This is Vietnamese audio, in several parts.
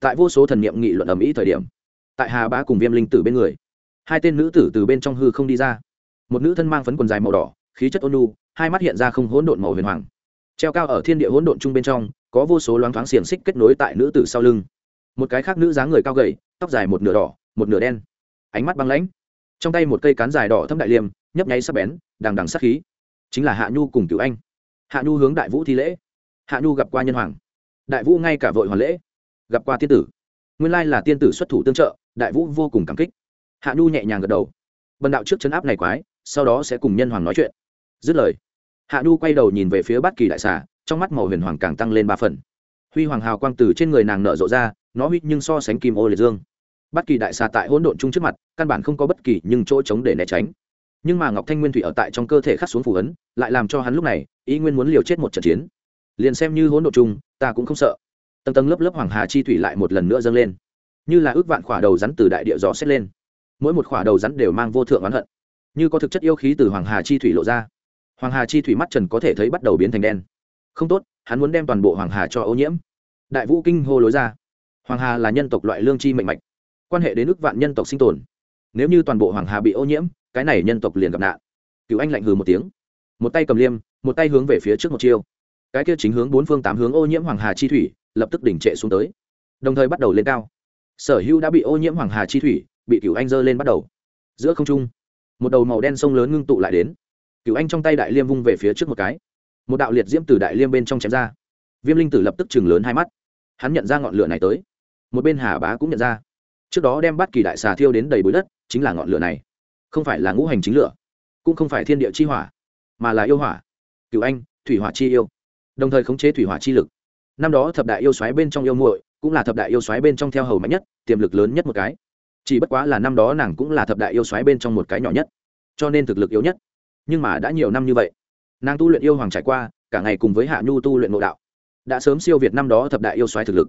tại vô số thần niệm nghị luận ầm ĩ thời điểm, tại hà bá cùng viêm linh tử bên người, hai tên nữ tử từ bên trong hư không đi ra. Một nữ thân mang phấn quần dài màu đỏ, khí chất ôn lu hai mắt hiện ra không hỗn độn màu huyền hoàng. Treo cao ở thiên địa hỗn độn chung bên trong, có vô số loáng thoáng xiềng xích kết nối tại nữ tử sau lưng. Một cái khác nữ dáng người cao gầy, tóc dài một nửa đỏ, một nửa đen. Ánh mắt băng lãnh. Trong tay một cây cán dài đỏ thâm đại liêm nhấp nháy sắc bén, đằng đằng sát khí. Chính là hạ nhu cùng cửu anh. Hạ nhu hướng đại vũ thi lễ. Hạ nhu gặp qua nhân hoàng. Đại vũ ngay cả vội hoàn lễ gặp qua tiên tử. Nguyên lai là tiên tử xuất thủ tương trợ, đại vũ vô cùng cảm kích. Hạ nhu nhẹ nhàng gật đầu. Bần đạo trước chấn áp này quái, sau đó sẽ cùng nhân hoàng nói chuyện. Dứt lời, hạ nhu quay đầu nhìn về phía bát kỳ đại xà, trong mắt màu huyền hoàng càng tăng lên ba phần. Huy hoàng hào quang từ trên người nàng nở rộ ra, nó huy nhưng so sánh kim ô liệt dương. Bát kỳ đại xà tại hỗn độn chung trước mặt, căn bản không có bất kỳ nhưng chỗ trống để né tránh. Nhưng mà ngọc thanh nguyên thủy ở tại trong cơ thể khắc xuống phù ấn, lại làm cho hắn lúc này, ý nguyên muốn liều chết một trận chiến. Liền xem như hỗn độn chung, ta cũng không sợ tầng tầng lớp lớp hoàng hà chi thủy lại một lần nữa dâng lên. Như là ước vạn khỏa đầu rắn từ đại địa gió xét lên. Mỗi một khỏa đầu rắn đều mang vô thượng oán hận. Như có thực chất yêu khí từ hoàng hà chi thủy lộ ra. Hoàng hà chi thủy mắt trần có thể thấy bắt đầu biến thành đen. Không tốt, hắn muốn đem toàn bộ hoàng hà cho ô nhiễm. Đại vũ kinh hô lối ra. Hoàng hà là nhân tộc loại lương chi mệnh mạch. Quan hệ đến ước vạn nhân tộc sinh tồn. Nếu như toàn bộ hoàng hà bị ô nhiễm, cái này nhân tộc liền gặp nạn. Cựu anh lạnh hừ một tiếng. Một tay cầm liêm, một tay hướng về phía trước một chiêu. Cái kia chính hướng bốn phương tám hướng ô nhiễm hoàng hà chi thủy lập tức đỉnh trệ xuống tới. Đồng thời bắt đầu lên cao. Sở hữu đã bị ô nhiễm hoàng hà chi thủy, bị cựu anh dơ lên bắt đầu. Giữa không trung, một đầu màu đen sông lớn ngưng tụ lại đến. Cựu anh trong tay đại liêm vung về phía trước một cái. Một đạo liệt diễm từ đại liêm bên trong chém ra. Viêm linh tử lập tức chừng lớn hai mắt. Hắn nhận ra ngọn lửa này tới. Một bên hà bá cũng nhận ra. Trước đó đem bắt kỳ đại xà thiêu đến đầy bụi đất, chính là ngọn lửa này. Không phải là ngũ hành chính lửa, cũng không phải thiên địa chi hỏa, mà là yêu hỏa. Cựu anh, thủy hỏa chi yêu. Đồng thời khống chế thủy hỏa chi lực năm đó thập đại yêu xoáy bên trong yêu muội cũng là thập đại yêu xoáy bên trong theo hầu mạnh nhất, tiềm lực lớn nhất một cái. Chỉ bất quá là năm đó nàng cũng là thập đại yêu xoáy bên trong một cái nhỏ nhất, cho nên thực lực yếu nhất. Nhưng mà đã nhiều năm như vậy, nàng tu luyện yêu hoàng trải qua, cả ngày cùng với hạ nhu tu luyện nội đạo, đã sớm siêu việt năm đó thập đại yêu xoáy thực lực.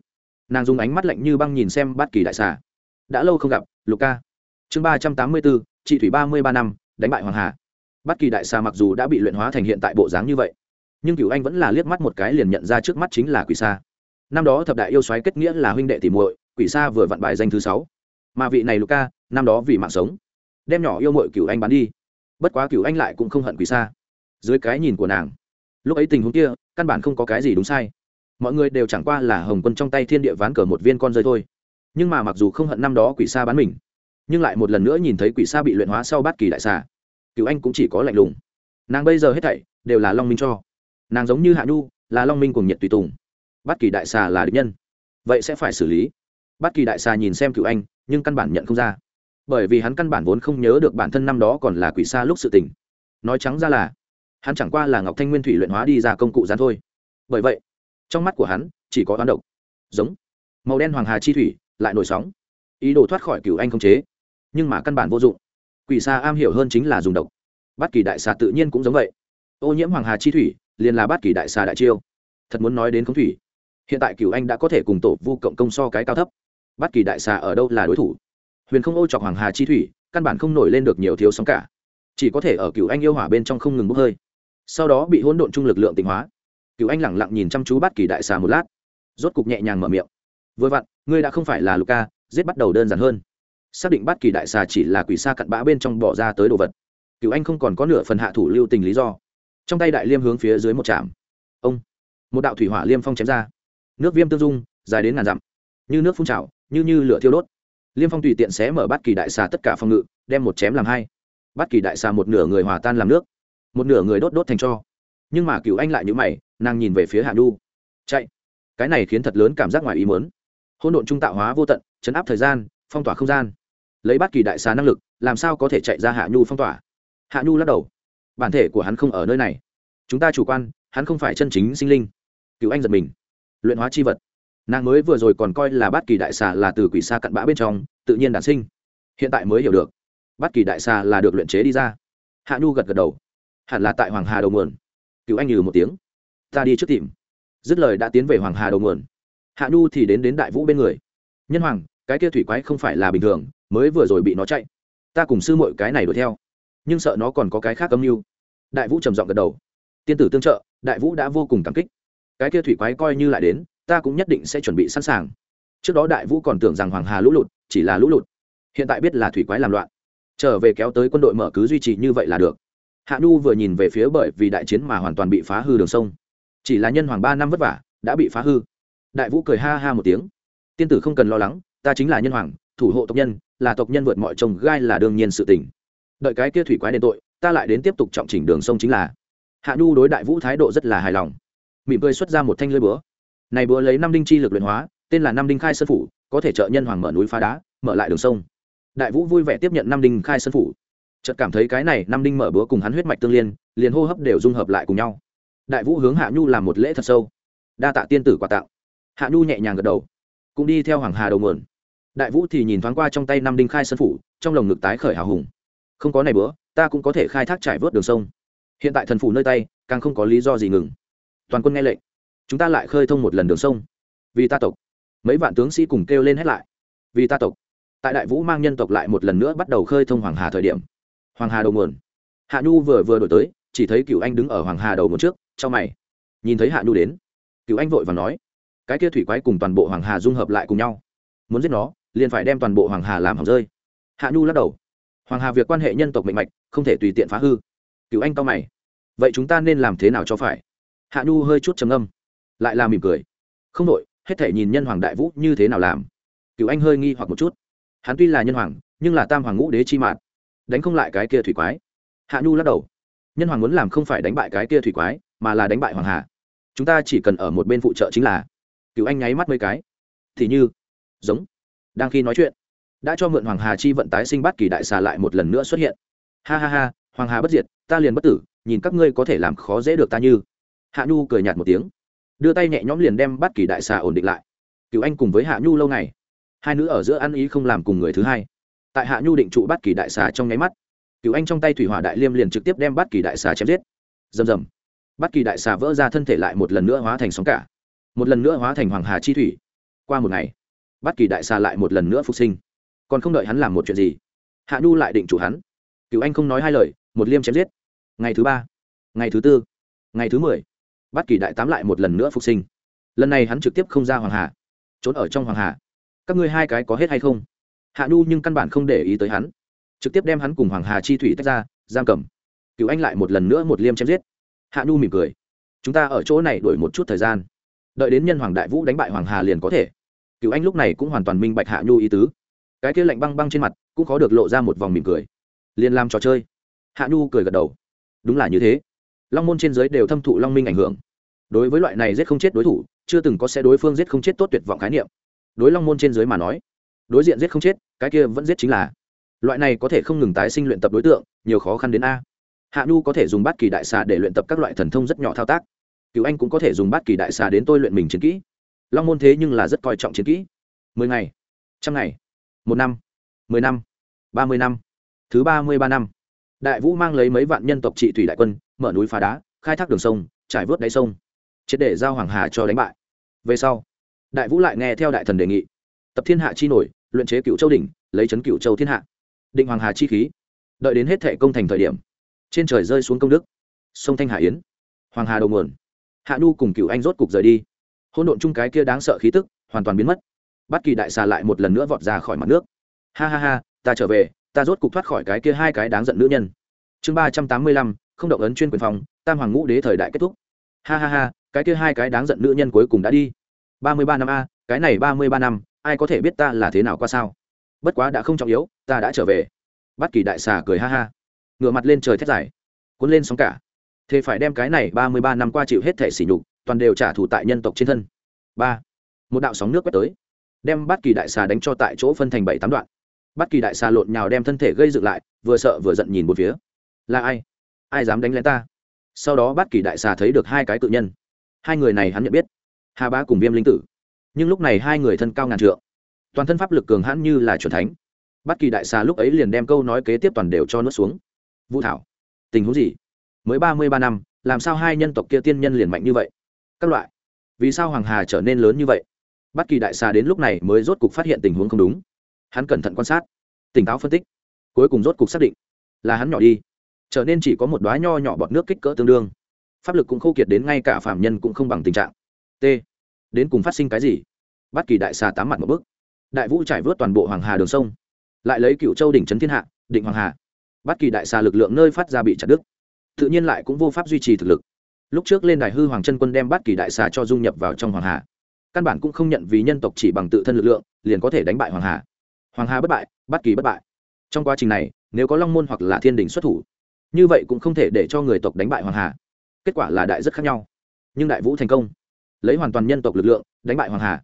Nàng dùng ánh mắt lạnh như băng nhìn xem bát kỳ đại xà. Đã lâu không gặp, lục ca. Chương ba trăm tám mươi bốn chị thủy ba mươi ba năm, đánh bại hoàng hà. Bát kỳ đại xà mặc dù đã bị luyện hóa thành hiện tại bộ dáng như vậy nhưng cựu anh vẫn là liếc mắt một cái liền nhận ra trước mắt chính là quỷ sa. Năm đó thập đại yêu xoáy kết nghĩa là huynh đệ tỷ muội, quỷ sa vừa vặn bài danh thứ sáu. Mà vị này luka, năm đó vì mạng sống, đem nhỏ yêu mội cựu anh bán đi. Bất quá cựu anh lại cũng không hận quỷ sa. Dưới cái nhìn của nàng, lúc ấy tình huống kia, căn bản không có cái gì đúng sai. Mọi người đều chẳng qua là hồng quân trong tay thiên địa ván cờ một viên con rơi thôi. Nhưng mà mặc dù không hận năm đó quỷ sa bán mình, nhưng lại một lần nữa nhìn thấy quỷ sa bị luyện hóa sau bát kỳ đại xà, cựu anh cũng chỉ có lạnh lùng. Nàng bây giờ hết thảy đều là long minh cho nàng giống như hạ nhu, là long minh cùng nhiệt tùy tùng. Bất kỳ đại xà là địch nhân. Vậy sẽ phải xử lý. Bất kỳ đại xà nhìn xem cựu anh, nhưng căn bản nhận không ra. Bởi vì hắn căn bản vốn không nhớ được bản thân năm đó còn là quỷ xa lúc sự tình. Nói trắng ra là, hắn chẳng qua là ngọc thanh nguyên thủy luyện hóa đi ra công cụ gián thôi. Bởi vậy, trong mắt của hắn, chỉ có toán độc. Giống. Màu đen hoàng hà chi thủy, lại nổi sóng. Ý đồ thoát khỏi cựu anh không chế. Nhưng mà căn bản vô dụng. Quỷ xa am hiểu hơn chính là dùng độc. Bất kỳ đại xà tự nhiên cũng giống vậy. Ô nhiễm hoàng hà chi thủy liền là bát kỳ đại xà đại chiêu. Thật muốn nói đến khống thủy hiện tại cựu anh đã có thể cùng tổ vu cộng công so cái cao thấp. Bát kỳ đại xà ở đâu là đối thủ? Huyền không ô chọc hoàng hà chi thủy căn bản không nổi lên được nhiều thiếu sóng cả. Chỉ có thể ở cựu anh yêu hỏa bên trong không ngừng bốc hơi. Sau đó bị hỗn độn chung lực lượng tịnh hóa. Cựu anh lẳng lặng nhìn chăm chú bát kỳ đại xà một lát. Rốt cục nhẹ nhàng mở miệng. Vừa vặn ngươi đã không phải là luka, giết bắt đầu đơn giản hơn. Xác định bát kỳ đại xà chỉ là quỷ xa cặn bã bên trong bỏ ra tới đồ vật. Cựu anh không còn có nửa phần hạ thủ lưu tình lý do trong tay đại liêm hướng phía dưới một trạm. Ông, một đạo thủy hỏa liêm phong chém ra. Nước viêm tương dung, dài đến ngàn dặm. Như nước phun trào, như như lửa thiêu đốt. Liêm phong tùy tiện xé mở bát kỳ đại xà tất cả phòng ngự, đem một chém làm hai. Bát kỳ đại xà một nửa người hòa tan làm nước, một nửa người đốt đốt thành cho. Nhưng mà cựu anh lại nhữ mày, nàng nhìn về phía hạ nhu. Chạy. Cái này khiến thật lớn cảm giác ngoài ý mớn hôn độn trung tạo hóa vô tận, chấn áp thời gian, phong tỏa không gian. Lấy bát kỳ đại xà năng lực, làm sao có thể chạy ra hạ nhu phong tỏa? Hạ nhu lắc đầu bản thể của hắn không ở nơi này. Chúng ta chủ quan, hắn không phải chân chính sinh linh. Cựu anh giật mình. Luyện hóa chi vật. Nàng mới vừa rồi còn coi là bát kỳ đại xà là từ quỷ xa cặn bã bên trong, tự nhiên đản sinh. Hiện tại mới hiểu được. Bát kỳ đại xà là được luyện chế đi ra. Hạ nhu gật gật đầu. Hẳn là tại hoàng hà đầu nguồn. Cựu anh nhừ một tiếng. Ta đi trước tìm. Dứt lời đã tiến về hoàng hà đầu nguồn. Hạ nhu thì đến đến đại vũ bên người. Nhân hoàng, cái kia thủy quái không phải là bình thường, mới vừa rồi bị nó chạy. Ta cùng sư mội cái này đuổi theo nhưng sợ nó còn có cái khác âm mưu. Đại vũ trầm giọng gật đầu. Tiên tử tương trợ, đại vũ đã vô cùng cảm kích. Cái kia thủy quái coi như lại đến, ta cũng nhất định sẽ chuẩn bị sẵn sàng. Trước đó đại vũ còn tưởng rằng hoàng hà lũ lụt, chỉ là lũ lụt. Hiện tại biết là thủy quái làm loạn. Trở về kéo tới quân đội mở cứ duy trì như vậy là được. Hạ nu vừa nhìn về phía bởi vì đại chiến mà hoàn toàn bị phá hư đường sông. Chỉ là nhân hoàng ba năm vất vả, đã bị phá hư. Đại vũ cười ha ha một tiếng. Tiên tử không cần lo lắng, ta chính là nhân hoàng, thủ hộ tộc nhân, là tộc nhân vượt mọi trồng gai là đương nhiên sự tình đợi cái kia thủy quái đền tội, ta lại đến tiếp tục trọng chỉnh đường sông chính là. Hạ nhu đối đại vũ thái độ rất là hài lòng. Mỉm cười xuất ra một thanh lưới búa. Này búa lấy năm đinh chi lực luyện hóa, tên là năm đinh khai sơn phủ, có thể trợ nhân hoàng mở núi phá đá, mở lại đường sông. Đại vũ vui vẻ tiếp nhận năm đinh khai sơn phủ. Chợt cảm thấy cái này năm đinh mở búa cùng hắn huyết mạch tương liên, liền hô hấp đều dung hợp lại cùng nhau. Đại vũ hướng hạ nhu làm một lễ thật sâu. Đa tạ tiên tử quà tặng hạ nhu nhẹ nhàng gật đầu. Cũng đi theo hoàng hà đầu nguồn. Đại vũ thì nhìn thoáng qua trong tay năm đinh khai sơn phủ, trong lồng ngực tái khởi hào hùng không có này bữa, ta cũng có thể khai thác trải vớt đường sông. Hiện tại thần phủ nơi tay, càng không có lý do gì ngừng. Toàn quân nghe lệnh. Chúng ta lại khơi thông một lần đường sông. Vì ta tộc. Mấy vạn tướng sĩ cùng kêu lên hết lại. Vì ta tộc. Tại đại vũ mang nhân tộc lại một lần nữa bắt đầu khơi thông hoàng hà thời điểm. Hoàng hà đầu nguồn. Hạ nhu vừa vừa đổi tới, chỉ thấy cựu anh đứng ở hoàng hà đầu nguồn trước trong mày. Nhìn thấy hạ nhu đến cựu anh vội và nói, cái kia thủy quái cùng toàn bộ hoàng hà dung hợp lại cùng nhau. Muốn giết nó, liền phải đem toàn bộ hoàng hà làm hỏng rơi. Hạ nhu lắc đầu hoàng hà việc quan hệ nhân tộc mạnh mạch, không thể tùy tiện phá hư. Cựu anh to mày. Vậy chúng ta nên làm thế nào cho phải? Hạ nhu hơi chút trầm âm lại là mỉm cười. Không đội hết thể nhìn nhân hoàng đại vũ như thế nào làm. Cựu anh hơi nghi hoặc một chút. Hắn tuy là nhân hoàng, nhưng là tam hoàng ngũ đế chi mạn. Đánh không lại cái kia thủy quái. Hạ nhu lắc đầu. Nhân hoàng muốn làm không phải đánh bại cái kia thủy quái, mà là đánh bại hoàng hà. Chúng ta chỉ cần ở một bên phụ trợ chính là. Cựu anh nháy mắt mấy cái. Thì như, giống. Đang khi nói chuyện đã cho mượn hoàng hà chi vận tái sinh bát kỳ đại xà lại một lần nữa xuất hiện. Ha ha ha, hoàng hà bất diệt, ta liền bất tử, nhìn các ngươi có thể làm khó dễ được ta như. Hạ nhu cười nhạt một tiếng, đưa tay nhẹ nhõm liền đem bát kỳ đại xà ổn định lại. Cựu anh cùng với hạ nhu lâu ngày, hai nữ ở giữa ăn ý không làm cùng người thứ hai. Tại hạ nhu định trụ bát kỳ đại xà trong nháy mắt cựu anh trong tay thủy hỏa đại liêm liền trực tiếp đem bát kỳ đại xà chém giết. Rầm rầm. Bát kỳ đại xà vỡ ra thân thể lại một lần nữa hóa thành sóng cả. Một lần nữa hóa thành hoàng hà chi thủy. Qua một ngày, bát kỳ đại xà lại một lần nữa phục sinh còn không đợi hắn làm một chuyện gì. Hạ nhu lại định chủ hắn. Cựu anh không nói hai lời, một liêm chém giết. Ngày thứ ba, ngày thứ tư, ngày thứ mười bắt kỳ đại tám lại một lần nữa phục sinh. Lần này hắn trực tiếp không ra hoàng hà. Trốn ở trong hoàng hà. Các ngươi hai cái có hết hay không? Hạ nhu nhưng căn bản không để ý tới hắn. Trực tiếp đem hắn cùng hoàng hà chi thủy tách ra, giam cầm. Cựu anh lại một lần nữa một liêm chém giết. Hạ nhu mỉm cười. Chúng ta ở chỗ này đổi một chút thời gian. Đợi đến nhân hoàng đại vũ đánh bại hoàng hà liền có thể. Cựu anh lúc này cũng hoàn toàn minh bạch hạ nhu ý tứ cái kia lạnh băng băng trên mặt cũng khó được lộ ra một vòng mỉm cười. Liền làm trò chơi. Hạ nhu cười gật đầu. Đúng là như thế. Long môn trên giới đều thâm thụ long minh ảnh hưởng. Đối với loại này giết không chết đối thủ, chưa từng có xe đối phương giết không chết tốt tuyệt vọng khái niệm. Đối long môn trên giới mà nói, đối diện giết không chết, cái kia vẫn giết chính là. Loại này có thể không ngừng tái sinh luyện tập đối tượng, nhiều khó khăn đến a. Hạ nhu có thể dùng bát kỳ đại xà để luyện tập các loại thần thông rất nhỏ thao tác. Cựu anh cũng có thể dùng bát kỳ đại xà đến tôi luyện mình chiến kỹ. Long môn thế nhưng là rất coi trọng chiến kỹ. Mười ngày. Trăm ngày một năm. Mười năm. Ba mươi năm. Thứ ba mươi ba năm. Đại vũ mang lấy mấy vạn nhân tộc trị thủy đại quân, mở núi phá đá, khai thác đường sông, trải vớt đáy sông. Triệt để giao hoàng hà cho đánh bại. Về sau, đại vũ lại nghe theo đại thần đề nghị. Tập thiên hạ chi nổi, luyện chế cựu châu đỉnh, lấy chấn cựu châu thiên hạ. Định hoàng hà chi khí. Đợi đến hết thệ công thành thời điểm, trên trời rơi xuống công đức. Sông thanh hà yến. Hoàng hà đầu nguồn. Hạ nu cùng cựu anh rốt cục rời đi. Hôn độn chung cái kia đáng sợ khí tức hoàn toàn biến mất bắt kỳ đại xà lại một lần nữa vọt ra khỏi mặt nước. Ha ha ha, ta trở về, ta rốt cục thoát khỏi cái kia hai cái đáng giận nữ nhân. Chương ba trăm tám mươi lăm, không động ấn chuyên quyền phòng, tam hoàng ngũ đế thời đại kết thúc. Ha ha ha, cái kia hai cái đáng giận nữ nhân cuối cùng đã đi. Ba mươi ba năm a, cái này ba mươi ba năm, ai có thể biết ta là thế nào qua sao? Bất quá đã không trọng yếu, ta đã trở về. Bắt kỳ đại xà cười ha ha. Ngửa mặt lên trời thét dài. Cuốn lên sóng cả. Thế phải đem cái này ba mươi ba năm qua chịu hết thể sỉ nhục, toàn đều trả thù tại nhân tộc trên thân. Ba. Một đạo sóng nước quét tới đem bát kỳ đại xà đánh cho tại chỗ phân thành bảy tám đoạn. Bát kỳ đại xà lộn nhào đem thân thể gây dựng lại, vừa sợ vừa giận nhìn một phía. Là ai? Ai dám đánh lén ta? Sau đó bát kỳ đại xà thấy được hai cái tự nhân. Hai người này hắn nhận biết. Hà bá cùng viêm linh tử. Nhưng lúc này hai người thân cao ngàn trượng. Toàn thân pháp lực cường hãn như là c thánh. Bát kỳ đại xà lúc ấy liền đem câu nói kế tiếp toàn đều cho nuốt xuống. Vũ thảo, tình huống gì? Mới ba mươi ba năm, làm sao hai nhân tộc kia tiên nhân liền mạnh như vậy? Các loại. Vì sao hoàng hà trở nên lớn như vậy? Bất kỳ đại xà đến lúc này mới rốt cục phát hiện tình huống không đúng. Hắn cẩn thận quan sát. Tỉnh táo phân tích. Cuối cùng rốt cục xác định là hắn nhỏ đi. Trở nên chỉ có một đoá nho nhỏ bọt nước kích cỡ tương đương. Pháp lực cũng khô kiệt đến ngay cả phạm nhân cũng không bằng tình trạng. T. Đến cùng phát sinh cái gì? Bắt kỳ đại xà tám mặt một bước. Đại vũ trải vớt toàn bộ hoàng hà đường sông. Lại lấy cựu châu đỉnh trấn thiên hạ, định hoàng hà. Bắt kỳ đại xà lực lượng nơi phát ra bị chặt đứt. Tự nhiên lại cũng vô pháp duy trì thực lực. Lúc trước lên đài hư hoàng chân quân đem bắt kỳ đại xà cho dung nhập vào trong hoàng hà căn bản cũng không nhận vì nhân tộc chỉ bằng tự thân lực lượng, liền có thể đánh bại hoàng hà. Hoàng hà bất bại, bất kỳ bất bại. Trong quá trình này, nếu có long môn hoặc là thiên đình xuất thủ, như vậy cũng không thể để cho người tộc đánh bại hoàng hà. Kết quả là đại rất khác nhau. Nhưng đại vũ thành công. Lấy hoàn toàn nhân tộc lực lượng, đánh bại hoàng hà.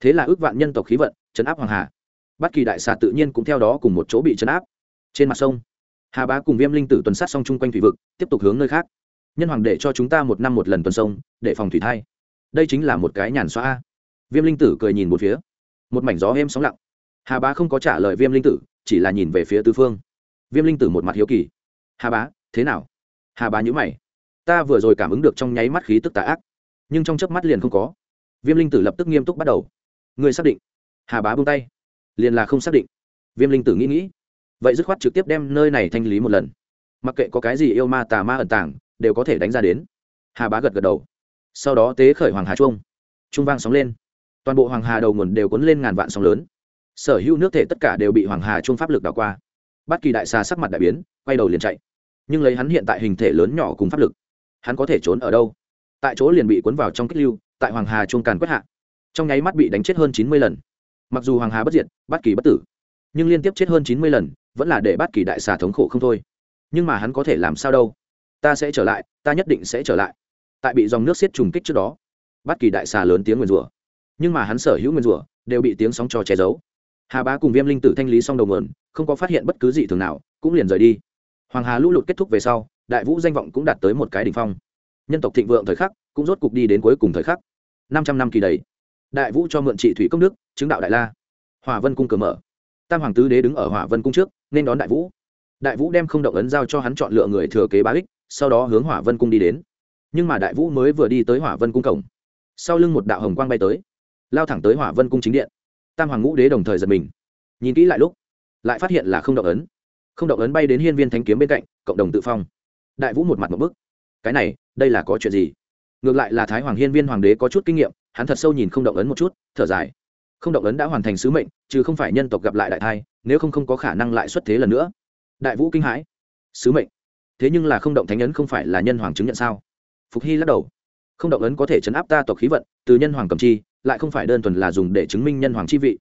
Thế là ước vạn nhân tộc khí vận, chấn áp hoàng hà. Bất kỳ đại xà tự nhiên cũng theo đó cùng một chỗ bị chấn áp. Trên mặt sông, hà bá cùng viêm linh tử tuần sát xong chung quanh thủy vực, tiếp tục hướng nơi khác. Nhân hoàng để cho chúng ta một năm một lần tuần sông, để phòng thủy thai đây chính là một cái nhàn xoa viêm linh tử cười nhìn một phía. Một mảnh gió êm sóng lặng. Hà bá không có trả lời viêm linh tử, chỉ là nhìn về phía tư phương. Viêm linh tử một mặt hiếu kỳ. Hà bá, thế nào? Hà bá nhữ mày. Ta vừa rồi cảm ứng được trong nháy mắt khí tức tà ác, nhưng trong chớp mắt liền không có. Viêm linh tử lập tức nghiêm túc bắt đầu. Người xác định? Hà bá buông tay. Liền là không xác định. Viêm linh tử nghĩ nghĩ. Vậy dứt khoát trực tiếp đem nơi này thanh lý một lần. Mặc kệ có cái gì yêu ma tà ma ẩn tàng, đều có thể đánh ra đến. Hà bá gật gật đầu sau đó tế khởi hoàng hà chuông, trung vang sóng lên. Toàn bộ hoàng hà đầu nguồn đều cuốn lên ngàn vạn sóng lớn. Sở hữu nước thể tất cả đều bị hoàng hà chuông pháp lực đảo qua. Bất kỳ đại xà sắc mặt đại biến, quay đầu liền chạy. Nhưng lấy hắn hiện tại hình thể lớn nhỏ cùng pháp lực, hắn có thể trốn ở đâu? Tại chỗ liền bị cuốn vào trong kích lưu, tại hoàng hà chuông càn quét hạ. Trong nháy mắt bị đánh chết hơn chín mươi lần. Mặc dù hoàng hà bất diệt, bất kỳ bất tử, nhưng liên tiếp chết hơn chín mươi lần, vẫn là để bất kỳ đại xà thống khổ không thôi. Nhưng mà hắn có thể làm sao đâu? Ta sẽ trở lại, ta nhất định sẽ trở lại tại bị dòng nước xiết trùng kích trước đó. Bất kỳ đại xà lớn tiếng nguyền rủa, nhưng mà hắn sở hữu nguyền rủa đều bị tiếng sóng cho che giấu. Hà bá cùng viêm linh tử thanh lý xong đầu mườn không có phát hiện bất cứ gì thường nào, cũng liền rời đi. Hoàng hà lũ lụt kết thúc về sau, đại vũ danh vọng cũng đạt tới một cái đ ỉ n h phong. Nhân tộc thịnh vượng thời khắc, cũng rốt cục đi đến cuối cùng thời khắc. Năm trăm năm kỳ đầy, đại vũ cho mượn trị thủy công đức, chứng đạo đại la. Hòa vân cung cờ mở. Tam hoàng tứ đế đứng ở hòa vân cung trước, nên đón đại vũ. Đại vũ đem không động ấn giao cho hắn chọn lựa người thừa kế bá ích, sau đó hướng hỏa vân cung đi đến nhưng mà đại vũ mới vừa đi tới hỏa vân cung cổng. Sau lưng một đạo hồng quang bay tới, lao thẳng tới hỏa vân cung chính điện. Tam hoàng ngũ đế đồng thời giật mình. Nhìn kỹ lại lúc, lại phát hiện là không động ấn. Không động ấn bay đến hiên viên thanh kiếm bên cạnh, cộng đồng tự phong. Đại vũ một mặt một bức. Cái này, đây là có chuyện gì? Ngược lại là thái hoàng hiên viên hoàng đế có chút kinh nghiệm, hắn thật sâu nhìn không động ấn một chút, thở dài. Không động ấn đã hoàn thành sứ mệnh, chứ không phải nhân tộc gặp lại đại thai, nếu không không có khả năng lại xuất thế lần nữa. Đại vũ kinh hãi. Sứ mệnh? Thế nhưng là không động thánh ấn không phải là nhân hoàng chứng nhận sao? Phục hy lắc đầu. Không động ấn có thể chấn áp ta tộc khí vận, từ nhân hoàng cầm chi, lại không phải đơn thuần là dùng để chứng minh nhân hoàng chi vị.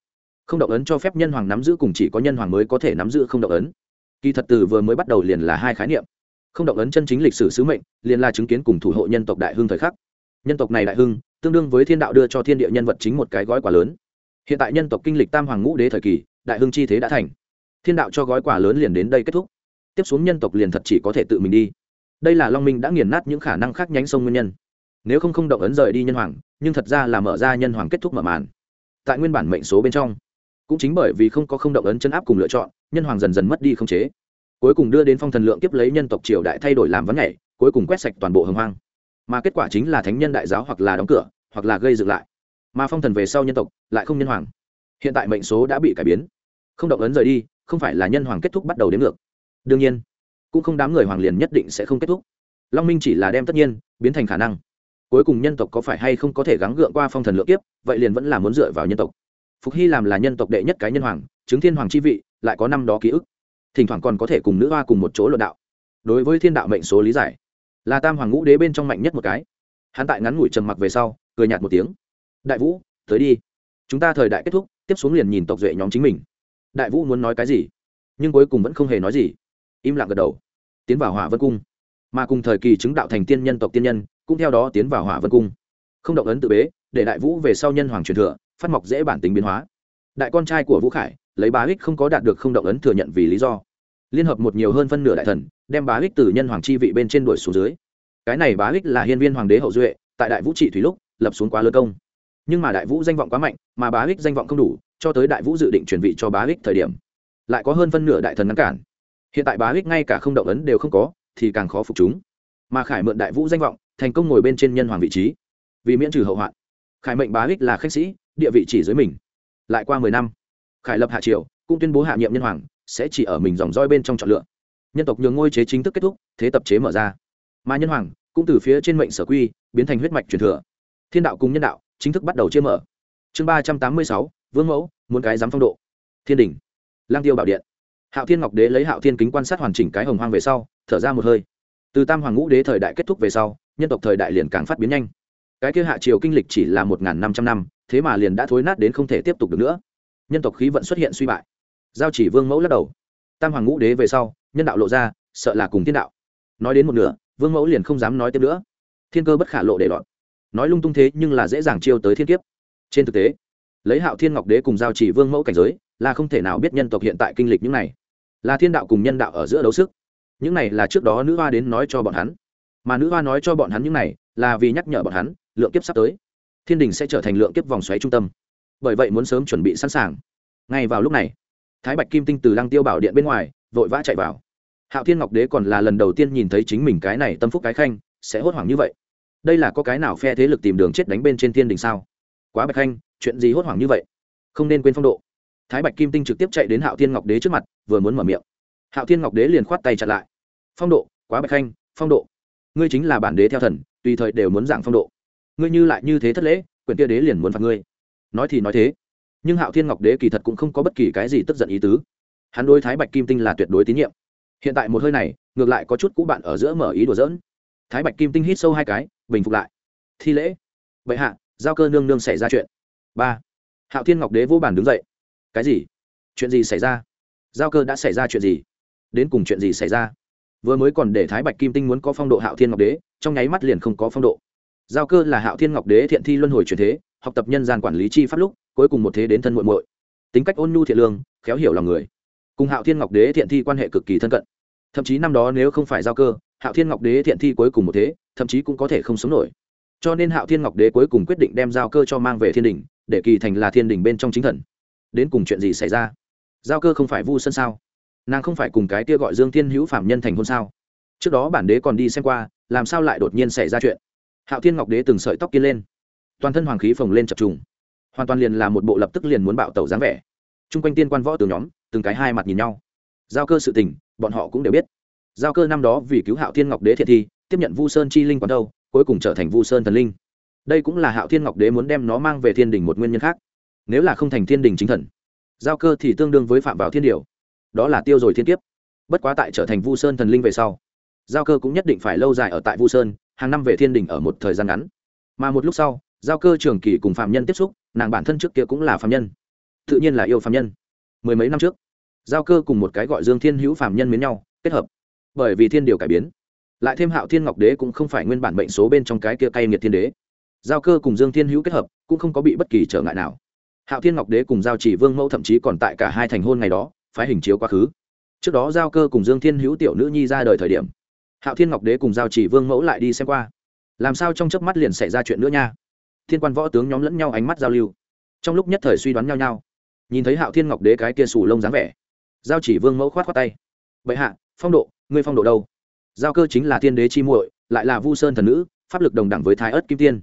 Không động ấn cho phép nhân hoàng nắm giữ cùng chỉ có nhân hoàng mới có thể nắm giữ không động ấn. Kỳ thật từ vừa mới bắt đầu liền là hai khái niệm. Không động ấn chân chính lịch sử sứ mệnh, liền là chứng kiến cùng thủ hộ nhân tộc đại hưng thời khắc. Nhân tộc này đại hưng, tương đương với thiên đạo đưa cho thiên địa nhân vật chính một cái gói quà lớn. Hiện tại nhân tộc kinh lịch tam hoàng ngũ đế thời kỳ, đại hưng chi thế đã thành. Thiên đạo cho gói quà lớn liền đến đây kết thúc. Tiếp xuống nhân tộc liền thật chỉ có thể tự mình đi đây là long minh đã nghiền nát những khả năng khác nhánh sông nguyên nhân. Nếu không không động ấn rời đi nhân hoàng, nhưng thật ra là mở ra nhân hoàng kết thúc mở màn. Tại nguyên bản mệnh số bên trong, cũng chính bởi vì không có không động ấn chân áp cùng lựa chọn, nhân hoàng dần dần mất đi không chế. Cuối cùng đưa đến phong thần lượng tiếp lấy nhân tộc triều đại thay đổi làm vấn nhảy, cuối cùng quét sạch toàn bộ hồng hoang. Mà kết quả chính là thánh nhân đại giáo hoặc là đóng cửa, hoặc là gây dựng lại. Mà phong thần về sau nhân tộc lại không nhân hoàng. Hiện tại mệnh số đã bị cải biến. Không động ấn rời đi, không phải là nhân hoàng kết thúc bắt đầu đến ngược. Đương nhiên cũng không đám người hoàng liền nhất định sẽ không kết thúc. Long minh chỉ là đem tất nhiên biến thành khả năng. Cuối cùng nhân tộc có phải hay không có thể gắng gượng qua phong thần lượng kiếp, vậy liền vẫn là muốn dựa vào nhân tộc. Phục hy làm là nhân tộc đệ nhất cái nhân hoàng, chứng thiên hoàng chi vị, lại có năm đó ký ức. Thỉnh thoảng còn có thể cùng nữ hoa cùng một chỗ luận đạo. Đối với thiên đạo mệnh số lý giải, là tam hoàng ngũ đế bên trong mạnh nhất một cái. Hắn tại ngắn ngủi trầm mặc về sau, cười nhạt một tiếng. Đại vũ, tới đi. Chúng ta thời đại kết thúc, tiếp xuống liền nhìn tộc duệ nhóm chính mình. Đại vũ muốn nói cái gì, nhưng cuối cùng vẫn không hề nói gì. Im lặng gật đầu tiến vào hỏa vân cung. Mà cùng thời kỳ chứng đạo thành tiên nhân tộc tiên nhân, cũng theo đó tiến vào hỏa vân cung. Không động ấn tự bế, để đại vũ về sau nhân hoàng truyền thừa, phát mọc dễ bản tính biến hóa. Đại con trai của vũ khải, lấy bá hích không có đạt được không động ấn thừa nhận vì lý do. Liên hợp một nhiều hơn phân nửa đại thần, đem bá hích từ nhân hoàng chi vị bên trên đuổi xuống dưới. Cái này bá hích là hiên viên hoàng đế hậu duệ, tại đại vũ trị thủy lúc, lập xuống quá lơ công. Nhưng mà đại vũ danh vọng quá mạnh, mà bá hích danh vọng không đủ, cho tới đại vũ dự định chuyển vị cho bá hích thời điểm. Lại có hơn phân nửa đại thần ngăn cản hiện tại bá Hích ngay cả không động ấn đều không có, thì càng khó phục chúng. Mà khải mượn đại vũ danh vọng, thành công ngồi bên trên nhân hoàng vị trí. Vì miễn trừ hậu hoạn. Khải mệnh bá Hích là khách sĩ, địa vị chỉ dưới mình. Lại qua mười năm, khải lập hạ triều, cũng tuyên bố hạ nhiệm nhân hoàng, sẽ chỉ ở mình dòng roi bên trong chọn lựa. Nhân tộc nhường ngôi chế chính thức kết thúc, thế tập chế mở ra. Mà nhân hoàng, cũng từ phía trên mệnh sở quy, biến thành huyết mạch truyền thừa. Thiên đạo cùng nhân đạo, chính thức bắt đầu chia mở. Chương ba trăm tám mươi sáu, vương mẫu, muốn cái dám phong độ. Thiên đình. Lang tiêu bảo điện hạo thiên ngọc đế lấy hạo thiên kính quan sát hoàn chỉnh cái hồng hoang về sau, thở ra một hơi. Từ tam hoàng ngũ đế thời đại kết thúc về sau, nhân tộc thời đại liền càng phát biến nhanh. Cái kia hạ triều kinh lịch chỉ là một năm trăm năm, thế mà liền đã thối nát đến không thể tiếp tục được nữa. Nhân tộc khí vận xuất hiện suy bại. Giao chỉ vương mẫu lắc đầu. Tam hoàng ngũ đế về sau, nhân đạo lộ ra, sợ là cùng thiên đạo. Nói đến một nửa, vương mẫu liền không dám nói tiếp nữa. Thiên cơ bất khả lộ để lọt. Nói lung tung thế nhưng là dễ dàng chiêu tới thiên kiếp. Trên thực tế, lấy hạo thiên ngọc đế cùng giao chỉ vương mẫu cảnh giới, là không thể nào biết nhân tộc hiện tại kinh lịch những này là thiên đạo cùng nhân đạo ở giữa đấu sức. Những này là trước đó nữ hoa đến nói cho bọn hắn. Mà nữ hoa nói cho bọn hắn những này là vì nhắc nhở bọn hắn, lượng kiếp sắp tới. Thiên đình sẽ trở thành lượng kiếp vòng xoáy trung tâm. Bởi vậy muốn sớm chuẩn bị sẵn sàng. Ngay vào lúc này, thái bạch kim tinh từ lăng tiêu bảo điện bên ngoài, vội vã chạy vào. Hạo thiên ngọc đế còn là lần đầu tiên nhìn thấy chính mình cái này tâm phúc cái khanh, sẽ hốt hoảng như vậy. Đây là có cái nào phe thế lực tìm đường chết đánh bên trên thiên đình sao? Quá bạch khanh, chuyện gì hốt hoảng như vậy? Không nên quên phong độ thái bạch kim tinh trực tiếp chạy đến hạo thiên ngọc đế trước mặt, vừa muốn mở miệng. Hạo thiên ngọc đế liền khoát tay chặn lại. Phong độ, quá bạch khanh, phong độ. Ngươi chính là bản đế theo thần, tùy thời đều muốn giảng phong độ. Ngươi như lại như thế thất lễ quyền kia đế liền muốn phạt ngươi. Nói thì nói thế, nhưng hạo thiên ngọc đế kỳ thật cũng không có bất kỳ cái gì tức giận ý tứ. Hắn đối thái bạch kim tinh là tuyệt đối tín nhiệm. Hiện tại một hơi này, ngược lại có chút cũ bạn ở giữa mở ý đùa dỡn thái bạch kim tinh hít sâu hai cái, bình phục lại. Thi lễ. Bệ hạ, giao cơ nương nương xảy ra chuyện. Ba. Hạo thiên ngọc đế vô bản đứng dậy cái gì? Chuyện gì xảy ra? Giao cơ đã xảy ra chuyện gì? Đến cùng chuyện gì xảy ra? Vừa mới còn để thái bạch kim tinh muốn có phong độ hạo thiên ngọc đế, trong nháy mắt liền không có phong độ. Giao cơ là hạo thiên ngọc đế thiện thi luân hồi truyền thế, học tập nhân gian quản lý chi pháp lúc, cuối cùng một thế đến thân muộn muội. Tính cách ôn nhu thiện lương, khéo hiểu lòng người. Cùng hạo thiên ngọc đế thiện thi quan hệ cực kỳ thân cận. Thậm chí năm đó nếu không phải giao cơ, hạo thiên ngọc đế thiện thi cuối cùng một thế, thậm chí cũng có thể không sống nổi. Cho nên hạo thiên ngọc đế cuối cùng quyết định đem giao cơ cho mang về thiên đình, để kỳ thành là thiên đình bên trong chính thần đến cùng chuyện gì xảy ra? Giao cơ không phải vu sân sao? Nàng không phải cùng cái kia gọi dương thiên hữu phạm nhân thành hôn sao? Trước đó bản đế còn đi xem qua, làm sao lại đột nhiên xảy ra chuyện? Hạo thiên ngọc đế từng sợi tóc kia lên. Toàn thân hoàng khí phồng lên chập trùng. Hoàn toàn liền là một bộ lập tức liền muốn bạo tẩu dáng vẻ. T r u n g quanh tiên quan võ từ nhóm, từng cái hai mặt nhìn nhau. Giao cơ sự tình, bọn họ cũng đều biết. Giao cơ năm đó vì cứu hạo thiên ngọc đế thiệt thi tiếp nhận vu sơn chi linh quán đâu, cuối cùng trở thành vu sơn thần linh. Đây cũng là hạo thiên ngọc đế muốn đem nó mang về thiên đình một nguyên nhân khác nếu là không thành thiên đình chính thần, giao cơ thì tương đương với phạm vào thiên điều. Đó là tiêu rồi thiên kiếp. Bất quá tại trở thành vu sơn thần linh về sau, giao cơ cũng nhất định phải lâu dài ở tại vu sơn, hàng năm về thiên đình ở một thời gian ngắn. Mà một lúc sau, giao cơ trường kỳ cùng phạm nhân tiếp xúc, nàng bản thân trước kia cũng là phạm nhân, tự nhiên là yêu phạm nhân. Mười mấy năm trước, giao cơ cùng một cái gọi dương thiên hữu phạm nhân miến nhau, kết hợp. Bởi vì thiên điều cải biến, lại thêm hạo thiên ngọc đế cũng không phải nguyên bản bệnh số bên trong cái kia cay nghiệt thiên đế. Giao cơ cùng dương thiên hữu kết hợp, cũng không có bị bất kỳ trở ngại nào hạo thiên ngọc đế cùng giao chỉ vương mẫu thậm chí còn tại cả hai thành hôn ngày đó, phái hình chiếu quá khứ. Trước đó giao cơ cùng dương thiên hữu tiểu nữ nhi ra đời thời điểm, hạo thiên ngọc đế cùng giao chỉ vương mẫu lại đi xem qua. Làm sao trong chớp mắt liền xảy ra chuyện nữa nha? Thiên quan võ tướng nhóm lẫn nhau ánh mắt giao lưu. Trong lúc nhất thời suy đoán nhau nhau, nhìn thấy hạo thiên ngọc đế cái kia sù lông dáng vẻ, giao chỉ vương mẫu khoát khoát tay. Bệ hạ, phong độ, ngươi phong độ đâu? Giao cơ chính là thiên đế chi muội, lại là vu sơn thần nữ, pháp lực đồng đẳng với thái ớt kim tiên.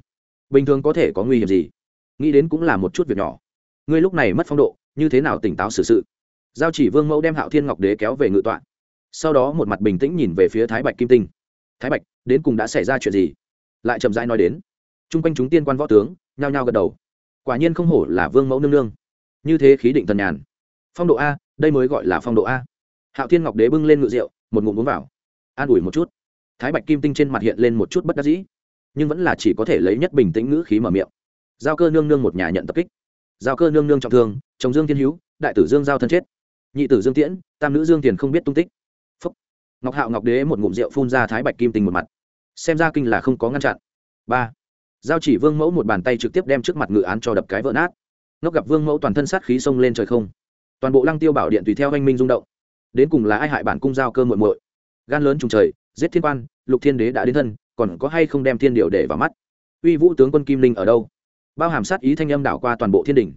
Bình thường có thể có nguy hiểm gì? Nghĩ đến cũng là một chút việc nhỏ ngươi lúc này mất phong độ, như thế nào tỉnh táo xử sự? Giao chỉ vương mẫu đem hạo thiên ngọc đế kéo về ngự tọa. Sau đó một mặt bình tĩnh nhìn về phía thái bạch kim tinh. Thái bạch, đến cùng đã xảy ra chuyện gì? Lại chậm rãi nói đến. T r u n g quanh chúng tiên quan võ tướng, nhao nhao gật đầu. Quả nhiên không hổ là vương mẫu nương nương. Như thế khí định thần nhàn. Phong độ a, đây mới gọi là phong độ a. Hạo thiên ngọc đế bưng lên ngự rượu, một ngụm uống vào. An ủi một chút. Thái bạch kim tinh trên mặt hiện lên một chút bất đắc dĩ. Nhưng vẫn là chỉ có thể lấy nhất bình tĩnh ngữ khí mở miệng. Giao cơ nương nương một nhà nhận tập kích giao cơ nương nương trọng thương chồng dương thiên hữu đại tử dương giao thân chết. Nhị tử dương tiễn tam nữ dương tiền không biết tung tích. Phúc, ngọc hạo ngọc đế một ngụm rượu phun ra thái bạch kim tinh một mặt. Xem ra kinh là không có ngăn chặn. Ba. Giao chỉ vương mẫu một bàn tay trực tiếp đem trước mặt ngự án cho đập cái vỡ nát. Ngốc gặp vương mẫu toàn thân sát khí xông lên trời không. Toàn bộ lăng tiêu bảo điện tùy theo anh minh rung động. Đến cùng là ai hại bản cung giao cơ muội muội? Gan lớn trùng trời giết thiên quan lục thiên đế đã đến thân còn có hay không đem thiên điều để vào mắt? Uy vũ tướng quân kim linh ở đâu? Bao hàm sát ý thanh âm đảo qua toàn bộ thiên đình.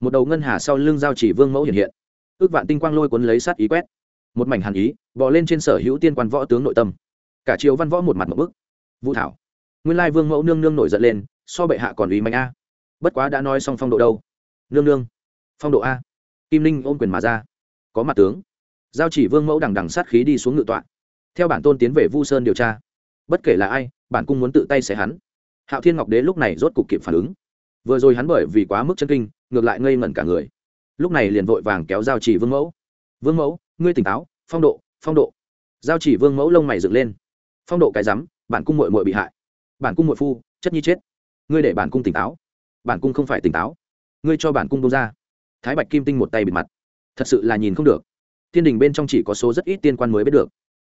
Một đầu ngân hà sau lưng giao chỉ vương mẫu hiện hiện. Ước vạn tinh quang lôi cuốn lấy sát ý quét. Một mảnh hàn ý, bò lên trên sở hữu tiên quan võ tướng nội tâm. Cả triều văn võ một mặt một bức. Vũ thảo, nguyên lai vương mẫu nương nương nổi giận lên, so bệ hạ còn ý mạnh a. Bất quá đã nói xong phong độ đâu? Nương nương, phong độ a. Kim linh ôm quyền mà ra. Có mặt tướng. Giao chỉ vương mẫu đằng đằng sát khí đi xuống ngự tọa. Theo bản tôn tiến về vu sơn điều tra. Bất kể là ai, bản cung muốn tự tay xé hắn. Hạo thiên ngọc đế lúc này rốt cục kịp phản ứng vừa rồi hắn bởi vì quá mức chân kinh, ngược lại ngây ngẩn cả người. Lúc này liền vội vàng kéo giao chỉ vương mẫu. Vương mẫu, ngươi tỉnh táo, phong độ phong độ. Giao chỉ vương mẫu lông mày dựng lên. Phong độ cái rắm, bản cung mội mội bị hại. Bản cung mội phu, chất nhi chết. Ngươi để bản cung tỉnh táo. Bản cung không phải tỉnh táo. Ngươi cho bản cung bông ra. Thái bạch kim tinh một tay bịt mặt. Thật sự là nhìn không được. Thiên đình bên trong chỉ có số rất ít tiên quan mới biết được.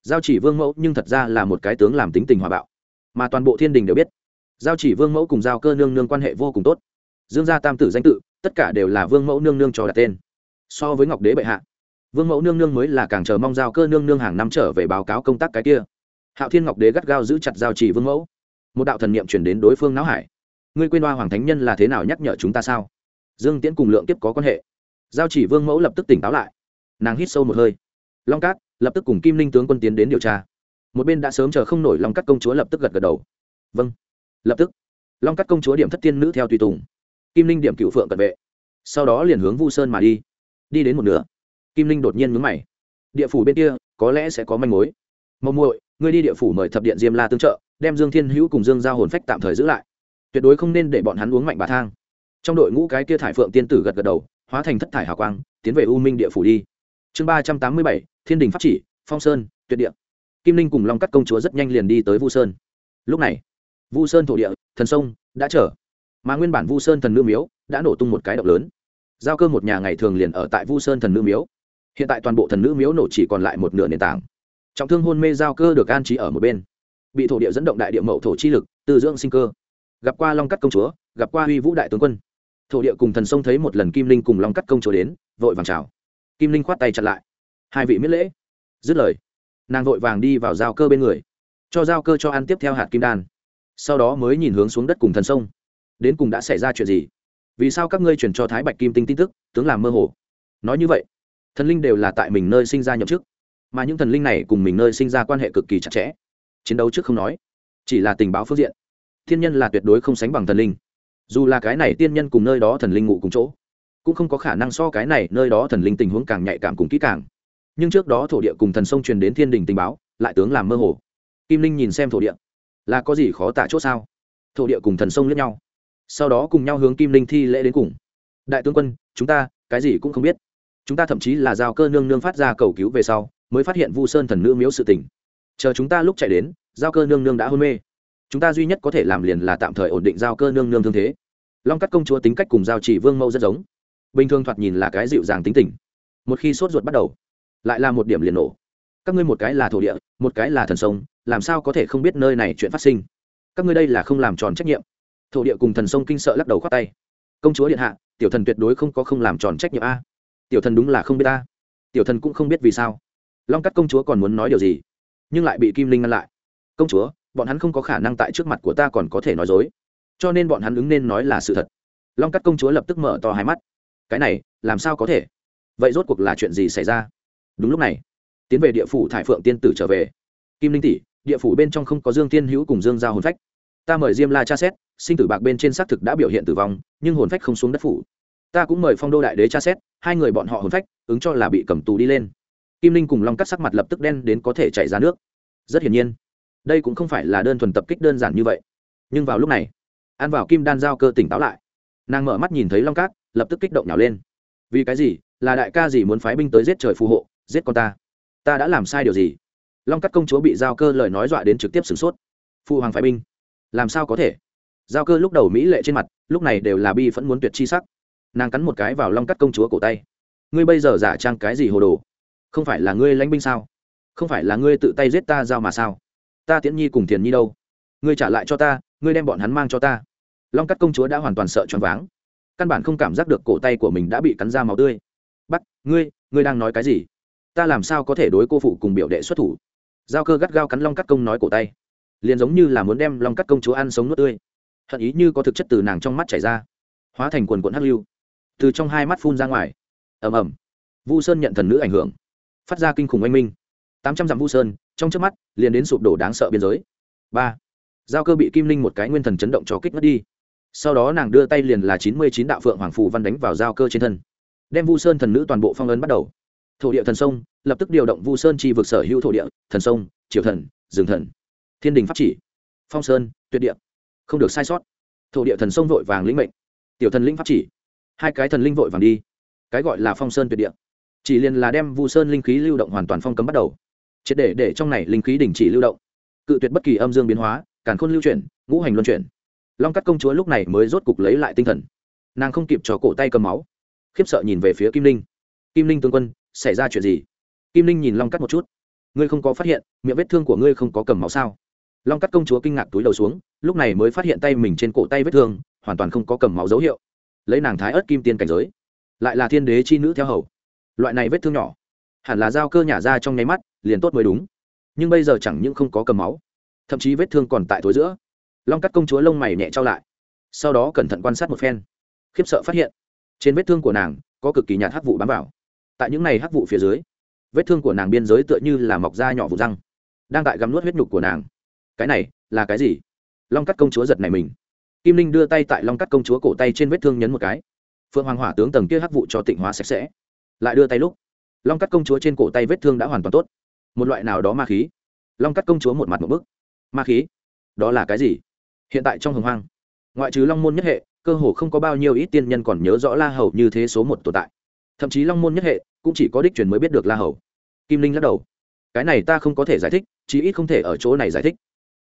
Giao chỉ vương mẫu nhưng thật ra là một cái tướng làm tính tình hòa bạo. Mà toàn bộ thiên đình đều biết giao chỉ vương mẫu cùng giao cơ nương nương quan hệ vô cùng tốt. Dương gia tam tử danh tự, tất cả đều là vương mẫu nương nương cho đặt tên. So với ngọc đế bệ hạ, vương mẫu nương nương mới là càng chờ mong giao cơ nương nương hàng năm trở về báo cáo công tác cái kia. Hạo thiên ngọc đế gắt gao giữ chặt giao chỉ vương mẫu. Một đạo thần niệm chuyển đến đối phương não hải. Ngươi quên hoa hoàng thánh nhân là thế nào nhắc nhở chúng ta sao? Dương tiễn cùng lượng kiếp có quan hệ. Giao chỉ vương mẫu lập tức tỉnh táo lại. Nàng hít sâu một hơi. Long cát, lập tức cùng kim linh tướng quân tiến đến điều tra. Một bên đã sớm chờ không nổi long cát công chúa lập tức gật gật đầu. Vâng lập tức, long Cắt công chúa điểm thất tiên nữ theo tùy tùng. Kim linh điểm cựu phượng cận vệ. Sau đó liền hướng vu sơn mà đi. Đi đến một nửa, kim linh đột nhiên mướn mày. Địa phủ bên kia, có lẽ sẽ có manh mối. Mong muội, ngươi đi địa phủ mời thập điện diêm la tương trợ, đem dương thiên hữu cùng dương giao hồn phách tạm thời giữ lại. Tuyệt đối không nên để bọn hắn uống mạnh bà thang. Trong đội ngũ cái kia thải phượng tiên tử gật gật đầu, hóa thành thất thải hào quang, tiến về u minh địa phủ đi. Chương ba trăm tám mươi bảy, thiên đình pháp chỉ, phong sơn, tuyệt địa. Kim linh cùng long cắt công chúa rất nhanh liền đi tới vu sơn. Lúc này vu sơn thổ địa, thần sông, đã trở. Mà nguyên bản vu sơn thần nữ miếu đã nổ tung một cái động lớn. Giao cơ một nhà ngày thường liền ở tại vu sơn thần nữ miếu. Hiện tại toàn bộ thần nữ miếu nổ chỉ còn lại một nửa nền tảng. Trọng thương hôn mê giao cơ được an trí ở một bên. Bị thổ địa dẫn động đại địa mậu thổ chi lực từ dưỡng sinh cơ. Gặp qua long cắt công chúa, gặp qua huy vũ đại tướng quân. Thổ địa cùng thần sông thấy một lần kim linh cùng long cắt công chúa đến, vội vàng chào. Kim linh khoát tay chặt lại. Hai vị miết lễ. Dứt lời, nàng vội vàng đi vào giao cơ bên người, cho giao cơ cho ăn tiếp theo hạt kim đan sau đó mới nhìn hướng xuống đất cùng thần sông. Đến cùng đã xảy ra chuyện gì? Vì sao các ngươi truyền cho thái bạch kim tinh tin tức, tướng làm mơ hồ? Nói như vậy, thần linh đều là tại mình nơi sinh ra nhậm chức, mà những thần linh này cùng mình nơi sinh ra quan hệ cực kỳ chặt chẽ. Chiến đấu trước không nói, chỉ là tình báo phương diện. Thiên nhân là tuyệt đối không sánh bằng thần linh. Dù là cái này tiên nhân cùng nơi đó thần linh ngụ cùng chỗ, cũng không có khả năng so cái này nơi đó thần linh tình huống càng nhạy cảm cùng kỹ càng. Nhưng trước đó thổ địa cùng thần sông truyền đến thiên đình tình báo, lại tướng làm mơ hồ. Kim linh nhìn xem thổ địa là có gì khó tả chốt sao? Thổ địa cùng thần sông lẫn nhau. Sau đó cùng nhau hướng kim linh thi lễ đến cùng. Đại tướng quân, chúng ta, cái gì cũng không biết. Chúng ta thậm chí là giao cơ nương nương phát ra cầu cứu về sau, mới phát hiện vu sơn thần nữ miếu sự tình. Chờ chúng ta lúc chạy đến, giao cơ nương nương đã hôn mê. Chúng ta duy nhất có thể làm liền là tạm thời ổn định giao cơ nương nương thương thế. Long cắt công chúa tính cách cùng giao chỉ vương mẫu rất giống. Bình thường thoạt nhìn là cái dịu dàng tính tình. Một khi sốt ruột bắt đầu, lại là một điểm liền nổ. Các ngươi một cái là thổ địa, một cái là thần sông làm sao có thể không biết nơi này chuyện phát sinh? Các ngươi đây là không làm tròn trách nhiệm. Thổ địa cùng thần sông kinh sợ lắc đầu khoát tay. Công chúa điện hạ, tiểu thần tuyệt đối không có không làm tròn trách nhiệm a. À. Tiểu thần đúng là không biết a. À. Tiểu thần cũng không biết vì sao. Long cắt công chúa còn muốn nói điều gì? Nhưng lại bị kim linh ngăn lại. Công chúa, bọn hắn không có khả năng tại trước mặt của ta còn có thể nói dối. Cho nên bọn hắn ứng nên nói là sự thật. Long cắt công chúa lập tức mở to hai mắt. Cái này, làm sao có thể? Vậy rốt cuộc là chuyện gì xảy ra? Đúng lúc này, tiến về địa phủ thải phượng tiên tử trở về. Kim linh tỷ địa phủ bên trong không có dương tiên hữu cùng dương giao hồn phách. Ta mời diêm la tra xét, sinh tử bạc bên trên xác thực đã biểu hiện tử vong, nhưng hồn phách không xuống đất phủ. Ta cũng mời phong đô đại đế tra xét, hai người bọn họ hồn phách, ứng cho là bị cầm tù đi lên. Kim linh cùng long cắt sắc mặt lập tức đen đến có thể chảy ra nước. Rất hiển nhiên, đây cũng không phải là đơn thuần tập kích đơn giản như vậy. Nhưng vào lúc này ăn vào kim đan giao cơ tỉnh táo lại. Nàng mở mắt nhìn thấy long cát lập tức kích động nhào lên. Vì cái gì? Là đại ca gì muốn phái binh tới giết trời phù hộ, giết con ta? Ta đã làm sai điều gì? Long cắt công chúa bị giao cơ lời nói dọa đến trực tiếp sửng sốt. Phụ hoàng phái binh, làm sao có thể? Giao cơ lúc đầu mỹ lệ trên mặt, lúc này đều là bi vẫn muốn tuyệt chi sắc. Nàng cắn một cái vào long cắt công chúa cổ tay. Ngươi bây giờ giả trang cái gì hồ đồ? Không phải là ngươi lãnh binh sao? Không phải là ngươi tự tay giết ta giao mà sao? Ta tiễn nhi cùng thiền nhi đâu? Ngươi trả lại cho ta, ngươi đem bọn hắn mang cho ta. Long cắt công chúa đã hoàn toàn sợ choáng váng. Căn bản không cảm giác được cổ tay của mình đã bị cắn ra máu tươi. Bắt ngươi ngươi đang nói cái gì? Ta làm sao có thể đối cô phụ cùng biểu đệ xuất thủ? Giao cơ gắt gao cắn long cắt công nói cổ tay. Liền giống như là muốn đem long cắt công chúa ăn sống nuốt tươi. Hận ý như có thực chất từ nàng trong mắt chảy ra, hóa thành quần quận hắc lưu, từ trong hai mắt phun ra ngoài. Ầm ầm. Vu sơn nhận thần nữ ảnh hưởng, phát ra kinh khủng oanh minh. Tám trăm dặm vu sơn, trong trước mắt, liền đến sụp đổ đáng sợ biên giới. Ba. Giao cơ bị kim linh một cái nguyên thần chấn động cho kích mất đi. Sau đó nàng đưa tay liền là chín mươi chín đạo phượng hoàng phù văn đánh vào giao cơ trên thân. Đem vu sơn thần nữ toàn bộ phong ấn bắt đầu. Thổ địa thần sông lập tức điều động vu sơn chi vực sở hữu thổ địa, thần sông, triều thần, rừng thần. Thiên đình pháp chỉ, phong sơn, tuyệt địa. Không được sai sót. Thổ địa thần sông vội vàng lĩnh mệnh. Tiểu thần linh pháp chỉ. Hai cái thần linh vội vàng đi. Cái gọi là phong sơn tuyệt địa. Chỉ liền là đem vu sơn linh khí lưu động hoàn toàn phong cấm bắt đầu. Triệt để để trong này linh khí đình chỉ lưu động. Cự tuyệt bất kỳ âm dương biến hóa, càn khôn lưu chuyển, ngũ hành luân chuyển. Long cắt công chúa lúc này mới rốt cục lấy lại tinh thần. Nàng không kịp cho cổ tay cầm máu. Khiếp sợ nhìn về phía kim linh. Kim linh tướng quân, xảy ra chuyện gì? Kim linh nhìn long cắt một chút. Ngươi không có phát hiện, miệng vết thương của ngươi không có cầm máu sao? Long cắt công chúa kinh ngạc túi đầu xuống, lúc này mới phát hiện tay mình trên cổ tay vết thương, hoàn toàn không có cầm máu dấu hiệu. Lấy nàng thái ớt kim tiên cảnh giới, lại là thiên đế chi nữ theo hầu. Loại này vết thương nhỏ, hẳn là dao cơ nhả ra trong nháy mắt, liền tốt mới đúng. Nhưng bây giờ chẳng những không có cầm máu, thậm chí vết thương còn tại thối giữa. Long cắt công chúa lông mày nhẹ trao lại, sau đó cẩn thận quan sát một phen. Khiếp sợ phát hiện, trên vết thương của nàng có cực kỳ nhạt hắc vụ bám vào. Tại những này hắc vụ phía dưới vết thương của nàng biên giới tựa như là mọc da nhỏ vụ răng, đang tại gắm nuốt huyết nhục của nàng. Cái này là cái gì? Long cắt công chúa giật này mình. Kim linh đưa tay tại long cắt công chúa cổ tay trên vết thương nhấn một cái. Phượng hoàng hỏa tướng tầng kia hắc vụ cho tịnh hóa sạch sẽ. Lại đưa tay lúc, long cắt công chúa trên cổ tay vết thương đã hoàn toàn tốt. Một loại nào đó ma khí. Long cắt công chúa một mặt một bức. Ma khí? Đó là cái gì? Hiện tại trong hồng hoang, ngoại trừ long môn nhất hệ, cơ hồ không có bao nhiêu ít tiên nhân còn nhớ rõ la hầu như thế số một tồn tại thậm chí long môn nhất hệ cũng chỉ có đích truyền mới biết được la hầu kim linh lắc đầu cái này ta không có thể giải thích chí ít không thể ở chỗ này giải thích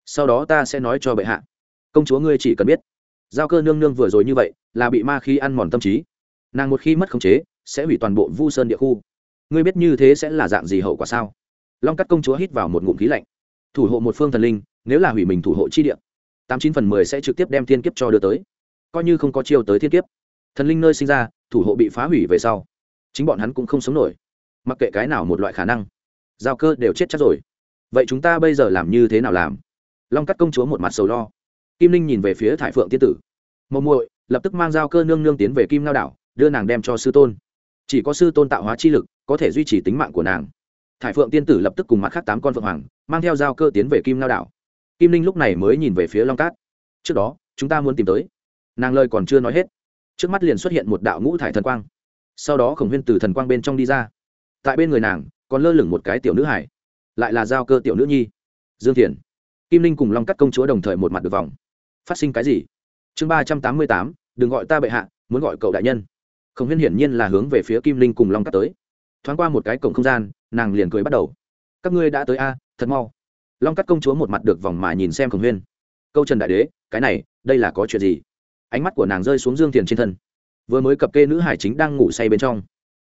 sau đó ta sẽ nói cho bệ hạ công chúa ngươi chỉ cần biết giao cơ nương nương vừa rồi như vậy là bị ma khí ăn mòn tâm trí nàng một khi mất khống chế sẽ hủy toàn bộ vu sơn địa khu ngươi biết như thế sẽ là dạng gì hậu quả sao long cắt công chúa hít vào một ngụm khí lạnh thủ hộ một phương thần linh nếu là hủy mình thủ hộ chi địa tám chín phần mười sẽ trực tiếp đem thiên kiếp cho đưa tới coi như không có chiêu tới thiên kiếp thần linh nơi sinh ra thủ hộ bị phá hủy về sau chính bọn hắn cũng không sống nổi. Mặc kệ cái nào một loại khả năng, giao cơ đều chết chắc rồi. Vậy chúng ta bây giờ làm như thế nào làm? Long cắt công chúa một mặt sầu lo. Kim linh nhìn về phía thải phượng tiên tử. Màu muội, lập tức mang giao cơ nương nương tiến về kim lao đảo, đưa nàng đem cho sư tôn. Chỉ có sư tôn tạo hóa chi lực, có thể duy trì tính mạng của nàng. Thải phượng tiên tử lập tức cùng mặt khác tám con phượng hoàng, mang theo giao cơ tiến về kim lao đảo. Kim linh lúc này mới nhìn về phía long cát. Trước đó, chúng ta muốn tìm tới. Nàng lời còn chưa nói hết, trước mắt liền xuất hiện một đạo ngũ thải thần quang sau đó khổng huyên từ thần quang bên trong đi ra. Tại bên người nàng, còn lơ lửng một cái tiểu nữ hải, lại là giao cơ tiểu nữ nhi, dương thiền kim linh cùng long cắt công chúa đồng thời một mặt được vòng phát sinh cái gì? Chương ba trăm tám mươi tám, đừng gọi ta bệ hạ, muốn gọi cậu đại nhân. Khổng huyên hiển nhiên là hướng về phía kim linh cùng long cắt tới. Thoáng qua một cái cổng không gian, nàng liền cười bắt đầu. Các ngươi đã tới a, thật mau. Long cắt công chúa một mặt được vòng mà nhìn xem khổng huyên. Câu trần đại đế, cái này, đây là có chuyện gì? Ánh mắt của nàng rơi xuống dương thiền trên thân vừa mới cập kê nữ hải chính đang ngủ say bên trong.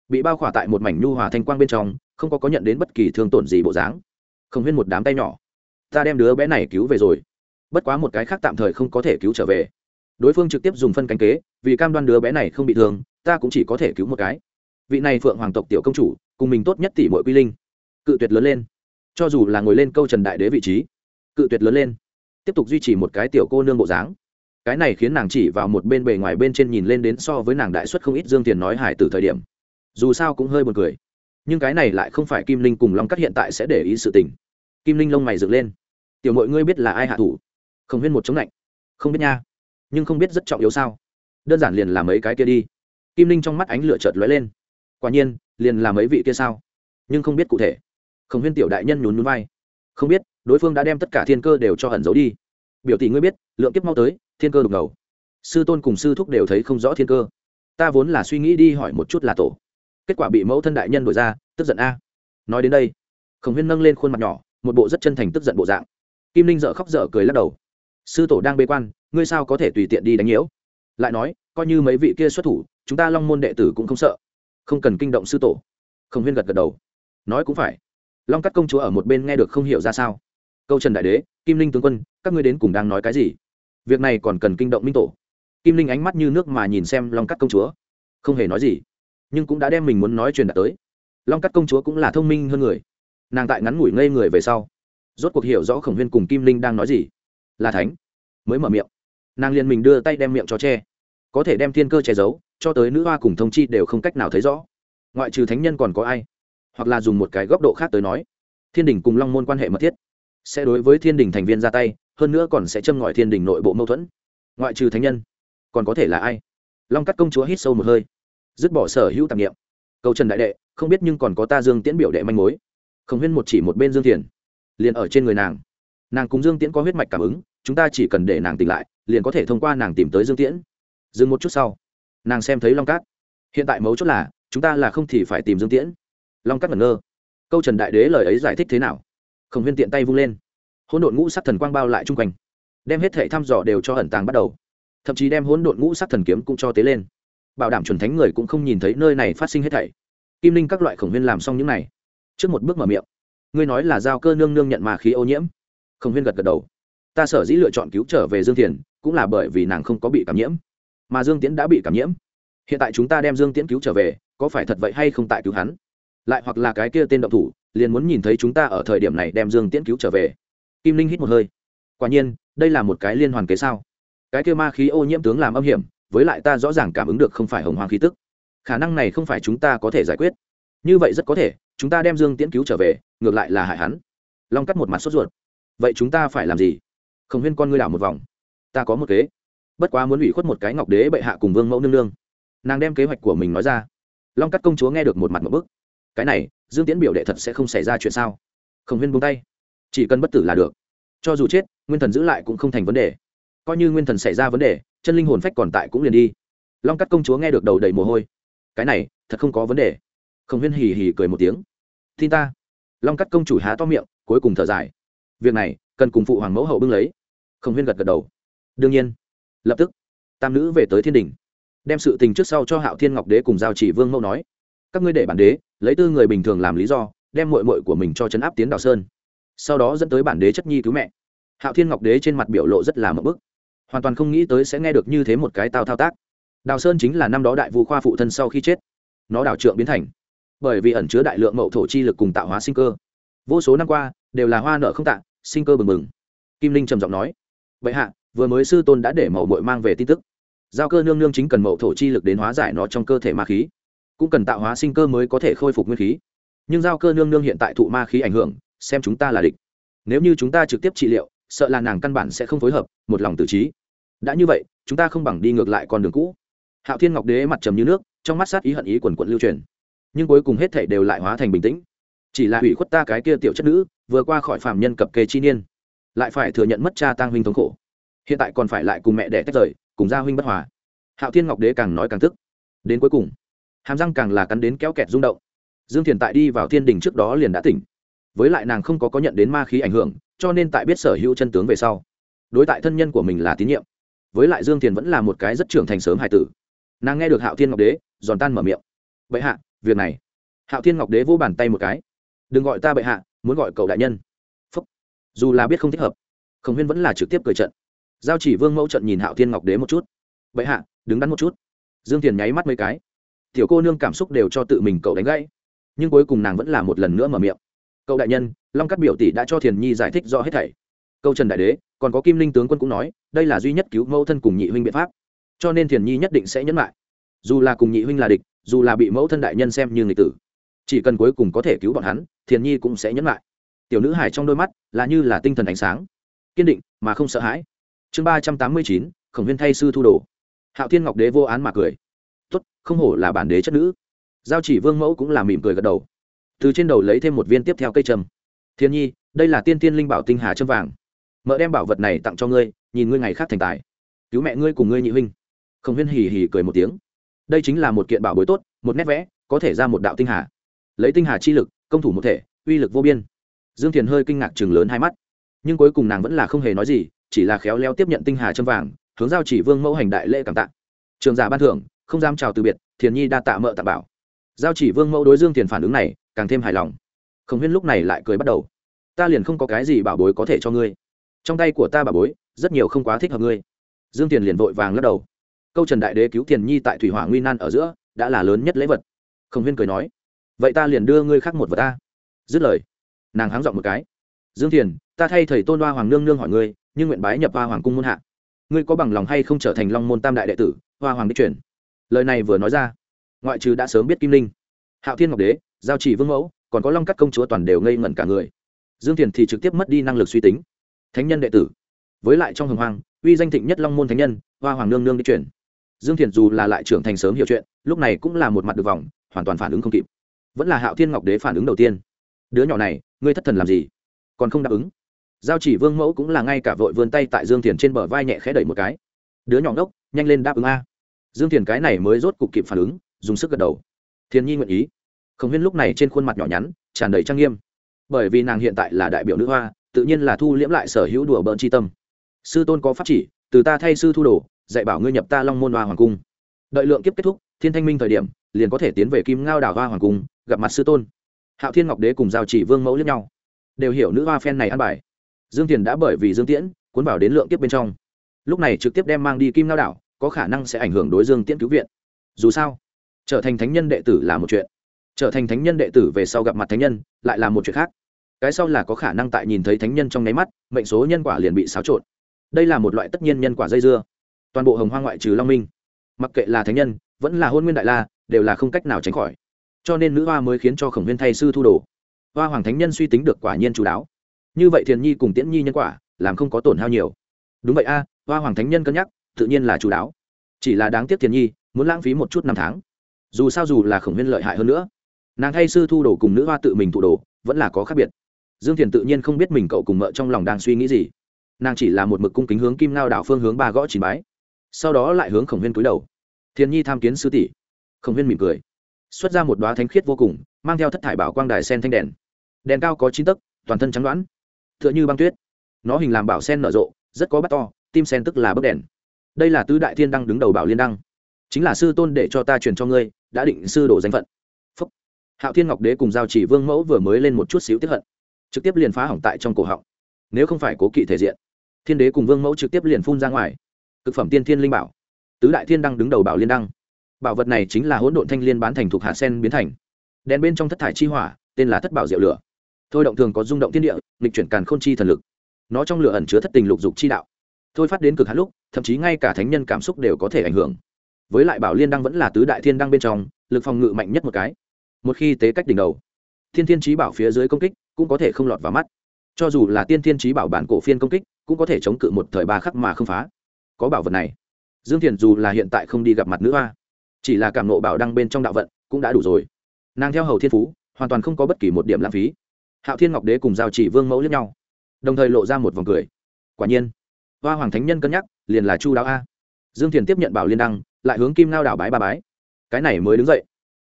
Bị bao khỏa tại một mảnh nhu hòa thanh quang bên trong, không có có nhận đến bất kỳ thương tổn gì bộ dáng. Không huyên một đám tay nhỏ. Ta đem đứa bé này cứu về rồi. Bất quá một cái khác tạm thời không có thể cứu trở về. Đối phương trực tiếp dùng phân cánh kế, vì cam đoan đứa bé này không bị thương, ta cũng chỉ có thể cứu một cái. Vị này phượng hoàng tộc tiểu công chủ, cùng mình tốt nhất tỷ mọi quy linh. Cự tuyệt lớn lên. Cho dù là ngồi lên câu trần đại đế vị trí, cự tuyệt lớn lên. Tiếp tục duy trì một cái tiểu cô nương bộ dáng cái này khiến nàng chỉ vào một bên bề ngoài bên trên nhìn lên đến so với nàng đại xuất không ít dương tiền nói hải từ thời điểm. Dù sao cũng hơi buồn cười. Nhưng cái này lại không phải kim linh cùng long cắt hiện tại sẽ để ý sự tình. Kim linh lông mày dựng lên. Tiểu mọi ngươi biết là ai hạ thủ? Không huyên một chống lạnh. Không biết nha. Nhưng không biết rất trọng yếu sao? Đơn giản liền làm mấy cái kia đi. Kim linh trong mắt ánh lửa chợt lóe lên. Quả nhiên, liền làm mấy vị kia sao? Nhưng không biết cụ thể. Không huyên tiểu đại nhân nhún nhún vai. Không biết, đối phương đã đem tất cả thiên cơ đều cho ẩn giấu đi. Biểu tỷ ngươi biết, lượng kiếp mau tới thiên cơ đục ngầu. Sư tôn cùng sư thúc đều thấy không rõ thiên cơ. Ta vốn là suy nghĩ đi hỏi một chút là tổ. Kết quả bị mẫu thân đại nhân đổi ra, tức giận a. Nói đến đây, khổng huyên nâng lên khuôn mặt nhỏ, một bộ rất chân thành tức giận bộ dạng. Kim linh dợ khóc dở cười lắc đầu. Sư tổ đang bê quan, ngươi sao có thể tùy tiện đi đánh nhiễu? Lại nói, coi như mấy vị kia xuất thủ, chúng ta long môn đệ tử cũng không sợ. Không cần kinh động sư tổ. Khổng huyên gật gật đầu. Nói cũng phải. Long cắt công chúa ở một bên nghe được không hiểu ra sao. Câu trần đại đế, kim linh tướng quân, các ngươi đến cùng đang nói cái gì? Việc này còn cần kinh động minh tổ. Kim linh ánh mắt như nước mà nhìn xem long cắt công chúa. Không hề nói gì, nhưng cũng đã đem mình muốn nói truyền đạt tới. Long cắt công chúa cũng là thông minh hơn người. Nàng tại ngắn ngủi ngây người về sau, rốt cuộc hiểu rõ khổng huyên cùng kim linh đang nói gì. Là thánh, mới mở miệng. Nàng liền mình đưa tay đem miệng cho che. Có thể đem thiên cơ che giấu, cho tới nữ hoa cùng thông chi đều không cách nào thấy rõ. Ngoại trừ thánh nhân còn có ai? Hoặc là dùng một cái góc độ khác tới nói, thiên đình cùng long môn quan hệ mật thiết, sẽ đối với thiên đình thành viên ra tay hơn nữa còn sẽ châm ngòi thiên đình nội bộ mâu thuẫn. Ngoại trừ thánh nhân, còn có thể là ai? Long cắt công chúa hít sâu một hơi, dứt bỏ sở hữu tạp nghiệm câu trần đại đệ, không biết nhưng còn có ta dương tiễn biểu đệ manh mối. Khổng huyên một chỉ một bên dương thiền, liền ở trên người nàng. Nàng cùng dương tiễn có huyết mạch cảm ứng, chúng ta chỉ cần để nàng tỉnh lại, liền có thể thông qua nàng tìm tới dương tiễn. Dừng một chút sau, nàng xem thấy long cát hiện tại mấu chốt là, chúng ta là không thì phải tìm dương tiễn. Long cát ngẩn ngơ. Câu trần đại đế lời ấy giải thích thế nào? Khổng huyên tiện tay vung lên hỗn độn ngũ sắc thần quang bao lại chung quanh, đem hết thể thăm dò đều cho ẩn tàng bắt đầu. Thậm chí đem hỗn độn ngũ sắc thần kiếm cũng cho tế lên. Bảo đảm chuẩn thánh người cũng không nhìn thấy nơi này phát sinh hết thảy. Kim linh các loại khổng huyên làm xong những này. Trước một bước mở miệng. Ngươi nói là giao cơ nương nương nhận mà khí ô nhiễm. Khổng huyên gật gật đầu. Ta sở dĩ lựa chọn cứu trở về dương thiền cũng là bởi vì nàng không có bị cảm nhiễm. Mà dương tiễn đã bị cảm nhiễm. Hiện tại chúng ta đem dương tiễn cứu trở về, có phải thật vậy hay không tại cứu hắn? Lại hoặc là cái kia tên động thủ, liền muốn nhìn thấy chúng ta ở thời điểm này đem dương tiễn cứu trở về kim linh hít một hơi. Quả nhiên, đây là một cái liên hoàn kế sao. Cái kia ma khí ô nhiễm tướng làm âm hiểm, với lại ta rõ ràng cảm ứng được không phải hồng hoàng khí tức. Khả năng này không phải chúng ta có thể giải quyết. Như vậy rất có thể, chúng ta đem dương tiễn cứu trở về, ngược lại là hại hắn. Long cắt một mặt sốt ruột. Vậy chúng ta phải làm gì? Khổng huyên con ngươi đảo một vòng. Ta có một kế. Bất quá muốn ủy khuất một cái ngọc đế bệ hạ cùng vương mẫu nương nương. Nàng đem kế hoạch của mình nói ra. Long cắt công chúa nghe được một mặt một bức. Cái này, dương tiễn biểu đệ thật sẽ không xảy ra chuyện sao? Khổng huyên buông tay chỉ cần bất tử là được. Cho dù chết, nguyên thần giữ lại cũng không thành vấn đề. Coi như nguyên thần xảy ra vấn đề, chân linh hồn phách còn tại cũng liền đi. Long cắt công chúa nghe được đầu đầy mồ hôi. Cái này, thật không có vấn đề. Khổng huyên hì hì cười một tiếng. Tin ta. Long cắt công chủ há to miệng, cuối cùng thở dài. Việc này, cần cùng phụ hoàng mẫu hậu bưng lấy. Khổng huyên gật gật đầu. Đương nhiên. Lập tức, tam nữ về tới thiên đình. Đem sự tình trước sau cho hạo thiên ngọc đế cùng giao chỉ vương mẫu nói. Các ngươi để bản đế, lấy tư người bình thường làm lý do, đem mội mội của mình cho chấn áp tiến đào sơn sau đó dẫn tới bản đế chất nhi cứu mẹ. Hạo thiên ngọc đế trên mặt biểu lộ rất là mậm bức. Hoàn toàn không nghĩ tới sẽ nghe được như thế một cái tao thao tác. Đào sơn chính là năm đó đại vũ khoa phụ thân sau khi chết. Nó đảo trượng biến thành. Bởi vì ẩn chứa đại lượng mậu thổ chi lực cùng tạo hóa sinh cơ. Vô số năm qua, đều là hoa nợ không tạ, sinh cơ bừng bừng. Kim linh trầm giọng nói vậy hạ, vừa mới sư tôn đã để mậu mội mang về tin tức. Giao cơ nương nương chính cần mậu thổ chi lực đến hóa giải nó trong cơ thể ma khí. Cũng cần tạo hóa sinh cơ mới có thể khôi phục nguyên khí. Nhưng giao cơ nương nương hiện tại thụ ma khí ảnh hưởng xem chúng ta là địch. Nếu như chúng ta trực tiếp trị liệu, sợ là nàng căn bản sẽ không phối hợp, một lòng tự trí. Đã như vậy, chúng ta không bằng đi ngược lại con đường cũ. Hạo thiên ngọc đế mặt trầm như nước, trong mắt sát ý hận ý quần quận lưu truyền. Nhưng cuối cùng hết thể đều lại hóa thành bình tĩnh. Chỉ là hủy khuất ta cái kia tiểu chất nữ, vừa qua khỏi phạm nhân cập kê chi niên, lại phải thừa nhận mất cha tăng huynh thống khổ. Hiện tại còn phải lại cùng mẹ đẻ tách rời, cùng gia huynh bất hòa. Hạo thiên ngọc đế càng nói càng tức. Đến cuối cùng, hàm răng càng là cắn đến kéo kẹt rung động. Dương thiền tại đi vào thiên đình trước đó liền đã tỉnh với lại nàng không có có nhận đến ma khí ảnh hưởng, cho nên tại biết sở hữu chân tướng về sau, đối tại thân nhân của mình là tín nhiệm. Với lại dương thiền vẫn là một cái rất trưởng thành sớm hải tử. Nàng nghe được hạo thiên ngọc đế, giòn tan mở miệng. Bệ hạ, việc này. Hạo thiên ngọc đế vô bàn tay một cái. Đừng gọi ta bệ hạ, muốn gọi cậu đại nhân. Phúc. dù là biết không thích hợp, khổng huyên vẫn là trực tiếp cười trận. Giao chỉ vương mẫu trận nhìn hạo thiên ngọc đế một chút. Bệ hạ, đứng đắn một chút. Dương thiền nháy mắt mấy cái. Tiểu cô nương cảm xúc đều cho tự mình cậu đánh gãy. Nhưng cuối cùng nàng vẫn là một lần nữa mở miệng cậu đại nhân, long cắt biểu tỷ đã cho thiền nhi giải thích rõ hết thảy. Câu trần đại đế, còn có kim linh tướng quân cũng nói, đây là duy nhất cứu mẫu thân cùng nhị huynh biện pháp. Cho nên thiền nhi nhất định sẽ nhẫn lại. Dù là cùng nhị huynh là địch, dù là bị mẫu thân đại nhân xem như người tử, chỉ cần cuối cùng có thể cứu bọn hắn, thiền nhi cũng sẽ nhẫn lại. Tiểu nữ hải trong đôi mắt là như là tinh thần ánh sáng. Kiên định, mà không sợ hãi. Chương ba trăm tám mươi chín, khổng huyên thay sư thu đồ. Hạo thiên ngọc đế vô án mà cười. Tốt, không hổ là bản đế chất nữ. Giao chỉ vương mẫu cũng là mỉm cười gật đầu từ trên đầu lấy thêm một viên tiếp theo cây trầm thiên nhi, đây là tiên tiên linh bảo tinh hà trâm vàng. Mợ đem bảo vật này tặng cho ngươi, nhìn ngươi ngày khác thành tài. Cứu mẹ ngươi cùng ngươi nhị huynh. Khổng huyên hì hì cười một tiếng. Đây chính là một kiện bảo bối tốt, một nét vẽ, có thể ra một đạo tinh hà. Lấy tinh hà chi lực, công thủ một thể, uy lực vô biên. Dương thiền hơi kinh ngạc chừng lớn hai mắt. Nhưng cuối cùng nàng vẫn là không hề nói gì, chỉ là khéo léo tiếp nhận tinh hà châm vàng, hướng giao chỉ vương mẫu hành đại lễ cảm tạ. Trường giả ban thưởng, không dám chào từ biệt, thiền nhi đa tạ mợ tạ bảo giao chỉ vương mẫu đối dương tiền phản ứng này càng thêm hài lòng. Khổng huyên lúc này lại cười bắt đầu. Ta liền không có cái gì bảo bối có thể cho ngươi. Trong tay của ta bảo bối rất nhiều không quá thích hợp ngươi. Dương tiền liền vội vàng lắc đầu. Câu trần đại đế cứu tiền nhi tại thủy hỏa nguy nan ở giữa đã là lớn nhất lễ vật. Khổng huyên cười nói vậy ta liền đưa ngươi khác một vật ta. Dứt lời nàng háng dọn một cái. Dương Tiền, ta thay thầy tôn đoa hoàng nương nương hỏi ngươi nhưng nguyện bái nhập hoa hoàng cung môn hạ. Ngươi có bằng lòng hay không trở thành long môn tam đại đệ tử? Hoa hoàng đi chuyển. lời này vừa nói ra ngoại trừ đã sớm biết kim linh hạo thiên ngọc đế giao chỉ vương mẫu còn có long cắt công chúa toàn đều ngây ngẩn cả người dương thiền thì trực tiếp mất đi năng lực suy tính thánh nhân đệ tử với lại trong hồng hoàng uy danh thịnh nhất long môn thánh nhân hoa hoàng nương nương đi chuyển dương thiền dù là lại trưởng thành sớm hiểu chuyện lúc này cũng là một mặt được vòng hoàn toàn phản ứng không kịp vẫn là hạo thiên ngọc đế phản ứng đầu tiên đứa nhỏ này ngươi thất thần làm gì còn không đáp ứng giao chỉ vương mẫu cũng là ngay cả vội vươn tay tại dương thiền trên bờ vai nhẹ khẽ đẩy một cái đứa nhỏ ngốc nhanh lên đáp ứng a dương thiền cái này mới rốt cục kịp phản ứng dùng sức gật đầu. Thiên nhi nguyện ý. Khổng huyên lúc này trên khuôn mặt nhỏ nhắn, tràn đầy trang nghiêm. Bởi vì nàng hiện tại là đại biểu nữ hoa, tự nhiên là thu liễm lại sở hữu đùa bỡn c tâm. Sư tôn có pháp chỉ, từ ta thay sư thu đồ, dạy bảo ngươi nhập ta long môn hoa hoàng cung. Đợi lượng kiếp kết thúc, thiên thanh minh thời điểm, liền có thể tiến về kim ngao đảo hoa hoàng cung, gặp mặt sư tôn. Hạo thiên ngọc đế cùng giao chỉ vương mẫu lẫn nhau. Đều hiểu nữ hoa phen này ăn bài. Dương tiền đã bởi vì dương tiễn, cuốn vào đến lượng kiếp bên trong. Lúc này trực tiếp đem mang đi kim ngao đảo, có khả năng sẽ ảnh hưởng đối dương tiễn cứu viện. Dù sao trở thành thánh nhân đệ tử là một chuyện. Trở thành thánh nhân đệ tử về sau gặp mặt thánh nhân, lại là một chuyện khác. Cái sau là có khả năng tại nhìn thấy thánh nhân trong nháy mắt, mệnh số nhân quả liền bị xáo trộn. Đây là một loại tất nhiên nhân quả dây dưa. Toàn bộ hồng hoa ngoại trừ long minh, mặc kệ là thánh nhân, vẫn là hôn nguyên đại la, đều là không cách nào tránh khỏi. Cho nên nữ hoa mới khiến cho khổng huyên thay sư thu đồ. Hoa hoàng thánh nhân suy tính được quả nhiên chú đáo. Như vậy thiền nhi cùng tiễn nhi nhân quả, làm không có tổn hao nhiều. Đúng vậy a, hoa hoàng thánh nhân cân nhắc, tự nhiên là chú đáo. Chỉ là đáng tiếc thiền nhi, muốn lãng phí một chút năm tháng dù sao dù là khổng huyên lợi hại hơn nữa. Nàng thay sư thu đồ cùng nữ hoa tự mình thụ đồ, vẫn là có khác biệt. Dương thiền tự nhiên không biết mình cậu cùng mợ trong lòng đang suy nghĩ gì. Nàng chỉ là một mực cung kính hướng kim ngao đảo phương hướng ba gõ chín bái, sau đó lại hướng khổng huyên cúi đầu. Thiền nhi tham kiến sư tỷ. Khổng huyên mỉm cười, xuất ra một đoá thánh khiết vô cùng, mang theo thất thải bảo quang đài sen thanh đèn. Đèn cao có chín tấc, toàn thân trắng đoán t h ư ợ n h ư băng tuyết. Nó hình làm bảo sen nở rộ, rất có bắt to, tim sen tức là bấc đèn. Đây là tứ đại thiên đăng đứng đầu bảo liên đăng. Chính là sư tôn để cho ta truyền cho ngươi đã định sư đổ danh phận. Phúc. hạo thiên ngọc đế cùng giao chỉ vương mẫu vừa mới lên một chút xíu tiếp hận, trực tiếp liền phá hỏng tại trong cổ họng. Nếu không phải cố kỵ thể diện, thiên đế cùng vương mẫu trực tiếp liền phun ra ngoài. Thực phẩm tiên thiên linh bảo. Tứ đại thiên đăng đứng đầu bảo liên đăng. Bảo vật này chính là hỗn độn thanh liên bán thành thuộc hạ sen biến thành. Đèn bên trong thất thải chi hỏa, tên là thất bảo diệu lửa. Thôi động thường có rung động thiên địa, nghịch chuyển càn khôn chi thần lực. Nó trong lửa ẩn chứa thất tình lục dục chi đạo. Thôi phát đến cực hạn lúc, thậm chí ngay cả thánh nhân cảm xúc đều có thể ảnh hưởng với lại bảo liên đăng vẫn là tứ đại thiên đăng bên trong, lực phòng ngự mạnh nhất một cái. Một khi tế cách đỉnh đầu, thiên thiên trí bảo phía dưới công kích cũng có thể không lọt vào mắt. Cho dù là tiên thiên trí bảo bản cổ phiên công kích, cũng có thể chống cự một thời ba khắc mà không phá. Có bảo vật này, dương thiền dù là hiện tại không đi gặp mặt nữ hoa, chỉ là cảm nộ bảo đăng bên trong đạo vận cũng đã đủ rồi. Nàng theo hầu thiên phú, hoàn toàn không có bất kỳ một điểm lãng phí. Hạo thiên ngọc đế cùng giao chỉ vương mẫu lẫn nhau, đồng thời lộ ra một vòng cười. Quả nhiên, hoa hoàng thánh nhân cân nhắc, liền là chu đáo a. Dương thiền tiếp nhận bảo liên đăng lại hướng kim ngao đảo bái ba bái. Cái này mới đứng dậy.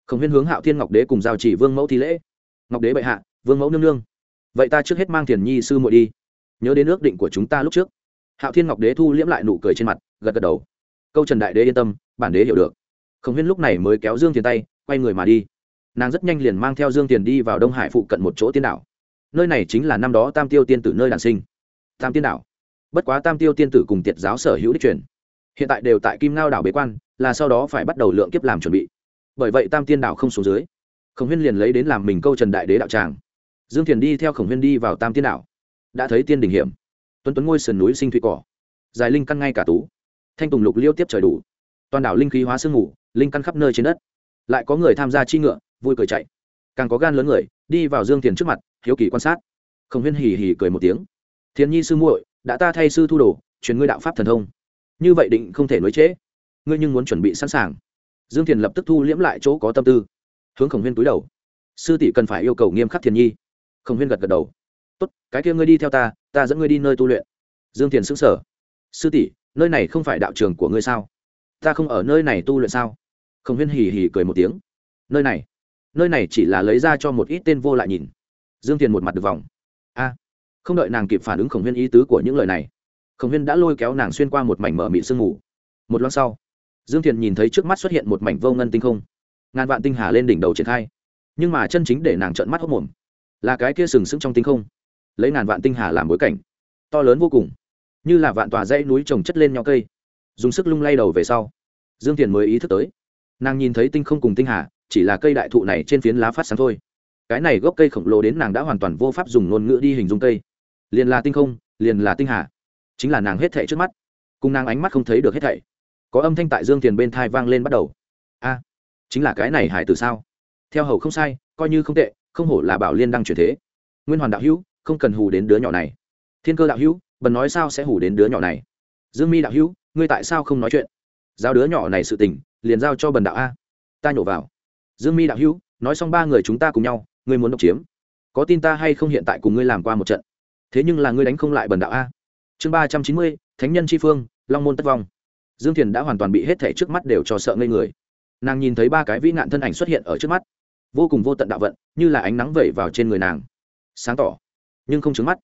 Khổng huyên hướng hạo thiên ngọc đế cùng giao chỉ vương mẫu thi lễ. Ngọc đế bệ hạ, vương mẫu nương nương. Vậy ta trước hết mang thiền nhi sư muội đi. Nhớ đến ước định của chúng ta lúc trước. Hạo thiên ngọc đế thu liễm lại nụ cười trên mặt, gật gật đầu. Câu trần đại đế yên tâm, bản đế hiểu được. Khổng huyên lúc này mới kéo dương tiền tay, quay người mà đi. Nàng rất nhanh liền mang theo dương tiền đi vào đông hải phụ cận một chỗ tiên đảo. Nơi này chính là năm đó tam tiêu tiên tử nơi đàn sinh. Tam tiên đảo. Bất quá tam tiêu tiên tử cùng tiệt giáo sở hữu đích truyền hiện tại đều tại kim ngao đảo bế quan, là sau đó phải bắt đầu lượng kiếp làm chuẩn bị. Bởi vậy tam tiên đảo không xuống dưới. Khổng huyên liền lấy đến làm mình câu trần đại đế đạo tràng. Dương thiền đi theo khổng huyên đi vào tam tiên đảo. Đã thấy tiên đình hiểm. Tuấn tuấn ngôi sườn núi sinh thủy cỏ. Dài linh căn ngay cả tú. Thanh tùng lục liêu tiếp trời đủ. Toàn đảo linh khí hóa sương ngủ linh căn khắp nơi trên đất. Lại có người tham gia chi ngựa, vui cười chạy. Càng có gan lớn người, đi vào dương thiền trước mặt, hiếu kỳ quan sát. Khổng huyên hì hì cười một tiếng. Thiền nhi sư muội, đã ta thay sư thu đồ, truyền ngươi đạo pháp thần thông như vậy định không thể nối trễ. Ngươi nhưng muốn chuẩn bị sẵn sàng. Dương thiền lập tức thu liễm lại chỗ có tâm tư. Hướng khổng huyên túi đầu. Sư tỷ cần phải yêu cầu nghiêm khắc thiền nhi. Khổng huyên gật gật đầu. Tốt, cái kia ngươi đi theo ta ta dẫn ngươi đi nơi tu luyện. Dương thiền xứng sở sư tỷ, nơi này không phải đạo trường của ngươi sao? Ta không ở nơi này tu luyện sao? Khổng huyên hì hì cười một tiếng. Nơi này? Nơi này chỉ là lấy ra cho một ít tên vô lại nhìn. Dương thiền một mặt được vòng a. Không đợi nàng kịp phản ứng khổng huyên ý tứ của những lời này khổng huyên đã lôi kéo nàng xuyên qua một mảnh mở mị sương mù. Một loan sau, dương thiền nhìn thấy trước mắt xuất hiện một mảnh vô ngân tinh không. Ngàn vạn tinh hà lên đỉnh đầu triển khai. Nhưng mà chân chính để nàng trợn mắt hốc mồm là cái kia sừng sững trong tinh không. Lấy ngàn vạn tinh hà làm bối cảnh. To lớn vô cùng. Như là vạn tòa dãy núi trồng chất lên nhau cây. Dùng sức lung lay đầu về sau, dương thiền mới ý thức tới. Nàng nhìn thấy tinh không cùng tinh hà, chỉ là cây đại thụ này trên phiến lá phát sáng thôi. Cái này gốc cây khổng lồ đến nàng đã hoàn toàn vô pháp dùng ngôn ngữ đi hình dung cây. Liền là tinh không, liền là tinh hà chính là nàng hết thảy trước mắt, cùng nàng ánh mắt không thấy được hết thảy. Có âm thanh tại dương tiền bên thai vang lên bắt đầu. A, chính là cái này hải từ sao? Theo hầu không sai, coi như không tệ, không hổ là bảo liên đăng chuyển thế. Nguyên hoàn đạo hữu, không cần hù đến đứa nhỏ này. Thiên cơ đạo hữu, bần nói sao sẽ hù đến đứa nhỏ này? Dương mi đạo hữu, ngươi tại sao không nói chuyện? Giao đứa nhỏ này sự tình, liền giao cho bần đạo a. Ta nhổ vào. Dương mi đạo hữu, nói xong ba người chúng ta cùng nhau, ngươi muốn độc chiếm. Có tin ta hay không hiện tại cùng ngươi làm qua một trận? Thế nhưng là ngươi đánh không lại bần đạo a chương ba trăm chín mươi, thánh nhân tri phương, long môn tất vong. Dương thiền đã hoàn toàn bị hết thể trước mắt đều cho sợ ngây người. Nàng nhìn thấy ba cái vĩ nạn thân ảnh xuất hiện ở trước mắt. Vô cùng vô tận đạo vận, như là ánh nắng vẩy vào trên người nàng. Sáng tỏ, nhưng không trứng mắt.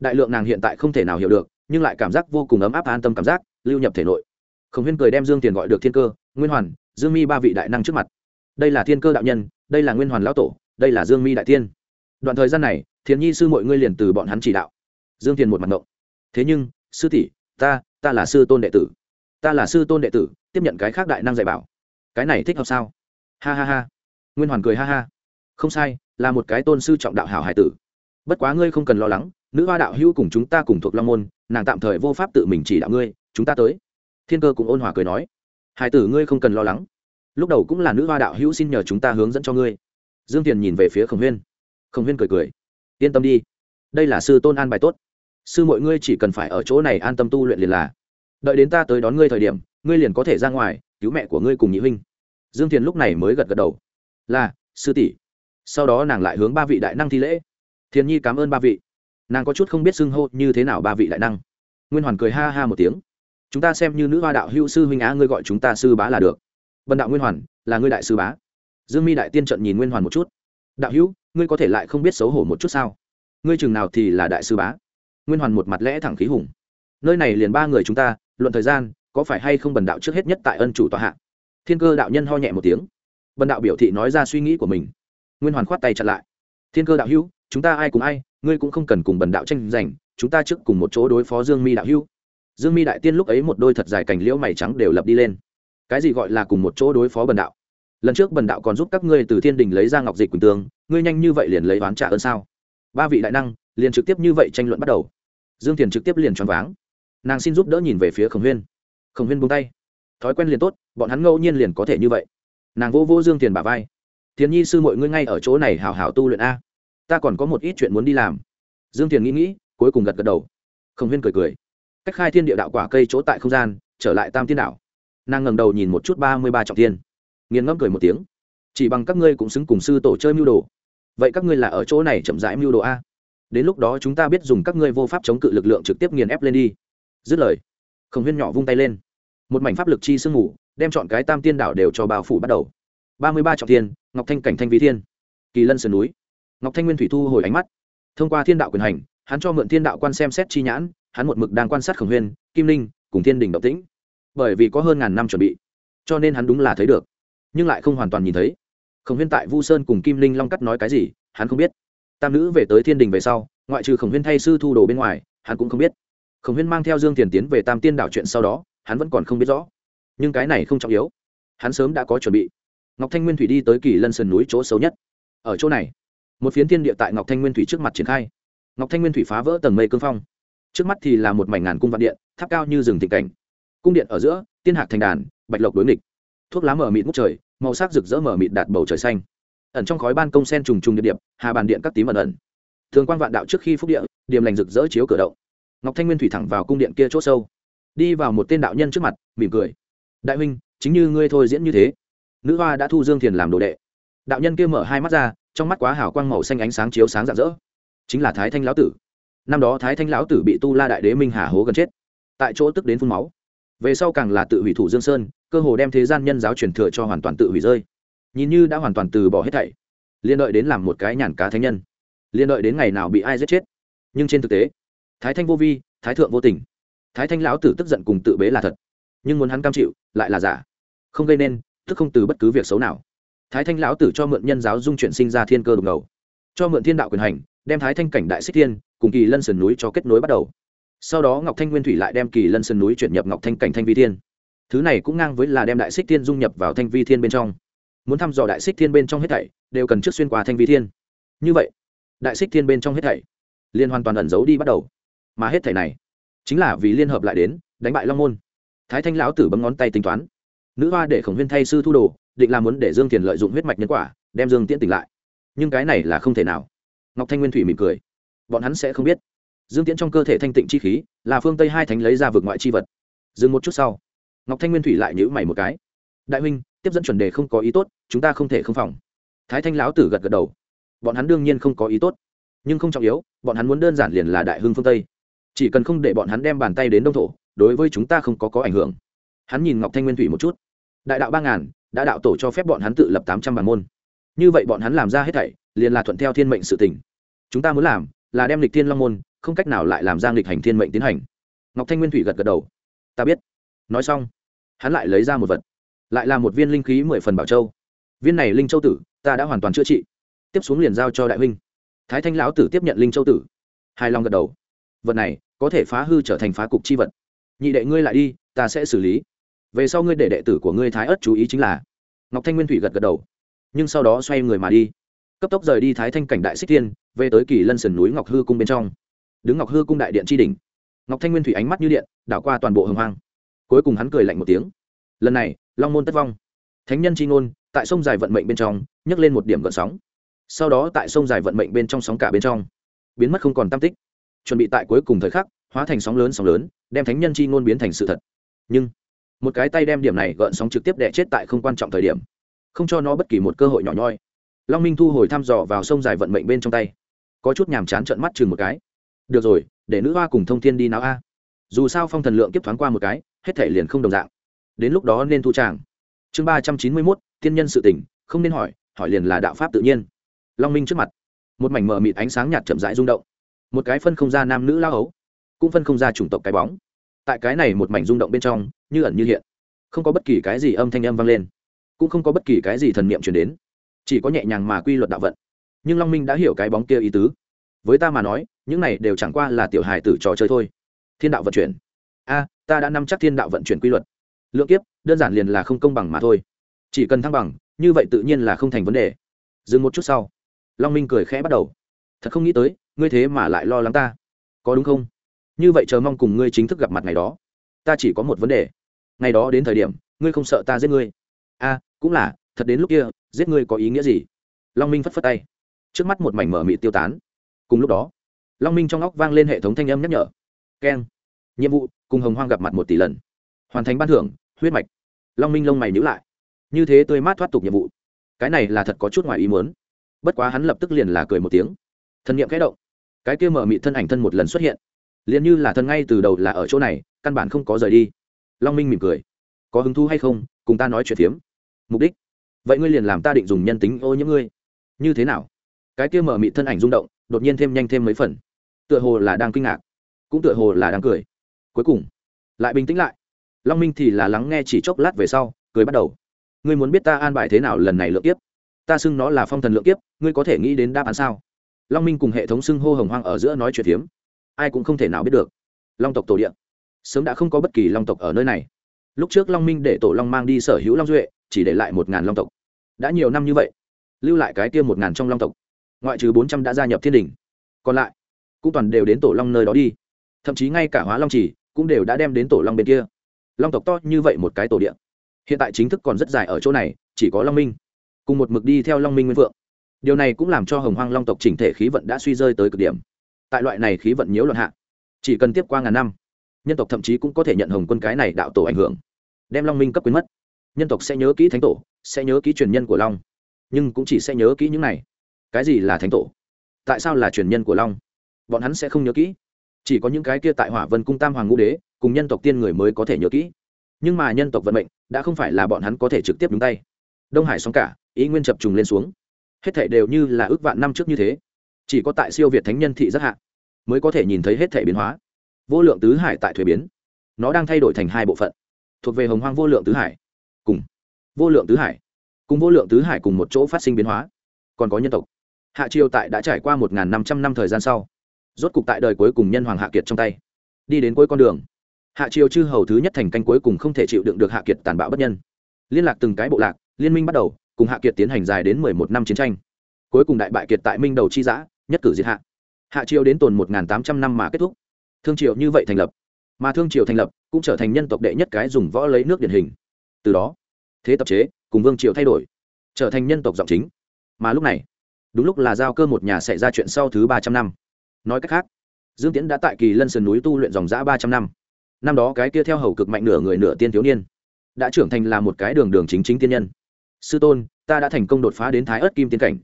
Đại lượng nàng hiện tại không thể nào hiểu được, nhưng lại cảm giác vô cùng ấm áp an tâm cảm giác, lưu nhập thể nội. Khổng huyên cười đem dương tiền gọi được thiên cơ, nguyên hoàn, dương mi ba vị đại năng trước mặt. Đây là thiên cơ đạo nhân, đây là nguyên hoàn lão tổ, đây là dương mi đại tiên. Đoạn thời gian này, thiền nhi sư mọi ngươi liền từ bọn hắn chỉ đạo. Dương tiền một mặt ngộng thế nhưng, sư tỷ, ta ta là sư tôn đệ tử. Ta là sư tôn đệ tử, tiếp nhận cái khác đại năng dạy bảo. Cái này thích hợp sao? Ha ha ha. Nguyên hoàn cười ha ha. Không sai, là một cái tôn sư trọng đạo hảo hải tử. Bất quá ngươi không cần lo lắng, nữ hoa đạo hữu cùng chúng ta cùng thuộc long môn, nàng tạm thời vô pháp tự mình chỉ đạo ngươi, chúng ta tới. Thiên cơ cũng ôn hòa cười nói. Hải tử ngươi không cần lo lắng. Lúc đầu cũng là nữ hoa đạo hữu xin nhờ chúng ta hướng dẫn cho ngươi. Dương tiền nhìn về phía khổng huyên. Khổng huyên cười cười. Yên tâm đi. Đây là sư tôn an bài tốt sư mọi ngươi chỉ cần phải ở chỗ này an tâm tu luyện liền là. Đợi đến ta tới đón ngươi thời điểm, ngươi liền có thể ra ngoài, cứu mẹ của ngươi cùng nhị huynh. Dương thiền lúc này mới gật gật đầu. Là, sư tỷ. Sau đó nàng lại hướng ba vị đại năng thi lễ. Thiền nhi cảm ơn ba vị. Nàng có chút không biết xưng hô như thế nào ba vị đại năng. Nguyên hoàn cười ha ha một tiếng. Chúng ta xem như nữ hoa đạo hữu sư huynh á, ngươi gọi chúng ta sư bá là được. Bần đạo nguyên hoàn, là ngươi đại sư bá. Dương mi đại tiên trận nhìn nguyên hoàn một chút. Đạo hữu, ngươi có thể lại không biết xấu hổ một chút sao? Ngươi chừng nào thì là đại sư bá? Nguyên hoàn một mặt lẽ thẳng khí hùng. Nơi này liền ba người chúng ta, luận thời gian, có phải hay không bần đạo trước hết nhất tại ân chủ tòa hạ? Thiên cơ đạo nhân ho nhẹ một tiếng. Bần đạo biểu thị nói ra suy nghĩ của mình. Nguyên hoàn khoát tay chặn lại. Thiên cơ đạo hữu, chúng ta ai cùng ai, ngươi cũng không cần cùng bần đạo tranh giành, chúng ta trước cùng một chỗ đối phó dương mi đạo hữu. Dương mi đại tiên lúc ấy một đôi thật dài cành liễu mày trắng đều lập đi lên. Cái gì gọi là cùng một chỗ đối phó bần đạo? Lần trước bần đạo còn giúp các ngươi từ thiên đình lấy ra ngọc dịch quỳnh tương ngươi nhanh như vậy liền lấy oán trả ơn sao? Ba vị đại năng, liền trực tiếp như vậy tranh luận bắt đầu dương thiền trực tiếp liền choáng váng. Nàng xin giúp đỡ nhìn về phía khổng huyên. Khổng huyên buông tay. Thói quen liền tốt, bọn hắn ngẫu nhiên liền có thể như vậy. Nàng vô vô dương tiền bà vai. Thiền nhi sư mọi ngươi ngay ở chỗ này hào hào tu luyện a. Ta còn có một ít chuyện muốn đi làm. Dương tiền nghĩ nghĩ, cuối cùng gật gật đầu. Khổng huyên cười cười. Cách khai thiên địa đạo quả cây chỗ tại không gian, trở lại tam tiên đạo. Nàng ngẩng đầu nhìn một chút ba mươi ba trọng tiên nghiền ngẫm cười một tiếng. Chỉ bằng các ngươi cũng xứng cùng sư tổ chơi mưu đồ. Vậy các ngươi là ở chỗ này chậm rãi mưu đồ a? Đến lúc đó chúng ta biết dùng các ngươi vô pháp chống cự lực lượng trực tiếp nghiền ép lên đi. Dứt lời, khổng huyên nhỏ vung tay lên. Một mảnh pháp lực chi sương mù, đem chọn cái tam tiên đảo đều cho bao phủ bắt đầu. Ba mươi ba trọng tiên ngọc thanh cảnh thanh vi thiên. Kỳ lân sườn núi. Ngọc thanh nguyên thủy thu hồi ánh mắt. Thông qua thiên đạo quyền hành, hắn cho mượn thiên đạo quan xem xét chi nhãn, hắn một mực đang quan sát khổng huyên, kim linh cùng thiên đình động tĩnh. Bởi vì có hơn ngàn năm chuẩn bị, cho nên hắn đúng là thấy được, nhưng lại không hoàn toàn nhìn thấy. Khổng huyên tại vu sơn cùng kim linh long cắt nói cái gì, hắn không biết tam nữ về tới thiên đình về sau, ngoại trừ khổng huyên thay sư thu đồ bên ngoài, hắn cũng không biết. Khổng huyên mang theo dương tiền tiến về tam tiên đảo chuyện sau đó, hắn vẫn còn không biết rõ. Nhưng cái này không trọng yếu. Hắn sớm đã có chuẩn bị. Ngọc thanh nguyên thủy đi tới kỳ lân sườn núi chỗ xấu nhất. Ở chỗ này, một phiến thiên địa tại ngọc thanh nguyên thủy trước mặt triển khai. Ngọc thanh nguyên thủy phá vỡ tầng mây cương phong. Trước mắt thì là một mảnh ngàn cung vạn điện, tháp cao như rừng thịnh cảnh. Cung điện ở giữa, tiên hạc thành đàn, bạch lộc đối nghịch. Thuốc lá mở mịt ngút trời, màu sắc rực rỡ mở mịt đạt bầu trời xanh ẩn trong khói ban công sen trùng trùng địa điệp, hà bàn điện các tím ẩn ẩn. Thường quan vạn đạo trước khi phúc địa điểm lành rực rỡ chiếu cửa động. Ngọc thanh nguyên thủy thẳng vào cung điện kia chỗ sâu. Đi vào một tên đạo nhân trước mặt, mỉm cười. Đại huynh, chính như ngươi thôi diễn như thế. Nữ hoa đã thu dương thiền làm đồ đệ. Đạo nhân kia mở hai mắt ra, trong mắt quá hào quang màu xanh ánh sáng chiếu sáng rạng rỡ. Chính là thái thanh lão tử. Năm đó thái thanh lão tử bị tu la đại đế minh hà hố gần chết. Tại chỗ tức đến phun máu. Về sau càng là tự hủy thủ dương sơn, cơ hồ đem thế gian nhân giáo truyền thừa cho hoàn toàn tự hủy rơi nhìn như đã hoàn toàn từ bỏ hết thảy liên đợi đến làm một cái nhàn cá thánh nhân liên đợi đến ngày nào bị ai giết chết. Nhưng trên thực tế, thái thanh vô vi, thái thượng vô tình, thái thanh lão tử tức giận cùng tự bế là thật, nhưng muốn hắn cam chịu lại là giả, không gây nên, tức không từ bất cứ việc xấu nào. Thái thanh lão tử cho mượn nhân giáo dung chuyển sinh ra thiên cơ đục ngầu, cho mượn thiên đạo quyền hành, đem thái thanh cảnh đại xích thiên cùng kỳ lân sườn núi cho kết nối bắt đầu. Sau đó ngọc thanh nguyên thủy lại đem kỳ lân sườn núi chuyển nhập ngọc thanh cảnh thanh vi thiên. Thứ này cũng ngang với là đem đại xích thiên dung nhập vào thanh vi thiên bên trong muốn thăm dò đại xích thiên bên trong hết thảy, đều cần trước xuyên qua thanh vi thiên. Như vậy, đại xích thiên bên trong hết thảy, liên hoàn toàn ẩn giấu đi bắt đầu. Mà hết thảy này, chính là vì liên hợp lại đến, đánh bại long môn. Thái thanh lão tử bấm ngón tay tính toán. Nữ hoa để khổng huyên thay sư thu đồ, định làm muốn để dương thiền lợi dụng huyết mạch nhân quả, đem dương tiễn tỉnh lại. Nhưng cái này là không thể nào. Ngọc thanh nguyên thủy mỉm cười. Bọn hắn sẽ không biết. Dương tiễn trong cơ thể thanh tịnh chi khí, là phương tây hai thánh lấy ra vực ngoại chi vật. Dừng một chút sau, ngọc thanh nguyên thủy lại nhữ mày một cái. Đại huynh tiếp dẫn chuẩn đề không có ý tốt, chúng ta không thể không phòng. Thái thanh lão tử gật gật đầu. Bọn hắn đương nhiên không có ý tốt, nhưng không trọng yếu, bọn hắn muốn đơn giản liền là đại hưng phương tây. Chỉ cần không để bọn hắn đem bàn tay đến đông thổ, đối với chúng ta không có có ảnh hưởng. Hắn nhìn ngọc thanh nguyên thủy một chút. Đại đạo ba ngàn, đã đạo tổ cho phép bọn hắn tự lập tám trăm bản môn. Như vậy bọn hắn làm ra hết thảy, liền là thuận theo thiên mệnh sự tỉnh chúng ta muốn làm, là đem lịch thiên long môn, không cách nào lại làm ra lịch hành thiên mệnh tiến hành. Ngọc thanh nguyên thủy gật gật đầu. Ta biết. Nói xong, hắn lại lấy ra một vật lại là một viên linh khí mười phần bảo châu. Viên này linh châu tử, ta đã hoàn toàn chữa trị. Tiếp xuống liền giao cho đại huynh. Thái thanh lão tử tiếp nhận linh châu tử. Hai long gật đầu. Vật này, có thể phá hư trở thành phá cục chi vật. Nhị đệ ngươi lại đi, ta sẽ xử lý. Về sau ngươi để đệ tử của ngươi thái ất chú ý chính là. Ngọc thanh nguyên thủy gật gật đầu. Nhưng sau đó xoay người mà đi. Cấp tốc rời đi thái thanh cảnh đại xích thiên, về tới kỳ lân sườn núi ngọc hư cung bên trong. Đứng ngọc hư cung đại điện tri đình ngọc thanh nguyên thủy ánh mắt như điện, đảo qua toàn bộ hồng hoang. Cuối cùng hắn cười lạnh một tiếng. Lần này long môn tất vong. Thánh nhân c h i ngôn, tại sông dài vận mệnh bên trong, nhấc lên một điểm gợn sóng. Sau đó tại sông dài vận mệnh bên trong sóng cả bên trong, biến mất không còn tam tích. Chuẩn bị tại cuối cùng thời khắc, hóa thành sóng lớn sóng lớn, đem thánh nhân c h i ngôn biến thành sự thật. Nhưng, một cái tay đem điểm này gợn sóng trực tiếp đẻ chết tại không quan trọng thời điểm, không cho nó bất kỳ một cơ hội nhỏ nhoi. Long minh thu hồi thăm dò vào sông dài vận mệnh bên trong tay. Có chút nhàm chán trận mắt chừng một cái. Được rồi, để nữ hoa cùng thông thiên đi nào a. Dù sao phong thần lượng kiếp thoáng qua một cái, hết thể liền không đồng dạng đến lúc đó nên thu tràng. Chương ba trăm chín mươi mốt, tiên nhân sự tỉnh không nên hỏi hỏi liền là đạo pháp tự nhiên. Long minh trước mặt, một mảnh mờ mịt ánh sáng nhạt chậm rãi rung động. Một cái phân không ra nam nữ lao ấu cũng phân không ra chủng tộc cái bóng. Tại cái này một mảnh rung động bên trong, như ẩn như hiện, không có bất kỳ cái gì âm thanh âm vang lên, cũng không có bất kỳ cái gì thần niệm truyền đến. Chỉ có nhẹ nhàng mà quy luật đạo vận. Nhưng long minh đã hiểu cái bóng kia ý tứ. Với ta mà nói, những này đều chẳng qua là tiểu hài tử trò chơi thôi. Thiên đạo vận chuyển. A, ta đã nắm chắc thiên đạo vận chuyển quy luật lượng kiếp, đơn giản liền là không công bằng mà thôi. Chỉ cần thăng bằng, như vậy tự nhiên là không thành vấn đề. Dừng một chút sau, long minh cười khẽ bắt đầu. Thật không nghĩ tới, ngươi thế mà lại lo lắng ta. Có đúng không? Như vậy chờ mong cùng ngươi chính thức gặp mặt ngày đó. Ta chỉ có một vấn đề. Ngày đó đến thời điểm, ngươi không sợ ta giết ngươi? A cũng là, thật đến lúc kia, giết ngươi có ý nghĩa gì? Long minh phất phất tay. Trước mắt một mảnh mở mị tiêu tán. Cùng lúc đó, long minh trong óc vang lên hệ thống thanh âm nhắc nhở. Keng. Nhiệm vụ, cùng hồng hoang gặp mặt một tỷ lần hoàn thành ban thưởng, huyết mạch. Long minh lông mày nhữ lại. Như thế tươi mát thoát tục nhiệm vụ. Cái này là thật có chút ngoài ý muốn. Bất quá hắn lập tức liền là cười một tiếng. Thân nhiệm kẽ động. Cái kia mở mị thân ảnh thân một lần xuất hiện. Liền như là thân ngay từ đầu là ở chỗ này, căn bản không có rời đi. Long minh mỉm cười. Có hứng thú hay không, cùng ta nói chuyện phiếm. Mục đích? Vậy ngươi liền làm ta định dùng nhân tính ô những ngươi. Như thế nào? Cái kia mở mị thân ảnh rung động, đột nhiên thêm nhanh thêm mấy phần. Tựa hồ là đang kinh ngạc. Cũng tựa hồ là đang cười. Cuối cùng, lại bình tĩnh lại long minh thì là lắng nghe chỉ chốc lát về sau cười bắt đầu. Ngươi muốn biết ta an bài thế nào lần này lượng tiếp, ta xưng nó là phong thần lượng tiếp, ngươi có thể nghĩ đến đáp án sao? Long minh cùng hệ thống xưng hô hồng hoang ở giữa nói chuyện phiếm ai cũng không thể nào biết được. Long tộc tổ điện sớm đã không có bất kỳ long tộc ở nơi này. Lúc trước long minh để tổ long mang đi sở hữu long duệ chỉ để lại một ngàn long tộc. Đã nhiều năm như vậy lưu lại cái kia một ngàn trong long tộc. Ngoại trừ bốn trăm đã gia nhập thiên đình. Còn lại cũng toàn đều đến tổ long nơi đó đi. Thậm chí ngay cả hóa long chỉ cũng đều đã đem đến tổ long bên kia long tộc to như vậy một cái tổ điện hiện tại chính thức còn rất dài ở chỗ này, chỉ có long minh. Cùng một mực đi theo long minh nguyên vượng. Điều này cũng làm cho hồng hoang long tộc chỉnh thể khí vận đã suy rơi tới cực điểm. Tại loại này khí vận nhiễu loạn hạ, chỉ cần tiếp qua ngàn năm, nhân tộc thậm chí cũng có thể nhận hồng quân cái này đạo tổ ảnh hưởng, đem long minh cấp quyến mất. Nhân tộc sẽ nhớ kỹ thánh tổ, sẽ nhớ kỹ truyền nhân của long, nhưng cũng chỉ sẽ nhớ kỹ những này. Cái gì là thánh tổ? Tại sao là truyền nhân của long? Bọn hắn sẽ không nhớ kỹ chỉ có những cái kia tại hỏa vân cung tam hoàng ngũ đế, cùng nhân tộc tiên người mới có thể nhớ kỹ. Nhưng mà nhân tộc vận mệnh, đã không phải là bọn hắn có thể trực tiếp đúng tay. Đông hải sóng cả, ý nguyên chập trùng lên xuống. Hết thể đều như là ước vạn năm trước như thế. Chỉ có tại siêu việt thánh nhân thị rất hạ, mới có thể nhìn thấy hết thể biến hóa. Vô lượng tứ hải tại thuế biến. Nó đang thay đổi thành hai bộ phận. Thuộc về hồng hoang vô lượng tứ hải, cùng vô lượng tứ hải. Cùng vô lượng tứ hải cùng một chỗ phát sinh biến hóa. Còn có nhân tộc. Hạ triều tại đã trải qua một năm trăm năm thời gian sau rốt cục tại đời cuối cùng nhân hoàng hạ kiệt trong tay. Đi đến cuối con đường, hạ triều chư hầu thứ nhất thành canh cuối cùng không thể chịu đựng được hạ kiệt tàn bạo bất nhân. Liên lạc từng cái bộ lạc, liên minh bắt đầu, cùng hạ kiệt tiến hành dài đến mười một năm chiến tranh. Cuối cùng đại bại kiệt tại minh đầu chi giã, nhất cử diệt hạ. Hạ triều đến tồn một tám trăm năm mà kết thúc. Thương triều như vậy thành lập, mà thương triều thành lập cũng trở thành nhân tộc đệ nhất cái dùng võ lấy nước điển hình. Từ đó, thế tập chế cùng vương triều thay đổi, trở thành nhân tộc giọng chính. Mà lúc này, đúng lúc là giao cơ một nhà xảy ra chuyện sau thứ ba trăm năm nói cách khác, dương tiễn đã tại kỳ lân sườn núi tu luyện dòng giã ba trăm năm. Năm đó cái kia theo hầu cực mạnh nửa người nửa tiên thiếu niên, đã trưởng thành là một cái đường đường chính chính tiên nhân. Sư tôn, ta đã thành công đột phá đến thái ớt kim tiên cảnh.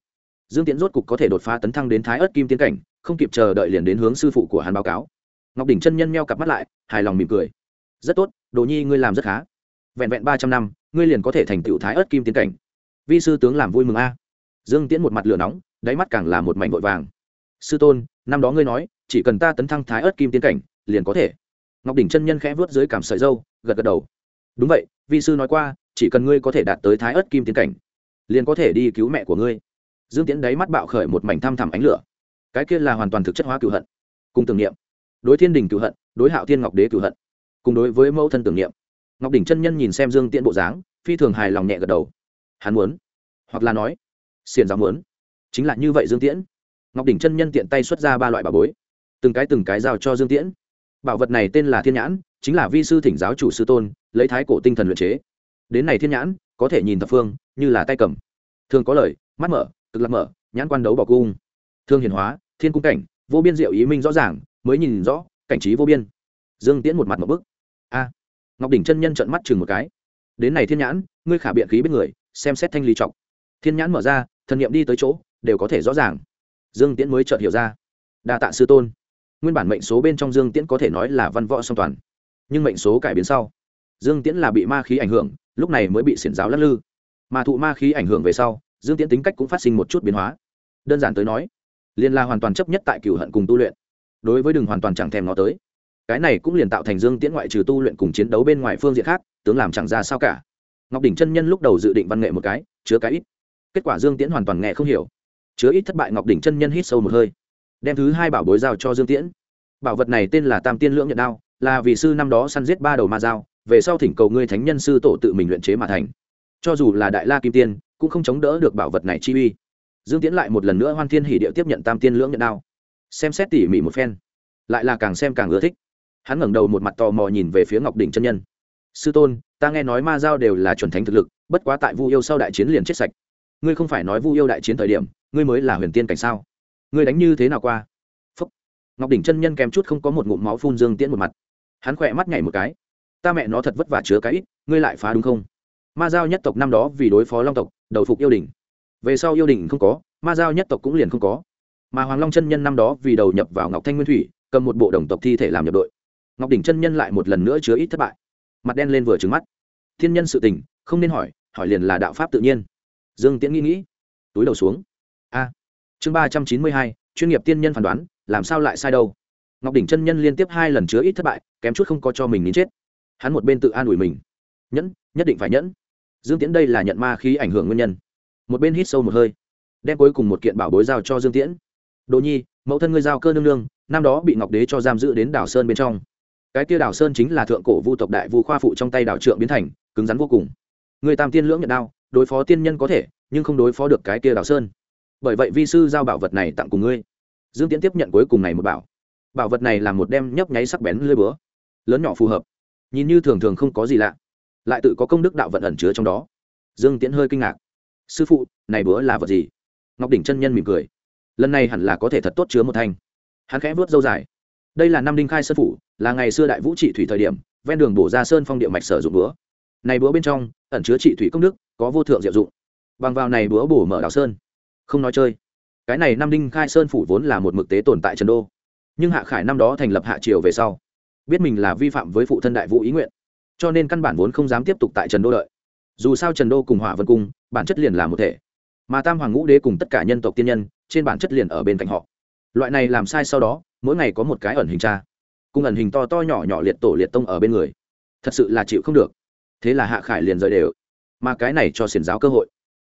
Dương tiễn rốt cục có thể đột phá tấn thăng đến thái ớt kim tiên cảnh, không kịp chờ đợi liền đến hướng sư phụ của hắn báo cáo. Ngọc đỉnh chân nhân meo cặp mắt lại, hài lòng mỉm cười. Rất tốt, đồ nhi ngươi làm rất khá. Vẹn vẹn ba trăm năm, ngươi liền có thể thành tựu thái ớt kim tiến cảnh. Vi sư tướng làm vui mừng a. Dương tiễn một mặt lửa nóng, đáy mắt càng là một mảnh vội vàng. Sư tôn năm đó ngươi nói, chỉ cần ta tấn thăng thái ớt kim tiến cảnh, liền có thể. Ngọc đỉnh chân nhân khẽ vớt dưới cảm sợi dâu gật gật đầu. Đúng vậy, vi sư nói qua, chỉ cần ngươi có thể đạt tới thái ớt kim tiến cảnh, liền có thể đi cứu mẹ của ngươi. Dương tiễn đáy mắt bạo khởi một mảnh thăm thẳm ánh lửa. Cái kia là hoàn toàn thực chất hóa cựu hận. Cùng tưởng niệm. Đối thiên đình cựu hận, đối hạo thiên ngọc đế cựu hận. Cùng đối với mẫu thân tưởng niệm. Ngọc đỉnh chân nhân nhìn xem dương tiễn bộ dáng, phi thường hài lòng nhẹ gật đầu. Hắn muốn, hoặc là nói xiền giáo muốn. Chính là như vậy dương tiễn ngọc đỉnh chân nhân tiện tay xuất ra ba loại bảo bối. Từng cái từng cái giao cho dương tiễn. Bảo vật này tên là thiên nhãn, chính là vi sư thỉnh giáo chủ sư tôn, lấy thái cổ tinh thần luyện chế. Đến này thiên nhãn, có thể nhìn thập phương, như là tay cầm. Thường có lời, mắt mở, cực lạc mở, nhãn quan đấu bỏ cung. Thương hiền hóa, thiên cung cảnh, vô biên diệu ý minh rõ ràng, mới nhìn rõ, cảnh trí vô biên. Dương tiễn một mặt một bức. A. Ngọc đỉnh chân nhân trợn mắt chừng một cái. Đến này thiên nhãn, ngươi khả biện khí bên người, xem xét thanh lý trọng. thiên nhãn mở ra, thần nghiệm đi tới chỗ, đều có thể rõ ràng dương tiễn mới chợt hiểu ra. Đa tạ sư tôn. Nguyên bản mệnh số bên trong dương tiễn có thể nói là văn võ song toàn, nhưng mệnh số cải biến sau, dương tiễn là bị ma khí ảnh hưởng, lúc này mới bị xiển giáo lắc lư. Mà thụ ma khí ảnh hưởng về sau, dương tiễn tính cách cũng phát sinh một chút biến hóa. Đơn giản tới nói liên la hoàn toàn chấp nhất tại cửu hận cùng tu luyện. Đối với đừng hoàn toàn chẳng thèm nó tới. Cái này cũng liền tạo thành dương tiễn ngoại trừ tu luyện cùng chiến đấu bên ngoài phương diện khác, tướng làm chẳng ra sao cả. Ngọc đỉnh chân nhân lúc đầu dự định văn nghệ một cái, chứa cái ít. Kết quả dương tiễn hoàn toàn nghe không hiểu chứa ít thất bại ngọc đỉnh chân nhân hít sâu một hơi. Đem thứ hai bảo bối giao cho dương tiễn. Bảo vật này tên là tam tiên lưỡng nhận đao, là vì sư năm đó săn giết ba đầu ma dao, về sau thỉnh cầu ngươi thánh nhân sư tổ tự mình luyện chế mà thành. Cho dù là đại la kim tiên, cũng không chống đỡ được bảo vật này chi uy. Dương tiễn lại một lần nữa hoan thiên hỷ điệu tiếp nhận tam tiên lưỡng nhận đao. Xem xét tỉ mỉ một phen, lại là càng xem càng ưa thích. Hắn ngẩng đầu một mặt tò mò nhìn về phía ngọc đỉnh chân nhân. Sư tôn, ta nghe nói ma giao đều là chuẩn thánh thực lực, bất quá tại vu yêu sau đại chiến liền chết sạch. Ngươi không phải nói vu yêu đại chiến thời điểm ngươi mới là huyền tiên cảnh sao? Ngươi đánh như thế nào qua? Phúc. ngọc đỉnh chân nhân kèm chút không có một ngụm máu phun dương tiễn một mặt. Hắn khỏe mắt nhảy một cái. Ta mẹ nó thật vất vả chứa cái ít, ngươi lại phá đúng không? Ma giao nhất tộc năm đó vì đối phó long tộc, đầu phục yêu đình về sau yêu đình không có, ma giao nhất tộc cũng liền không có. Mà hoàng long chân nhân năm đó vì đầu nhập vào ngọc thanh nguyên thủy, cầm một bộ đồng tộc thi thể làm nhập đội. Ngọc đỉnh chân nhân lại một lần nữa chứa ít thất bại. Mặt đen lên vừa trứng mắt. Thiên nhân sự tình, không nên hỏi hỏi liền là đạo pháp tự nhiên. Dương tiễn nghĩ nghĩ, túi đầu xuống a. Chương ba trăm chín mươi hai, chuyên nghiệp tiên nhân phán đoán, làm sao lại sai đâu? Ngọc đỉnh chân nhân liên tiếp hai lần chứa ít thất bại, kém chút không có cho mình nín chết. Hắn một bên tự an ủi mình. Nhẫn, nhất định phải nhẫn. Dương tiễn đây là nhận ma khí ảnh hưởng nguyên nhân. Một bên hít sâu một hơi, đem cuối cùng một kiện bảo bối giao cho dương tiễn. Đồ nhi, mẫu thân ngươi giao cơ nương nương, năm đó bị ngọc đế cho giam giữ đến đảo sơn bên trong. Cái kia đảo sơn chính là thượng cổ vu tộc đại vu khoa phụ trong tay đảo trượng biến thành, cứng rắn vô cùng. Người tam tiên lưỡng nhận đao, đối phó tiên nhân có thể, nhưng không đối phó được cái kia đảo sơn bởi vậy vi sư giao bảo vật này tặng cùng ngươi. Dương tiễn tiếp nhận cuối cùng này một bảo. Bảo vật này là một đem nhấp nháy sắc bén lưỡi búa, lớn nhỏ phù hợp, nhìn như thường thường không có gì lạ, lại tự có công đức đạo vận ẩn chứa trong đó. Dương tiễn hơi kinh ngạc. Sư phụ, này búa là vật gì? Ngọc đỉnh chân nhân mỉm cười. Lần này hẳn là có thể thật tốt chứa một thanh. Hắn khẽ vớt dâu dài. Đây là năm đinh khai sơn phủ, là ngày xưa đại vũ trị thủy thời điểm, ven đường bổ ra sơn phong địa mạch sở dụng búa. Này búa bên trong, ẩn chứa trị thủy công đức, có vô thượng diệu dụng. Bằng vào này búa bổ mở đào sơn không nói chơi. Cái này Nam đinh khai sơn phủ vốn là một mực tế tồn tại trần đô. Nhưng hạ khải năm đó thành lập hạ triều về sau, biết mình là vi phạm với phụ thân đại vũ ý nguyện, cho nên căn bản vốn không dám tiếp tục tại trần đô đợi. Dù sao trần đô cùng hỏa vân cung, bản chất liền là một thể. Mà tam hoàng ngũ đế cùng tất cả nhân tộc tiên nhân, trên bản chất liền ở bên cạnh họ. Loại này làm sai sau đó, mỗi ngày có một cái ẩn hình cha cùng ẩn hình to to nhỏ nhỏ liệt tổ liệt tông ở bên người. Thật sự là chịu không được. Thế là hạ khải liền rời đều. Mà cái này cho xiển giáo cơ hội.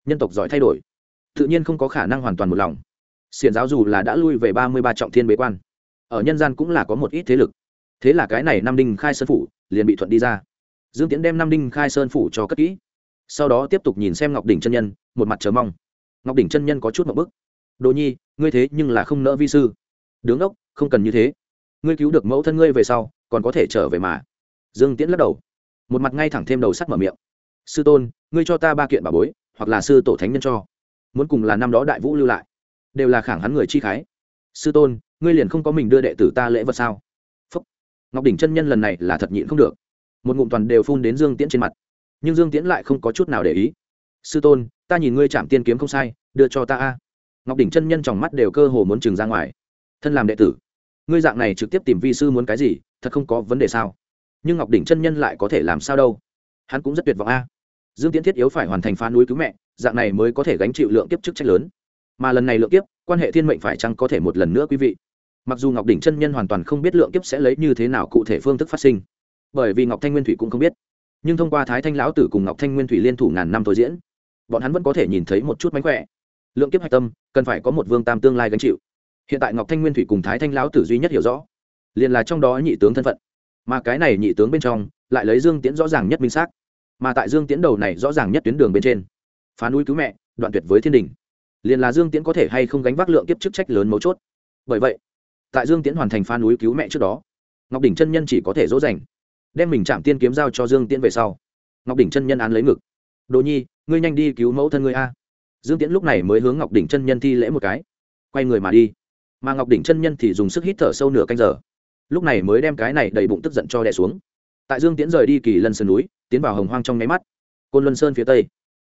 Nhân tộc giỏi thay đổi tự nhiên không có khả năng hoàn toàn một lòng. Xiển giáo dù là đã lui về ba mươi ba trọng thiên bế quan, ở nhân gian cũng là có một ít thế lực. Thế là cái này nam đinh khai sơn phủ liền bị thuận đi ra. Dương tiễn đem nam đinh khai sơn phủ cho cất kỹ. Sau đó tiếp tục nhìn xem ngọc đỉnh chân nhân, một mặt chờ mong. Ngọc đỉnh chân nhân có chút một bức. Đồ nhi, ngươi thế nhưng là không nỡ vi sư. Đứng ốc không cần như thế. Ngươi cứu được mẫu thân ngươi về sau, còn có thể trở về mà. Dương tiễn lắc đầu. Một mặt ngay thẳng thêm đầu sắt mở miệng. Sư tôn, ngươi cho ta ba kiện bà bối, hoặc là sư tổ thánh nhân cho muốn cùng là năm đó đại vũ lưu lại, đều là khẳng hắn người chi khái. Sư tôn, ngươi liền không có mình đưa đệ tử ta lễ vật sao? Phúc. ngọc đỉnh chân nhân lần này là thật nhịn không được. Một ngụm toàn đều phun đến dương tiễn trên mặt. Nhưng dương tiễn lại không có chút nào để ý. Sư tôn, ta nhìn ngươi chạm tiên kiếm không sai, đưa cho ta a. Ngọc đỉnh chân nhân trong mắt đều cơ hồ muốn trừng ra ngoài. Thân làm đệ tử, ngươi dạng này trực tiếp tìm vi sư muốn cái gì, thật không có vấn đề sao? Nhưng ngọc đỉnh chân nhân lại có thể làm sao đâu? Hắn cũng rất tuyệt vọng a. Dương tiễn thiết yếu phải hoàn thành phá núi cứu mẹ dạng này mới có thể gánh chịu lượng kiếp chức trách lớn. Mà lần này lượng kiếp, quan hệ thiên mệnh phải chăng có thể một lần nữa quý vị? Mặc dù ngọc đỉnh chân nhân hoàn toàn không biết lượng kiếp sẽ lấy như thế nào cụ thể phương thức phát sinh, bởi vì ngọc thanh nguyên thủy cũng không biết. Nhưng thông qua thái thanh lão tử cùng ngọc thanh nguyên thủy liên thủ ngàn năm thôi diễn, bọn hắn vẫn có thể nhìn thấy một chút mánh khỏe. Lượng kiếp hạch tâm, cần phải có một vương tam tương lai gánh chịu. Hiện tại ngọc thanh nguyên thủy cùng thái thanh lão tử duy nhất hiểu rõ, liền là trong đó nhị tướng thân phận. Mà cái này nhị tướng bên trong, lại lấy dương tiễn rõ ràng nhất minh xác. Mà tại dương tiễn đầu này rõ ràng nhất tuyến đường bên trên phá núi cứu mẹ, đoạn tuyệt với thiên đình. Liền là dương tiễn có thể hay không gánh vác lượng kiếp chức trách lớn mấu chốt. Bởi vậy, tại dương tiễn hoàn thành phá núi cứu mẹ trước đó, ngọc đỉnh chân nhân chỉ có thể dỗ dành, đem mình chạm tiên kiếm giao cho dương tiễn về sau. Ngọc đỉnh chân nhân án lấy ngực. Đồ nhi, ngươi nhanh đi cứu mẫu thân ngươi a. Dương tiễn lúc này mới hướng ngọc đỉnh chân nhân thi lễ một cái. Quay người mà đi. Mà ngọc đỉnh chân nhân thì dùng sức hít thở sâu nửa canh giờ. Lúc này mới đem cái này đầy bụng tức giận cho đẻ xuống. Tại dương tiễn rời đi kỳ lân sơn núi, tiến vào hồng hoang trong nháy mắt. Côn luân sơn phía tây.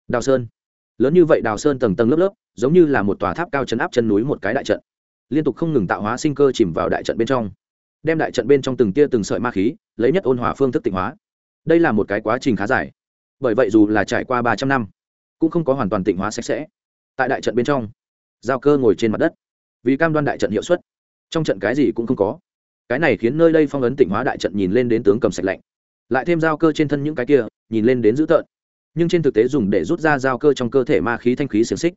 Đào sơn lớn như vậy đào sơn tầng tầng lớp lớp, giống như là một tòa tháp cao chấn áp chân núi một cái đại trận, liên tục không ngừng tạo hóa sinh cơ chìm vào đại trận bên trong, đem đại trận bên trong từng tia từng sợi ma khí lấy nhất ôn hòa phương thức tịnh hóa. Đây là một cái quá trình khá dài, bởi vậy dù là trải qua ba trăm năm, cũng không có hoàn toàn tịnh hóa sạch sẽ. Tại đại trận bên trong, giao cơ ngồi trên mặt đất, vì cam đoan đại trận hiệu suất, trong trận cái gì cũng không có. Cái này khiến nơi đây phong ấn tịnh hóa đại trận nhìn lên đến tướng cầm sạch lạnh, lại thêm giao cơ trên thân những cái kia, nhìn lên đến dữ tợn nhưng trên thực tế dùng để rút ra giao cơ trong cơ thể ma khí thanh khí xiềng xích.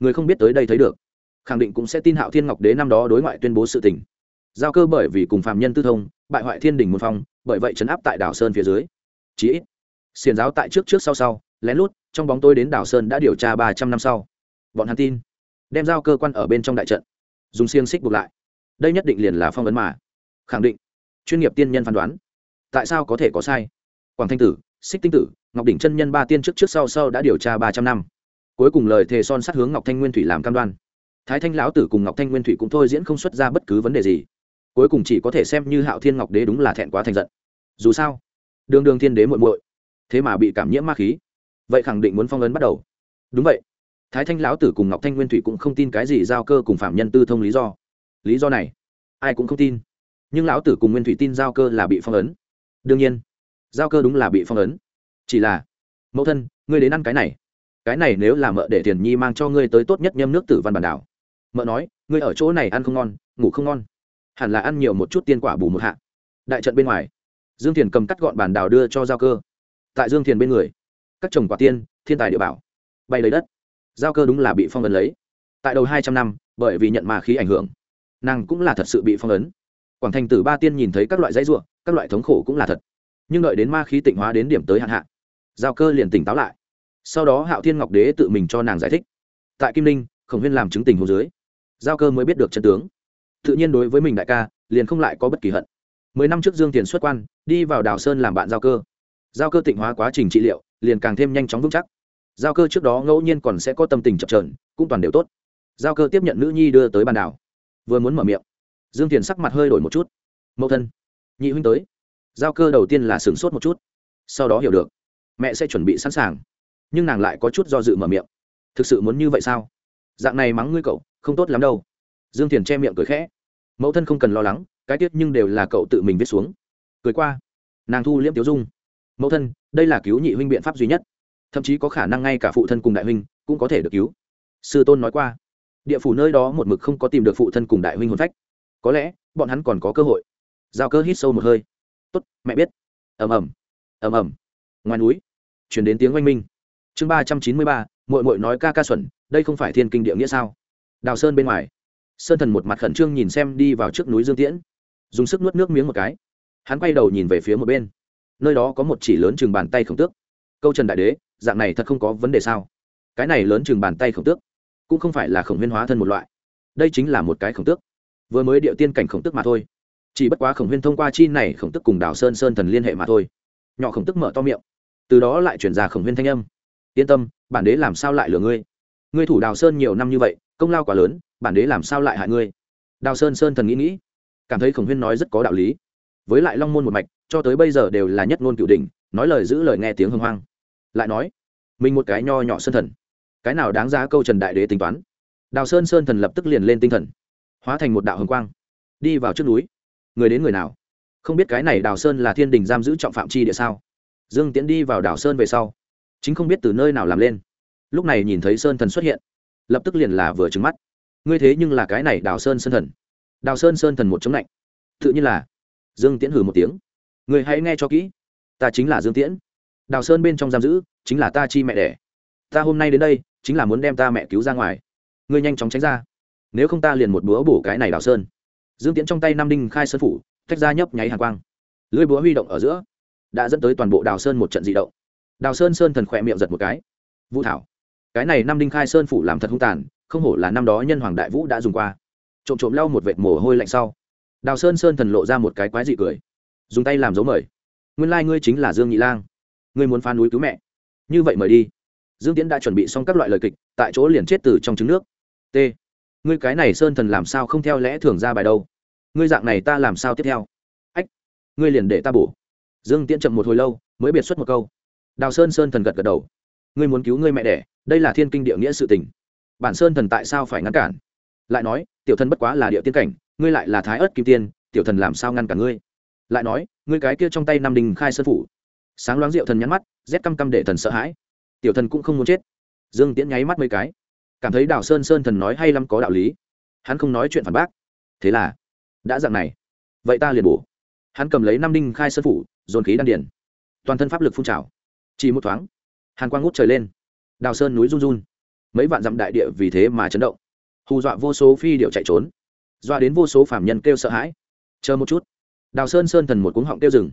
Người không biết tới đây thấy được. Khẳng định cũng sẽ tin hạo thiên ngọc đế năm đó đối ngoại tuyên bố sự tình. Giao cơ bởi vì cùng phạm nhân tư thông, bại hoại thiên đình môn phong, bởi vậy chấn áp tại đảo sơn phía dưới. Chí ít xiền giáo tại trước trước sau sau, lén lút, trong bóng tôi đến đảo sơn đã điều tra ba trăm năm sau. Bọn hắn tin, đem giao cơ quan ở bên trong đại trận, dùng xiềng xích buộc lại. Đây nhất định liền là phong ấn mà. Khẳng định, chuyên nghiệp tiên nhân phán đoán. Tại sao có thể có sai? Quảng thanh tử xích tinh tử, ngọc đỉnh chân nhân ba tiên trước trước sau sau đã điều tra ba trăm năm. Cuối cùng lời thề son sát hướng ngọc thanh nguyên thủy làm cam đoan. Thái thanh lão tử cùng ngọc thanh nguyên thủy cũng thôi diễn không xuất ra bất cứ vấn đề gì. Cuối cùng chỉ có thể xem như hạo thiên ngọc đế đúng là thẹn quá thành giận. Dù sao, đường đường thiên đế muội muội, thế mà bị cảm nhiễm ma khí. Vậy khẳng định muốn phong ấn bắt đầu. Đúng vậy. Thái thanh lão tử cùng ngọc thanh nguyên thủy cũng không tin cái gì giao cơ cùng phạm nhân tư thông lý do. Lý do này, ai cũng không tin. Nhưng lão tử cùng nguyên thủy tin giao cơ là bị phong ấn. Đương nhiên giao cơ đúng là bị phong ấn. Chỉ là, mẫu thân, ngươi đến ăn cái này. Cái này nếu là mợ để tiền nhi mang cho ngươi tới tốt nhất nhâm nước tử văn bản đảo. Mợ nói, ngươi ở chỗ này ăn không ngon, ngủ không ngon. Hẳn là ăn nhiều một chút tiên quả bù một hạ. Đại trận bên ngoài, dương thiền cầm cắt gọn bản đảo đưa cho giao cơ. Tại dương thiền bên người, các trồng quả tiên, thiên tài địa bảo, bay lấy đất. Giao cơ đúng là bị phong ấn lấy. Tại đầu hai trăm năm, bởi vì nhận mà khí ảnh hưởng, nàng cũng là thật sự bị phong ấn. Quảng thành tử ba tiên nhìn thấy các loại dãy ruộng, các loại thống khổ cũng là thật nhưng đợi đến ma khí tịnh hóa đến điểm tới hạn hạn giao cơ liền tỉnh táo lại. Sau đó hạo thiên ngọc đế tự mình cho nàng giải thích. Tại kim linh, khổng huyên làm chứng tình hồ dưới, giao cơ mới biết được chân tướng. Tự nhiên đối với mình đại ca, liền không lại có bất kỳ hận. Mười năm trước dương tiền xuất quan, đi vào đào sơn làm bạn giao cơ. Giao cơ tịnh hóa quá trình trị liệu, liền càng thêm nhanh chóng vững chắc. Giao cơ trước đó ngẫu nhiên còn sẽ có tâm tình chập trờn cũng toàn đều tốt. Giao cơ tiếp nhận nữ nhi đưa tới bàn đảo, vừa muốn mở miệng. Dương tiền sắc mặt hơi đổi một chút. Mẫu thân, nhị huynh tới giao cơ đầu tiên là sửng sốt một chút. Sau đó hiểu được, mẹ sẽ chuẩn bị sẵn sàng. Nhưng nàng lại có chút do dự mở miệng. Thực sự muốn như vậy sao? Dạng này mắng ngươi cậu, không tốt lắm đâu. Dương thiền che miệng cười khẽ. Mẫu thân không cần lo lắng, cái tiết nhưng đều là cậu tự mình viết xuống. Cười qua, nàng thu liễm tiếu dung. Mẫu thân, đây là cứu nhị huynh biện pháp duy nhất. Thậm chí có khả năng ngay cả phụ thân cùng đại huynh cũng có thể được cứu. Sư tôn nói qua, địa phủ nơi đó một mực không có tìm được phụ thân cùng đại huynh hồn phách. Có lẽ, bọn hắn còn có cơ hội. Giao cơ hít sâu một hơi tốt, mẹ biết. Ầm ầm ầm ầm. Ngoài núi chuyển đến tiếng oanh minh. Chương ba trăm chín mươi ba mội mội nói ca ca xuẩn, đây không phải thiên kinh địa nghĩa sao? Đào sơn bên ngoài, sơn thần một mặt khẩn trương nhìn xem đi vào trước núi dương tiễn, dùng sức nuốt nước miếng một cái. Hắn quay đầu nhìn về phía một bên. Nơi đó có một chỉ lớn chừng bàn tay khổng tước. Câu trần đại đế, dạng này thật không có vấn đề sao? Cái này lớn chừng bàn tay khổng tước, cũng không phải là khổng huyên hóa thân một loại. Đây chính là một cái khổng tước. Vừa mới điệu tiên cảnh khổng tước mà thôi chỉ bất quá khổng huyên thông qua chi này khổng tức cùng đào sơn sơn thần liên hệ mà thôi. Nhỏ khổng tức mở to miệng, từ đó lại chuyển ra khổng huyên thanh âm. Yên tâm, bản đế làm sao lại lừa ngươi? Ngươi thủ đào sơn nhiều năm như vậy, công lao quá lớn, bản đế làm sao lại hại ngươi? Đào sơn sơn thần nghĩ nghĩ, cảm thấy khổng huyên nói rất có đạo lý. Với lại long môn một mạch, cho tới bây giờ đều là nhất ngôn cựu đình nói lời giữ lời nghe tiếng hưng hoang. Lại nói, mình một cái nho nhỏ sơn thần, cái nào đáng giá câu trần đại đế tính toán? Đào sơn sơn thần lập tức liền lên tinh thần, hóa thành một đạo hồng quang, đi vào trước núi người đến người nào? Không biết cái này đào sơn là thiên đình giam giữ trọng phạm chi địa sao? Dương tiễn đi vào Đào sơn về sau, chính không biết từ nơi nào làm lên. Lúc này nhìn thấy sơn thần xuất hiện, lập tức liền là vừa trứng mắt. Ngươi thế nhưng là cái này đào sơn sơn thần. Đào sơn sơn thần một chống lạnh. Tự nhiên là. Dương tiễn hử một tiếng. Người hãy nghe cho kỹ. Ta chính là dương tiễn. Đào sơn bên trong giam giữ, chính là ta chi mẹ đẻ. Ta hôm nay đến đây, chính là muốn đem ta mẹ cứu ra ngoài. Ngươi nhanh chóng tránh ra. Nếu không ta liền một búa bổ cái này đào sơn dương tiễn trong tay nam đinh khai sơn phủ, tách ra nhấp nháy hàng quang. Lưỡi búa huy động ở giữa, đã dẫn tới toàn bộ đào sơn một trận dị động. Đào sơn sơn thần khỏe miệng giật một cái. Vũ thảo, cái này nam đinh khai sơn phủ làm thật hung tàn, không hổ là năm đó nhân hoàng đại vũ đã dùng qua. Trộm trộm lau một vệt mồ hôi lạnh sau, đào sơn sơn thần lộ ra một cái quái dị cười. Dùng tay làm dấu mời. Nguyên lai、like、ngươi chính là dương nhị lang. Ngươi muốn phá núi cứu mẹ. Như vậy mời đi. Dương tiễn đã chuẩn bị xong các loại lời kịch, tại chỗ liền chết từ trong trứng nước. T ngươi cái này sơn thần làm sao không theo lẽ thường ra bài đâu? Ngươi dạng này ta làm sao tiếp theo? Ách, ngươi liền để ta bổ. Dương tiễn chậm một hồi lâu, mới biệt xuất một câu. Đào sơn sơn thần gật gật đầu. Ngươi muốn cứu ngươi mẹ đẻ, đây là thiên kinh địa nghĩa sự tình. Bản sơn thần tại sao phải ngăn cản? Lại nói, tiểu thần bất quá là địa tiên cảnh, ngươi lại là thái ớt kim tiên, tiểu thần làm sao ngăn cản ngươi? Lại nói, ngươi cái kia trong tay nam đình khai sơn phủ. Sáng loáng rượu thần nhắn mắt, rét căm căm để thần sợ hãi. Tiểu thần cũng không muốn chết. Dương tiễn nháy mắt mấy cái cảm thấy đào sơn sơn thần nói hay lắm có đạo lý. Hắn không nói chuyện phản bác. Thế là, đã dạng này. Vậy ta liền bổ. Hắn cầm lấy năm đinh khai sơn phủ, dồn khí đan điển toàn thân pháp lực phun trào. Chỉ một thoáng, hàn quang ngút trời lên. Đào sơn núi run run. Mấy vạn dặm đại địa vì thế mà chấn động. Hù dọa vô số phi điệu chạy trốn. Dọa đến vô số phạm nhân kêu sợ hãi. Chờ một chút. Đào sơn sơn thần một cuống họng kêu rừng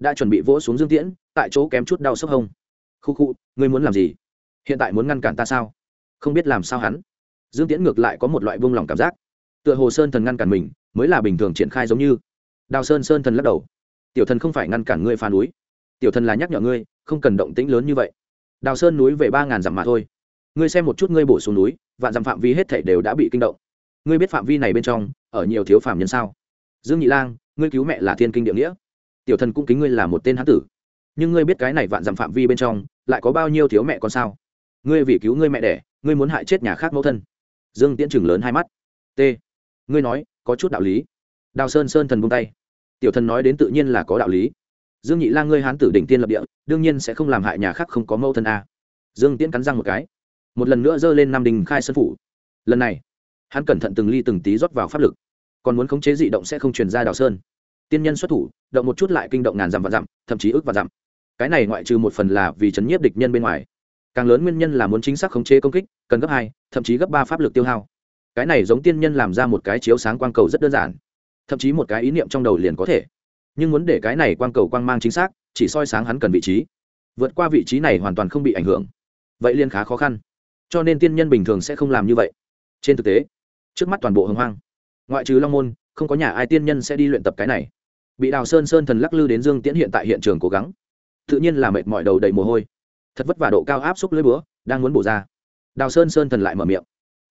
đã chuẩn bị vỗ xuống dương tiễn, tại chỗ kém chút đau sốc hông. Khu khu, ngươi muốn làm gì? Hiện tại muốn ngăn cản ta sao? Không biết làm sao hắn. Dương tiễn ngược lại có một loại buông lỏng cảm giác. Tựa hồ sơn thần ngăn cản mình, mới là bình thường triển khai giống như. Đào sơn sơn thần lắc đầu. Tiểu thần không phải ngăn cản ngươi phá núi. Tiểu thần là nhắc nhở ngươi, không cần động tĩnh lớn như vậy. Đào sơn núi về ba ngàn dặm mà thôi. Ngươi xem một chút ngươi bổ xuống núi, vạn dặm phạm vi hết thể đều đã bị kinh động. Ngươi biết phạm vi này bên trong, ở nhiều thiếu phạm nhân sao? Dương nhị lang, ngươi cứu mẹ là thiên kinh địa nghĩa. Tiểu thần cũng kính ngươi là một tên hán tử. Nhưng ngươi biết cái này vạn dặm phạm vi bên trong, lại có bao nhiêu thiếu mẹ con sao? Ngươi vì cứu ngươi mẹ đẻ, ngươi muốn hại chết nhà khác mẫu thân. Dương tiễn chừng lớn hai mắt. T. Ngươi nói, có chút đạo lý. Đào sơn sơn thần buông tay. Tiểu thần nói đến tự nhiên là có đạo lý. Dương nhị lang ngươi hán tử đỉnh tiên lập địa, đương nhiên sẽ không làm hại nhà khác không có mẫu thân a. Dương tiễn cắn răng một cái. Một lần nữa giơ lên nam đình khai sân phủ. Lần này, hắn cẩn thận từng ly từng tí rót vào pháp lực. Còn muốn khống chế dị động sẽ không truyền ra đào sơn. Tiên nhân xuất thủ, động một chút lại kinh động ngàn dặm và dặm, thậm chí ước và dặm. Cái này ngoại trừ một phần là vì chấn nhiếp địch nhân bên ngoài càng lớn nguyên nhân là muốn chính xác khống chế công kích, cần gấp hai, thậm chí gấp ba pháp lực tiêu hao. Cái này giống tiên nhân làm ra một cái chiếu sáng quang cầu rất đơn giản. Thậm chí một cái ý niệm trong đầu liền có thể. Nhưng muốn để cái này quang cầu quang mang chính xác, chỉ soi sáng hắn cần vị trí. Vượt qua vị trí này hoàn toàn không bị ảnh hưởng. Vậy liên khá khó khăn. Cho nên tiên nhân bình thường sẽ không làm như vậy. Trên thực tế, trước mắt toàn bộ hồng hoang, ngoại trừ long môn, không có nhà ai tiên nhân sẽ đi luyện tập cái này. Bị đào sơn sơn thần lắc lư đến dương tiễn hiện tại hiện trường cố gắng. Tự nhiên là mệt mỏi đầu đầy mồ hôi thật vất vả độ cao áp xúc lưỡi búa, đang muốn bổ ra. Đào sơn sơn thần lại mở miệng.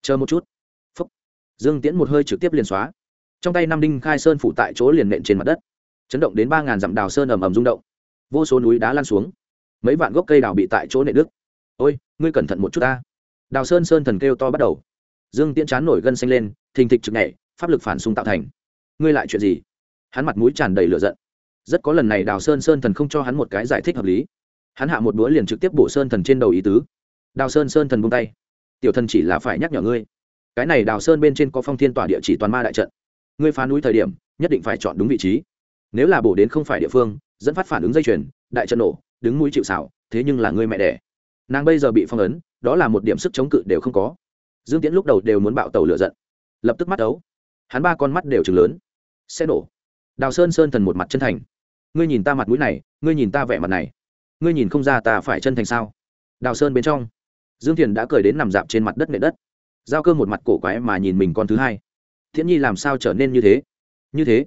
Chờ một chút. Phúc. Dương tiễn một hơi trực tiếp liền xóa. Trong tay nam đinh khai sơn phủ tại chỗ liền nện trên mặt đất. Chấn động đến ba ngàn dặm đào sơn ầm ầm rung động. Vô số núi đá lan xuống. Mấy vạn gốc cây đào bị tại chỗ nện đứt. Ôi, ngươi cẩn thận một chút ta. Đào sơn sơn thần kêu to bắt đầu. Dương tiễn chán nổi gân xanh lên, thình thịch trực nhảy, pháp lực phản xung tạo thành. Ngươi lại chuyện gì? Hắn mặt mũi tràn đầy lửa giận. Rất có lần này đào sơn sơn thần không cho hắn một cái giải thích hợp lý hắn hạ một búa liền trực tiếp bổ sơn thần trên đầu ý tứ. Đào sơn sơn thần buông tay. Tiểu thần chỉ là phải nhắc nhở ngươi. Cái này đào sơn bên trên có phong thiên tỏa địa chỉ toàn ma đại trận. Ngươi phá núi thời điểm, nhất định phải chọn đúng vị trí. Nếu là bổ đến không phải địa phương, dẫn phát phản ứng dây chuyền, đại trận nổ, đứng mũi chịu xảo thế nhưng là ngươi mẹ đẻ. Nàng bây giờ bị phong ấn, đó là một điểm sức chống cự đều không có. Dương tiễn lúc đầu đều muốn bạo tàu lửa giận. Lập tức mắt ấu. Hắn ba con mắt đều chừng lớn. Sẽ nổ. Đào sơn sơn thần một mặt chân thành. Ngươi nhìn ta mặt mũi này, ngươi nhìn ta vẻ mặt này ngươi nhìn không ra ta phải chân thành sao? Đào sơn bên trong, dương thiền đã cười đến nằm dạp trên mặt đất nệ đất. Giao cơ một mặt cổ quái mà nhìn mình con thứ hai. Thiện nhi làm sao trở nên như thế? Như thế?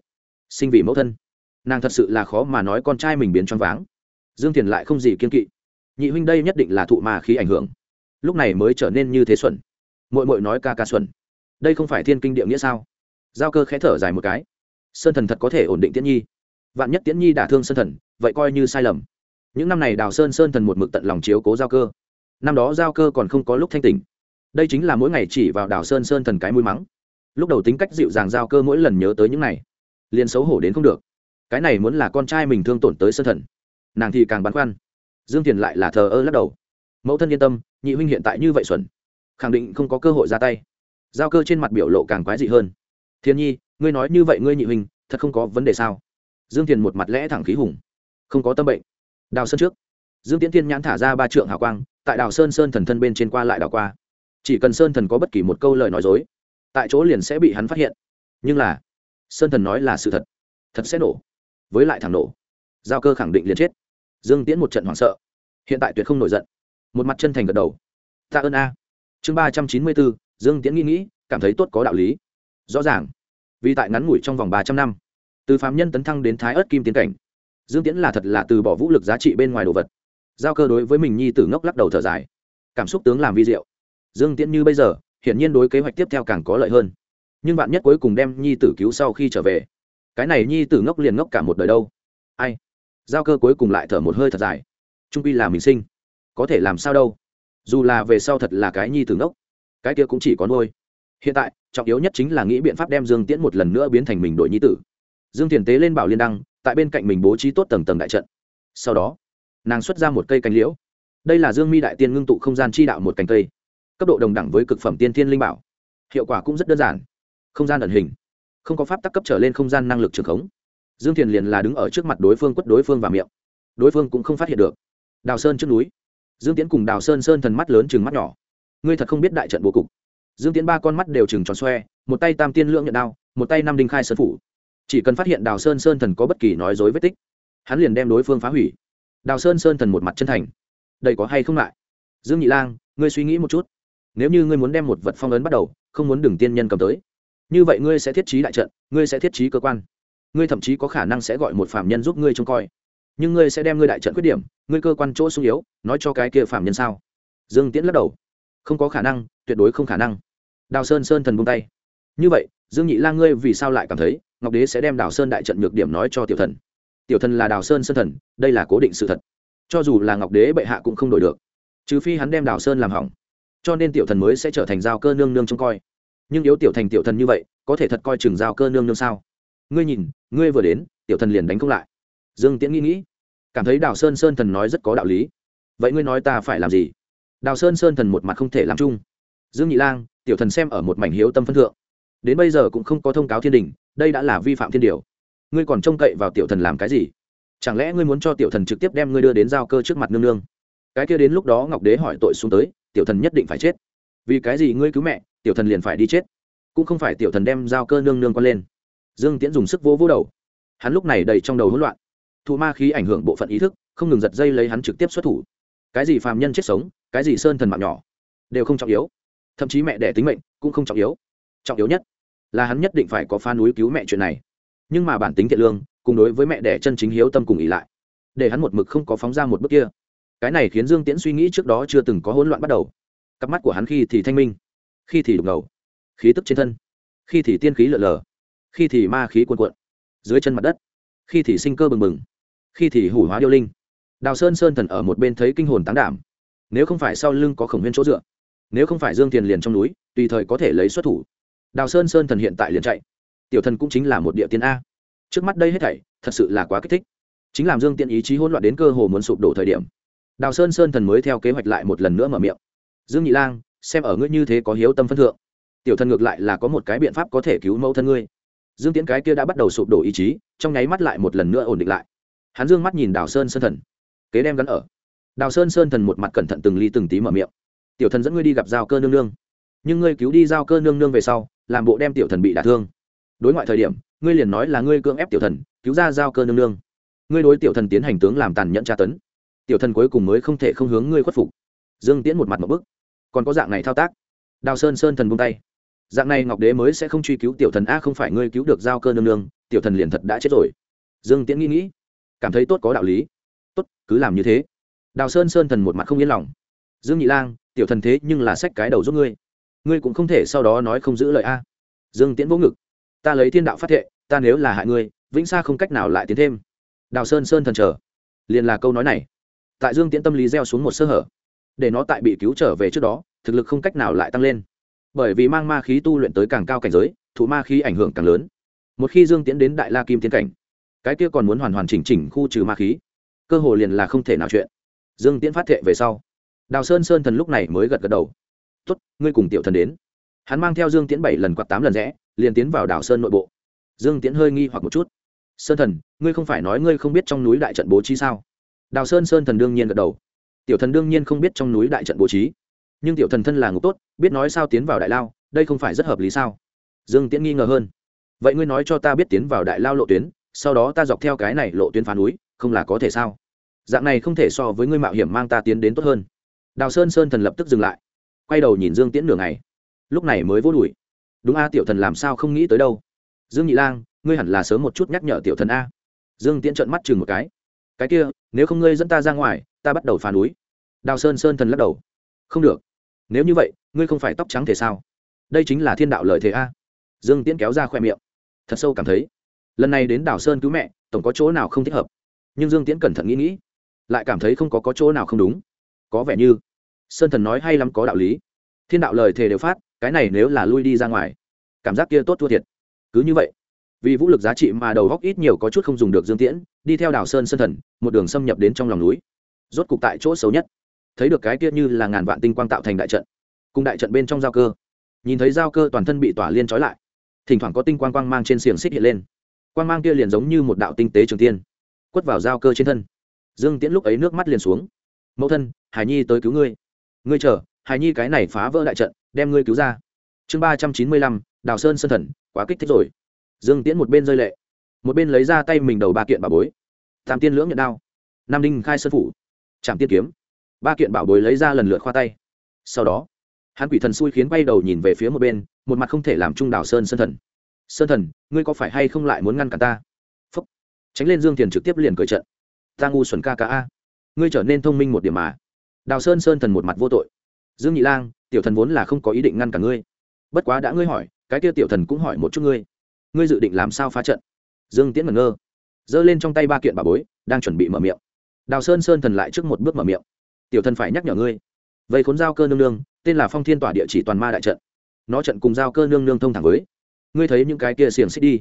Sinh vị mẫu thân. Nàng thật sự là khó mà nói con trai mình biến choáng váng. Dương thiền lại không gì kiên kỵ. Nhị huynh đây nhất định là thụ mà khí ảnh hưởng. Lúc này mới trở nên như thế xuẩn. Mội mội nói ca ca xuẩn. Đây không phải thiên kinh địa nghĩa sao? Giao cơ khẽ thở dài một cái. Sơn thần thật có thể ổn định tiễn nhi. Vạn nhất tiễn nhi đả thương sơn thần, vậy coi như sai lầm những năm này đào sơn sơn thần một mực tận lòng chiếu cố giao cơ. Năm đó giao cơ còn không có lúc thanh tỉnh. Đây chính là mỗi ngày chỉ vào đào sơn sơn thần cái mũi mắng. Lúc đầu tính cách dịu dàng giao cơ mỗi lần nhớ tới những này, liền xấu hổ đến không được. Cái này muốn là con trai mình thương tổn tới sơn thần, nàng thì càng băn khoăn. Dương thiền lại là thờ ơ lắc đầu. Mẫu thân yên tâm, nhị huynh hiện tại như vậy xuẩn, khẳng định không có cơ hội ra tay. Giao cơ trên mặt biểu lộ càng quái dị hơn. Thiên nhi, ngươi nói như vậy ngươi nhị huynh, thật không có vấn đề sao? Dương thiền một mặt lẽ thẳng khí hùng. Không có tâm bệnh đào sơn trước. Dương tiễn thiên nhãn thả ra ba trượng hào quang, tại đào sơn sơn thần thân bên trên qua lại đào qua. Chỉ cần sơn thần có bất kỳ một câu lời nói dối, tại chỗ liền sẽ bị hắn phát hiện. Nhưng là, sơn thần nói là sự thật thật sẽ nổ, với lại thẳng nổ. Giao cơ khẳng định liền chết. Dương tiễn một trận hoảng sợ, hiện tại tuyệt không nổi giận. Một mặt chân thành gật đầu. Tạ ơn a. Chương ba trăm chín mươi bốn, dương tiễn nghĩ nghĩ, cảm thấy tốt có đạo lý. Rõ ràng, vì tại ngắn ngủi trong vòng ba trăm năm, từ phạm nhân tấn thăng đến thái ớt kim tiến cảnh dương tiễn là thật là từ bỏ vũ lực giá trị bên ngoài đồ vật. Giao cơ đối với mình nhi tử ngốc lắc đầu thở dài. Cảm xúc tướng làm vi diệu. Dương tiễn như bây giờ, hiển nhiên đối kế hoạch tiếp theo càng có lợi hơn. Nhưng bạn nhất cuối cùng đem nhi tử cứu sau khi trở về. Cái này nhi tử ngốc liền ngốc cả một đời đâu. Ai? Giao cơ cuối cùng lại thở một hơi thật dài. Trung pi là mình sinh. Có thể làm sao đâu. Dù là về sau thật là cái nhi tử ngốc, cái kia cũng chỉ có nuôi. Hiện tại, trọng yếu nhất chính là nghĩ biện pháp đem dương tiễn một lần nữa biến thành mình đội nhi tử. Dương tiền tế lên bảo liên đăng tại bên cạnh mình bố trí tốt tầng tầng đại trận. Sau đó, nàng xuất ra một cây cánh liễu. Đây là dương mi đại tiên ngưng tụ không gian chi đạo một cành cây, cấp độ đồng đẳng với cực phẩm tiên thiên linh bảo. Hiệu quả cũng rất đơn giản. Không gian ẩn hình, không có pháp tắc cấp trở lên không gian năng lực trường khống. Dương thiền liền là đứng ở trước mặt đối phương quất đối phương vào miệng. Đối phương cũng không phát hiện được. Đào sơn trước núi. Dương tiến cùng đào sơn sơn thần mắt lớn chừng mắt nhỏ. Ngươi thật không biết đại trận bố cục. Dương tiến ba con mắt đều chừng tròn xoe, một tay tam tiên lượng nhận đao, một tay năm đinh khai sơn phủ chỉ cần phát hiện đào sơn sơn thần có bất kỳ nói dối vết tích, hắn liền đem đối phương phá hủy. Đào sơn sơn thần một mặt chân thành. Đây có hay không lại? Dương nhị lang, ngươi suy nghĩ một chút. Nếu như ngươi muốn đem một vật phong ấn bắt đầu, không muốn đừng tiên nhân cầm tới. Như vậy ngươi sẽ thiết trí đại trận, ngươi sẽ thiết trí cơ quan. Ngươi thậm chí có khả năng sẽ gọi một phạm nhân giúp ngươi trông coi. Nhưng ngươi sẽ đem ngươi đại trận khuyết điểm, ngươi cơ quan chỗ sung yếu, nói cho cái kia phạm nhân sao? Dương tiễn lắc đầu. Không có khả năng, tuyệt đối không khả năng. Đào sơn sơn thần buông tay. Như vậy, dương nhị lang ngươi vì sao lại cảm thấy ngọc đế sẽ đem đào sơn đại trận nhược điểm nói cho tiểu thần. Tiểu thần là đào sơn sơn thần, đây là cố định sự thật. Cho dù là ngọc đế bệ hạ cũng không đổi được. Trừ phi hắn đem đào sơn làm hỏng. Cho nên tiểu thần mới sẽ trở thành giao cơ nương nương trông coi. Nhưng yếu tiểu thành tiểu thần như vậy, có thể thật coi chừng giao cơ nương nương sao? Ngươi nhìn, ngươi vừa đến, tiểu thần liền đánh không lại. Dương tiễn nghĩ nghĩ, cảm thấy đào sơn sơn thần nói rất có đạo lý. Vậy ngươi nói ta phải làm gì? Đào sơn sơn thần một mặt không thể làm chung. Dương nhị lang, tiểu thần xem ở một mảnh hiếu tâm phân thượng đến bây giờ cũng không có thông cáo thiên đình, đây đã là vi phạm thiên điều. Ngươi còn trông cậy vào tiểu thần làm cái gì? Chẳng lẽ ngươi muốn cho tiểu thần trực tiếp đem ngươi đưa đến giao cơ trước mặt nương nương? Cái kia đến lúc đó ngọc đế hỏi tội xuống tới, tiểu thần nhất định phải chết. Vì cái gì ngươi cứu mẹ, tiểu thần liền phải đi chết. Cũng không phải tiểu thần đem giao cơ nương nương con lên. Dương tiễn dùng sức vỗ vỗ đầu. Hắn lúc này đầy trong đầu hỗn loạn. Thụ ma khí ảnh hưởng bộ phận ý thức, không ngừng giật dây lấy hắn trực tiếp xuất thủ. Cái gì phàm nhân chết sống, cái gì sơn thần mạng nhỏ, đều không trọng yếu. Thậm chí mẹ đẻ tính mệnh cũng không trọng yếu. Trọng yếu nhất là hắn nhất định phải có pha núi cứu mẹ chuyện này. Nhưng mà bản tính thiện lương, cùng đối với mẹ đẻ chân chính hiếu tâm cùng ỉ lại, để hắn một mực không có phóng ra một bước kia. Cái này khiến dương tiễn suy nghĩ trước đó chưa từng có hỗn loạn bắt đầu. Cặp mắt của hắn khi thì thanh minh, khi thì đục ngầu, khí tức trên thân, khi thì tiên khí lợn lờ, khi thì ma khí cuồn cuộn, dưới chân mặt đất, khi thì sinh cơ bừng bừng, khi thì hủ hóa điêu linh. Đào sơn sơn thần ở một bên thấy kinh hồn tán đảm. Nếu không phải sau lưng có khổng huyên chỗ dựa, nếu không phải dương tiền liền trong núi, tùy thời có thể lấy xuất thủ đào sơn sơn thần hiện tại liền chạy. Tiểu thần cũng chính là một địa tiên a. Trước mắt đây hết thảy, thật sự là quá kích thích. Chính làm dương tiện ý chí hỗn loạn đến cơ hồ muốn sụp đổ thời điểm. Đào sơn sơn thần mới theo kế hoạch lại một lần nữa mở miệng. Dương nhị lang, xem ở ngươi như thế có hiếu tâm phân thượng. Tiểu thần ngược lại là có một cái biện pháp có thể cứu mẫu thân ngươi. Dương tiễn cái kia đã bắt đầu sụp đổ ý chí, trong nháy mắt lại một lần nữa ổn định lại. Hắn dương mắt nhìn đào sơn sơn thần. Kế đem gắn ở. Đào sơn sơn thần một mặt cẩn thận từng ly từng tí mở miệng. Tiểu thần dẫn ngươi đi gặp giao cơ nương nương. Nhưng ngươi cứu đi giao cơ nương nương về sau làm bộ đem tiểu thần bị đả thương. Đối ngoại thời điểm, ngươi liền nói là ngươi cưỡng ép tiểu thần, cứu ra giao cơ nương nương. Ngươi đối tiểu thần tiến hành tướng làm tàn nhẫn tra tấn. Tiểu thần cuối cùng mới không thể không hướng ngươi khuất phục. Dương tiễn một mặt một bức. Còn có dạng này thao tác. Đào sơn sơn thần buông tay. Dạng này ngọc đế mới sẽ không truy cứu tiểu thần a, không phải ngươi cứu được giao cơ nương nương, tiểu thần liền thật đã chết rồi. Dương tiễn nghĩ nghĩ, cảm thấy tốt có đạo lý. Tốt, cứ làm như thế. Đào sơn sơn thần một mặt không yên lòng. Dương nhị lang, tiểu thần thế nhưng là sách cái đầu giúp ngươi ngươi cũng không thể sau đó nói không giữ lời a. Dương tiễn vỗ ngực. Ta lấy thiên đạo phát thệ, ta nếu là hại ngươi, vĩnh sa không cách nào lại tiến thêm. Đào sơn sơn thần trở liền là câu nói này. Tại dương tiễn tâm lý gieo xuống một sơ hở. Để nó tại bị cứu trở về trước đó, thực lực không cách nào lại tăng lên. Bởi vì mang ma khí tu luyện tới càng cao cảnh giới, thụ ma khí ảnh hưởng càng lớn. Một khi dương tiễn đến đại la kim tiến cảnh, cái kia còn muốn hoàn hoàn chỉnh chỉnh khu trừ ma khí, cơ hồ liền là không thể nào chuyện. Dương tiễn phát thệ về sau, đào sơn sơn thần lúc này mới gật gật đầu tốt, ngươi cùng tiểu thần đến. Hắn mang theo dương tiễn bảy lần quạt tám lần rẽ, liền tiến vào đào sơn nội bộ. Dương tiễn hơi nghi hoặc một chút. Sơn thần, ngươi không phải nói ngươi không biết trong núi đại trận bố trí sao? Đào sơn sơn thần đương nhiên gật đầu. Tiểu thần đương nhiên không biết trong núi đại trận bố trí. Nhưng tiểu thần thân là ngục tốt, biết nói sao tiến vào đại lao, đây không phải rất hợp lý sao? Dương tiễn nghi ngờ hơn. Vậy ngươi nói cho ta biết tiến vào đại lao lộ tuyến, sau đó ta dọc theo cái này lộ tuyến phá núi, không là có thể sao? Dạng này không thể so với ngươi mạo hiểm mang ta tiến đến tốt hơn. Đào sơn sơn thần lập tức dừng lại quay đầu nhìn dương tiễn nửa ngày. Lúc này mới vô đùi đúng a tiểu thần làm sao không nghĩ tới đâu. Dương nhị lang ngươi hẳn là sớm một chút nhắc nhở tiểu thần a. Dương tiễn trợn mắt chừng một cái. Cái kia nếu không ngươi dẫn ta ra ngoài ta bắt đầu phá núi. Đào sơn sơn thần lắc đầu. Không được. Nếu như vậy ngươi không phải tóc trắng thể sao? Đây chính là thiên đạo lời thế a. Dương tiễn kéo ra khoe miệng. Thật sâu cảm thấy. Lần này đến đảo sơn cứu mẹ tổng có chỗ nào không thích hợp? Nhưng dương tiễn cẩn thận nghĩ nghĩ. Lại cảm thấy không có, có chỗ nào không đúng. Có vẻ như sơn thần nói hay lắm có đạo lý. Thiên đạo lời thề đều phát, cái này nếu là lui đi ra ngoài, cảm giác kia tốt thua thiệt. Cứ như vậy, vì vũ lực giá trị mà đầu góc ít nhiều có chút không dùng được dương tiễn, đi theo đảo sơn sơn thần, một đường xâm nhập đến trong lòng núi. Rốt cục tại chỗ xấu nhất, thấy được cái kia như là ngàn vạn tinh quang tạo thành đại trận, cùng đại trận bên trong giao cơ. Nhìn thấy giao cơ toàn thân bị tỏa liên trói lại, thỉnh thoảng có tinh quang quang mang trên xiềng xích hiện lên. Quang mang kia liền giống như một đạo tinh tế trường tiên, quất vào giao cơ trên thân. Dương tiễn lúc ấy nước mắt liền xuống. Mẫu thân, hải nhi tới cứu ngươi ngươi chờ hải nhi cái này phá vỡ đại trận, đem ngươi cứu ra. Chương ba trăm chín mươi lăm, đào sơn sân thần, quá kích thích rồi. Dương tiễn một bên rơi lệ, một bên lấy ra tay mình đầu ba kiện bà bối. Tam tiên lưỡng nhận đao, nam đinh khai sơn phủ trạm tiên kiếm. Ba kiện bảo bối lấy ra lần lượt khoa tay. Sau đó, hắn quỷ thần xui khiến quay đầu nhìn về phía một bên, một mặt không thể làm trung đảo sơn sơn thần. Sơn thần, ngươi có phải hay không lại muốn ngăn cản ta? Phúc. Tránh lên dương thiền trực tiếp liền cởi trận. Ta ngu xuẩn ca ca a. Ngươi trở nên thông minh một điểm mà đào sơn sơn thần một mặt vô tội. Dương nhị lang, tiểu thần vốn là không có ý định ngăn cả ngươi. Bất quá đã ngươi hỏi, cái kia tiểu thần cũng hỏi một chút ngươi. Ngươi dự định làm sao phá trận? Dương tiễn ngẩn ngơ. Giơ lên trong tay ba kiện bà bối, đang chuẩn bị mở miệng. Đào sơn sơn thần lại trước một bước mở miệng. Tiểu thần phải nhắc nhở ngươi. Vây khốn giao cơ nương nương, tên là phong thiên tỏa địa chỉ toàn ma đại trận. Nó trận cùng giao cơ nương nương thông thẳng với. Ngươi thấy những cái kia xiềng xích đi.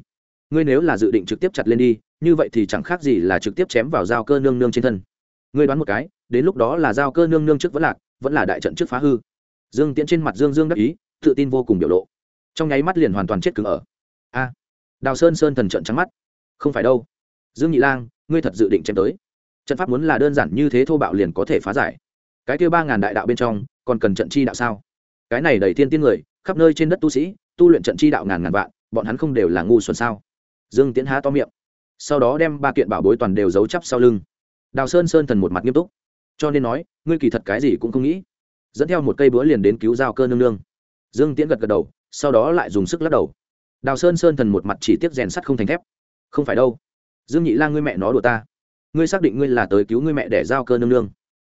Ngươi nếu là dự định trực tiếp chặt lên đi, như vậy thì chẳng khác gì là trực tiếp chém vào giao cơ nương nương trên thân ngươi đoán một cái, đến lúc đó là giao cơ nương nương trước vẫn lạc, vẫn là đại trận trước phá hư. Dương tiễn trên mặt dương dương đắc ý, tự tin vô cùng biểu lộ. Trong nháy mắt liền hoàn toàn chết cứng ở. A. Đào sơn sơn thần trận trắng mắt. Không phải đâu. Dương nhị lang, ngươi thật dự định chém tới. Trận pháp muốn là đơn giản như thế thô bạo liền có thể phá giải. Cái kia ba ngàn đại đạo bên trong, còn cần trận chi đạo sao? Cái này đầy thiên tiên người, khắp nơi trên đất tu sĩ, tu luyện trận chi đạo ngàn ngàn vạn, bọn hắn không đều là ngu xuẩn sao? Dương Tiễn há to miệng. Sau đó đem ba kiện bảo bối toàn đều giấu chắp sau lưng đào sơn sơn thần một mặt nghiêm túc. Cho nên nói, ngươi kỳ thật cái gì cũng không nghĩ. Dẫn theo một cây búa liền đến cứu giao cơ nương nương. Dương tiễn gật gật đầu, sau đó lại dùng sức lắc đầu. Đào sơn sơn thần một mặt chỉ tiếc rèn sắt không thành thép. Không phải đâu. Dương nhị la ngươi mẹ nó đùa ta. Ngươi xác định ngươi là tới cứu ngươi mẹ để giao cơ nương nương.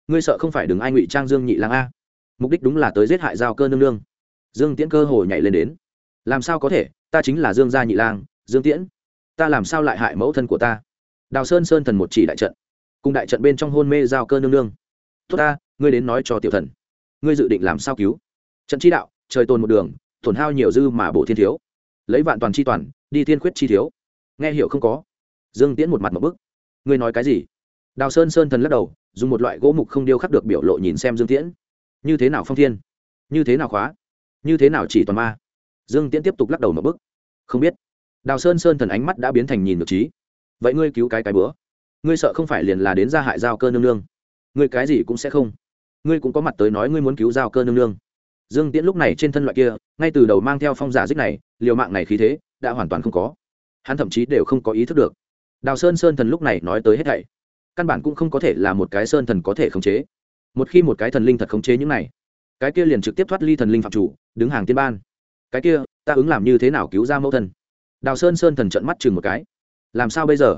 Ngươi sợ không phải đừng ai ngụy trang dương nhị lang a. Mục đích đúng là tới giết hại giao cơ nương nương. Dương tiễn cơ hồ nhảy lên đến. Làm sao có thể? Ta chính là dương gia nhị lang, dương tiễn. Ta làm sao lại hại mẫu thân của ta? Đào sơn sơn thần một chỉ đại trận cùng đại trận bên trong hôn mê giao cơ nương nương. Tốt ta, ngươi đến nói cho tiểu thần. Ngươi dự định làm sao cứu? Trận chi đạo, trời tồn một đường, tổn hao nhiều dư mà bổ thiên thiếu. Lấy vạn toàn chi toàn, đi thiên khuyết chi thiếu. Nghe hiểu không có? Dương tiễn một mặt một bức. Ngươi nói cái gì? Đào sơn sơn thần lắc đầu, dùng một loại gỗ mục không điêu khắc được biểu lộ nhìn xem dương tiễn. Như thế nào phong thiên? Như thế nào khóa? Như thế nào chỉ toàn ma? Dương tiễn tiếp tục lắc đầu một bức. Không biết. Đào sơn sơn thần ánh mắt đã biến thành nhìn được trí. Vậy ngươi cứu cái cái bữa ngươi sợ không phải liền là đến gia hại giao cơ nương nương. Ngươi cái gì cũng sẽ không. Ngươi cũng có mặt tới nói ngươi muốn cứu giao cơ nương nương. Dương tiễn lúc này trên thân loại kia, ngay từ đầu mang theo phong giả dích này, liều mạng này khí thế, đã hoàn toàn không có. Hắn thậm chí đều không có ý thức được. Đào sơn sơn thần lúc này nói tới hết thảy, căn bản cũng không có thể là một cái sơn thần có thể khống chế. Một khi một cái thần linh thật khống chế những này, cái kia liền trực tiếp thoát ly thần linh phạm chủ, đứng hàng tiên ban. Cái kia, ta ứng làm như thế nào cứu ra mẫu thần? Đào sơn sơn thần trận mắt chừng một cái, làm sao bây giờ?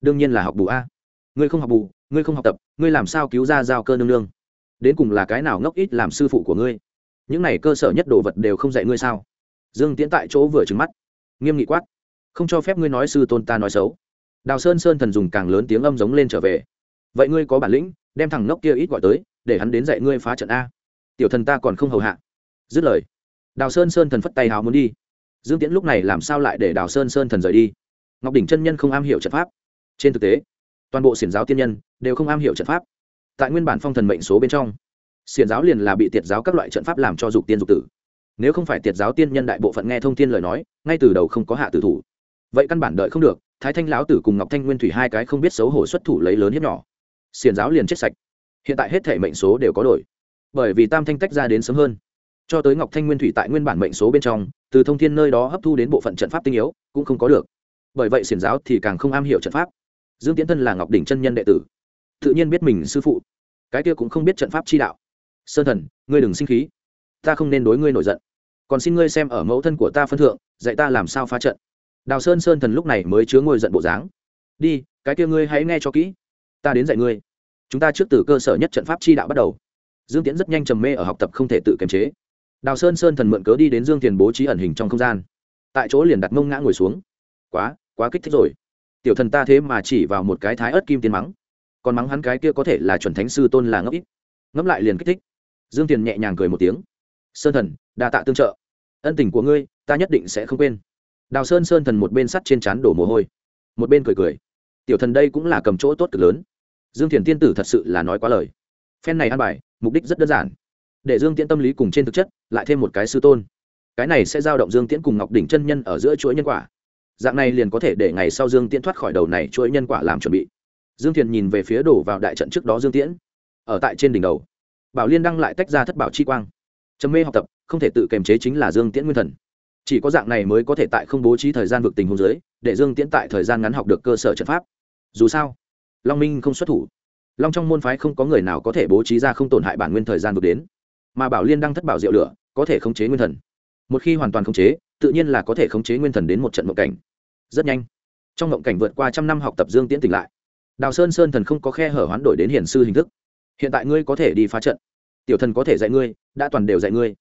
Đương nhiên là học bù a. Ngươi không học bù, ngươi không học tập, ngươi làm sao cứu ra giao cơ nương nương? Đến cùng là cái nào ngốc ít làm sư phụ của ngươi? Những này cơ sở nhất đồ vật đều không dạy ngươi sao? Dương tiễn tại chỗ vừa trừng mắt. Nghiêm nghị quát. Không cho phép ngươi nói sư tôn ta nói xấu. Đào sơn sơn thần dùng càng lớn tiếng âm giống lên trở về. Vậy ngươi có bản lĩnh, đem thằng ngốc kia ít gọi tới, để hắn đến dạy ngươi phá trận a. Tiểu thần ta còn không hầu hạ. Dứt lời, đào sơn sơn thần phất tay hào muốn đi. Dương tiễn lúc này làm sao lại để đào sơn sơn thần rời đi? Ngọc đỉnh chân nhân không am hiểu trận pháp trên thực tế, toàn bộ xiển giáo tiên nhân đều không am hiểu trận pháp. Tại nguyên bản phong thần mệnh số bên trong, xiển giáo liền là bị tiệt giáo các loại trận pháp làm cho dục tiên dục tử. Nếu không phải tiệt giáo tiên nhân đại bộ phận nghe thông tin lời nói, ngay từ đầu không có hạ tử thủ. Vậy căn bản đợi không được, thái thanh lão tử cùng ngọc thanh nguyên thủy hai cái không biết xấu hổ xuất thủ lấy lớn hiếp nhỏ. Xiển giáo liền chết sạch. Hiện tại hết thể mệnh số đều có đổi. Bởi vì tam thanh tách ra đến sớm hơn. Cho tới ngọc thanh nguyên thủy tại nguyên bản mệnh số bên trong, từ thông thiên nơi đó hấp thu đến bộ phận trận pháp tinh yếu, cũng không có được. Bởi vậy xiển giáo thì càng không am hiểu trận pháp dương Tiễn thân là ngọc đỉnh chân nhân đệ tử. Tự nhiên biết mình sư phụ. Cái kia cũng không biết trận pháp chi đạo. Sơn thần, ngươi đừng sinh khí. Ta không nên đối ngươi nổi giận. Còn xin ngươi xem ở mẫu thân của ta phân thượng, dạy ta làm sao phá trận. Đào sơn sơn thần lúc này mới chứa ngồi giận bộ dáng. Đi, cái kia ngươi hãy nghe cho kỹ. Ta đến dạy ngươi. Chúng ta trước từ cơ sở nhất trận pháp chi đạo bắt đầu. Dương tiễn rất nhanh trầm mê ở học tập không thể tự kiềm chế. Đào sơn sơn thần mượn cớ đi đến dương tiền bố trí ẩn hình trong không gian. Tại chỗ liền đặt mông ngã ngồi xuống. Quá quá kích thích rồi tiểu thần ta thế mà chỉ vào một cái thái ớt kim tiền mắng. Còn mắng hắn cái kia có thể là chuẩn thánh sư tôn là ngốc ít. Ngẫm lại liền kích thích. Dương tiền nhẹ nhàng cười một tiếng. Sơn thần, đa tạ tương trợ. Ân tình của ngươi, ta nhất định sẽ không quên. Đào sơn sơn thần một bên sắt trên trán đổ mồ hôi. Một bên cười cười. Tiểu thần đây cũng là cầm chỗ tốt cực lớn. Dương thiền tiên tử thật sự là nói quá lời. Phen này ăn bài, mục đích rất đơn giản. Để dương tiễn tâm lý cùng trên thực chất, lại thêm một cái sư tôn. Cái này sẽ giao động dương tiễn cùng ngọc đỉnh chân nhân ở giữa chuỗi nhân quả dạng này liền có thể để ngày sau dương tiễn thoát khỏi đầu này chuỗi nhân quả làm chuẩn bị. Dương thiền nhìn về phía đổ vào đại trận trước đó dương tiễn. Ở tại trên đỉnh đầu, bảo liên đăng lại tách ra thất bảo chi quang. Trầm mê học tập, không thể tự kềm chế chính là dương tiễn nguyên thần. Chỉ có dạng này mới có thể tại không bố trí thời gian vực tình hôn giới để dương tiễn tại thời gian ngắn học được cơ sở trận pháp. Dù sao, long minh không xuất thủ. Long trong môn phái không có người nào có thể bố trí ra không tổn hại bản nguyên thời gian vực đến. Mà bảo liên đăng thất bảo diệu lửa, có thể khống chế nguyên thần. Một khi hoàn toàn khống chế, tự nhiên là có thể khống chế nguyên thần đến một trận mộng cảnh rất nhanh. Trong ngộng cảnh vượt qua trăm năm học tập dương tiễn tỉnh lại. Đào sơn sơn thần không có khe hở hoán đổi đến hiển sư hình thức. Hiện tại ngươi có thể đi phá trận. Tiểu thần có thể dạy ngươi, đã toàn đều dạy ngươi.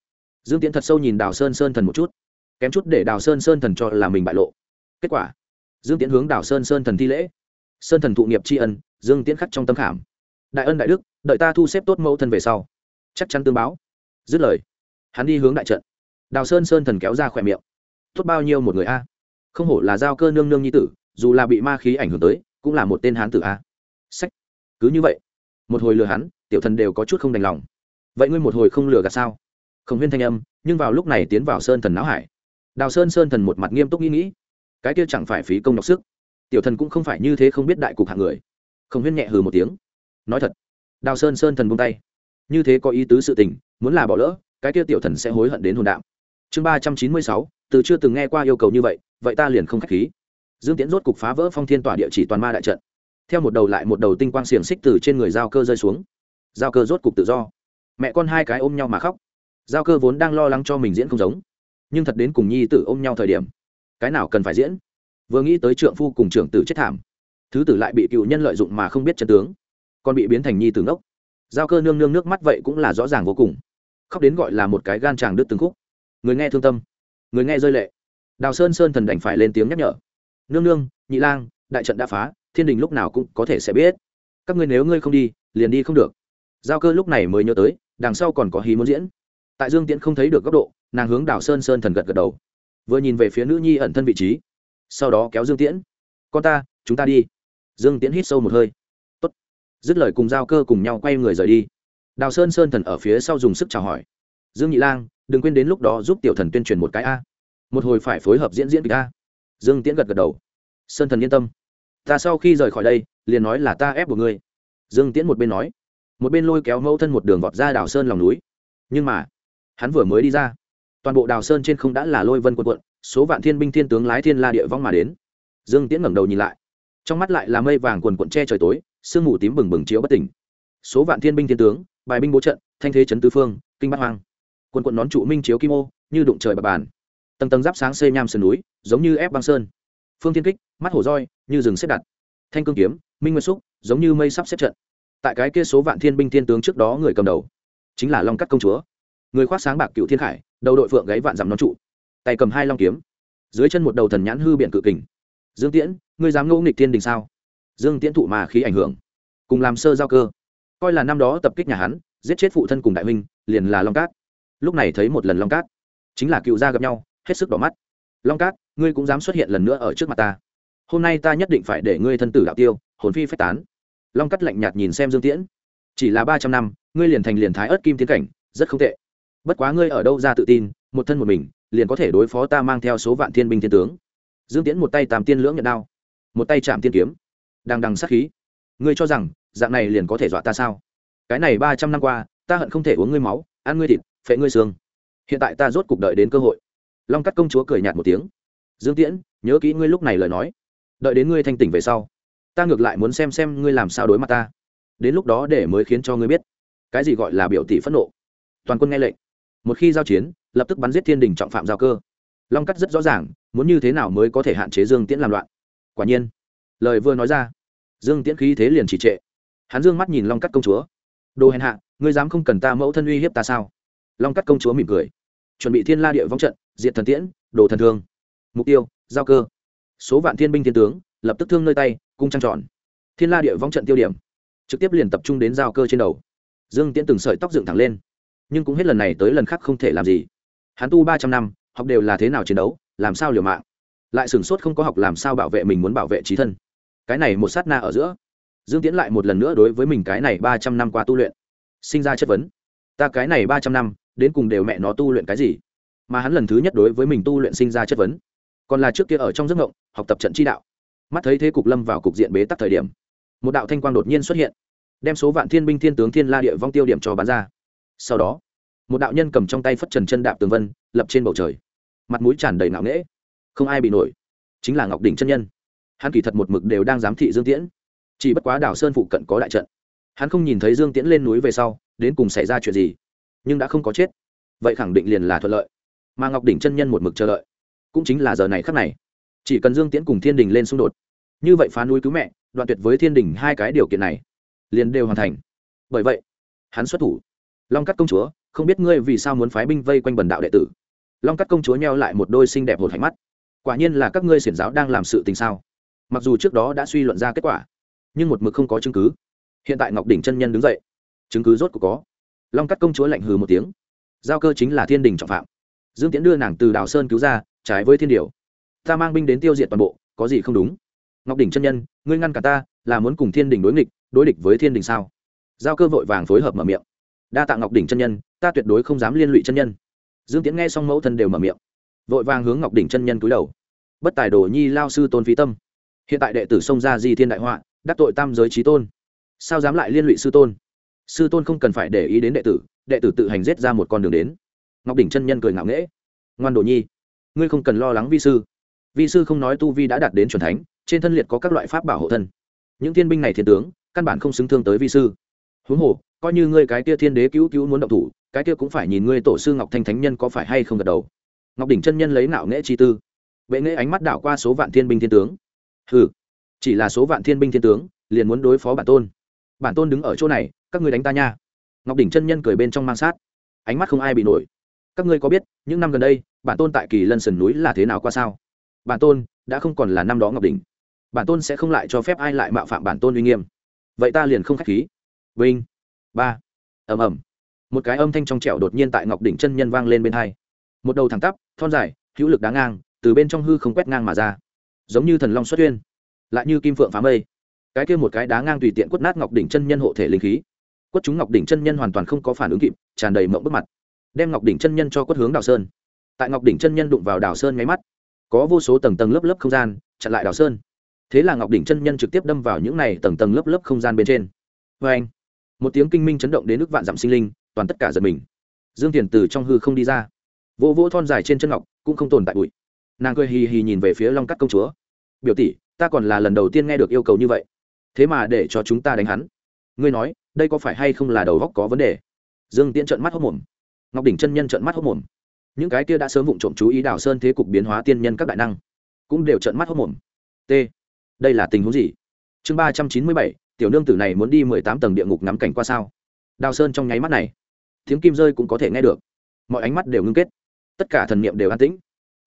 Dương tiễn thật sâu nhìn đào sơn sơn thần một chút. Kém chút để đào sơn sơn thần cho là mình bại lộ. Kết quả, dương tiễn hướng đào sơn sơn thần thi lễ. Sơn thần thụ nghiệp tri ân, dương tiễn khắc trong tâm khảm. Đại ân đại đức, đợi ta thu xếp tốt mẫu thân về sau. Chắc chắn tương báo. Dứt lời, hắn đi hướng đại trận. Đào sơn sơn thần kéo ra khỏe miệng. Tốt bao nhiêu một người a? Không hổ là giao cơ nương nương nhi tử, dù là bị ma khí ảnh hưởng tới, cũng là một tên hán tử a. Sách. Cứ như vậy, một hồi lừa hắn, tiểu thần đều có chút không đành lòng. Vậy ngươi một hồi không lừa gạt sao? Không huyên thanh âm, nhưng vào lúc này tiến vào sơn thần não hải. Đào sơn sơn thần một mặt nghiêm túc nghĩ nghĩ. Cái kia chẳng phải phí công nhọc sức. Tiểu thần cũng không phải như thế không biết đại cục hạng người. Không huyên nhẹ hừ một tiếng. Nói thật, đào sơn sơn thần buông tay. Như thế có ý tứ sự tình, muốn là bỏ lỡ, cái kia tiểu thần sẽ hối hận đến hồn đạo chương ba trăm chín mươi sáu, từ chưa từng nghe qua yêu cầu như vậy vậy ta liền không k h á c h khí. Dương tiễn rốt cục phá vỡ phong thiên tỏa địa chỉ toàn ma đại trận. Theo một đầu lại một đầu tinh quang xiềng xích từ trên người giao cơ rơi xuống. Giao cơ rốt cục tự do. Mẹ con hai cái ôm nhau mà khóc. Giao cơ vốn đang lo lắng cho mình diễn không giống, nhưng thật đến cùng nhi tử ôm nhau thời điểm, cái nào cần phải diễn? Vừa nghĩ tới trượng phu cùng trưởng tử chết thảm, thứ tử lại bị cựu nhân lợi dụng mà không biết chân tướng, còn bị biến thành nhi tử ngốc. Giao cơ nương nương nước mắt vậy cũng là rõ ràng vô cùng. Khóc đến gọi là một cái gan tràng đứt từng khúc người nghe thương tâm, người nghe rơi lệ. Đào sơn sơn thần đành phải lên tiếng nhắc nhở. Nương nương, nhị lang, đại trận đã phá, thiên đình lúc nào cũng có thể sẽ biết. Các ngươi nếu ngươi không đi, liền đi không được. Giao cơ lúc này mới nhớ tới, đằng sau còn có hí muốn diễn. Tại dương tiễn không thấy được góc độ, nàng hướng đào sơn sơn thần gật gật đầu. Vừa nhìn về phía nữ nhi ẩn thân vị trí. Sau đó kéo dương tiễn. Con ta, chúng ta đi. Dương tiễn hít sâu một hơi. Tốt. dứt lời cùng giao cơ cùng nhau quay người rời đi. Đào sơn sơn thần ở phía sau dùng sức chào hỏi. Dương nhị lang đừng quên đến lúc đó giúp tiểu thần tuyên truyền một cái a. Một hồi phải phối hợp diễn diễn kịch a. Dương tiễn gật gật đầu. Sơn thần yên tâm. Ta sau khi rời khỏi đây, liền nói là ta ép buộc ngươi. Dương tiễn một bên nói. Một bên lôi kéo mẫu thân một đường vọt ra đảo sơn lòng núi. Nhưng mà, hắn vừa mới đi ra. Toàn bộ đào sơn trên không đã là lôi vân quần quận số vạn thiên binh thiên tướng lái thiên la địa vong mà đến. Dương tiễn ngẩng đầu nhìn lại. Trong mắt lại là mây vàng quần quận che trời tối, sương mù tím bừng bừng chiếu bất tỉnh. Số vạn thiên binh thiên tướng, bài binh bố trận, thanh thế chấn tứ phương, kinh bát hoang quần quần nón trụ minh chiếu kim ô, như đụng trời bạc bàn. Tầng tầng giáp sáng xây nham sườn núi, giống như ép băng sơn. Phương thiên kích, mắt hổ roi, như rừng xếp đặt. Thanh cương kiếm, minh nguyên xúc, giống như mây sắp xếp trận. Tại cái kia số vạn thiên binh thiên tướng trước đó người cầm đầu, chính là long cắt công chúa. Người khoác sáng bạc cựu thiên khải, đầu đội phượng gáy vạn dặm nón trụ. Tay cầm hai long kiếm. Dưới chân một đầu thần nhãn hư biện cự kình. Dương tiễn, ngươi dám ngẫu nghịch thiên đình sao? Dương tiễn thụ mà khí ảnh hưởng. Cùng làm sơ giao cơ. Coi là năm đó tập kích nhà hắn, giết chết phụ thân cùng đại huynh, liền là long cát lúc này thấy một lần long cát. Chính là cựu gia gặp nhau, hết sức đỏ mắt. Long cát, ngươi cũng dám xuất hiện lần nữa ở trước mặt ta. Hôm nay ta nhất định phải để ngươi thân tử đạo tiêu, hồn phi phách tán. Long cắt lạnh nhạt nhìn xem dương tiễn. Chỉ là ba trăm năm, ngươi liền thành liền thái ớt kim tiến cảnh, rất không tệ. Bất quá ngươi ở đâu ra tự tin, một thân một mình, liền có thể đối phó ta mang theo số vạn thiên binh thiên tướng. Dương tiễn một tay tàm tiên lưỡng nhận đao, một tay chạm tiên kiếm. Đang đằng sát khí. Ngươi cho rằng, dạng này liền có thể dọa ta sao? Cái này ba trăm năm qua, ta hận không thể uống ngươi máu, ăn ngươi thịt phệ ngươi xương. Hiện tại ta rốt cục đợi đến cơ hội. Long cắt công chúa cười nhạt một tiếng. Dương tiễn, nhớ kỹ ngươi lúc này lời nói. Đợi đến ngươi thanh tỉnh về sau, ta ngược lại muốn xem xem ngươi làm sao đối mặt ta. Đến lúc đó để mới khiến cho ngươi biết. Cái gì gọi là biểu tỷ phẫn nộ? Toàn quân nghe lệnh. Một khi giao chiến, lập tức bắn giết thiên đình trọng phạm giao cơ. Long cắt rất rõ ràng, muốn như thế nào mới có thể hạn chế dương tiễn làm loạn. Quả nhiên, lời vừa nói ra, dương tiễn khí thế liền chỉ trệ. Hắn dương mắt nhìn long cắt công chúa. Đồ hèn hạ, ngươi dám không cần ta mẫu thân uy hiếp ta sao? Long cắt công chúa mỉm cười. Chuẩn bị thiên la địa vong trận diện thần tiễn, đồ thần thương. Mục tiêu, giao cơ. Số vạn thiên binh thiên tướng, lập tức thương nơi tay, cung trăng tròn. Thiên la địa vong trận tiêu điểm. Trực tiếp liền tập trung đến giao cơ trên đầu. Dương tiễn từng sợi tóc dựng thẳng lên. Nhưng cũng hết lần này tới lần khác không thể làm gì. Hắn tu ba trăm năm, học đều là thế nào chiến đấu, làm sao liều mạng. Lại sửng sốt không có học làm sao bảo vệ mình muốn bảo vệ trí thân. Cái này một sát na ở giữa, dương tiễn lại một lần nữa đối với mình cái này ba trăm năm qua tu luyện, sinh ra chất vấn. Ta cái này ba trăm năm đến cùng đều mẹ nó tu luyện cái gì? Mà hắn lần thứ nhất đối với mình tu luyện sinh ra chất vấn. Còn là trước kia ở trong giấc ngộng học tập trận chi đạo. Mắt thấy thế cục lâm vào cục diện bế tắc thời điểm, một đạo thanh quang đột nhiên xuất hiện, đem số vạn thiên binh thiên tướng thiên la địa vong tiêu điểm cho bán ra. Sau đó, một đạo nhân cầm trong tay phất trần chân đạp tường vân, lập trên bầu trời. Mặt mũi tràn đầy ngạo nghễ. Không ai bị nổi. Chính là ngọc đỉnh chân nhân. Hắn kỳ thật một mực đều đang giám thị dương tiễn. Chỉ bất quá đảo sơn phụ cận có đại trận. Hắn không nhìn thấy dương tiễn lên núi về sau, đến cùng xảy ra chuyện gì nhưng đã không có chết. Vậy khẳng định liền là thuận lợi. Mà ngọc đỉnh chân nhân một mực chờ đợi, cũng chính là giờ này khắc này. Chỉ cần dương tiễn cùng thiên đình lên xung đột, như vậy phá núi cứu mẹ, đoạn tuyệt với thiên đình hai cái điều kiện này, liền đều hoàn thành. Bởi vậy, hắn xuất thủ. Long cắt công chúa, không biết ngươi vì sao muốn phái binh vây quanh bần đạo đệ tử. Long cắt công chúa nheo lại một đôi xinh đẹp hột hạnh mắt. Quả nhiên là các ngươi xiển giáo đang làm sự tình sao? Mặc dù trước đó đã suy luận ra kết quả, nhưng một mực không có chứng cứ. Hiện tại ngọc đỉnh chân nhân đứng dậy, chứng cứ rốt cuộc có long cắt công chúa lạnh hừ một tiếng giao cơ chính là thiên đình trọng phạm dương tiễn đưa nàng từ đào sơn cứu ra trái với thiên điều ta mang binh đến tiêu diệt toàn bộ có gì không đúng ngọc đỉnh chân nhân ngươi ngăn cả ta là muốn cùng thiên đình đối nghịch đối địch với thiên đình sao giao cơ vội vàng phối hợp mở miệng đa tạ ngọc đỉnh chân nhân ta tuyệt đối không dám liên lụy chân nhân dương tiễn nghe xong mẫu thân đều mở miệng vội vàng hướng ngọc đỉnh chân nhân cúi đầu bất tài đồ nhi lao sư tôn phí tâm hiện tại đệ tử sông ra di thiên đại họa đắc tội tam giới trí tôn sao dám lại liên lụy sư tôn sư tôn không cần phải để ý đến đệ tử đệ tử tự hành giết ra một con đường đến. Ngọc đỉnh chân nhân cười ngạo nghễ. Ngoan đồ nhi, ngươi không cần lo lắng vi sư. Vi sư không nói tu vi đã đạt đến c thánh, trên thân liệt có các loại pháp bảo hộ thân. Những thiên binh này thiên tướng, căn bản không xứng thương tới vi sư. Huống hồ, coi như ngươi cái kia thiên đế cứu cứu muốn động thủ, cái kia cũng phải nhìn ngươi tổ sư ngọc thanh thánh nhân có phải hay không gật đầu. Ngọc đỉnh chân nhân lấy nạo nghễ chi tư. Vệ nghễ ánh mắt đảo qua số vạn thiên binh thiên tướng. Hừ, chỉ là số vạn thiên binh thiên tướng, liền muốn đối phó bản tôn. Bản tôn đứng ở chỗ này các ngươi đánh ta nha. Ngọc đỉnh chân nhân cười bên trong mang sát. Ánh mắt không ai bị nổi. Các ngươi có biết, những năm gần đây, bản tôn tại kỳ lân sườn núi là thế nào qua sao? Bản tôn, đã không còn là năm đó ngọc đỉnh. Bản tôn sẽ không lại cho phép ai lại mạo phạm bản tôn uy nghiêm. Vậy ta liền không k h á c h khí. Vinh. Ba. Ẩm ẩm một cái âm thanh trong trẻo đột nhiên tại ngọc đỉnh chân nhân vang lên bên hai. Một đầu thẳng tắp, thon dài, hữu lực đá ngang, từ bên trong hư không quét ngang mà ra. Giống như thần long xuất huyên, lại như kim phượng phá mây. Cái kia một cái đá ngang tùy tiện quất nát ngọc đỉnh chân nhân hộ thể linh khí quất chúng ngọc đỉnh chân nhân hoàn toàn không có phản ứng kịp, tràn đầy mộng bức mặt. Đem ngọc đỉnh chân nhân cho quất hướng đào sơn. Tại ngọc đỉnh chân nhân đụng vào đào sơn nháy mắt, có vô số tầng tầng lớp lớp không gian chặn lại đào sơn. Thế là ngọc đỉnh chân nhân trực tiếp đâm vào những này tầng tầng lớp lớp không gian bên trên. Vê anh một tiếng kinh minh chấn động đến nước vạn dặm sinh linh, toàn tất cả giật mình. Dương tiền từ trong hư không đi ra. Vô vỗ thon dài trên chân ngọc, cũng không tồn tại bụi. Nàng cười hì hì nhìn về phía long cắt công chúa. Biểu tỷ, ta còn là lần đầu tiên nghe được yêu cầu như vậy. Thế mà để cho chúng ta đánh hắn. Ngươi nói đây có phải hay không là đầu góc có vấn đề? Dương tiễn trợn mắt hốc mồm. Ngọc đỉnh chân nhân trợn mắt hốc mồm. Những cái kia đã sớm vụng trộm chú ý đào sơn thế cục biến hóa tiên nhân các đại năng, cũng đều trợn mắt hốc mồm. T. Đây là tình huống gì? Chương ba trăm chín mươi bảy, tiểu nương tử này muốn đi mười tám tầng địa ngục ngắm cảnh qua sao? Đào sơn trong nháy mắt này, tiếng kim rơi cũng có thể nghe được. Mọi ánh mắt đều ngưng kết. Tất cả thần niệm đều an tĩnh.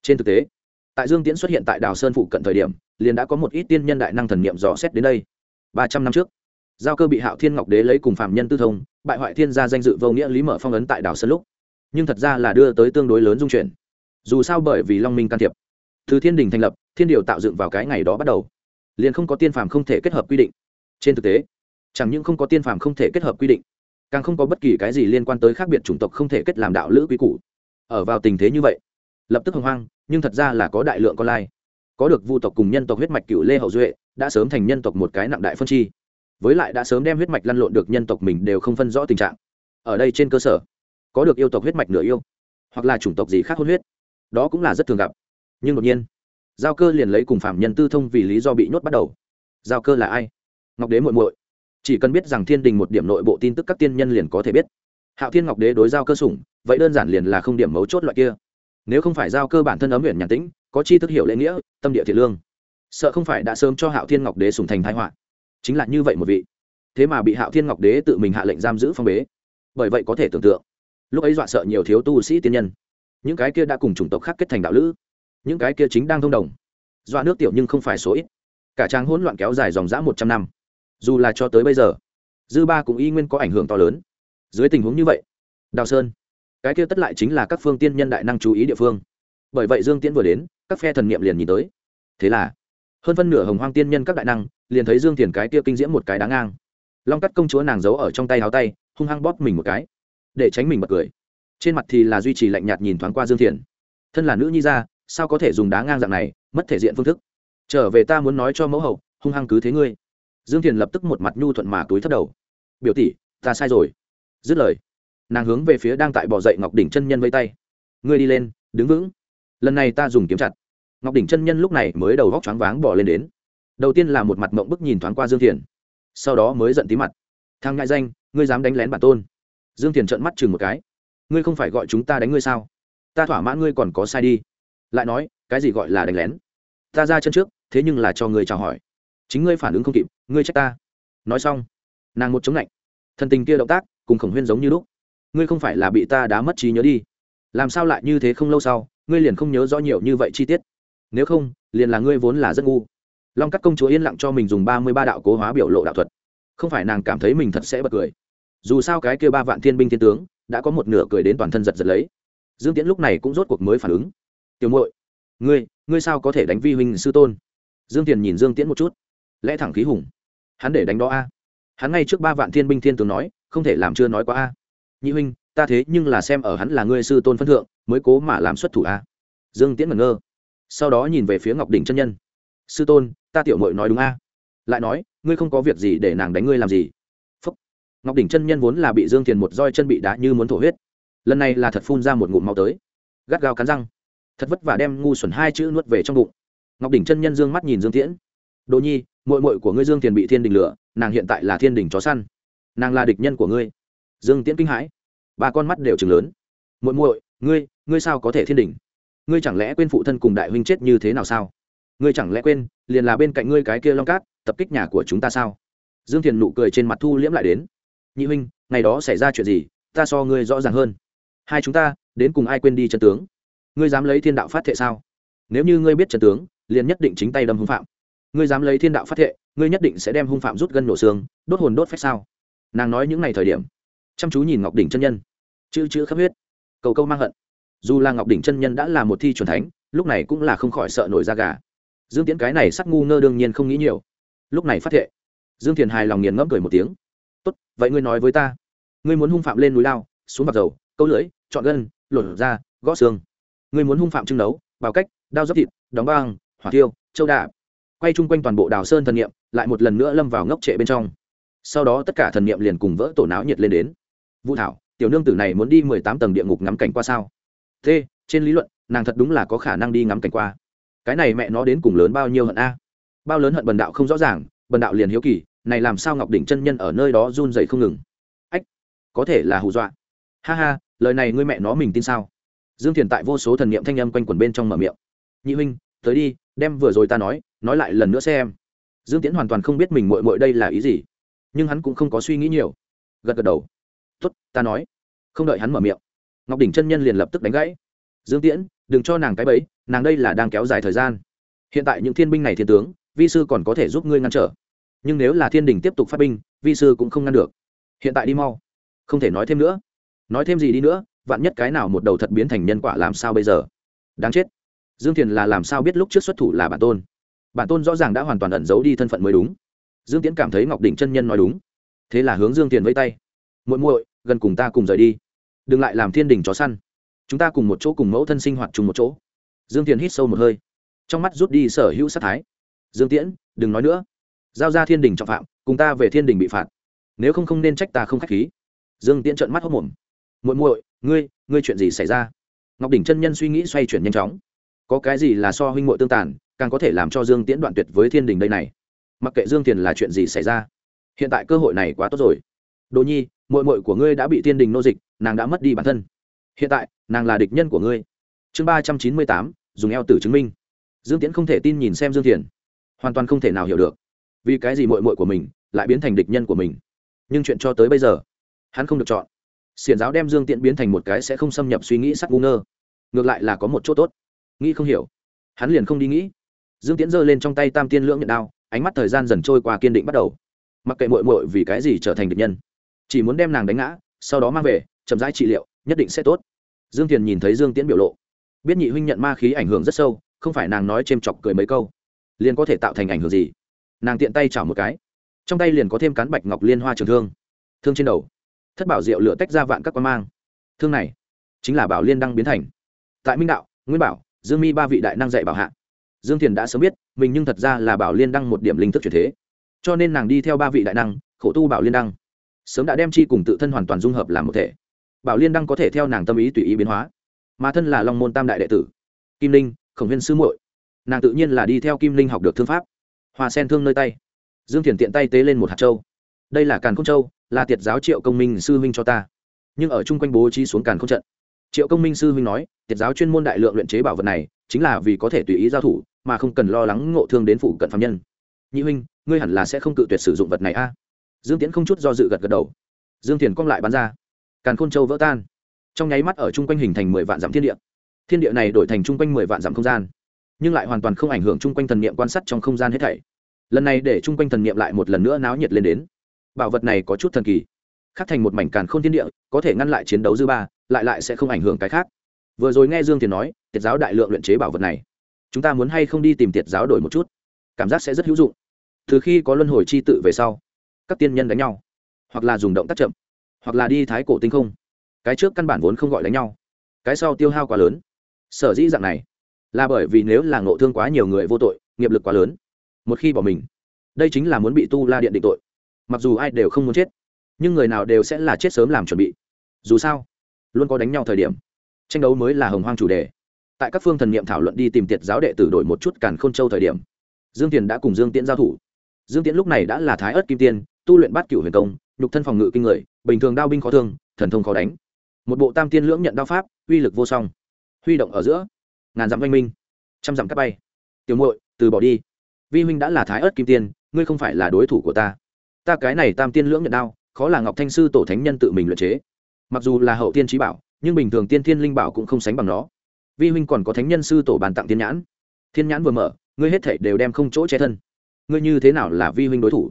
Trên thực tế, tại dương tiễn xuất hiện tại đào sơn phụ cận thời điểm, liền đã có một ít tiên nhân đại năng thần niệm dò xét đến đây. Ba trăm năm trước giao cơ bị hạo thiên ngọc đế lấy cùng phạm nhân tư thông, bại hoại thiên gia danh dự vô nghĩa lý mở phong ấn tại đảo sơn lúc. Nhưng thật ra là đưa tới tương đối lớn dung chuyển. Dù sao bởi vì long minh can thiệp, từ thiên đình thành lập, thiên điều tạo dựng vào cái ngày đó bắt đầu, liền không có tiên phàm không thể kết hợp quy định. Trên thực tế, chẳng những không có tiên phàm không thể kết hợp quy định, càng không có bất kỳ cái gì liên quan tới khác biệt chủng tộc không thể kết làm đạo lữ quy củ. Ở vào tình thế như vậy, lập tức hồng hoang, nhưng thật ra là có đại lượng con lai. Có được vu tộc cùng nhân tộc huyết mạch cựu lê hậu duệ, đã sớm thành nhân tộc một cái nặng đại phân chi với lại đã sớm đem huyết mạch lăn lộn được nhân tộc mình đều không phân rõ tình trạng. Ở đây trên cơ sở, có được yêu tộc huyết mạch nửa yêu, hoặc là chủng tộc gì khác hôn huyết. Đó cũng là rất thường gặp. Nhưng đột nhiên, giao cơ liền lấy cùng phạm nhân tư thông vì lý do bị nhốt bắt đầu. Giao cơ là ai? Ngọc đế muội muội. Chỉ cần biết rằng thiên đình một điểm nội bộ tin tức các tiên nhân liền có thể biết. Hạo thiên ngọc đế đối giao cơ sủng, vậy đơn giản liền là không điểm mấu chốt loại kia. Nếu không phải giao cơ bản thân ấm huyện nhàn tĩnh, có chi thức hiểu lễ nghĩa, tâm địa thiện lương, sợ không phải đã sớm cho hạo thiên ngọc đế sủng thành thái họa chính là như vậy một vị. Thế mà bị hạo thiên ngọc đế tự mình hạ lệnh giam giữ phong bế. Bởi vậy có thể tưởng tượng, lúc ấy dọa sợ nhiều thiếu tu sĩ tiên nhân. Những cái kia đã cùng chủng tộc khác kết thành đạo lữ. Những cái kia chính đang thông đồng. Dọa nước tiểu nhưng không phải số ít. Cả trang hỗn loạn kéo dài dòng dã một trăm năm. Dù là cho tới bây giờ, dư ba cũng y nguyên có ảnh hưởng to lớn. Dưới tình huống như vậy, đào sơn, cái kia tất lại chính là các phương tiên nhân đại năng chú ý địa phương. Bởi vậy dương tiễn vừa đến, các phe thần niệm liền nhìn tới. Thế là hơn phân nửa hồng hoang tiên nhân các đại năng, liền thấy dương thiền cái kia kinh diễm một cái đáng ngang. Long cắt công chúa nàng giấu ở trong tay háo tay, hung hăng bóp mình một cái, để tránh mình bật cười. Trên mặt thì là duy trì lạnh nhạt nhìn thoáng qua dương thiền. Thân là nữ nhi ra sao có thể dùng đá ngang dạng này, mất thể diện phương thức? Trở về ta muốn nói cho mẫu hậu, hung hăng cứ thế ngươi. Dương thiền lập tức một mặt nhu thuận mà túi thất đầu. Biểu tỷ, ta sai rồi. Dứt lời, nàng hướng về phía đang tại bỏ dậy ngọc đỉnh chân nhân vây tay. Ngươi đi lên, đứng vững. Lần này ta dùng kiếm chặt ngọc đỉnh chân nhân lúc này mới đầu góc choáng váng bỏ lên đến. Đầu tiên là một mặt mộng bức nhìn thoáng qua dương thiền, sau đó mới giận tí mặt. Thang ngại danh, ngươi dám đánh lén bản tôn? Dương thiền trợn mắt chừng một cái. Ngươi không phải gọi chúng ta đánh ngươi sao? Ta thỏa mãn ngươi còn có sai đi. Lại nói, cái gì gọi là đánh lén? Ta ra chân trước, thế nhưng là cho người chào hỏi. Chính ngươi phản ứng không kịp, ngươi trách ta. Nói xong, nàng một chống lạnh. Thần tình kia động tác, cùng khổng huyên giống như lúc. Ngươi không phải là bị ta đã mất trí nhớ đi. Làm sao lại như thế không lâu sau, ngươi liền không nhớ rõ nhiều như vậy chi tiết? Nếu không, liền là ngươi vốn là rất ngu. Long cắt công chúa yên lặng cho mình dùng ba mươi ba đạo cố hóa biểu lộ đạo thuật. Không phải nàng cảm thấy mình thật sẽ bật cười. Dù sao cái kia ba vạn thiên binh thiên tướng, đã có một nửa cười đến toàn thân giật giật lấy. Dương tiễn lúc này cũng rốt cuộc mới phản ứng. Tiểu muội, ngươi ngươi sao có thể đánh vi huynh sư tôn? Dương tiền nhìn dương tiễn một chút. Lẽ thẳng khí hùng. Hắn để đánh đó a. Hắn ngay trước ba vạn thiên binh thiên tướng nói, không thể làm chưa nói quá a. Nhị huynh, ta thế nhưng là xem ở hắn là ngươi sư tôn phân thượng, mới cố mà làm xuất thủ a. Dương tiễn ngẩn ngơ sau đó nhìn về phía ngọc đỉnh chân nhân. Sư tôn, ta tiểu mội nói đúng a? Lại nói, ngươi không có việc gì để nàng đánh ngươi làm gì? Phúc. ngọc đỉnh chân nhân vốn là bị dương thiền một roi chân bị đá như muốn thổ huyết. Lần này là thật phun ra một ngụm máu tới. Gắt gao cắn răng. Thật vất vả đem ngu xuẩn hai chữ nuốt về trong bụng. Ngọc đỉnh chân nhân dương mắt nhìn dương tiễn. Đồ nhi mội mội của ngươi dương thiền bị thiên đình lửa, nàng hiện tại là thiên đình chó săn. Nàng là địch nhân của ngươi. Dương tiễn kinh hãi. Ba con mắt đều chừng lớn. Muội muội, ngươi ngươi sao có thể thiên đình? Ngươi chẳng lẽ quên phụ thân cùng đại huynh chết như thế nào sao? Ngươi chẳng lẽ quên, liền là bên cạnh ngươi cái kia long cát, tập kích nhà của chúng ta sao? Dương thiền nụ cười trên mặt thu liễm lại đến. Nhị huynh, ngày đó xảy ra chuyện gì, ta so ngươi rõ ràng hơn. Hai chúng ta, đến cùng ai quên đi chân tướng? Ngươi dám lấy thiên đạo phát thệ sao? Nếu như ngươi biết chân tướng, liền nhất định chính tay đâm hung phạm. Ngươi dám lấy thiên đạo phát thệ, ngươi nhất định sẽ đem hung phạm rút gân nổ xương, đốt hồn đốt phách sao? Nàng nói những ngày thời điểm, chăm chú nhìn ngọc đỉnh chân nhân. Chữ chữ khắp huyết. Cầu câu mang hận dù là ngọc đỉnh chân nhân đã là một thi c thánh, lúc này cũng là không khỏi sợ nổi da gà. Dương tiễn cái này sắc ngu ngơ đương nhiên không nghĩ nhiều. Lúc này phát thệ, dương thiền hài lòng nghiền ngẫm cười một tiếng. Tốt, vậy ngươi nói với ta, ngươi muốn hung phạm lên núi lao, xuống vạc dầu, câu lưỡi, chọn gân, lột da, gõ xương. Ngươi muốn hung phạm trưng nấu bào cách, đao dốc thịt, đóng băng, hỏa tiêu châu đà. quay chung quanh toàn bộ đào sơn thần niệm, lại một lần nữa lâm vào ngốc trệ bên trong. Sau đó tất cả thần niệm liền cùng vỡ tổ náo nhiệt lên đến. Vũ thảo, tiểu nương tử này muốn đi mười tám tầng địa ngục ngắm cảnh qua sao? Thế trên lý luận, nàng thật đúng là có khả năng đi ngắm cảnh qua. Cái này mẹ nó đến cùng lớn bao nhiêu hận a? Bao lớn hận bần đạo không rõ ràng, bần đạo liền hiếu kỳ, này làm sao ngọc đỉnh chân nhân ở nơi đó run dậy không ngừng? Ách, có thể là hù dọa. Ha ha, lời này ngươi mẹ nó mình tin sao? Dương thiền tại vô số thần niệm thanh âm quanh quẩn bên trong mở miệng. Nhị huynh, tới đi, đem vừa rồi ta nói nói lại lần nữa xem. Dương tiễn hoàn toàn không biết mình mội mội đây là ý gì, nhưng hắn cũng không có suy nghĩ nhiều. Gật gật đầu. Tuất ta nói. Không đợi hắn mở miệng ngọc đỉnh chân nhân liền lập tức đánh gãy. Dương tiễn, đừng cho nàng cái bẫy, nàng đây là đang kéo dài thời gian. Hiện tại những thiên binh này thiên tướng, vi sư còn có thể giúp ngươi ngăn trở. Nhưng nếu là thiên đình tiếp tục phát binh, vi sư cũng không ngăn được. Hiện tại đi mau. Không thể nói thêm nữa. Nói thêm gì đi nữa, vạn nhất cái nào một đầu thật biến thành nhân quả làm sao bây giờ? Đáng chết. Dương thiền là làm sao biết lúc trước xuất thủ là bản tôn? Bản tôn rõ ràng đã hoàn toàn ẩn giấu đi thân phận mới đúng. Dương tiễn cảm thấy ngọc đỉnh chân nhân nói đúng. Thế là hướng dương thiền vây tay. Muội muội, gần cùng ta cùng rời đi đừng lại làm thiên đình chó săn. Chúng ta cùng một chỗ cùng mẫu thân sinh hoạt chung một chỗ. Dương tiền hít sâu một hơi. Trong mắt rút đi sở hữu sát thái. Dương tiễn, đừng nói nữa. Giao ra thiên đình trọng phạm, cùng ta về thiên đình bị phạt. Nếu không không nên trách ta không k h á c h khí. Dương tiễn trợn mắt hốc mồm. Muội muội, ngươi ngươi chuyện gì xảy ra? Ngọc đỉnh chân nhân suy nghĩ xoay chuyển nhanh chóng. Có cái gì là so huynh muội tương tàn, càng có thể làm cho dương tiễn đoạn tuyệt với thiên đình đây này? Mặc kệ dương tiền là chuyện gì xảy ra, hiện tại cơ hội này quá tốt rồi. Đồ nhi muội muội của ngươi đã bị tiên đình nô dịch, nàng đã mất đi bản thân. Hiện tại, nàng là địch nhân của ngươi. Chương ba trăm chín mươi tám, dùng eo tử chứng minh. Dương tiễn không thể tin nhìn xem dương tiền hoàn toàn không thể nào hiểu được. Vì cái gì muội muội của mình lại biến thành địch nhân của mình? Nhưng chuyện cho tới bây giờ, hắn không được chọn. Xiển giáo đem dương tiễn biến thành một cái sẽ không xâm nhập suy nghĩ sắc ngu ngơ. Ngược lại là có một chỗ tốt. Nghĩ không hiểu, hắn liền không đi nghĩ. Dương tiễn giơ lên trong tay tam tiên lưỡng nhận đao, ánh mắt thời gian dần trôi qua kiên định bắt đầu. Mặc kệ mội mội vì cái gì trở thành địch nhân chỉ muốn đem nàng đánh ngã, sau đó mang về, chậm rãi trị liệu, nhất định sẽ tốt. Dương thiền nhìn thấy dương tiễn biểu lộ. Biết nhị huynh nhận ma khí ảnh hưởng rất sâu, không phải nàng nói c h ê m chọc cười mấy câu. Liền có thể tạo thành ảnh hưởng gì? Nàng tiện tay chảo một cái. Trong tay liền có thêm cán bạch ngọc liên hoa trường thương. Thương trên đầu. Thất bảo diệu lửa tách ra vạn các quan mang. Thương này chính là bảo liên đăng biến thành. Tại minh đạo, nguyên bảo, dương mi ba vị đại năng dạy bảo hạ. Dương thiền đã sớm biết, mình nhưng thật ra là bảo liên đăng một điểm linh thức chuyển thế. Cho nên nàng đi theo ba vị đại năng, khổ tu bảo liên đăng sớm đã đem chi cùng tự thân hoàn toàn dung hợp làm một thể. Bảo liên đăng có thể theo nàng tâm ý tùy ý biến hóa, mà thân là long môn tam đại đệ tử, kim linh, khổng viên sư muội, nàng tự nhiên là đi theo kim linh học được thương pháp. Hoa sen thương nơi tay, dương thiền tiện tay tế lên một hạt châu. Đây là càn k châu, là tiệt giáo triệu công minh sư huynh cho ta. Nhưng ở chung quanh bố trí xuống càn không trận, triệu công minh sư huynh nói, tiệt giáo chuyên môn đại lượng luyện chế bảo vật này, chính là vì có thể tùy ý giao thủ, mà không cần lo lắng ngộ thương đến phụ cận phạm nhân. Nhị huynh, ngươi hẳn là sẽ không cự tuyệt sử dụng vật này a dương tiễn không chút do dự gật gật đầu. Dương thiền cong lại bắn ra. Càn khôn châu vỡ tan. Trong nháy mắt ở chung quanh hình thành mười vạn dặm thiên địa. Thiên địa này đổi thành chung quanh mười vạn dặm không gian, nhưng lại hoàn toàn không ảnh hưởng chung quanh thần niệm quan sát trong không gian hết thảy. Lần này để chung quanh thần niệm lại một lần nữa náo nhiệt lên đến. Bảo vật này có chút thần kỳ, khắc thành một mảnh càn khôn thiên địa, có thể ngăn lại chiến đấu dư ba, lại lại sẽ không ảnh hưởng cái khác. Vừa rồi nghe dương tiền nói, tiệt giáo đại lượng luyện chế bảo vật này, chúng ta muốn hay không đi tìm tiệt giáo đổi một chút? Cảm giác sẽ rất hữu dụng. Từ khi có luân hồi chi tự về sau các tiên nhân đánh nhau, hoặc là dùng động tác chậm, hoặc là đi thái cổ tinh không. Cái trước căn bản vốn không gọi đánh nhau, cái sau tiêu hao quá lớn. Sở dĩ dạng này, là bởi vì nếu là ngộ thương quá nhiều người vô tội, nghiệp lực quá lớn, một khi bỏ mình, đây chính là muốn bị tu la điện định tội. Mặc dù ai đều không muốn chết, nhưng người nào đều sẽ là chết sớm làm chuẩn bị. Dù sao, luôn có đánh nhau thời điểm, tranh đấu mới là hồng hoang chủ đề. Tại các phương thần niệm thảo luận đi tìm tiệt giáo đệ tử đổi một chút càn khôn châu thời điểm, dương tiền đã cùng dương tiễn giao thủ. Dương tiễn lúc này đã là thái ớt kim tiên tu luyện bát cửu huyền công, nhục thân phòng ngự kinh người, bình thường đao binh khó thương, thần thông khó đánh. Một bộ tam tiên lưỡng nhận đao pháp, uy lực vô song. Huy động ở giữa, ngàn dặm oanh minh, trăm dặm cắt bay. Tiểu muội, từ bỏ đi. Vi huynh đã là thái ớt kim tiên, ngươi không phải là đối thủ của ta. Ta cái này tam tiên lưỡng nhận đao, khó là ngọc thanh sư tổ thánh nhân tự mình luyện chế. Mặc dù là hậu tiên trí bảo, nhưng bình thường tiên thiên linh bảo cũng không sánh bằng nó. Vi huynh còn có thánh nhân sư tổ bàn tặng tiên nhãn. Thiên nhãn vừa mở, ngươi hết thể đều đem không chỗ che thân. Ngươi như thế nào là vi huynh đối thủ?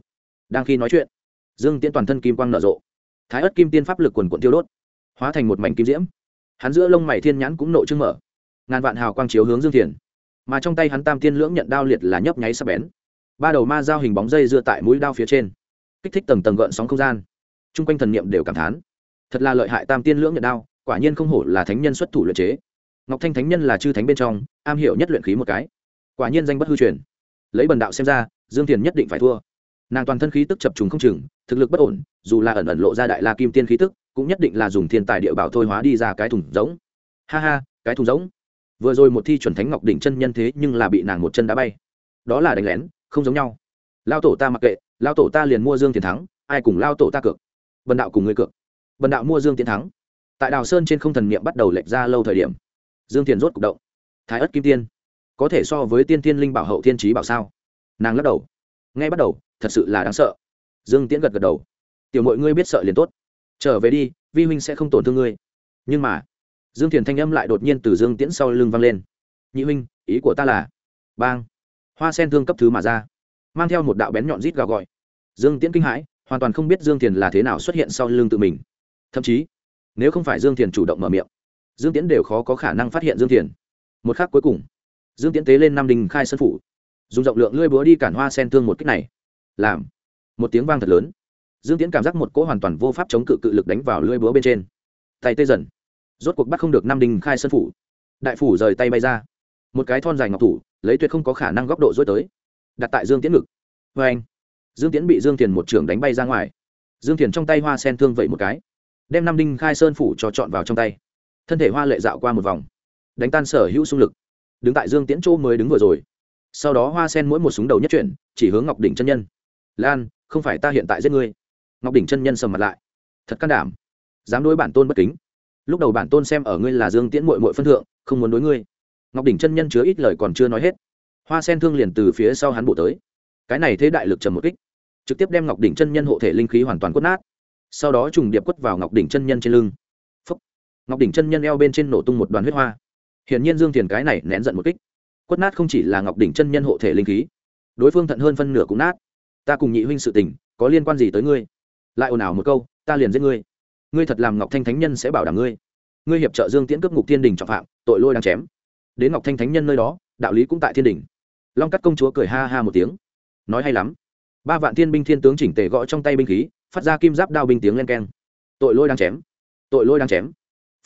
Đang khi nói chuyện, dương tiễn toàn thân kim quang nở rộ, thái ất kim tiên pháp lực quần quận tiêu đốt, hóa thành một mảnh kim diễm. Hắn giữa lông mày thiên nhãn cũng nộ trưng mở, ngàn vạn hào quang chiếu hướng dương thiền mà trong tay hắn tam tiên lưỡng nhận đao liệt là nhấp nháy sắp bén. Ba đầu ma dao hình bóng dây dưa tại mũi đao phía trên, kích thích tầng tầng gợn sóng không gian. Chung quanh thần niệm đều cảm thán. Thật là lợi hại tam tiên lưỡng nhận đao, quả nhiên không hổ là thánh nhân xuất thủ luyện chế. Ngọc thanh thánh nhân là chư thánh bên trong, am hiểu nhất luyện khí một cái. Quả nhiên danh bất hư truyền. Lấy bần đạo xem ra, dương thiền nhất định phải thua nàng toàn thân khí tức chập trùng không chừng, thực lực bất ổn, dù là ẩn ẩn lộ ra đại la kim tiên khí tức, cũng nhất định là dùng thiên tài địa bảo thôi hóa đi ra cái thùng giống ha ha, cái thùng giống vừa rồi một thi chuẩn thánh ngọc đỉnh chân nhân thế nhưng là bị nàng một chân đã bay. Đó là đánh lén, không giống nhau. Lao tổ ta mặc kệ, lao tổ ta liền mua dương tiền thắng, ai cùng lao tổ ta cược? Bần đạo cùng người cược. Bần đạo mua dương tiền thắng. Tại đào sơn trên không thần niệm bắt đầu lệch ra lâu thời điểm, dương tiền rốt cục động. Thái ất kim tiên. Có thể so với tiên tiên linh bảo hậu thiên trí bảo sao? Nàng lắc đầu ngay bắt đầu, thật sự là đáng sợ. Dương tiễn gật gật đầu. Tiểu mọi ngươi biết sợ liền tốt. Trở về đi, vi huynh sẽ không tổn thương ngươi. Nhưng mà, dương thiền thanh âm lại đột nhiên từ dương tiễn sau lưng vang lên. Nhị huynh, ý của ta là, bang, hoa sen thương cấp thứ mà ra. Mang theo một đạo bén nhọn rít gào gọi. Dương tiễn kinh hãi, hoàn toàn không biết dương thiền là thế nào xuất hiện sau lưng tự mình. Thậm chí, nếu không phải dương thiền chủ động mở miệng, dương tiễn đều khó có khả năng phát hiện dương thiền. Một khác cuối cùng, dương tiễn tế lên năm đình khai sân phủ dùng rộng lượng lưỡi búa đi cản hoa sen thương một cách này. Làm. Một tiếng vang thật lớn. Dương tiễn cảm giác một cỗ hoàn toàn vô pháp chống cự cự lực đánh vào lưỡi búa bên trên. Tay tê dần. Rốt cuộc bắt không được nam đình khai sân phủ. Đại phủ rời tay bay ra. Một cái thon dài ngọc thủ, lấy tuyệt không có khả năng góc độ dối tới. Đặt tại dương tiễn ngực. Vê anh, dương tiễn bị dương tiền một trưởng đánh bay ra ngoài. Dương tiền trong tay hoa sen thương vậy một cái. Đem nam đinh khai sơn phủ cho chọn vào trong tay. Thân thể hoa lệ dạo qua một vòng. Đánh tan sở hữu xung lực. Đứng tại dương tiễn chỗ mới đứng vừa rồi sau đó hoa sen mỗi một súng đầu nhất chuyển, chỉ hướng ngọc đỉnh chân nhân. Lan, không phải ta hiện tại giết ngươi. Ngọc đỉnh chân nhân sầm mặt lại. Thật can đảm. Dám đối bản tôn bất kính. Lúc đầu bản tôn xem ở ngươi là dương tiễn mội mội phân thượng, không muốn đối ngươi. Ngọc đỉnh chân nhân chứa ít lời còn chưa nói hết, hoa sen thương liền từ phía sau hắn bổ tới. Cái này thế đại lực trầm một kích, trực tiếp đem ngọc đỉnh chân nhân hộ thể linh khí hoàn toàn quất nát. Sau đó trùng điệp quất vào ngọc đỉnh chân nhân trên lưng. Phúc. ngọc đỉnh chân nhân eo bên trên nổ tung một đoàn huyết hoa. Hiển nhiên dương thiền cái này nén giận một kích quất nát không chỉ là ngọc đỉnh chân nhân hộ thể linh khí, đối phương thận hơn phân nửa cũng nát. Ta cùng nhị huynh sự tình, có liên quan gì tới ngươi? Lại ồn ào một câu, ta liền giết ngươi. Ngươi thật làm ngọc thanh thánh nhân sẽ bảo đảm ngươi. Ngươi hiệp trợ dương tiễn cướp ngục thiên đình trọng phạm, tội lôi đang chém. Đến ngọc thanh thánh nhân nơi đó, đạo lý cũng tại thiên đình. Long cắt công chúa cười ha ha một tiếng. Nói hay lắm. Ba vạn thiên binh thiên tướng chỉnh tề gõ trong tay binh khí, phát ra kim giáp đao binh tiếng len keng. Tội lôi đang chém. Tội lôi đang chém.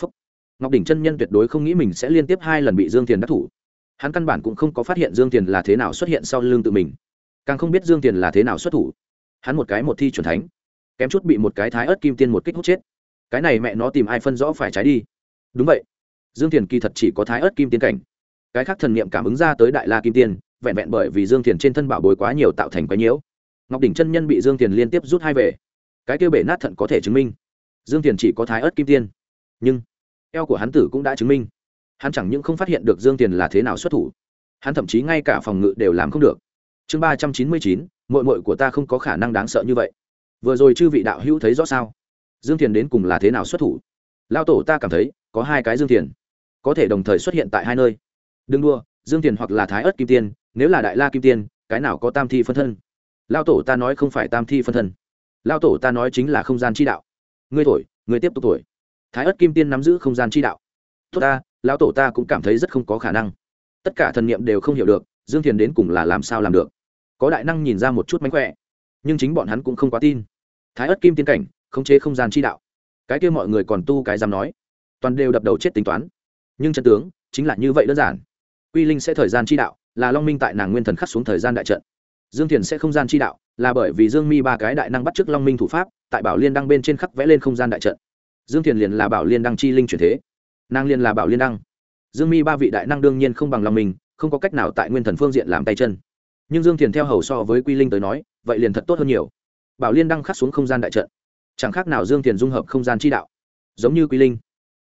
Phúc. ngọc đỉnh chân nhân tuyệt đối không nghĩ mình sẽ liên tiếp hai lần bị dương thiền đắc thủ hắn căn bản cũng không có phát hiện dương tiền là thế nào xuất hiện sau lưng tự mình. Càng không biết dương tiền là thế nào xuất thủ. Hắn một cái một thi chuẩn thánh. Kém chút bị một cái thái ớt kim tiên một kích hút chết. Cái này mẹ nó tìm ai phân rõ phải trái đi. Đúng vậy. Dương tiền kỳ thật chỉ có thái ớt kim tiên cảnh. Cái khác thần niệm cảm ứng ra tới đại la kim tiên, vẹn vẹn bởi vì dương tiền trên thân bảo bối quá nhiều tạo thành quá nhiễu. Ngọc đỉnh chân nhân bị dương tiền liên tiếp rút hai về. Cái kêu bể nát thận có thể chứng minh. Dương tiền chỉ có thái ớt kim tiên. Nhưng, eo của hắn tử cũng đã chứng minh hắn chẳng những không phát hiện được dương tiền là thế nào xuất thủ, hắn thậm chí ngay cả phòng ngự đều làm không được. Chương ba trăm chín mươi chín mội mội của ta không có khả năng đáng sợ như vậy. Vừa rồi chư vị đạo hữu thấy rõ sao? Dương tiền đến cùng là thế nào xuất thủ? Lao tổ ta cảm thấy, có hai cái dương tiền, có thể đồng thời xuất hiện tại hai nơi. Đừng đua dương tiền hoặc là thái ớt kim tiên, nếu là đại la kim tiên, cái nào có tam thi phân thân? Lao tổ ta nói không phải tam thi phân thân. Lao tổ ta nói chính là không gian chi đạo. Ngươi thổi, ngươi tiếp tục thổi. Thái ớt kim tiên nắm giữ không gian chi đạo. Tốt ta lão tổ ta cũng cảm thấy rất không có khả năng. Tất cả thần niệm đều không hiểu được, dương thiền đến cùng là làm sao làm được. Có đại năng nhìn ra một chút mánh khỏe, nhưng chính bọn hắn cũng không quá tin. Thái ất kim tiên cảnh, khống chế không gian chi đạo. Cái kia mọi người còn tu cái dám nói. Toàn đều đập đầu chết tính toán. Nhưng chân tướng, chính là như vậy đơn giản. Quy linh sẽ thời gian chi đạo, là long minh tại nàng nguyên thần khắc xuống thời gian đại trận. Dương thiền sẽ không gian chi đạo, là bởi vì dương mi ba cái đại năng bắt chước long minh thủ pháp, tại bảo liên đăng bên trên khắc vẽ lên không gian đại trận. Dương thiền liền là bảo liên đăng chi linh chuyển thế nàng liên là bảo liên đăng. Dương mi ba vị đại năng đương nhiên không bằng lòng mình, không có cách nào tại nguyên thần phương diện làm tay chân. Nhưng dương thiền theo hầu so với quy linh tới nói, vậy liền thật tốt hơn nhiều. Bảo liên đăng khắc xuống không gian đại trận. Chẳng khác nào dương thiền dung hợp không gian chi đạo. Giống như quy linh.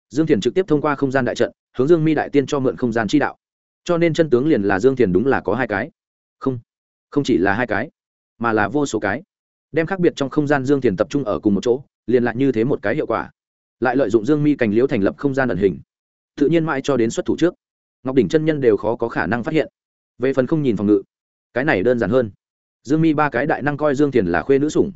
Dương thiền trực tiếp thông qua không gian đại trận, hướng dương mi đại tiên cho mượn không gian chi đạo. Cho nên chân tướng liền là dương thiền đúng là có hai cái. Không không chỉ là hai cái, mà là vô số cái. Đem khác biệt trong không gian dương thiền tập trung ở cùng một chỗ, liền lại như thế một cái hiệu quả lại lợi dụng dương mi cành liễu thành lập không gian ẩn hình. Tự nhiên mãi cho đến xuất thủ trước, ngọc đỉnh chân nhân đều khó có khả năng phát hiện. Về phần không nhìn phòng ngự, cái này đơn giản hơn. Dương mi ba cái đại năng coi dương thiền là khuê nữ sủng,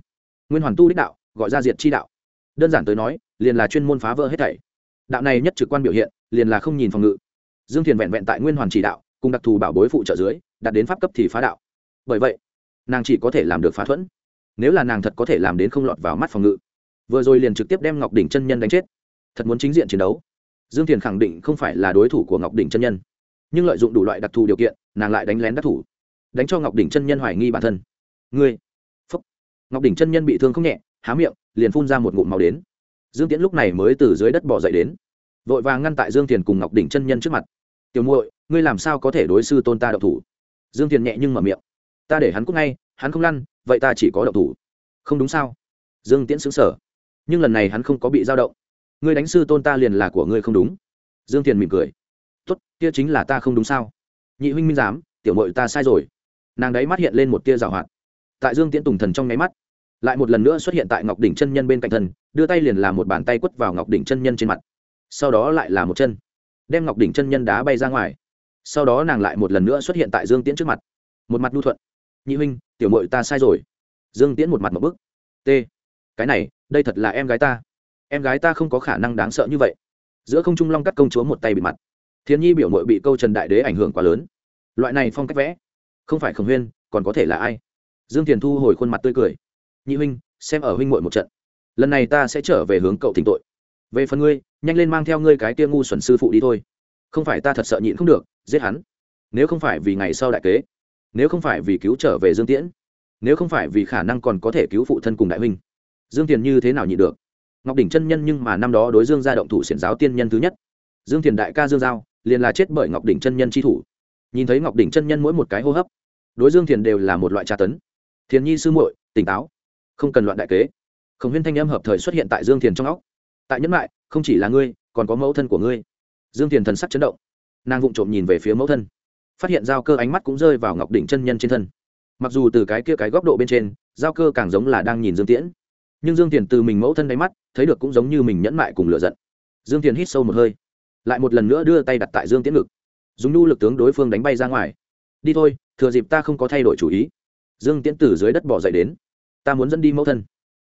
nguyên hoàn tu đích đạo, gọi ra diệt chi đạo. Đơn giản tới nói, liền là chuyên môn phá vỡ hết thảy. Đạo này nhất trực quan biểu hiện, liền là không nhìn phòng ngự. Dương thiền vẹn vẹn tại nguyên hoàn chỉ đạo, cùng đặc thù bảo bối phụ trợ dưới, đạt đến pháp cấp thì phá đạo. Bởi vậy, nàng chỉ có thể làm được phá thuẫn. Nếu là nàng thật có thể làm đến không lọt vào mắt phòng ngự vừa rồi liền trực tiếp đem ngọc đỉnh chân nhân đánh chết. Thật muốn chính diện chiến đấu. Dương thiền khẳng định không phải là đối thủ của ngọc đỉnh chân nhân. Nhưng lợi dụng đủ loại đặc thù điều kiện, nàng lại đánh lén đắc thủ. Đánh cho ngọc đỉnh chân nhân hoài nghi bản thân. Ngươi! Phúc! Ngọc đỉnh chân nhân bị thương không nhẹ, há miệng, liền phun ra một ngụm màu đến. Dương tiễn lúc này mới từ dưới đất bỏ dậy đến. Vội vàng ngăn tại dương thiền cùng ngọc đỉnh chân nhân trước mặt. Tiểu muội, ngươi làm sao có thể đối sư tôn ta đậu thủ? Dương thiền nhẹ nhưng mở miệng. Ta để hắn cút ngay, hắn không lăn, vậy ta chỉ có đậu thủ. Không đúng sao? Dương tiễn xứng sở nhưng lần này hắn không có bị dao động. Ngươi đánh sư tôn ta liền là của ngươi không đúng. Dương thiền mỉm cười. Tốt, kia chính là ta không đúng sao? Nhị huynh minh giám, tiểu mội ta sai rồi. Nàng đấy mắt hiện lên một tia rào hoạt. Tại dương tiễn tùng thần trong nháy mắt, lại một lần nữa xuất hiện tại ngọc đỉnh chân nhân bên cạnh thần, đưa tay liền làm một bàn tay quất vào ngọc đỉnh chân nhân trên mặt. Sau đó lại là một chân, đem ngọc đỉnh chân nhân đá bay ra ngoài. Sau đó nàng lại một lần nữa xuất hiện tại dương tiễn trước mặt. Một mặt nhu thuận. Nhị huynh, tiểu mội ta sai rồi. Dương tiễn một mặt một bức t. Cái này đây thật là em gái ta. Em gái ta không có khả năng đáng sợ như vậy. Giữa không trung long cắt công chúa một tay bị mặt. Thiên nhi biểu mội bị câu trần đại đế ảnh hưởng quá lớn. Loại này phong cách vẽ, không phải khổng huyên, còn có thể là ai? Dương thiền thu hồi khuôn mặt tươi cười. Nhị huynh, xem ở huynh muội một trận. Lần này ta sẽ trở về hướng cậu thỉnh tội. Về phần ngươi, nhanh lên mang theo ngươi cái tia ngu xuẩn sư phụ đi thôi. Không phải ta thật sợ nhịn không được, giết hắn. Nếu không phải vì ngày sau đại kế, nếu không phải vì cứu trở về dương tiễn, nếu không phải vì khả năng còn có thể cứu phụ thân cùng đại huynh dương Thiền như thế nào nhịn được? Ngọc đỉnh chân nhân nhưng mà năm đó đối dương gia động thủ xiển giáo tiên nhân thứ nhất. Dương Thiền đại ca dương giao, liền là chết bởi ngọc đỉnh chân nhân tri thủ. Nhìn thấy ngọc đỉnh chân nhân mỗi một cái hô hấp, đối dương thiền đều là một loại tra tấn. Thiền nhi sư muội, tỉnh táo. Không cần loạn đại kế. Khổng huyên thanh âm hợp thời xuất hiện tại dương thiền trong óc. Tại nhẫn lại không chỉ là ngươi, còn có mẫu thân của ngươi. Dương thiền thần sắc chấn động. Nàng vụng trộm nhìn về phía mẫu thân. Phát hiện giao cơ ánh mắt cũng rơi vào ngọc đỉnh chân nhân trên thân. Mặc dù từ cái kia cái góc độ bên trên, giao cơ càng giống là đang nhìn dương tiễn nhưng dương Tiền từ mình mẫu thân đáy mắt, thấy được cũng giống như mình nhẫn mại cùng lựa giận. Dương Tiền hít sâu một hơi, lại một lần nữa đưa tay đặt tại dương tiễn ngực. Dùng nhu lực tướng đối phương đánh bay ra ngoài. Đi thôi, thừa dịp ta không có thay đổi chủ ý. Dương tiễn từ dưới đất bỏ dậy đến. Ta muốn dẫn đi mẫu thân.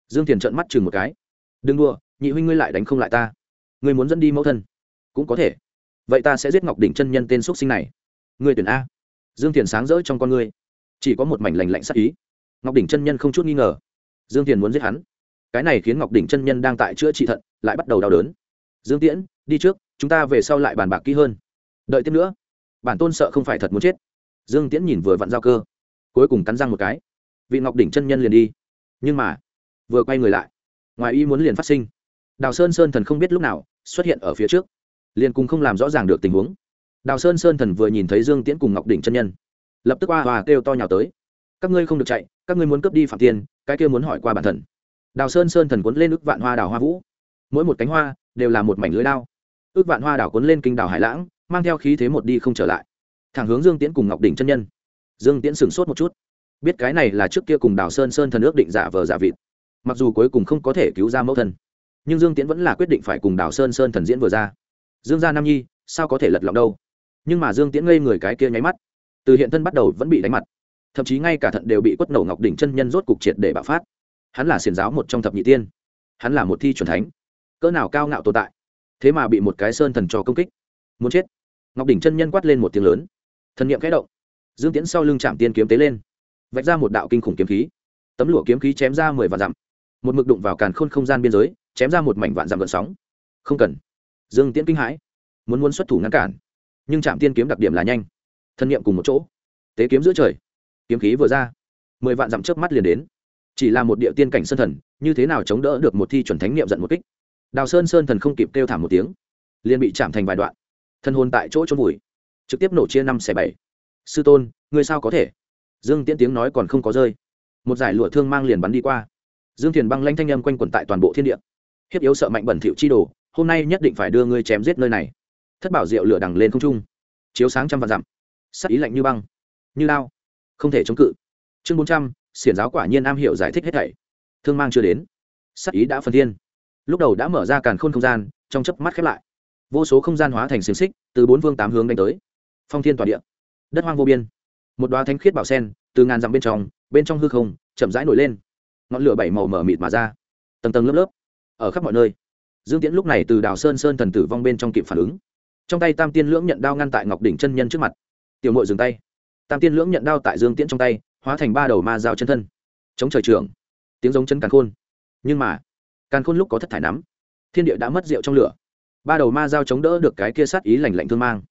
Dương Tiền trợn mắt chừng một cái. Đừng đua nhị huynh ngươi lại đánh không lại ta. Ngươi muốn dẫn đi mẫu thân? Cũng có thể. Vậy ta sẽ giết ngọc đỉnh chân nhân tên x sinh này. Ngươi tuyển a. Dương Tiền sáng rỡ trong con ngươi. Chỉ có một mảnh lành lạnh sắc ý. Ngọc đỉnh chân nhân không chút nghi ngờ. Dương Tiền muốn giết hắn cái này khiến ngọc đỉnh chân nhân đang tại chữa trị thận, lại bắt đầu đau đớn. Dương tiễn, đi trước, chúng ta về sau lại bàn bạc kỹ hơn. Đợi tiếp nữa. Bản tôn sợ không phải thật muốn chết. Dương tiễn nhìn vừa vặn giao cơ. Cuối cùng cắn răng một cái. Vị ngọc đỉnh chân nhân liền đi. Nhưng mà, vừa quay người lại, ngoài y muốn liền phát sinh. Đào sơn sơn thần không biết lúc nào xuất hiện ở phía trước. Liền cùng không làm rõ ràng được tình huống. Đào sơn sơn thần vừa nhìn thấy dương tiễn cùng ngọc đỉnh chân nhân, lập tức qua hòa kêu to nhào tới. Các ngươi không được chạy, các ngươi muốn cướp đi phạm tiền cái kia muốn hỏi qua bản thần đào sơn sơn thần cuốn lên ức vạn hoa đào hoa vũ. Mỗi một cánh hoa đều là một mảnh lưới lao. ước vạn hoa đảo cuốn lên kinh đảo hải lãng, mang theo khí thế một đi không trở lại. Thẳng hướng dương tiễn cùng ngọc đỉnh chân nhân. Dương tiễn sửng sốt một chút. Biết cái này là trước kia cùng đào sơn sơn thần ước định giả vờ giả vịt. Mặc dù cuối cùng không có thể cứu ra mẫu thần nhưng dương tiễn vẫn là quyết định phải cùng đào sơn sơn thần diễn vừa ra. Dương gia nam nhi, sao có thể lật lọng đâu? Nhưng mà dương tiễn ngây người cái kia nháy mắt. Từ hiện thân bắt đầu vẫn bị đánh mặt. Thậm chí ngay cả thận đều bị quất nổ ngọc đỉnh chân nhân rốt cục triệt để bạo phát hắn là xiền giáo một trong thập nhị tiên. Hắn là một thi c thánh. Cỡ nào cao ngạo tồn tại. Thế mà bị một cái sơn thần trò công kích. Muốn chết. Ngọc đỉnh chân nhân quát lên một tiếng lớn. Thần n i ệ m kẽ động. Dương tiễn sau lưng chạm tiên kiếm tế lên. Vạch ra một đạo kinh khủng kiếm khí. Tấm lụa kiếm khí chém ra mười vạn dặm. Một mực đụng vào càn khôn không gian biên giới, chém ra một mảnh vạn dặm gợn sóng. Không cần. Dương tiễn kinh hãi. Muốn muốn xuất thủ ngăn cản. Nhưng chạm tiên kiếm đặc điểm là nhanh. Thân nhiệm cùng một chỗ. Tế kiếm giữa trời. Kiếm khí vừa ra. Mười vạn dặm trước mắt liền đến chỉ là một địa tiên cảnh sơn thần, như thế nào chống đỡ được một thi chuẩn thánh niệm giận một kích? Đào sơn sơn thần không kịp kêu thảm một tiếng, liền bị chạm thành vài đoạn. Thân hồn tại chỗ trôn vùi, trực tiếp nổ chia năm xẻ bảy. Sư tôn người sao có thể? Dương tiễn tiếng nói còn không có rơi. Một giải lụa thương mang liền bắn đi qua. Dương thiền băng lanh thanh âm quanh quẩn tại toàn bộ thiên địa. Hiếp yếu sợ mạnh bẩn thỉu chi đồ, hôm nay nhất định phải đưa ngươi chém giết nơi này. Thất bảo diệu lửa đằng lên không trung. Chiếu sáng trăm vạn dặm. Sắc ý lạnh như băng. Như lao, không thể chống cự. Chương bốn trăm xiển giáo quả nhiên am hiểu giải thích hết thảy. Thương mang chưa đến. Sắc ý đã phân thiên. Lúc đầu đã mở ra càn khôn không gian, trong chớp mắt khép lại. Vô số không gian hóa thành xiềng xích, từ bốn phương tám hướng đánh tới. Phong thiên tỏa địa. Đất hoang vô biên. Một đoá thanh khiết bảo sen, từ ngàn dặm bên trong bên trong hư không, chậm rãi nổi lên. Ngọn lửa bảy màu mở mịt mà ra. Tầng tầng lớp lớp. Ở khắp mọi nơi. Dương tiễn lúc này từ đào sơn sơn thần tử vong bên trong kịp phản ứng. Trong tay tam tiên lưỡng nhận đao ngăn tại ngọc đỉnh chân nhân trước mặt. Tiểu mội dừng tay. Tam tiên lưỡng nhận đao tại dương tiễn trong tay hóa thành ba đầu ma dao chân thân. Chống trời trưởng. Tiếng giống chân càn khôn. Nhưng mà, càn khôn lúc có thất thải nắm. Thiên địa đã mất rượu trong lửa. Ba đầu ma dao chống đỡ được cái kia sát ý lành lạnh thương mang.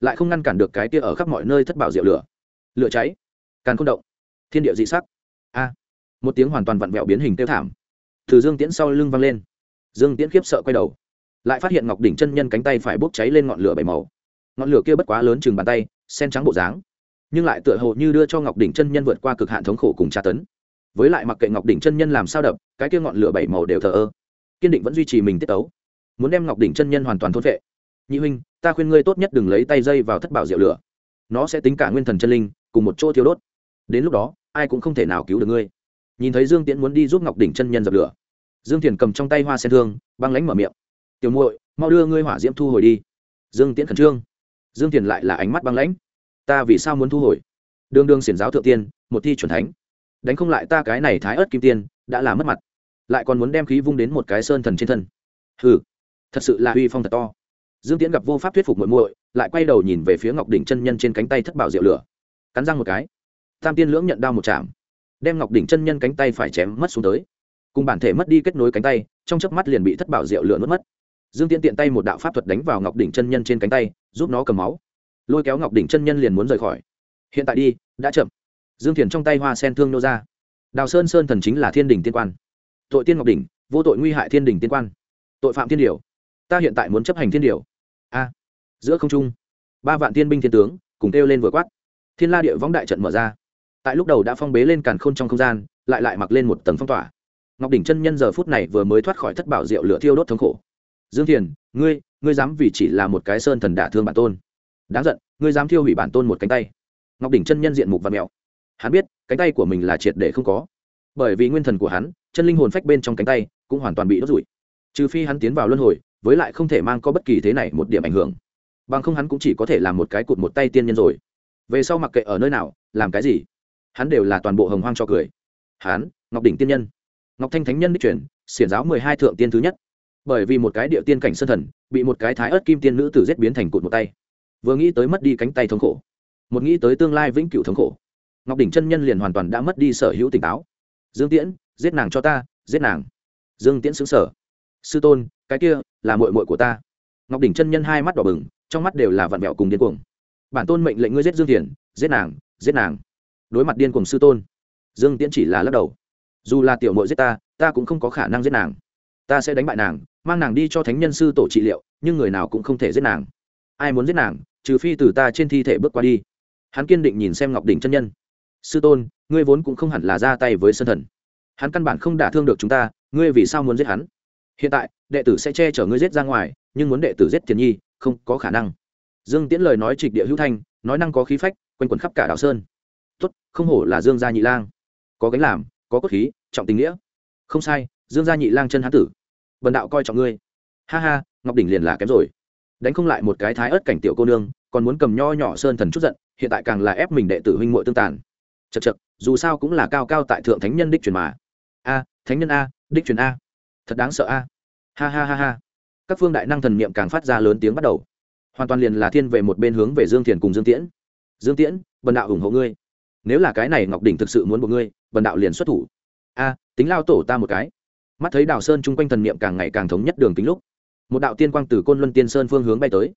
Lại không ngăn cản được cái kia ở khắp mọi nơi thất bảo rượu lửa. Lửa cháy. Càn khôn động. Thiên địa dị sắc. A. Một tiếng hoàn toàn vặn vẹo biến hình tiêu thảm. Từ dương tiễn sau lưng văng lên. Dương tiễn khiếp sợ quay đầu. Lại phát hiện ngọc đỉnh chân nhân cánh tay phải bốc cháy lên ngọn lửa bảy màu. Ngọn lửa kia bất quá lớn chừng bàn tay, sen trắng bộ dáng nhưng lại tựa hồ như đưa cho ngọc đỉnh chân nhân vượt qua cực hạn thống khổ cùng tra tấn. Với lại mặc kệ ngọc đỉnh chân nhân làm sao đập, cái kia ngọn lửa bảy màu đều thờ ơ. Kiên định vẫn duy trì mình tiết tấu. Muốn đem ngọc đỉnh chân nhân hoàn toàn thôn vệ nhị huynh, ta khuyên ngươi tốt nhất đừng lấy tay dây vào thất bảo diệu lửa. Nó sẽ tính cả nguyên thần chân linh, cùng một chỗ thiêu đốt. Đến lúc đó, ai cũng không thể nào cứu được ngươi. Nhìn thấy dương tiễn muốn đi giúp ngọc đỉnh chân nhân dập lửa. Dương thiền cầm trong tay hoa sen thương, băng lánh mở miệng. Tiểu muội, mau đưa ngươi hỏa diễm thu hồi đi. Dương tiễn khẩn trương. Dương thiền lại là ánh mắt băng lãnh ta vì sao muốn thu hồi? Đương đương xiển giáo thượng tiên, một thi chuẩn thánh. Đánh không lại ta cái này thái ớt kim tiên, đã là mất mặt. Lại còn muốn đem khí vung đến một cái sơn thần trên thân. Hừ, thật sự là uy phong thật to. Dương tiễn gặp vô pháp thuyết phục muội muội, lại quay đầu nhìn về phía ngọc đỉnh chân nhân trên cánh tay thất bảo diệu lửa. Cắn răng một cái. Tam tiên lưỡng nhận đao một chạm. Đem ngọc đỉnh chân nhân cánh tay phải chém mất xuống tới. Cùng bản thể mất đi kết nối cánh tay, trong chớp mắt liền bị thất bảo rượu lửa nuốt mất. Dương tiễn tiện tay một đạo pháp thuật đánh vào ngọc đỉnh chân nhân trên cánh tay, giúp nó cầm máu lôi kéo ngọc đỉnh chân nhân liền muốn rời khỏi hiện tại đi đã chậm dương thiền trong tay hoa sen thương nô ra đào sơn sơn thần chính là thiên đình tiên quan tội tiên ngọc đỉnh vô tội nguy hại thiên đình tiên quan tội phạm thiên điều ta hiện tại muốn chấp hành thiên điều a giữa không trung ba vạn tiên binh thiên tướng cùng kêu lên vừa quát thiên la địa võng đại trận mở ra tại lúc đầu đã phong bế lên càn khôn trong không gian lại lại mặc lên một tầng phong tỏa ngọc đỉnh chân nhân giờ phút này vừa mới thoát khỏi thất bảo rượu lửa thiêu đốt thống khổ dương thiền ngươi ngươi dám vì chỉ là một cái sơn thần đả thương bản tôn đáng giận, ngươi dám thiêu hủy bản tôn một cánh tay. Ngọc đỉnh chân nhân diện mục và mẹo. Hắn biết, cánh tay của mình là triệt để không có. Bởi vì nguyên thần của hắn, chân linh hồn phách bên trong cánh tay, cũng hoàn toàn bị đốt rụi. Trừ phi hắn tiến vào luân hồi, với lại không thể mang có bất kỳ thế này một điểm ảnh hưởng. Bằng không hắn cũng chỉ có thể làm một cái cụt một tay tiên nhân rồi. Về sau mặc kệ ở nơi nào, làm cái gì, hắn đều là toàn bộ hồng hoang cho cười. Hắn, ngọc đỉnh tiên nhân. Ngọc thanh thánh nhân đích truyền, xiển giáo mười hai thượng tiên thứ nhất. Bởi vì một cái địa tiên cảnh sơn thần, bị một cái thái ớt kim tiên nữ tử giết biến thành cụt một tay vừa nghĩ tới mất đi cánh tay thống khổ, một nghĩ tới tương lai vĩnh cửu thống khổ, ngọc đỉnh chân nhân liền hoàn toàn đã mất đi sở hữu tỉnh táo. Dương tiễn, giết nàng cho ta, giết nàng. Dương tiễn xứng sở sư tôn, cái kia là mội mội của ta. Ngọc đỉnh chân nhân hai mắt đỏ bừng, trong mắt đều là vặn vẹo cùng điên cuồng. Bản tôn mệnh lệnh ngươi giết dương tiễn, giết nàng giết nàng. Đối mặt điên cuồng sư tôn, dương tiễn chỉ là lắc đầu. Dù là tiểu mội giết ta ta cũng không có khả năng giết nàng. Ta sẽ đánh bại nàng, mang nàng đi cho thánh nhân sư tổ trị liệu, nhưng người nào cũng không thể giết nàng. Ai muốn giết nàng trừ phi từ ta trên thi thể bước qua đi. Hắn kiên định nhìn xem ngọc đỉnh chân nhân. Sư tôn, ngươi vốn cũng không hẳn là ra tay với sân thần. Hắn căn bản không đả thương được chúng ta, ngươi vì sao muốn giết hắn? Hiện tại, đệ tử sẽ che chở ngươi giết ra ngoài, nhưng muốn đệ tử giết tiền nhi, không có khả năng. Dương tiễn lời nói trịch địa hữu thanh, nói năng có khí phách, quanh quẩn khắp cả đảo sơn. Tốt, không hổ là dương gia nhị lang. Có gánh làm, có cốt khí, trọng tình nghĩa. Không sai, dương gia nhị lang chân hán tử. Vần đạo coi trọng ngươi. Ha ha, ngọc đỉnh liền là kém rồi đánh không lại một cái thái ớt cảnh tiểu cô nương, còn muốn cầm nho nhỏ sơn thần chút giận, hiện tại càng là ép mình đệ tử huynh muội tương tàn. Chật chật dù sao cũng là cao cao tại thượng thánh nhân đích truyền mà. A, thánh nhân a, đích truyền a. Thật đáng sợ a. Ha ha ha ha. Các phương đại năng thần niệm càng phát ra lớn tiếng bắt đầu. Hoàn toàn liền là thiên về một bên hướng về dương thiền cùng dương tiễn. Dương tiễn, bần đạo ủng hộ ngươi. Nếu là cái này ngọc đỉnh thực sự muốn buộc ngươi, bần đạo liền xuất thủ. A, tính lao tổ ta một cái. Mắt thấy đào sơn chung quanh thần niệm càng ngày càng thống nhất đường kính lúc một đạo tiên quang từ côn luân tiên sơn phương hướng bay tới.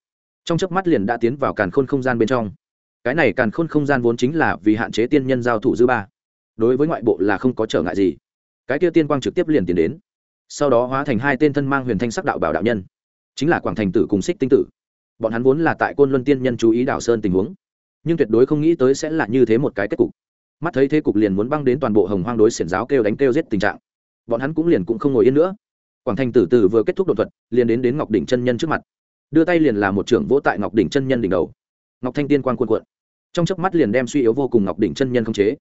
Trong chớp mắt liền đã tiến vào càn khôn không gian bên trong. Cái này càn khôn không gian vốn chính là vì hạn chế tiên nhân giao thủ dư ba. Đối với ngoại bộ là không có trở ngại gì. Cái kia tiên quang trực tiếp liền tiến đến. Sau đó hóa thành hai tên thân mang huyền thanh sắc đạo bảo đạo nhân. Chính là quảng thành tử cùng xích tinh tử. Bọn hắn vốn là tại côn luân tiên nhân chú ý đảo sơn tình huống. Nhưng tuyệt đối không nghĩ tới sẽ là như thế một cái kết cục. Mắt thấy thế cục liền muốn băng đến toàn bộ hồng hoang đối xiển giáo kêu đánh kêu giết tình trạng. Bọn hắn cũng liền cũng không ngồi yên nữa quảng thành tử từ vừa kết thúc đột thuật, liền đến đến ngọc đỉnh chân nhân trước mặt. Đưa tay liền là một trưởng vỗ tại ngọc đỉnh chân nhân đỉnh đầu. Ngọc thanh tiên quan cuộn cuộn. Trong chớp mắt liền đem suy yếu vô cùng ngọc đỉnh chân nhân không chế.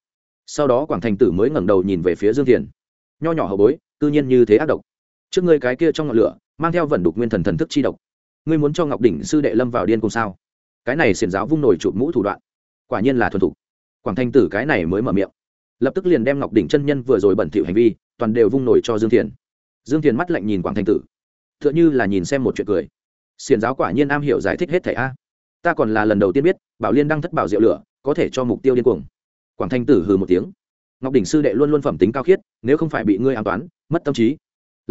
Sau đó quảng thành tử mới ngẩng đầu nhìn về phía dương thiền. Nho nhỏ hậu bối tự nhiên như thế ác độc. Trước ngươi cái kia trong ngọn lửa, mang theo vẩn đục nguyên thần thần thức chi độc. Ngươi muốn cho ngọc đỉnh sư đệ lâm vào điên cùng sao? Cái này xiển giáo vung nổi chụp mũ thủ đoạn. Quả nhiên là thuần thục. Quảng thanh tử cái này mới mở miệng. Lập tức liền đem ngọc đỉnh chân nhân vừa rồi bẩn thỉu hành vi, toàn đều vung nổi cho dương thiền dương thiền mắt lạnh nhìn quảng thanh tử. T h ư ợ n h ư là nhìn xem một chuyện cười. Xiển giáo quả nhiên am hiểu giải thích hết thẻ a. Ta còn là lần đầu tiên biết, bảo liên đang thất bảo diệu lửa, có thể cho mục tiêu điên cuồng. Quảng thanh tử hừ một tiếng. Ngọc đỉnh sư đệ luôn luôn phẩm tính cao khiết, nếu không phải bị ngươi an toán, mất tâm trí,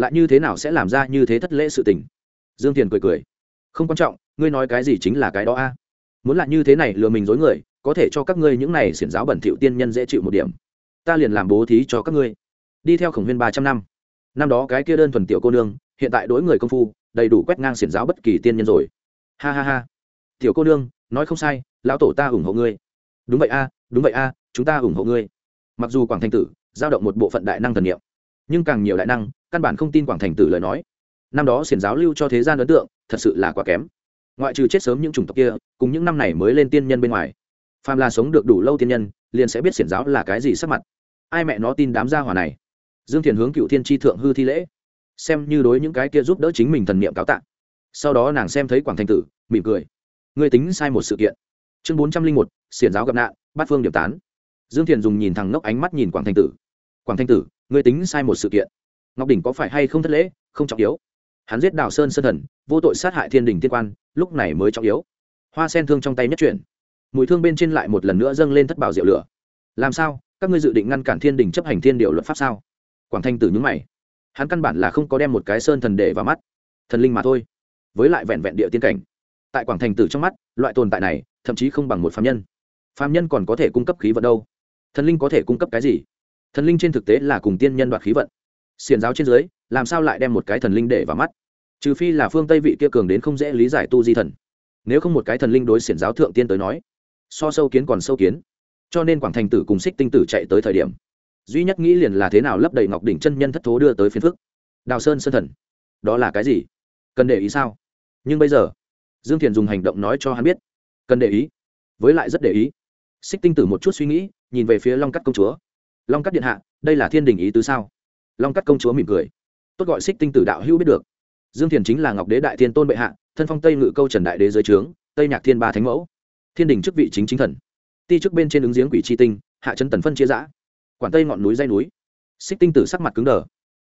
lại như thế nào sẽ làm ra như thế thất lễ sự tình? Dương thiền cười cười. Không quan trọng, ngươi nói cái gì chính là cái đó a. Muốn là như thế này lừa mình dối người, có thể cho các ngươi những này xiển giáo bẩn thỉu tiên nhân dễ chịu một điểm. Ta liền làm bố thí cho các ngươi. Đi theo khổng huyên ba trăm năm năm đó cái kia đơn thuần tiểu cô nương, hiện tại đối người công phu, đầy đủ quét ngang xiển giáo bất kỳ tiên nhân rồi. Ha ha ha. Tiểu cô nương, nói không sai, lão tổ ta ủng hộ ngươi. Đúng vậy a, đúng vậy a, chúng ta ủng hộ ngươi. Mặc dù quảng thành tử giao động một bộ phận đại năng thần niệm, nhưng càng nhiều đại năng, căn bản không tin quảng thành tử lời nói. Năm đó xiển giáo lưu cho thế gian ấn tượng, thật sự là quá kém. Ngoại trừ chết sớm những chủng tộc kia, cùng những năm này mới lên tiên nhân bên ngoài. Phàm là sống được đủ lâu tiên nhân, liền sẽ biết xiển giáo là cái gì sắc mặt. Ai mẹ nó tin đám gia hỏa này? Dương thiền hướng cựu thiên tri thượng hư thi lễ, xem như đối những cái kia giúp đỡ chính mình thần niệm cáo tạ. Sau đó nàng xem thấy quảng thanh tử, mỉm cười. Ngươi tính sai một sự kiện. Chương bốn trăm linh một, xiển giáo gặp nạn bát phương điểm tán. Dương thiền dùng nhìn thằng ngốc ánh mắt nhìn quảng thanh tử. Quảng thanh tử, ngươi tính sai một sự kiện. Ngọc đỉnh có phải hay không thất lễ? Không trọng yếu. Hắn giết đào sơn sơn thần, vô tội sát hại thiên đình tiên quan, lúc này mới trọng yếu. Hoa sen thương trong tay nhất chuyển. Mùi thương bên trên lại một lần nữa dâng lên thất bảo diệu lửa. Làm sao? Các ngươi dự định ngăn cản thiên đình chấp hành thiên điều luật pháp sao? Quảng thanh tử nhúng mày. Hắn căn bản là không có đem một cái sơn thần để vào mắt. Thần linh mà thôi. Với lại vẹn vẹn địa tiên cảnh. Tại quảng thành tử trong mắt, loại tồn tại này, thậm chí không bằng một phạm nhân. Phạm nhân còn có thể cung cấp khí vận đâu? Thần linh có thể cung cấp cái gì? Thần linh trên thực tế là cùng tiên nhân đoạt khí vận. Xiền giáo trên dưới, làm sao lại đem một cái thần linh để vào mắt? Trừ phi là phương tây vị kia cường đến không dễ lý giải tu di thần. Nếu không một cái thần linh đối xiển giáo thượng tiên tới nói, so sâu kiến còn sâu kiến. Cho nên quảng thành tử cùng xích tinh tử chạy tới thời điểm duy nhất nghĩ liền là thế nào lấp đầy ngọc đỉnh chân nhân thất thố đưa tới phiền phức. Đào sơn sơn thần, đó là cái gì? Cần để ý sao? Nhưng bây giờ, dương thiền dùng hành động nói cho hắn biết. Cần để ý, với lại rất để ý. Xích tinh tử một chút suy nghĩ, nhìn về phía long cắt công chúa. Long cắt điện hạ, đây là thiên đình ý tứ sao? Long cắt công chúa mỉm cười. Tốt gọi xích tinh tử đạo hữu biết được. Dương thiền chính là ngọc đế đại thiên tôn bệ hạ, thân phong tây ngự câu trần đại đế dưới trướng, tây nhạc thiên ba thánh mẫu. Thiên đình chức vị chính chính thần. Ti chức bên trên ứng giếng quỷ tri tinh, hạ chân tần phân chia giã quản tây ngọn núi dây núi. Xích tinh tử sắc mặt cứng đờ.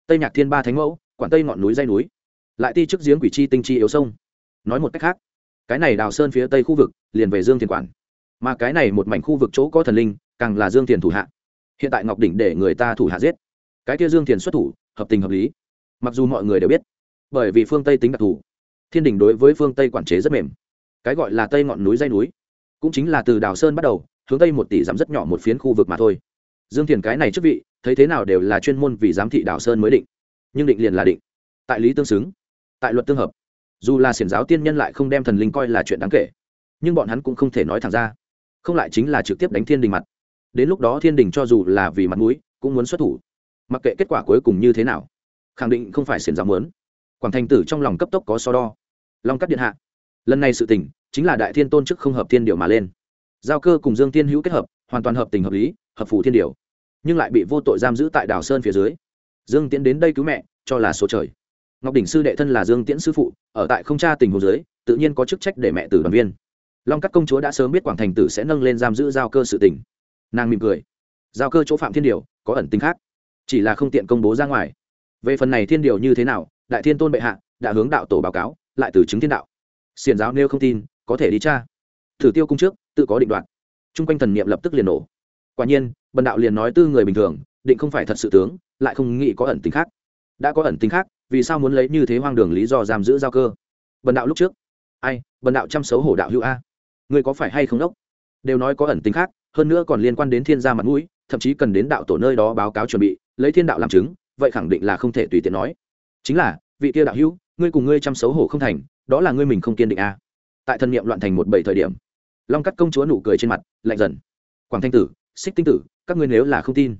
Tây nhạc thiên ba thánh mẫu, quản tây ngọn núi dây núi. Lại ti trước giếng quỷ chi tinh chi yếu sông. Nói một cách khác, cái này đào sơn phía tây khu vực liền về dương thiền quản. Mà cái này một mảnh khu vực chỗ có thần linh, càng là dương thiền thủ hạ. Hiện tại ngọc đỉnh để người ta thủ hạ giết. Cái kia dương thiền xuất thủ, hợp tình hợp lý. Mặc dù mọi người đều biết, bởi vì phương tây tính đặc thù, thiên đình đối với phương tây quản chế rất mềm. Cái gọi là tây ngọn núi dây núi, cũng chính là từ đào sơn bắt đầu, hướng tây một tỷ dặm rất nhỏ một phiến khu vực mà thôi dương thiền cái này chức vị, thấy thế nào đều là chuyên môn vì giám thị đào sơn mới định. Nhưng định liền là định. Tại lý tương xứng, tại luật tương hợp. Dù là xiển giáo tiên nhân lại không đem thần linh coi là chuyện đáng kể. Nhưng bọn hắn cũng không thể nói thẳng ra. Không lại chính là trực tiếp đánh thiên đình mặt. Đến lúc đó thiên đình cho dù là vì mặt mũi, cũng muốn xuất thủ. Mặc kệ kết quả cuối cùng như thế nào, khẳng định không phải xiển giáo muốn. Quảng thành tử trong lòng cấp tốc có so đo. Long cắt điện hạ. Lần này sự tình, chính là đại thiên tôn chức không hợp thiên điều mà lên. Giao cơ cùng dương tiên hữu kết hợp, hoàn toàn hợp tình hợp lý hợp phủ thiên điều, nhưng lại bị vô tội giam giữ tại đảo sơn phía dưới. Dương tiễn đến đây cứu mẹ, cho là số trời. Ngọc đỉnh sư đệ thân là dương tiễn sư phụ, ở tại không cha tình hồ dưới, tự nhiên có chức trách để mẹ tử đoàn viên. Long các công chúa đã sớm biết quảng thành tử sẽ nâng lên giam giữ giao cơ sự tình. Nàng mỉm cười. Giao cơ chỗ phạm thiên điều, có ẩn tính khác. Chỉ là không tiện công bố ra ngoài. Về phần này thiên điều như thế nào, đại thiên tôn bệ hạ đã hướng đạo tổ báo cáo, lại từ chứng thiên đạo. Xiền giáo nêu không tin, có thể đi tra. Thử tiêu cung trước, tự có định đoạn chung quanh thần niệm lập tức liền nổ quả nhiên, bần đạo liền nói tư người bình thường, định không phải thật sự tướng, lại không nghĩ có ẩn tính khác. Đã có ẩn tính khác, vì sao muốn lấy như thế hoang đường lý do giam giữ giao cơ? Bần đạo lúc trước. Ai, bần đạo chăm xấu hổ đạo hữu a. Người có phải hay không đốc? Đều nói có ẩn tính khác, hơn nữa còn liên quan đến thiên gia mặt mũi, thậm chí cần đến đạo tổ nơi đó báo cáo chuẩn bị, lấy thiên đạo làm chứng, vậy khẳng định là không thể tùy tiện nói. Chính là, vị kia đạo hữu, ngươi cùng ngươi chăm xấu hổ không thành, đó là ngươi mình không kiên định a. Tại thân nhiệm loạn thành một bảy thời điểm, long cắt công chúa nụ cười trên mặt, lạnh dần. Quảng thanh tử xích tinh tử, các ngươi nếu là không tin,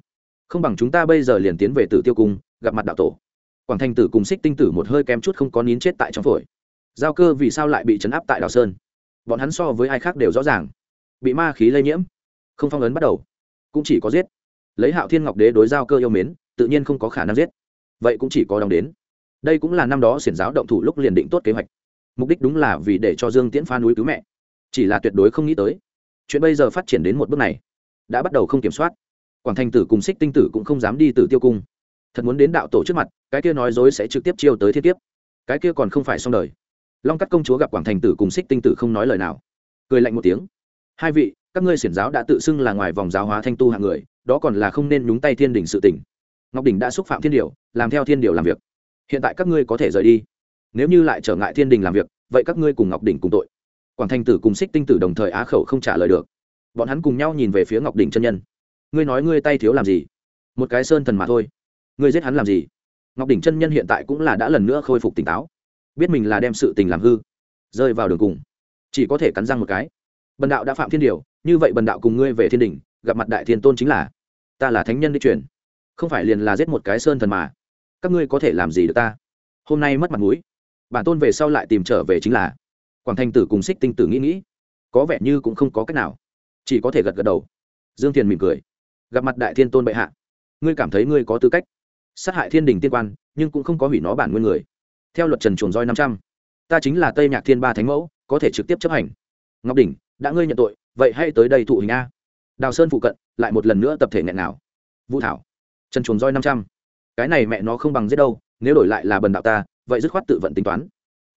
không bằng chúng ta bây giờ liền tiến về tử tiêu cung, gặp mặt đạo tổ. Quảng thanh tử cùng xích tinh tử một hơi kém chút không có nín chết tại trong phổi. Giao cơ vì sao lại bị chấn áp tại đào sơn? Bọn hắn so với ai khác đều rõ ràng. Bị ma khí lây nhiễm, không phong ấn bắt đầu, cũng chỉ có giết. Lấy hạo thiên ngọc đế đối giao cơ yêu mến, tự nhiên không có khả năng giết. Vậy cũng chỉ có đóng đến. Đây cũng là năm đó xiển giáo động thủ lúc liền định tốt kế hoạch. Mục đích đúng là vì để cho dương tiễn pha núi cứu mẹ. Chỉ là tuyệt đối không nghĩ tới, chuyện bây giờ phát triển đến một bước này đã bắt đầu không kiểm soát. Quảng thành tử cùng xích tinh tử cũng không dám đi từ tiêu cung. Thật muốn đến đạo tổ trước mặt, cái kia nói dối sẽ trực tiếp chiêu tới thiết tiếp cái kia còn không phải xong đời. Long cắt công chúa gặp quảng thành tử cùng xích tinh tử không nói lời nào. Cười lạnh một tiếng. Hai vị, các ngươi xiển giáo đã tự xưng là ngoài vòng giáo hóa thanh tu hạng người, đó còn là không nên nhúng tay thiên đình sự tỉnh ngọc đình đã xúc phạm thiên điều, làm theo thiên điều làm việc. Hiện tại các ngươi có thể rời đi. Nếu như lại trở ngại thiên đình làm việc, vậy các ngươi cùng ngọc đình cùng tội. Quảng thành tử cùng xích tinh tử đồng thời á khẩu không trả lời được bọn hắn cùng nhau nhìn về phía ngọc đỉnh chân nhân. Ngươi nói ngươi tay thiếu làm gì? Một cái sơn thần mà thôi. Ngươi giết hắn làm gì? Ngọc đỉnh chân nhân hiện tại cũng là đã lần nữa khôi phục tỉnh táo. Biết mình là đem sự tình làm hư, rơi vào đường cùng. Chỉ có thể cắn răng một cái. Bần đạo đã phạm thiên điều, như vậy bần đạo cùng ngươi về thiên đình gặp mặt đại thiên tôn chính là, ta là thánh nhân đi truyền. Không phải liền là giết một cái sơn thần mà. Các ngươi có thể làm gì được ta? Hôm nay mất mặt mũi. Bản tôn về sau lại tìm trở về chính là. Quảng thanh tử cùng xích tinh tử nghĩ nghĩ. Có vẻ như cũng không có cách nào chỉ có thể gật gật đầu. Dương thiền mỉm cười. Gặp mặt đại thiên tôn bệ hạ, ngươi cảm thấy ngươi có tư cách. Sát hại thiên đình tiên quan, nhưng cũng không có hủy nó bản nguyên người. Theo luật trần chuồn roi năm trăm, ta chính là tây nhạc thiên ba thánh mẫu, có thể trực tiếp chấp hành. Ngọc đỉnh, đã ngươi nhận tội, vậy hãy tới đây thụ hình a. Đào sơn phụ cận, lại một lần nữa tập thể nghẹn nào vũ thảo, trần chuồn roi năm trăm. Cái này mẹ nó không bằng giết đâu, nếu đổi lại là bần đạo ta, vậy dứt khoát tự vận tính toán.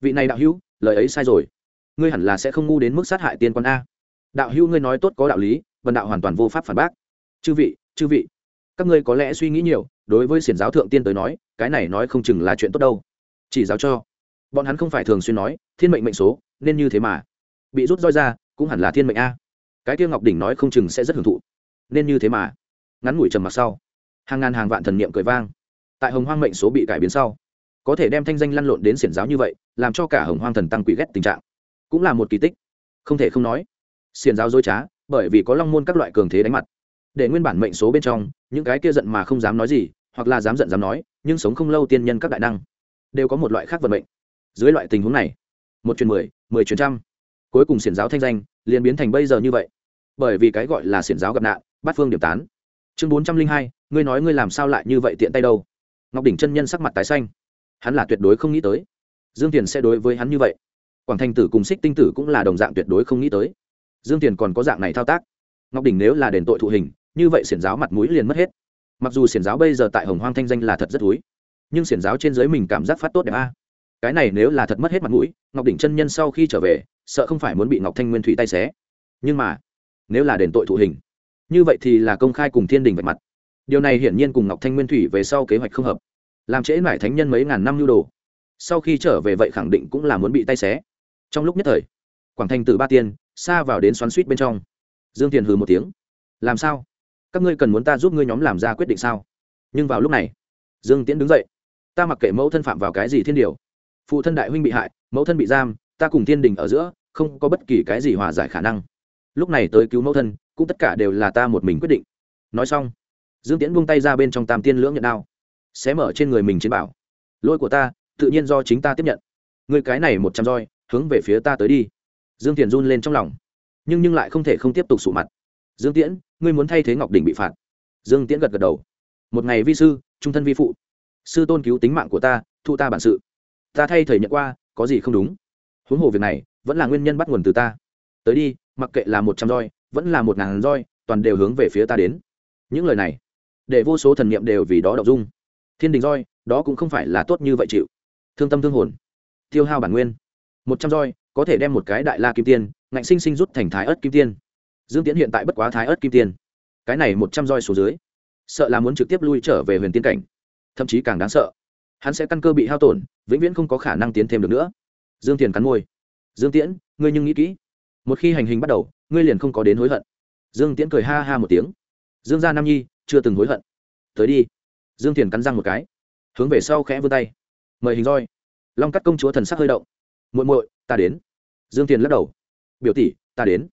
Vị này đạo hữu, lời ấy sai rồi. Ngươi hẳn là sẽ không ngu đến mức sát hại tiên quan a đạo hữu ngươi nói tốt có đạo lý bần đạo hoàn toàn vô pháp phản bác. Chư vị chư vị, các ngươi có lẽ suy nghĩ nhiều, đối với xiển giáo thượng tiên tới nói, cái này nói không chừng là chuyện tốt đâu. Chỉ giáo cho. Bọn hắn không phải thường xuyên nói, thiên mệnh mệnh số, nên như thế mà. Bị rút roi ra, cũng hẳn là thiên mệnh a. Cái tiêu ngọc đỉnh nói không chừng sẽ rất hưởng thụ. Nên như thế mà. Ngắn ngủi trầm mặc sau, hàng ngàn hàng vạn thần niệm cười vang. Tại hồng hoang mệnh số bị cải biến sau, có thể đem thanh danh lăn lộn đến xiển giáo như vậy, làm cho cả hồng hoang thần tăng quỷ ghét tình trạng. Cũng là một kỳ tích. Không thể không nói xiền giáo dối trá, bởi vì có long môn các loại cường thế đánh mặt. Để nguyên bản mệnh số bên trong, những cái kia giận mà không dám nói gì, hoặc là dám giận dám nói, nhưng sống không lâu tiên nhân các đại năng, đều có một loại khác vận mệnh. Dưới loại tình huống này, một chuyến mười mười chuyến trăm, cuối cùng xiển giáo thanh danh, liền biến thành bây giờ như vậy. Bởi vì cái gọi là xiển giáo gặp nạn, bát phương điểm tán. Chương bốn trăm linh hai, ngươi nói ngươi làm sao lại như vậy tiện tay đâu? Ngọc đỉnh chân nhân sắc mặt tái xanh. Hắn là tuyệt đối không nghĩ tới. Dương tiền sẽ đối với hắn như vậy. Quảng thành tử cùng xích tinh tử cũng là đồng dạng tuyệt đối không nghĩ tới dương tiền còn có dạng này thao tác. Ngọc đỉnh nếu là đền tội thụ hình, như vậy xiển giáo mặt mũi liền mất hết. Mặc dù xiển giáo bây giờ tại hồng hoang thanh danh là thật rất thúi, nhưng xiển giáo trên giới mình cảm giác phát tốt đẹp a. Cái này nếu là thật mất hết mặt mũi, ngọc đỉnh chân nhân sau khi trở về, sợ không phải muốn bị ngọc thanh nguyên thủy tay xé. Nhưng mà, nếu là đền tội thụ hình, như vậy thì là công khai cùng thiên đình vạch mặt. Điều này hiển nhiên cùng ngọc thanh nguyên thủy về sau kế hoạch không hợp. Làm trễ mải thánh nhân mấy ngàn năm lưu đồ, sau khi trở về vậy khẳng định cũng là muốn bị tay xé. Trong lúc nhất thời, quảng thanh từ ba tiên xa vào đến xoắn suýt bên trong. Dương tiền hừ một tiếng. Làm sao? Các ngươi cần muốn ta giúp ngươi nhóm làm ra quyết định sao? Nhưng vào lúc này, dương tiễn đứng dậy. Ta mặc kệ mẫu thân phạm vào cái gì thiên điều. Phụ thân đại huynh bị hại, mẫu thân bị giam, ta cùng thiên đình ở giữa, không có bất kỳ cái gì hòa giải khả năng. Lúc này tới cứu mẫu thân, cũng tất cả đều là ta một mình quyết định. Nói xong, dương tiễn buông tay ra bên trong tam tiên lưỡng nhận đao. Xé mở trên người mình chiến bảo. Lỗi của ta, tự nhiên do chính ta tiếp nhận. Người cái này một trăm roi, hướng về phía ta tới đi dương tiễn run lên trong lòng, nhưng nhưng lại không thể không tiếp tục sụ mặt. Dương tiễn, ngươi muốn thay thế ngọc đỉnh bị phạt? Dương tiễn gật gật đầu. Một ngày vi sư, trung thân vi phụ. Sư tôn cứu tính mạng của ta, thu ta bản sự. Ta thay thầy nhận qua, có gì không đúng? Huống hồ việc này, vẫn là nguyên nhân bắt nguồn từ ta. Tới đi, mặc kệ là một trăm roi, vẫn là một ngàn roi, toàn đều hướng về phía ta đến. Những lời này, để vô số thần niệm đều vì đó đọc dung thiên đình roi, đó cũng không phải là tốt như vậy chịu. Thương tâm thương hồn. Tiêu hao bản nguyên. Một trăm roi có thể đem một cái đại la kim tiên, ngạnh sinh sinh rút thành thái ớt kim tiên. Dương tiễn hiện tại bất quá thái ớt kim tiên. Cái này một trăm roi số dưới, sợ là muốn trực tiếp lui trở về huyền tiên cảnh. Thậm chí càng đáng sợ. Hắn sẽ căn cơ bị hao tổn, vĩnh viễn không có khả năng tiến thêm được nữa. Dương tiền cắn môi. Dương tiễn, ngươi nhưng nghĩ kỹ. Một khi hành hình bắt đầu, ngươi liền không có đến hối hận. Dương tiễn cười ha ha một tiếng. Dương gia nam nhi, chưa từng hối hận. Tới đi. Dương tiền cắn răng một cái. Hướng về sau khẽ vươn tay. Mời hình roi. Long cắt công chúa thần sắc hơi động muội muội, ta đến. Dương tiền lắc đầu. Biểu tỷ, ta đến.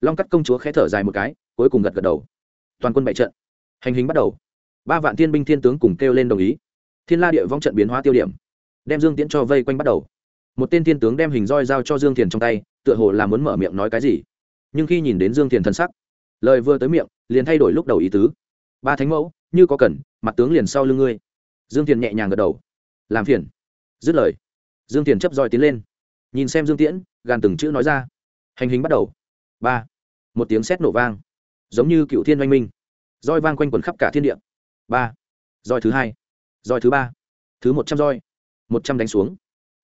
Long cắt công chúa khẽ thở dài một cái, cuối cùng gật gật đầu. Toàn quân bại trận. Hành hình bắt đầu. Ba vạn thiên binh thiên tướng cùng kêu lên đồng ý. Thiên la địa vong trận biến hóa tiêu điểm. Đem dương tiễn cho vây quanh bắt đầu. Một tên thiên tướng đem hình roi giao cho dương thiền trong tay, tựa hồ là muốn mở miệng nói cái gì. Nhưng khi nhìn đến dương thiền thân sắc, lời vừa tới miệng, liền thay đổi lúc đầu ý tứ. Ba thánh mẫu, như có cần, mặt tướng liền sau lưng ngươi. Dương thiền nhẹ nhàng gật đầu. Làm phiền. Dứt lời. Dương thiền chấp roi tiến lên nhìn xem dương tiễn, gàn từng chữ nói ra. Hành hình bắt đầu. Ba. Một tiếng sét nổ vang. Giống như cựu thiên oanh minh. Roi vang quanh quần khắp cả thiên địa. Ba. Roi thứ hai. Roi thứ ba. Thứ một trăm roi. Một trăm đánh xuống.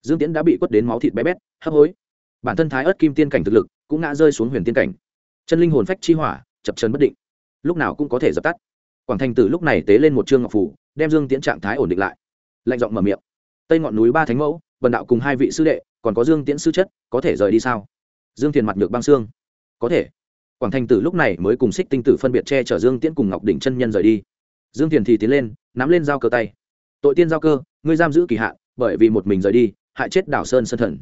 Dương tiễn đã bị quất đến máu thịt bé bét, hấp hối. Bản thân thái ớt kim tiên cảnh thực lực cũng ngã rơi xuống huyền tiên cảnh. Chân linh hồn phách chi hỏa, chập chân bất định. Lúc nào cũng có thể dập tắt. Quảng thành tử lúc này tế lên một trương ngọc phủ, đem dương tiễn trạng thái ổn định lại. Lạnh giọng mở miệng. Tây ngọn núi ba thánh mẫu vần đạo cùng hai vị sư đệ còn có dương tiễn sư chất, có thể rời đi sao? Dương thiền mặt nhược băng xương. Có thể. Quảng thành tử lúc này mới cùng xích tinh tử phân biệt che chở dương tiễn cùng ngọc đỉnh chân nhân rời đi. Dương thiền thì tiến lên, nắm lên giao cơ tay. Tội tiên giao cơ, ngươi giam giữ kỳ hạn, bởi vì một mình rời đi, hại chết đảo sơn sân thần.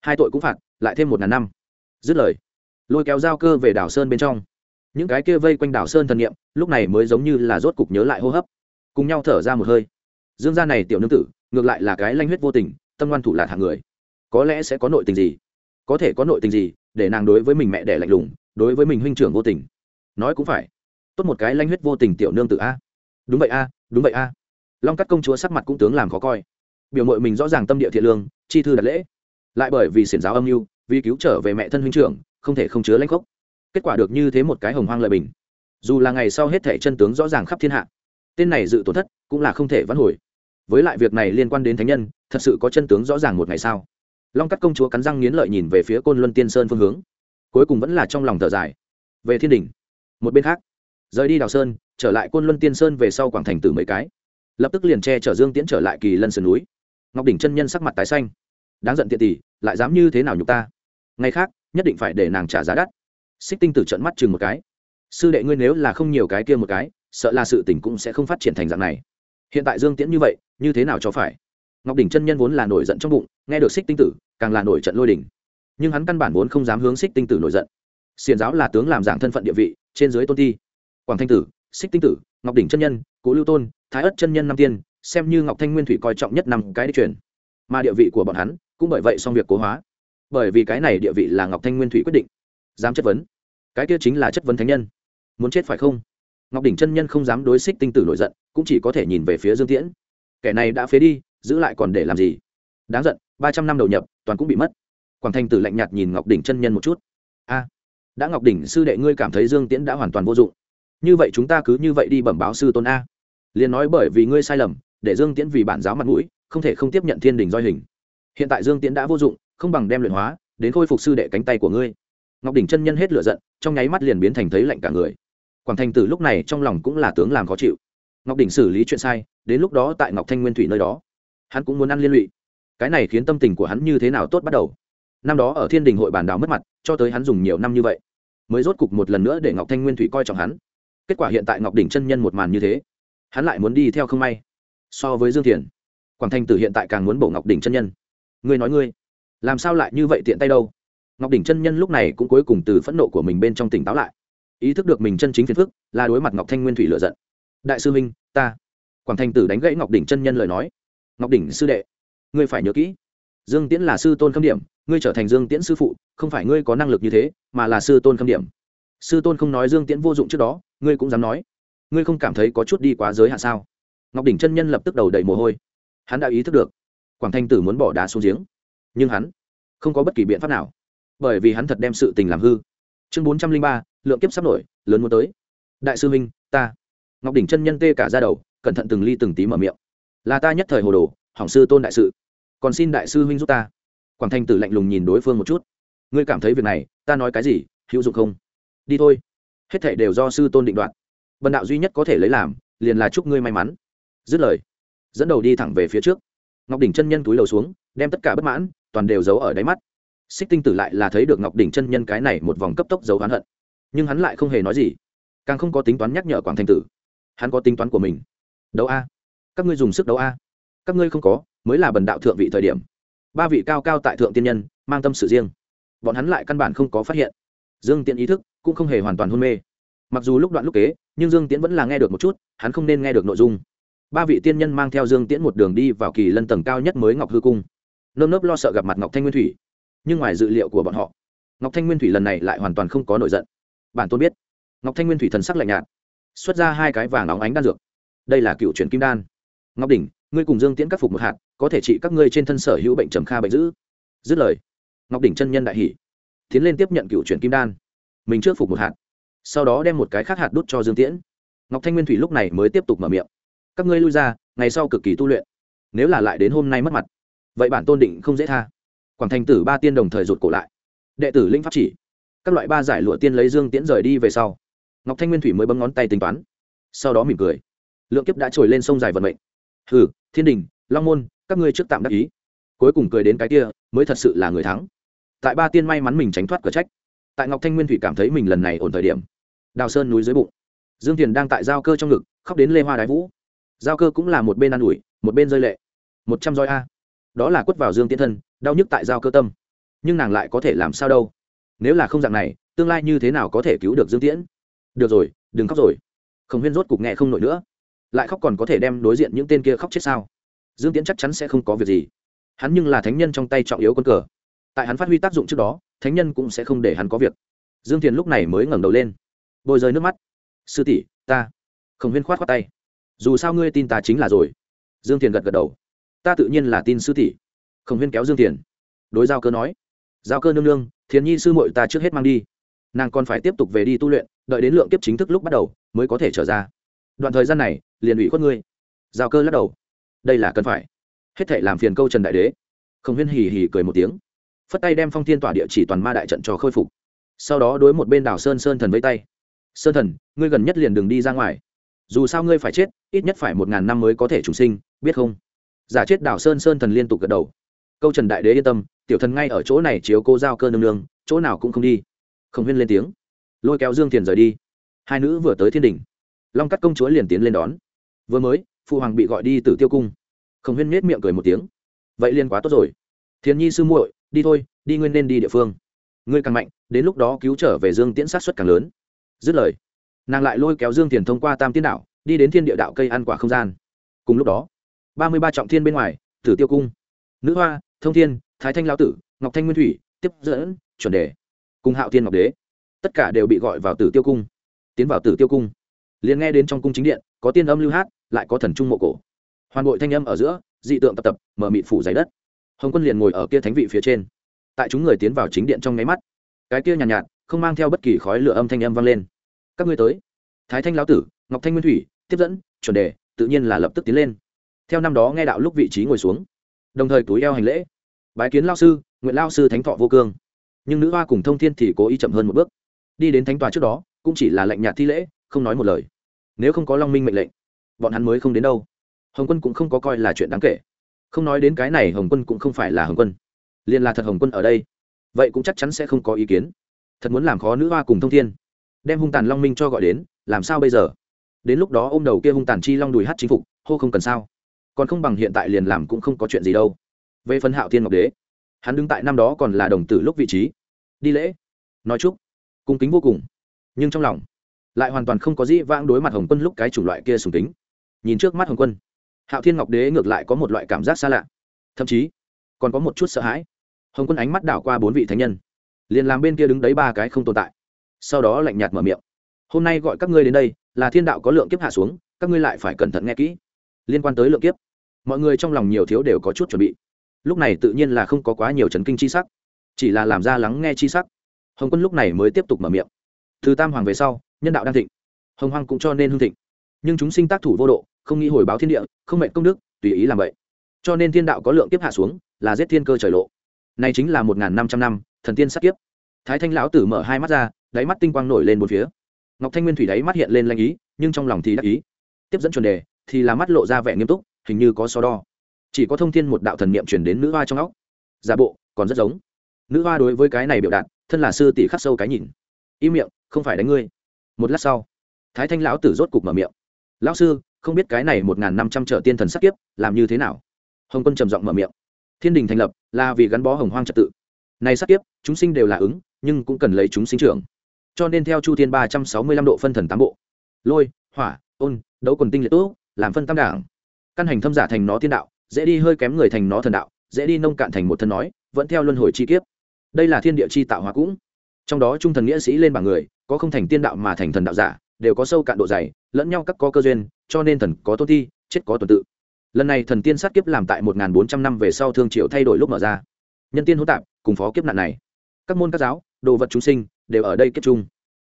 Hai tội cũng phạt, lại thêm một ngàn năm. Dứt lời, lôi kéo giao cơ về đảo sơn bên trong. Những cái kia vây quanh đảo sơn thần nghiệm lúc này mới giống như là rốt cục nhớ lại hô hấp. Cùng nhau thở ra một hơi. Dương gia này tiểu nương tử, ngược lại là cái lanh huyết vô tình, tâm ngoan thủ là thằng người có lẽ sẽ có nội tình gì? Có thể có nội tình gì để nàng đối với mình mẹ đẻ lạnh lùng, đối với mình huynh trưởng vô tình? Nói cũng phải. Tốt một cái lanh huyết vô tình tiểu nương tử a. Đúng vậy a, đúng vậy a. Long cắt công chúa sắc mặt cũng tướng làm khó coi. Biểu mội mình rõ ràng tâm địa thiện lương, chi thư đặt lễ. Lại bởi vì xiển giáo âm mưu, vì cứu trở về mẹ thân huynh trưởng, không thể không chứa lãnh khốc. Kết quả được như thế một cái hồng hoang lợi bình. Dù là ngày sau hết thể chân tướng rõ ràng khắp thiên hạ, tên này dự tổn thất cũng là không thể vãn hồi. Với lại việc này liên quan đến thánh nhân, thật sự có chân tướng rõ ràng một ngày sau long cắt công chúa cắn răng nghiến lợi nhìn về phía côn luân tiên sơn phương hướng. Cuối cùng vẫn là trong lòng thở dài. Về thiên đình một bên khác, rời đi đào sơn, trở lại côn luân tiên sơn về sau quảng thành tử mấy cái. Lập tức liền che chở dương tiễn trở lại kỳ lân sườn núi. Ngọc đỉnh chân nhân sắc mặt tái xanh. Đáng giận tiện tỷ, lại dám như thế nào nhục ta? Ngày khác, nhất định phải để nàng trả giá đắt. Xích tinh tử trận mắt chừng một cái. Sư đệ ngươi nếu là không nhiều cái kia một cái, sợ là sự tình cũng sẽ không phát triển thành dạng này. Hiện tại dương tiễn như vậy, như thế nào cho phải? Ngọc đỉnh chân nhân vốn là nổi giận trong bụng, nghe được xích tinh tử, càng là nổi trận lôi đỉnh nhưng hắn căn bản vốn không dám hướng xích tinh tử nổi giận. Xiền giáo là tướng làm giảng thân phận địa vị, trên dưới tôn ti. Quảng thanh tử xích tinh tử, ngọc đỉnh chân nhân, cố lưu tôn, thái ất chân nhân năm tiên, xem như ngọc thanh nguyên thủy coi trọng nhất năm cái đi truyền. Mà địa vị của bọn hắn, cũng bởi vậy xong việc cố hóa. Bởi vì cái này địa vị là ngọc thanh nguyên thủy quyết định. Dám chất vấn. Cái kia chính là chất vấn thánh nhân. Muốn chết phải không? Ngọc đỉnh chân nhân không dám đối xích tinh tử nổi giận, cũng chỉ có thể nhìn về phía dương tiễn. Kẻ này đã phế đi giữ lại còn để làm gì? Đáng giận, ba trăm năm đầu nhập, toàn cũng bị mất. Quảng thanh tử lạnh nhạt nhìn ngọc đỉnh chân nhân một chút. A, đã ngọc đỉnh sư đệ ngươi cảm thấy dương tiễn đã hoàn toàn vô dụng. Như vậy chúng ta cứ như vậy đi bẩm báo sư tôn a. Liền nói bởi vì ngươi sai lầm, để dương tiễn vì bản giáo mặt mũi, không thể không tiếp nhận thiên đình doi hình. Hiện tại dương tiễn đã vô dụng, không bằng đem luyện hóa, đến khôi phục sư đệ cánh tay của ngươi. Ngọc đỉnh chân nhân hết lửa giận, trong nháy mắt liền biến thành thấy lạnh cả người. Quảng thành tử lúc này trong lòng cũng là tướng làm khó chịu. Ngọc đỉnh xử lý chuyện sai, đến lúc đó tại ngọc thanh nguyên thủy nơi đó hắn cũng muốn ăn liên lụy. Cái này khiến tâm tình của hắn như thế nào tốt bắt đầu. Năm đó ở thiên đình hội bàn đào mất mặt, cho tới hắn dùng nhiều năm như vậy, mới rốt cục một lần nữa để ngọc thanh nguyên thủy coi trọng hắn. Kết quả hiện tại ngọc đỉnh chân nhân một màn như thế, hắn lại muốn đi theo không may. So với dương thiền, quảng thanh tử hiện tại càng muốn bổ ngọc đỉnh chân nhân. Ngươi nói ngươi, làm sao lại như vậy tiện tay đâu? Ngọc đỉnh chân nhân lúc này cũng cuối cùng từ phẫn nộ của mình bên trong tỉnh táo lại. Ý thức được mình chân chính phiền phức, là đối mặt ngọc thanh nguyên thủy lựa giận. Đại sư minh, ta. Quảng thanh tử đánh gãy ngọc đỉnh chân nhân lời nói ngọc đỉnh sư đệ, ngươi phải nhớ kỹ, dương tiễn là sư tôn khâm điểm, ngươi trở thành dương tiễn sư phụ, không phải ngươi có năng lực như thế, mà là sư tôn khâm điểm. Sư tôn không nói dương tiễn vô dụng trước đó, ngươi cũng dám nói. Ngươi không cảm thấy có chút đi quá giới hạn sao? Ngọc đỉnh chân nhân lập tức đầu đầy mồ hôi. Hắn đã ý thức được, quảng thanh tử muốn bỏ đá xuống giếng. Nhưng hắn không có bất kỳ biện pháp nào, bởi vì hắn thật đem sự tình làm hư. Chương bốn trăm linh ba, lượng kiếp sắp nổi, lớn muốn tới. Đại sư minh, ta. Ngọc đỉnh chân nhân tê cả ra đầu, cẩn thận từng ly từng tí mở miệng là ta nhất thời hồ đồ, hỏng sư tôn đại sự. Còn xin đại sư huynh giúp ta. Quảng thanh tử lạnh lùng nhìn đối phương một chút. Ngươi cảm thấy việc này, ta nói cái gì, hữu dụng không? Đi thôi. Hết thảy đều do sư tôn định đoạt. Bần đạo duy nhất có thể lấy làm, liền là chúc ngươi may mắn. Dứt lời, dẫn đầu đi thẳng về phía trước. Ngọc đỉnh chân nhân túi lầu xuống, đem tất cả bất mãn, toàn đều giấu ở đáy mắt. Xích tinh tử lại là thấy được ngọc đỉnh chân nhân cái này một vòng cấp tốc giấu oán hận. Nhưng hắn lại không hề nói gì. Càng không có tính toán nhắc nhở quảng thanh tử. Hắn có tính toán của mình. Đấu a các ngươi dùng sức đấu a. Các ngươi không có, mới là bần đạo thượng vị thời điểm. Ba vị cao cao tại thượng tiên nhân, mang tâm sự riêng. Bọn hắn lại căn bản không có phát hiện. Dương tiễn ý thức cũng không hề hoàn toàn hôn mê. Mặc dù lúc đoạn lúc kế, nhưng dương tiễn vẫn là nghe được một chút, hắn không nên nghe được nội dung. Ba vị tiên nhân mang theo dương tiễn một đường đi vào kỳ lân tầng cao nhất mới ngọc hư cung. Nơm nớp lo sợ gặp mặt ngọc thanh nguyên thủy. Nhưng ngoài dự liệu của bọn họ, ngọc thanh nguyên thủy lần này lại hoàn toàn không có nổi giận. Bản tôn biết, ngọc thanh nguyên thủy thần sắc lạnh nhạt, xuất ra hai cái vàng óng ánh đan dược. Đây là cựu truyền kim đan ngọc đỉnh, ngươi cùng dương tiễn các phục một hạt, có thể trị các ngươi trên thân sở hữu bệnh trầm kha bệnh dữ. Dứt lời, ngọc đỉnh chân nhân đại hỷ tiến lên tiếp nhận cựu truyền kim đan. Mình trước phục một hạt, sau đó đem một cái khác hạt đút cho dương tiễn. Ngọc thanh nguyên thủy lúc này mới tiếp tục mở miệng. Các ngươi lui ra, ngày sau cực kỳ tu luyện. Nếu là lại đến hôm nay mất mặt, vậy bản tôn định không dễ tha. Quảng thành tử ba tiên đồng thời rụt cổ lại. Đệ tử linh pháp chỉ, các loại ba giải lụa tiên lấy dương tiễn rời đi về sau, ngọc thanh nguyên thủy mới bấm ngón tay tính toán. Sau đó mỉm cười, lượng kiếp đã trồi lên sông dài vận mệnh hừ, thiên đình, long môn, các ngươi trước tạm đắc ý. Cuối cùng cười đến cái kia, mới thật sự là người thắng. Tại ba tiên may mắn mình tránh thoát cửa trách. Tại ngọc thanh nguyên thủy cảm thấy mình lần này ổn thời điểm. Đào sơn núi dưới bụng. Dương tiền đang tại giao cơ trong ngực, khóc đến lê hoa đái vũ. Giao cơ cũng là một bên ă n ủi, một bên rơi lệ. Một trăm roi a. Đó là quất vào dương tiên thân, đau nhức tại giao cơ tâm. Nhưng nàng lại có thể làm sao đâu. Nếu là không dạng này, tương lai như thế nào có thể cứu được dương tiễn? Được rồi, đừng khóc rồi. Khổng huyên rốt cục nghe không nổi nữa lại khóc còn có thể đem đối diện những tên kia khóc chết sao? Dương tiễn chắc chắn sẽ không có việc gì. Hắn nhưng là thánh nhân trong tay trọng yếu con cờ. Tại hắn phát huy tác dụng trước đó, thánh nhân cũng sẽ không để hắn có việc. Dương thiền lúc này mới ngẩng đầu lên. Bôi rơi nước mắt. Sư tỷ, ta khổng huyên khoát khoát tay. Dù sao ngươi tin ta chính là rồi. Dương thiền gật gật đầu. Ta tự nhiên là tin sư tỷ. Khổng huyên kéo dương thiền. Đối giao cơ nói. Giao cơ nương nương, thiền nhi sư mội ta trước hết mang đi. Nàng còn phải tiếp tục về đi tu luyện, đợi đến lượng kiếp chính thức lúc bắt đầu mới có thể trở ra. Đoạn thời gian này liền ủy khuất ngươi. Giao cơ lắc đầu. Đây là cần phải. Hết thể làm phiền câu trần đại đế. Không huyên hì hì cười một tiếng. Phất tay đem phong thiên tỏa địa chỉ toàn ma đại trận cho khôi phục. Sau đó đối một bên đảo sơn sơn thần với tay. Sơn thần, ngươi gần nhất liền đừng đi ra ngoài. Dù sao ngươi phải chết, ít nhất phải một ngàn năm mới có thể trùng sinh, biết không? Giả chết đảo sơn sơn thần liên tục gật đầu. Câu trần đại đế yên tâm, tiểu thần ngay ở chỗ này chiếu cô giao cơ nương nương, chỗ nào cũng không đi. Không huyên lên tiếng. Lôi kéo dương thiền rời đi. Hai nữ vừa tới thiên đình long cắt công chúa liền tiến lên đón vừa mới phụ hoàng bị gọi đi từ tiêu cung. Khổng huyên nết miệng cười một tiếng. Vậy liên quá tốt rồi. Thiền nhi sư muội, đi thôi, đi nguyên nên đi địa phương. Ngươi càng mạnh, đến lúc đó cứu trở về dương tiễn sát xuất càng lớn. Dứt lời, nàng lại lôi kéo dương tiền thông qua tam tiên đạo đi đến thiên địa đạo cây ăn quả không gian. Cùng lúc đó, ba mươi ba trọng thiên bên ngoài, tử tiêu cung. Nữ hoa, thông thiên, thái thanh lao tử, ngọc thanh nguyên thủy, tiếp dẫn, chuẩn đề. Cùng hạo thiên ngọc đế. Tất cả đều bị gọi vào tử tiêu cung. Tiến vào tử tiêu cung. Liền nghe đến trong cung chính điện có tiên âm lưu hát lại có thần trung mộ cổ. Hoàn bội thanh âm ở giữa dị tượng tập tập mở mịt phủ giấy đất. Hồng quân liền ngồi ở kia thánh vị phía trên. Tại chúng người tiến vào chính điện trong nháy mắt cái kia nhàn nhạt, nhạt không mang theo bất kỳ khói lửa âm thanh âm vang lên. Các ngươi tới. Thái thanh lão tử ngọc thanh nguyên thủy tiếp dẫn chuẩn đề tự nhiên là lập tức tiến lên. Theo năm đó nghe đạo lúc vị trí ngồi xuống. Đồng thời túi eo hành lễ. Bái kiến lao sư nguyện lao sư thánh thọ vô cương. Nhưng nữ hoa cùng thông thiên thì cố ý chậm hơn một bước. Đi đến thánh tòa trước đó cũng chỉ là lệnh nhạt thi lễ không nói một lời nếu không có long minh mệnh lệnh, bọn hắn mới không đến đâu. Hồng quân cũng không có coi là chuyện đáng kể. Không nói đến cái này, hồng quân cũng không phải là hồng quân. Liền là thật hồng quân ở đây, vậy cũng chắc chắn sẽ không có ý kiến. Thật muốn làm khó nữ hoa cùng thông thiên, đem hung tàn long minh cho gọi đến, làm sao bây giờ? Đến lúc đó ô m đầu kia hung tàn chi long đùi hát chính phục, hô không cần sao? Còn không bằng hiện tại liền làm cũng không có chuyện gì đâu. Về phần hạo thiên ngọc đế, hắn đứng tại năm đó còn là đồng tử lúc vị trí. Đi lễ, nói chúc, cung kính vô cùng. Nhưng trong lòng lại hoàn toàn không có dĩ vãng đối mặt hồng quân lúc cái chủng loại kia sùng tính nhìn trước mắt hồng quân, hạo thiên ngọc đế ngược lại có một loại cảm giác xa lạ. Thậm chí, còn có một chút sợ hãi. Hồng quân ánh mắt đảo qua bốn vị thánh nhân, liền làm bên kia đứng đấy ba cái không tồn tại. Sau đó lạnh nhạt mở miệng, hôm nay gọi các ngươi đến đây, là thiên đạo có lượng kiếp hạ xuống, các ngươi lại phải cẩn thận nghe kỹ. Liên quan tới lượng kiếp, mọi người trong lòng nhiều thiếu đều có chút chuẩn bị. Lúc này tự nhiên là không có quá nhiều trấn kinh chi sắc, chỉ là làm ra lắng nghe chi sắc. Hồng quân lúc này mới tiếp tục mở miệng, từ tam hoàng về sau nhân đạo đang thịnh. Hồng hoàng cũng cho nên hưng thịnh. Nhưng chúng sinh tác thủ vô độ, không nghĩ hồi báo thiên địa, không mệnh công đức, tùy ý làm vậy. Cho nên thiên đạo có lượng kiếp hạ xuống, là giết thiên cơ trời lộ. Này chính là một n g h n năm trăm năm, thần tiên sát kiếp. Thái thanh lão tử mở hai mắt ra, đáy mắt tinh quang nổi lên một phía. Ngọc thanh nguyên thủy đáy mắt hiện lên lanh ý, nhưng trong lòng thì đắc ý. Tiếp dẫn chuẩn đề, thì là mắt lộ ra vẻ nghiêm túc, hình như có so đo. Chỉ có thông thiên một đạo thần niệm chuyển đến nữ hoa trong óc. Giả bộ, còn rất giống. Nữ hoa đối với cái này biểu đạt, thân là sư tỷ khắc sâu cái nhìn. Im miệng, không phải đánh ngươi một lát sau, thái thanh lão tử rốt cục mở miệng. Lão sư, không biết cái này một n g h n năm trăm trợ tiên thần sắc kiếp làm như thế nào? Hồng quân trầm giọng mở miệng. Thiên đình thành lập là vì gắn bó hồng hoang trật tự. Này sắc kiếp, chúng sinh đều là ứng, nhưng cũng cần lấy chúng sinh trưởng. Cho nên theo chu thiên ba trăm sáu mươi lăm độ phân thần tám bộ. Lôi, hỏa, ôn, đấu quần tinh liệt tốt làm phân tam đảng. Căn hành thâm giả thành nó tiên đạo, dễ đi hơi kém người thành nó thần đạo, dễ đi nông cạn thành một thân nói, vẫn theo luân hồi chi kiếp. Đây là thiên địa chi tạo hóa cũng. Trong đó trung thần nghĩa sĩ lên bảng người có không thành tiên đạo mà thành thần đạo giả, đều có sâu cạn độ dày, lẫn nhau các có cơ duyên, cho nên thần có tôn thi chết có tuần tự. Lần này thần tiên sát kiếp làm tại một bốn trăm năm về sau thương triệu thay đổi lúc mở ra. Nhân tiên hỗn tạp, cùng phó kiếp nạn này. Các môn các giáo, đồ vật chúng sinh, đều ở đây kiếp chung.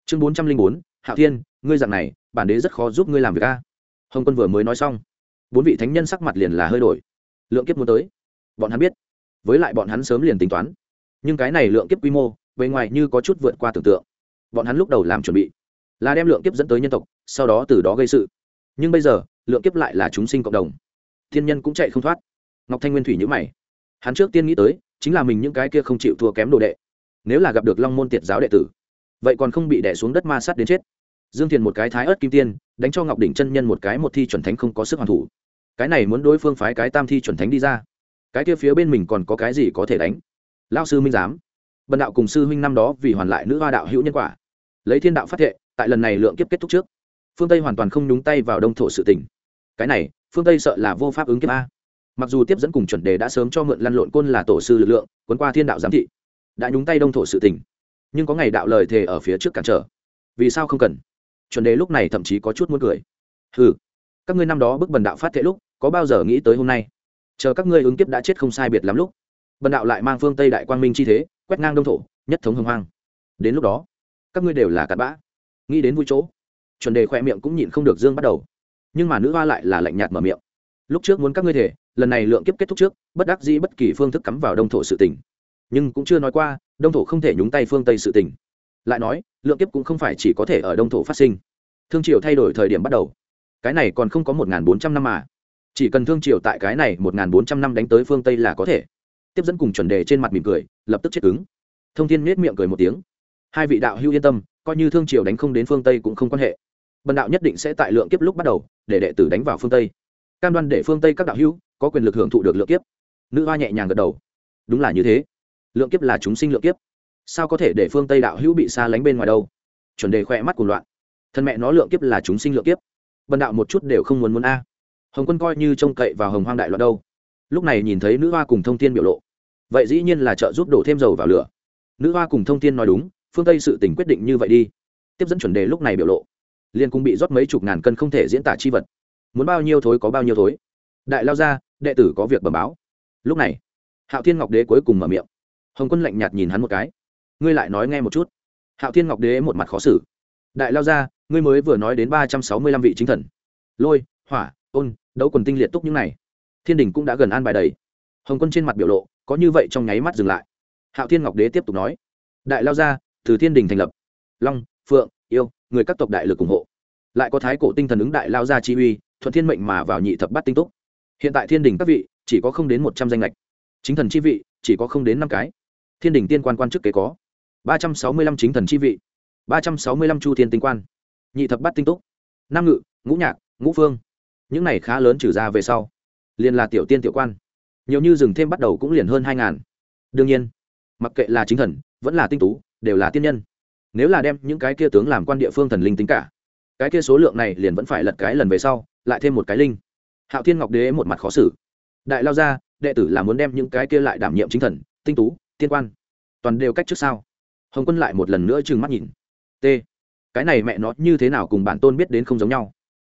Chương bốn trăm linh bốn hạ thiên, ngươi dạng này, bản đế rất khó giúp ngươi làm việc a. Hồng quân vừa mới nói xong, bốn vị thánh nhân sắc mặt liền là hơi đổi. Lượng kiếp muốn tới. Bọn hắn biết. Với lại bọn hắn sớm liền tính toán. Nhưng cái này lượng kiếp quy mô, bề ngoài như có chút vượt qua tưởng tượng bọn hắn lúc đầu làm chuẩn bị là đem lượng kiếp dẫn tới nhân tộc, sau đó từ đó gây sự. Nhưng bây giờ, lượng kiếp lại là chúng sinh cộng đồng. Thiên nhân cũng chạy không thoát. Ngọc thanh nguyên thủy nhữ mày. Hắn trước tiên nghĩ tới, chính là mình những cái kia không chịu thua kém đồ đệ. Nếu là gặp được long môn tiệt giáo đệ tử, vậy còn không bị đẻ xuống đất ma sát đến chết. Dương thiền một cái thái ớt kim tiên, đánh cho ngọc đỉnh chân nhân một cái một thi chuẩn thánh không có sức hoàn thủ. Cái này muốn đối phương phái cái tam thi chuẩn thánh đi ra. Cái kia phía bên mình còn có cái gì có thể đánh? Lao sư minh giám. Bần đạo cùng sư huynh năm đó vì hoàn lại nữ hoa đạo hữu nhân quả lấy thiên đạo phát thệ, tại lần này lượng kiếp kết thúc trước. Phương tây hoàn toàn không nhúng tay vào đông thổ sự tỉnh cái này, phương tây sợ là vô pháp ứng kiếp a. Mặc dù tiếp dẫn cùng chuẩn đề đã sớm cho mượn lăn lộn côn là tổ sư lực lượng cuốn qua thiên đạo giám thị, đã nhúng tay đông thổ sự tỉnh nhưng có ngày đạo lời thề ở phía trước cản trở. Vì sao không cần? Chuẩn đề lúc này thậm chí có chút muốn cười. Ừ các ngươi năm đó bức bần đạo phát thệ lúc, có bao giờ nghĩ tới hôm nay? Chờ các ngươi ứng kiếp đã chết không sai biệt lắm lúc. Bần đạo lại mang phương tây đại quang minh chi thế, quét ngang đông thổ, nhất thống hồng hoang. Đến lúc đó các ngươi đều là cặn bã. Nghĩ đến vui chỗ. Chuẩn đề khoe miệng cũng nhịn không được dương bắt đầu. Nhưng mà nữ hoa lại là lạnh nhạt mở miệng. Lúc trước muốn các ngươi thể, lần này lượng kiếp kết thúc trước, bất đắc dĩ bất kỳ phương thức cắm vào đông thổ sự tỉnh nhưng cũng chưa nói qua, đông thổ không thể nhúng tay phương tây sự tỉnh lại nói, lượng kiếp cũng không phải chỉ có thể ở đông thổ phát sinh. Thương triều thay đổi thời điểm bắt đầu. Cái này còn không có một bốn trăm năm mà. Chỉ cần thương triều tại cái này một bốn trăm năm đánh tới phương tây là có thể. Tiếp dẫn cùng chuẩn đề trên mặt mỉm cười, lập tức chết cứng. Thông thiên miết miệng cười một tiếng hai vị đạo hữu yên tâm, coi như thương triều đánh không đến phương tây cũng không quan hệ. Bần đạo nhất định sẽ tại lượng kiếp lúc bắt đầu, để đệ tử đánh vào phương tây. Cam đoan để phương tây các đạo hữu có quyền lực hưởng thụ được lượng kiếp. Nữ hoa nhẹ nhàng gật đầu. Đúng là như thế. Lượng kiếp là chúng sinh lượng kiếp. Sao có thể để phương tây đạo hữu bị xa lánh bên ngoài đâu? Chuẩn đề khỏe mắt cùng loạn. Thân mẹ nó lượng kiếp là chúng sinh lượng kiếp. Bần đạo một chút đều không muốn muốn a. Hồng quân coi như trông cậy vào hồng hoang đại loạn đâu. Lúc này nhìn thấy nữ hoa cùng thông tin biểu lộ. Vậy dĩ nhiên là trợ giúp đổ thêm dầu vào lửa. Nữ hoa cùng thông tin nói đúng phương tây sự tình quyết định như vậy đi tiếp dẫn chuẩn đề lúc này biểu lộ liên cũng bị rót mấy chục ngàn cân không thể diễn tả chi vật muốn bao nhiêu thối có bao nhiêu thối đại lao ra đệ tử có việc bẩm báo lúc này hạo thiên ngọc đế cuối cùng mở miệng hồng quân lạnh nhạt nhìn hắn một cái ngươi lại nói nghe một chút hạo thiên ngọc đế một mặt khó xử đại lao ra ngươi mới vừa nói đến ba trăm sáu mươi lăm vị chính thần lôi hỏa ôn đấu quần tinh liệt túc những này thiên đình cũng đã gần an bài đầy hồng quân trên mặt biểu lộ có như vậy trong nháy mắt dừng lại hạo thiên ngọc đế tiếp tục nói đại lao ra từ thiên đình thành lập. Long, phượng, yêu, người các tộc đại lực ủng hộ. Lại có thái cổ tinh thần ứng đại lao ra chi uy, thuận thiên mệnh mà vào nhị thập bát tinh túc. Hiện tại thiên đình các vị, chỉ có không đến một trăm danh lệch chính thần chi vị, chỉ có không đến năm cái. Thiên đình tiên quan quan chức kế có ba trăm sáu mươi lăm chính thần chi vị, ba trăm sáu mươi lăm chu thiên tinh quan. Nhị thập bát tinh túc. Nam ngự, ngũ nhạc, ngũ phương. Những này khá lớn trừ ra về sau, liền là tiểu tiên tiểu quan. Nhiều như dừng thêm bắt đầu cũng liền hơn hai ngàn. Đương nhiên, mặc kệ là chính thần, vẫn là tinh tú đều là tiên nhân. Nếu là đem những cái kia tướng làm quan địa phương thần linh tính cả, cái kia số lượng này liền vẫn phải lật cái lần về sau, lại thêm một cái linh. Hạo thiên ngọc đế một mặt khó xử. Đại lao ra đệ tử là muốn đem những cái kia lại đảm nhiệm chính thần, tinh tú, tiên quan. Toàn đều cách trước sao hồng quân lại một lần nữa trừng mắt nhìn. T. Cái này mẹ nó như thế nào cùng bản tôn biết đến không giống nhau.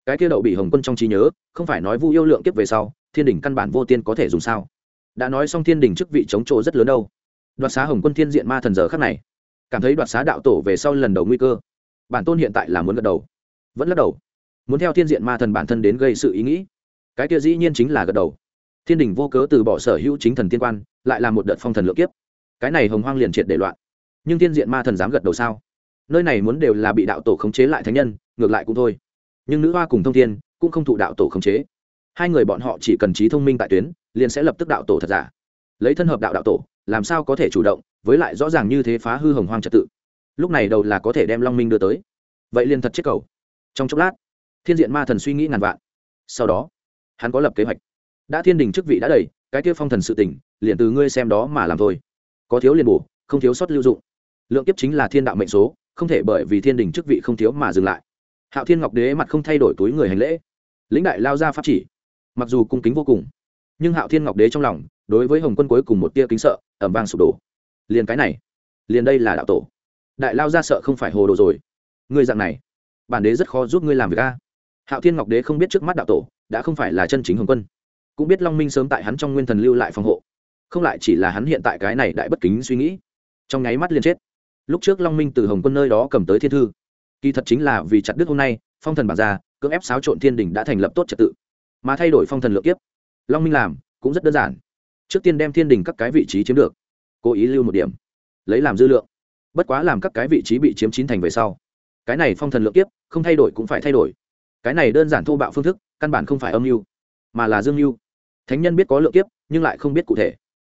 Cái kia đậu bị hồng quân trong trí nhớ, không phải nói vu yêu lượng kiếp về sau, thiên đình căn bản vô tiên có thể dùng sao. Đã nói xong thiên đình chức vị chống chỗ rất lớn đâu. Đoạt xá hồng quân thiên diện ma thần giờ khắc này cảm thấy đoạt xá đạo tổ về sau lần đầu nguy cơ. Bản tôn hiện tại là muốn gật đầu. Vẫn lắc đầu. Muốn theo thiên diện ma thần bản thân đến gây sự ý nghĩ. Cái kia dĩ nhiên chính là gật đầu. Thiên đình vô cớ từ bỏ sở hữu chính thần tiên quan, lại là một đợt phong thần lựa kiếp. Cái này hồng hoang liền triệt để loạn. Nhưng thiên diện ma thần dám gật đầu sao? Nơi này muốn đều là bị đạo tổ khống chế lại thánh nhân, ngược lại cũng thôi. Nhưng nữ hoa cùng thông thiên cũng không thụ đạo tổ khống chế. Hai người bọn họ chỉ cần trí thông minh tại tuyến, liền sẽ lập tức đạo tổ thật giả. Lấy thân hợp đạo đạo tổ, làm sao có thể chủ động với lại rõ ràng như thế phá hư hồng hoang trật tự. Lúc này đầu là có thể đem long minh đưa tới. Vậy liền thật chết cầu. Trong chốc lát, thiên diện ma thần suy nghĩ ngàn vạn. Sau đó, hắn có lập kế hoạch. Đã thiên đình chức vị đã đầy, cái kia phong thần sự tỉnh liền từ ngươi xem đó mà làm thôi. Có thiếu liền bổ, không thiếu sót lưu dụng. Lượng kiếp chính là thiên đạo mệnh số, không thể bởi vì thiên đình chức vị không thiếu mà dừng lại. Hạo thiên ngọc đế mặt không thay đổi túi người hành lễ. Lĩnh đại lao ra pháp chỉ. Mặc dù cung kính vô cùng, nhưng hạo thiên ngọc đế trong lòng, đối với hồng quân cuối cùng một tia kính sợ ẩm vang sụp đổ liền cái này, liền đây là đạo tổ. Đại lao ra sợ không phải hồ đồ rồi. Ngươi dạng này, bản đế rất khó giúp ngươi làm việc a. Hạo thiên ngọc đế không biết trước mắt đạo tổ, đã không phải là chân chính hồng quân. Cũng biết long minh sớm tại hắn trong nguyên thần lưu lại phòng hộ. Không lại chỉ là hắn hiện tại cái này đại bất kính suy nghĩ. Trong nháy mắt liền chết. Lúc trước long minh từ hồng quân nơi đó cầm tới thiên thư. Kỳ thật chính là vì chặt đức hôm nay, phong thần bản ra, cưỡng ép xáo trộn thiên đình đã thành lập tốt trật tự. Mà thay đổi phong thần lượng kiếp. Long minh làm cũng rất đơn giản. Trước tiên đem thiên đình các cái vị trí chiếm được cố ý lưu một điểm. Lấy làm dư lượng. Bất quá làm các cái vị trí bị chiếm chín thành về sau. Cái này phong thần lượng kiếp, không thay đổi cũng phải thay đổi. Cái này đơn giản thô bạo phương thức, căn bản không phải âm mưu, mà là dương mưu. Thánh nhân biết có lượng kiếp, nhưng lại không biết cụ thể.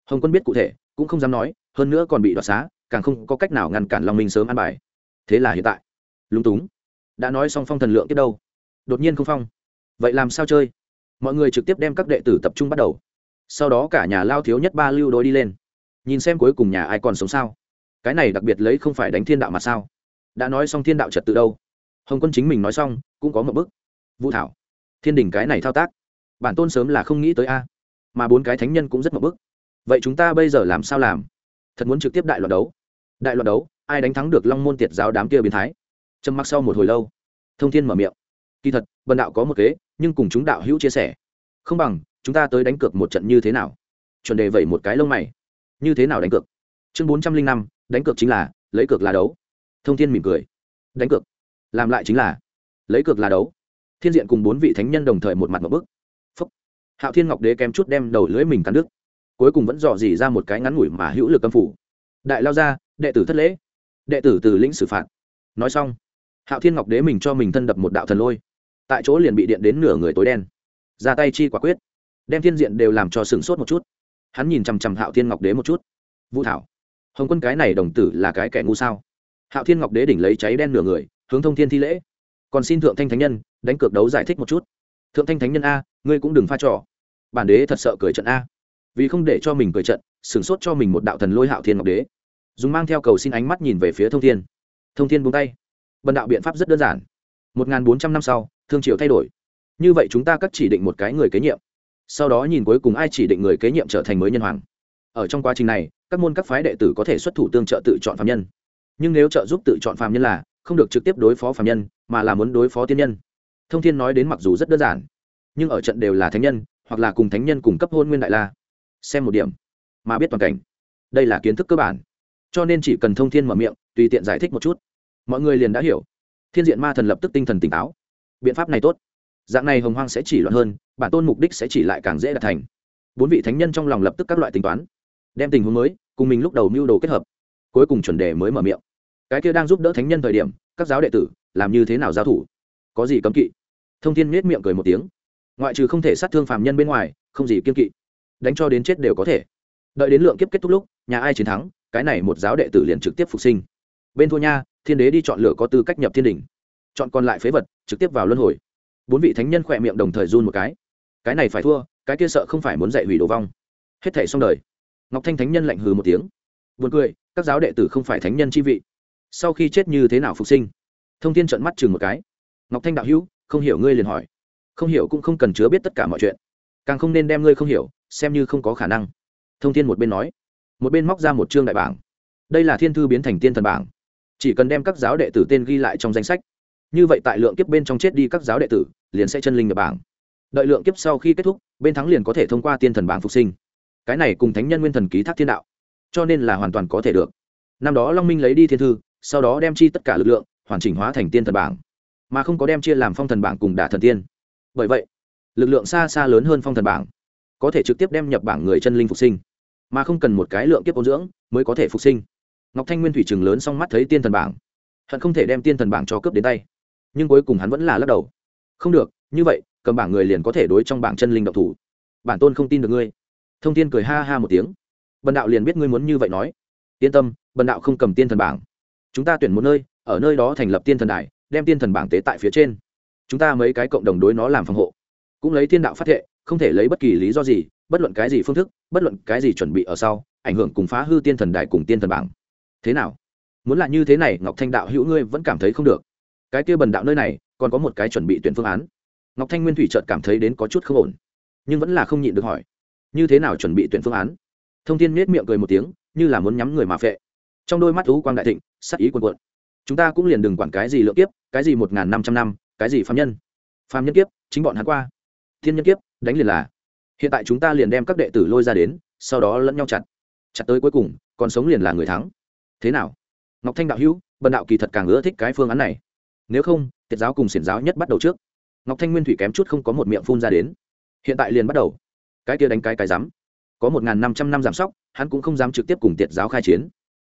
Hồng quân biết cụ thể, cũng không dám nói, hơn nữa còn bị đoạt xá, càng không có cách nào ngăn cản long minh sớm ăn bài. Thế là hiện tại, lúng túng. Đã nói xong phong thần lượng kiếp đâu? Đột nhiên không phong. Vậy làm sao chơi? Mọi người trực tiếp đem các đệ tử tập trung bắt đầu. Sau đó cả nhà lao thiếu nhất ba lưu đối đi lên nhìn xem cuối cùng nhà ai còn sống sao? Cái này đặc biệt lấy không phải đánh thiên đạo mà sao? Đã nói xong thiên đạo trật tự đâu? Hồng quân chính mình nói xong, cũng có một bức vũ thảo, thiên đình cái này thao tác, bản tôn sớm là không nghĩ tới a. Mà bốn cái thánh nhân cũng rất một bức vậy chúng ta bây giờ làm sao làm? Thật muốn trực tiếp đại loạt đấu. Đại loạt đấu, ai đánh thắng được long môn tiệt giáo đám kia biến thái? Trầm mặc sau một hồi lâu, thông thiên mở miệng. Kỳ thật vần đạo có một kế, nhưng cùng chúng đạo hữu chia sẻ. Không bằng, chúng ta tới đánh cược một trận như thế nào? Chuẩn đề vẩy một cái lông mày như thế nào đánh cược? Chương bốn trăm linh năm, đánh cược chính là, lấy cược là đấu. Thông thiên mỉm cười. Đánh cược. Làm lại chính là, lấy cược là đấu. Thiên diện cùng bốn vị thánh nhân đồng thời một mặt một bức phúc. Hạo thiên ngọc đế kém chút đem đầu lưỡi mình cắn đứt. Cuối cùng vẫn dò dỉ ra một cái ngắn ngủi mà hữu lực âm phủ. Đại lao ra đệ tử thất lễ. Đệ tử từ lĩnh xử phạt. Nói xong, hạo thiên ngọc đế mình cho mình thân đập một đạo thần lôi. Tại chỗ liền bị điện đến nửa người tối đen. Ra tay chi quả quyết. Đem thiên diện đều làm cho sửng sốt một chút hắn nhìn chằm chằm hạo thiên ngọc đế một chút. Vũ thảo, hồng quân cái này đồng tử là cái kẻ ngu sao? Hạo thiên ngọc đế đỉnh lấy cháy đen nửa người, hướng thông thiên thi lễ. Còn xin thượng thanh thánh nhân, đánh cược đấu giải thích một chút. Thượng thanh thánh nhân a, ngươi cũng đừng pha trò. Bản đế thật sợ cười trận a. Vì không để cho mình cười trận, sửng sốt cho mình một đạo thần lôi hạo thiên ngọc đế. Dùng mang theo cầu xin ánh mắt nhìn về phía thông thiên. Thông thiên buông tay. Bần đạo biện pháp rất đơn giản. Một n g h n bốn trăm năm sau, thương triều thay đổi. Như vậy chúng ta cắt chỉ định một cái người kế nhiệm sau đó nhìn cuối cùng ai chỉ định người kế nhiệm trở thành mới nhân hoàng. Ở trong quá trình này, các môn các phái đệ tử có thể xuất thủ tương trợ tự chọn phạm nhân. Nhưng nếu trợ giúp tự chọn phạm nhân là không được trực tiếp đối phó phạm nhân, mà là muốn đối phó tiên nhân. Thông thiên nói đến mặc dù rất đơn giản, nhưng ở trận đều là thánh nhân, hoặc là cùng thánh nhân cùng cấp hôn nguyên đại la. Xem một điểm, mà biết toàn cảnh. Đây là kiến thức cơ bản. Cho nên chỉ cần thông thiên mở miệng, tùy tiện giải thích một chút. Mọi người liền đã hiểu. Thiên diện ma thần lập tức tinh thần tỉnh táo. Biện pháp này tốt dạng này hồng hoang sẽ chỉ loạn hơn, bản tôn mục đích sẽ chỉ lại càng dễ đạt thành. Bốn vị thánh nhân trong lòng lập tức các loại tính toán, đem tình huống mới cùng mình lúc đầu mưu đồ kết hợp, cuối cùng chuẩn đề mới mở miệng. Cái kia đang giúp đỡ thánh nhân thời điểm, các giáo đệ tử làm như thế nào giao thủ? Có gì cấm kỵ? Thông thiên miết miệng cười một tiếng. Ngoại trừ không thể sát thương phàm nhân bên ngoài, không gì kiên kỵ. Đánh cho đến chết đều có thể. Đợi đến lượng kiếp kết thúc lúc, nhà ai chiến thắng, cái này một giáo đệ tử liền trực tiếp phục sinh. Bên thua nha, thiên đế đi chọn lựa có tư cách nhập thiên đình chọn còn lại phế vật, trực tiếp vào luân hồi bốn vị thánh nhân khỏe miệng đồng thời run một cái. Cái này phải thua, cái kia sợ không phải muốn dạy hủy đồ vong. Hết thể xong đời. Ngọc thanh thánh nhân lạnh hừ một tiếng. Buồn cười, các giáo đệ tử không phải thánh nhân chi vị. Sau khi chết như thế nào phục sinh? Thông tin trận mắt chừng một cái. Ngọc thanh đạo hữu, không hiểu ngươi liền hỏi. Không hiểu cũng không cần chứa biết tất cả mọi chuyện. Càng không nên đem ngươi không hiểu, xem như không có khả năng. Thông tin một bên nói. Một bên móc ra một chương đại bảng. Đây là thiên thư biến thành tiên thần bảng. Chỉ cần đem các giáo đệ tử tên ghi lại trong danh sách như vậy tại lượng kiếp bên trong chết đi các giáo đệ tử, liền sẽ chân linh nhập bảng. Đợi lượng kiếp sau khi kết thúc, bên thắng liền có thể thông qua tiên thần bảng phục sinh. Cái này cùng thánh nhân nguyên thần ký thác thiên đạo, cho nên là hoàn toàn có thể được. Năm đó long minh lấy đi thiên thư, sau đó đem chi tất cả lực lượng, hoàn chỉnh hóa thành tiên thần bảng. Mà không có đem chia làm phong thần bảng cùng đả thần tiên. Bởi vậy, lực lượng xa xa lớn hơn phong thần bảng, có thể trực tiếp đem nhập bảng người chân linh phục sinh. Mà không cần một cái lượng kiếp ôn dưỡng mới có thể phục sinh. Ngọc thanh nguyên thủy trường lớn xong mắt thấy tiên thần bảng, hận không thể đem tiên thần bảng cho cướp đến tay nhưng cuối cùng hắn vẫn là lắc đầu. Không được, như vậy, cầm bảng người liền có thể đối trong bảng chân linh độc thủ. Bản tôn không tin được ngươi. Thông tin cười ha ha một tiếng. Bần đạo liền biết ngươi muốn như vậy nói. Yên tâm, bần đạo không cầm tiên thần bảng. Chúng ta tuyển một nơi, ở nơi đó thành lập tiên thần đài, đem tiên thần bảng tế tại phía trên. Chúng ta mấy cái cộng đồng đối nó làm phòng hộ. Cũng lấy thiên đạo phát thệ, không thể lấy bất kỳ lý do gì, bất luận cái gì phương thức, bất luận cái gì chuẩn bị ở sau, ảnh hưởng cùng phá hư tiên thần đài cùng tiên thần bảng. Thế nào? Muốn là như thế này, ngọc thanh đạo hữu ngươi vẫn cảm thấy không được cái kia bần đạo nơi này, còn có một cái chuẩn bị tuyển phương án. Ngọc thanh nguyên thủy chợt cảm thấy đến có chút không ổn, nhưng vẫn là không nhịn được hỏi, như thế nào chuẩn bị tuyển phương án? Thông tin nết miệng cười một tiếng, như là muốn nhắm người mà phệ. Trong đôi mắt thú quang đại thịnh, sắc ý quần quận chúng ta cũng liền đừng quản cái gì lượng kiếp, cái gì một n g h n năm trăm năm, cái gì phạm nhân. Phạm nhân kiếp, chính bọn hắn qua. Thiên nhân kiếp, đánh liền là. Hiện tại chúng ta liền đem các đệ tử lôi ra đến, sau đó lẫn nhau chặt. Chặt tới cuối cùng, còn sống liền là người thắng. Thế nào? Ngọc thanh đạo hữu, bần đạo kỳ thật càng ưa thích cái phương án này nếu không, tiết giáo cùng xiển giáo nhất bắt đầu trước. Ngọc thanh nguyên thủy kém chút không có một miệng phun ra đến. Hiện tại liền bắt đầu. Cái kia đánh cái cái dám có một n g h n năm trăm năm giảm sóc, hắn cũng không dám trực tiếp cùng tiệt giáo khai chiến.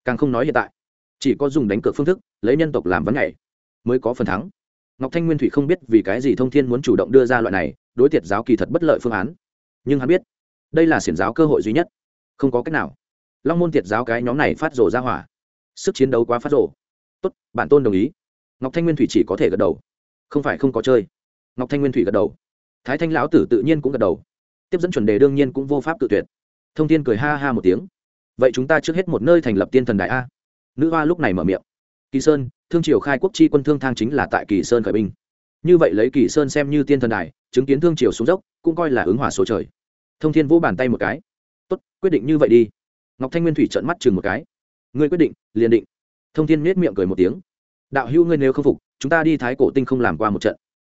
Càng không nói hiện tại. Chỉ có dùng đánh cược phương thức, lấy nhân tộc làm vấn ngày mới có phần thắng. Ngọc thanh nguyên thủy không biết vì cái gì thông thiên muốn chủ động đưa ra loại này, đối tiệt giáo kỳ thật bất lợi phương án. Nhưng hắn biết, đây là xiển giáo cơ hội duy nhất. Không có cách nào. Long môn tiệt giáo cái nhóm này phát rổ ra hỏa. Sức chiến đấu quá phát rổ tốt, bản tôn đồng ý ngọc thanh nguyên thủy chỉ có thể gật đầu. Không phải không có chơi. Ngọc thanh nguyên thủy gật đầu. Thái thanh lão tử tự nhiên cũng gật đầu. Tiếp dẫn chuẩn đề đương nhiên cũng vô pháp tự tuyệt. Thông tin cười ha ha một tiếng. Vậy chúng ta trước hết một nơi thành lập tiên thần đại a. Nữ hoa lúc này mở miệng. Kỳ sơn, thương triều khai quốc chi quân thương thang chính là tại kỳ sơn khởi binh. Như vậy lấy kỳ sơn xem như tiên thần đài chứng kiến thương triều xuống dốc, cũng coi là ứng hỏa số trời. Thông thiên vỗ bàn tay một cái. Tốt, quyết định như vậy đi. Ngọc thanh nguyên thủy trợn mắt chừng một cái. Ngươi quyết định, liền định. Thông thiên miết miệng cười một tiếng đạo hữu ngươi nếu không phục, chúng ta đi thái cổ tinh không làm qua một trận.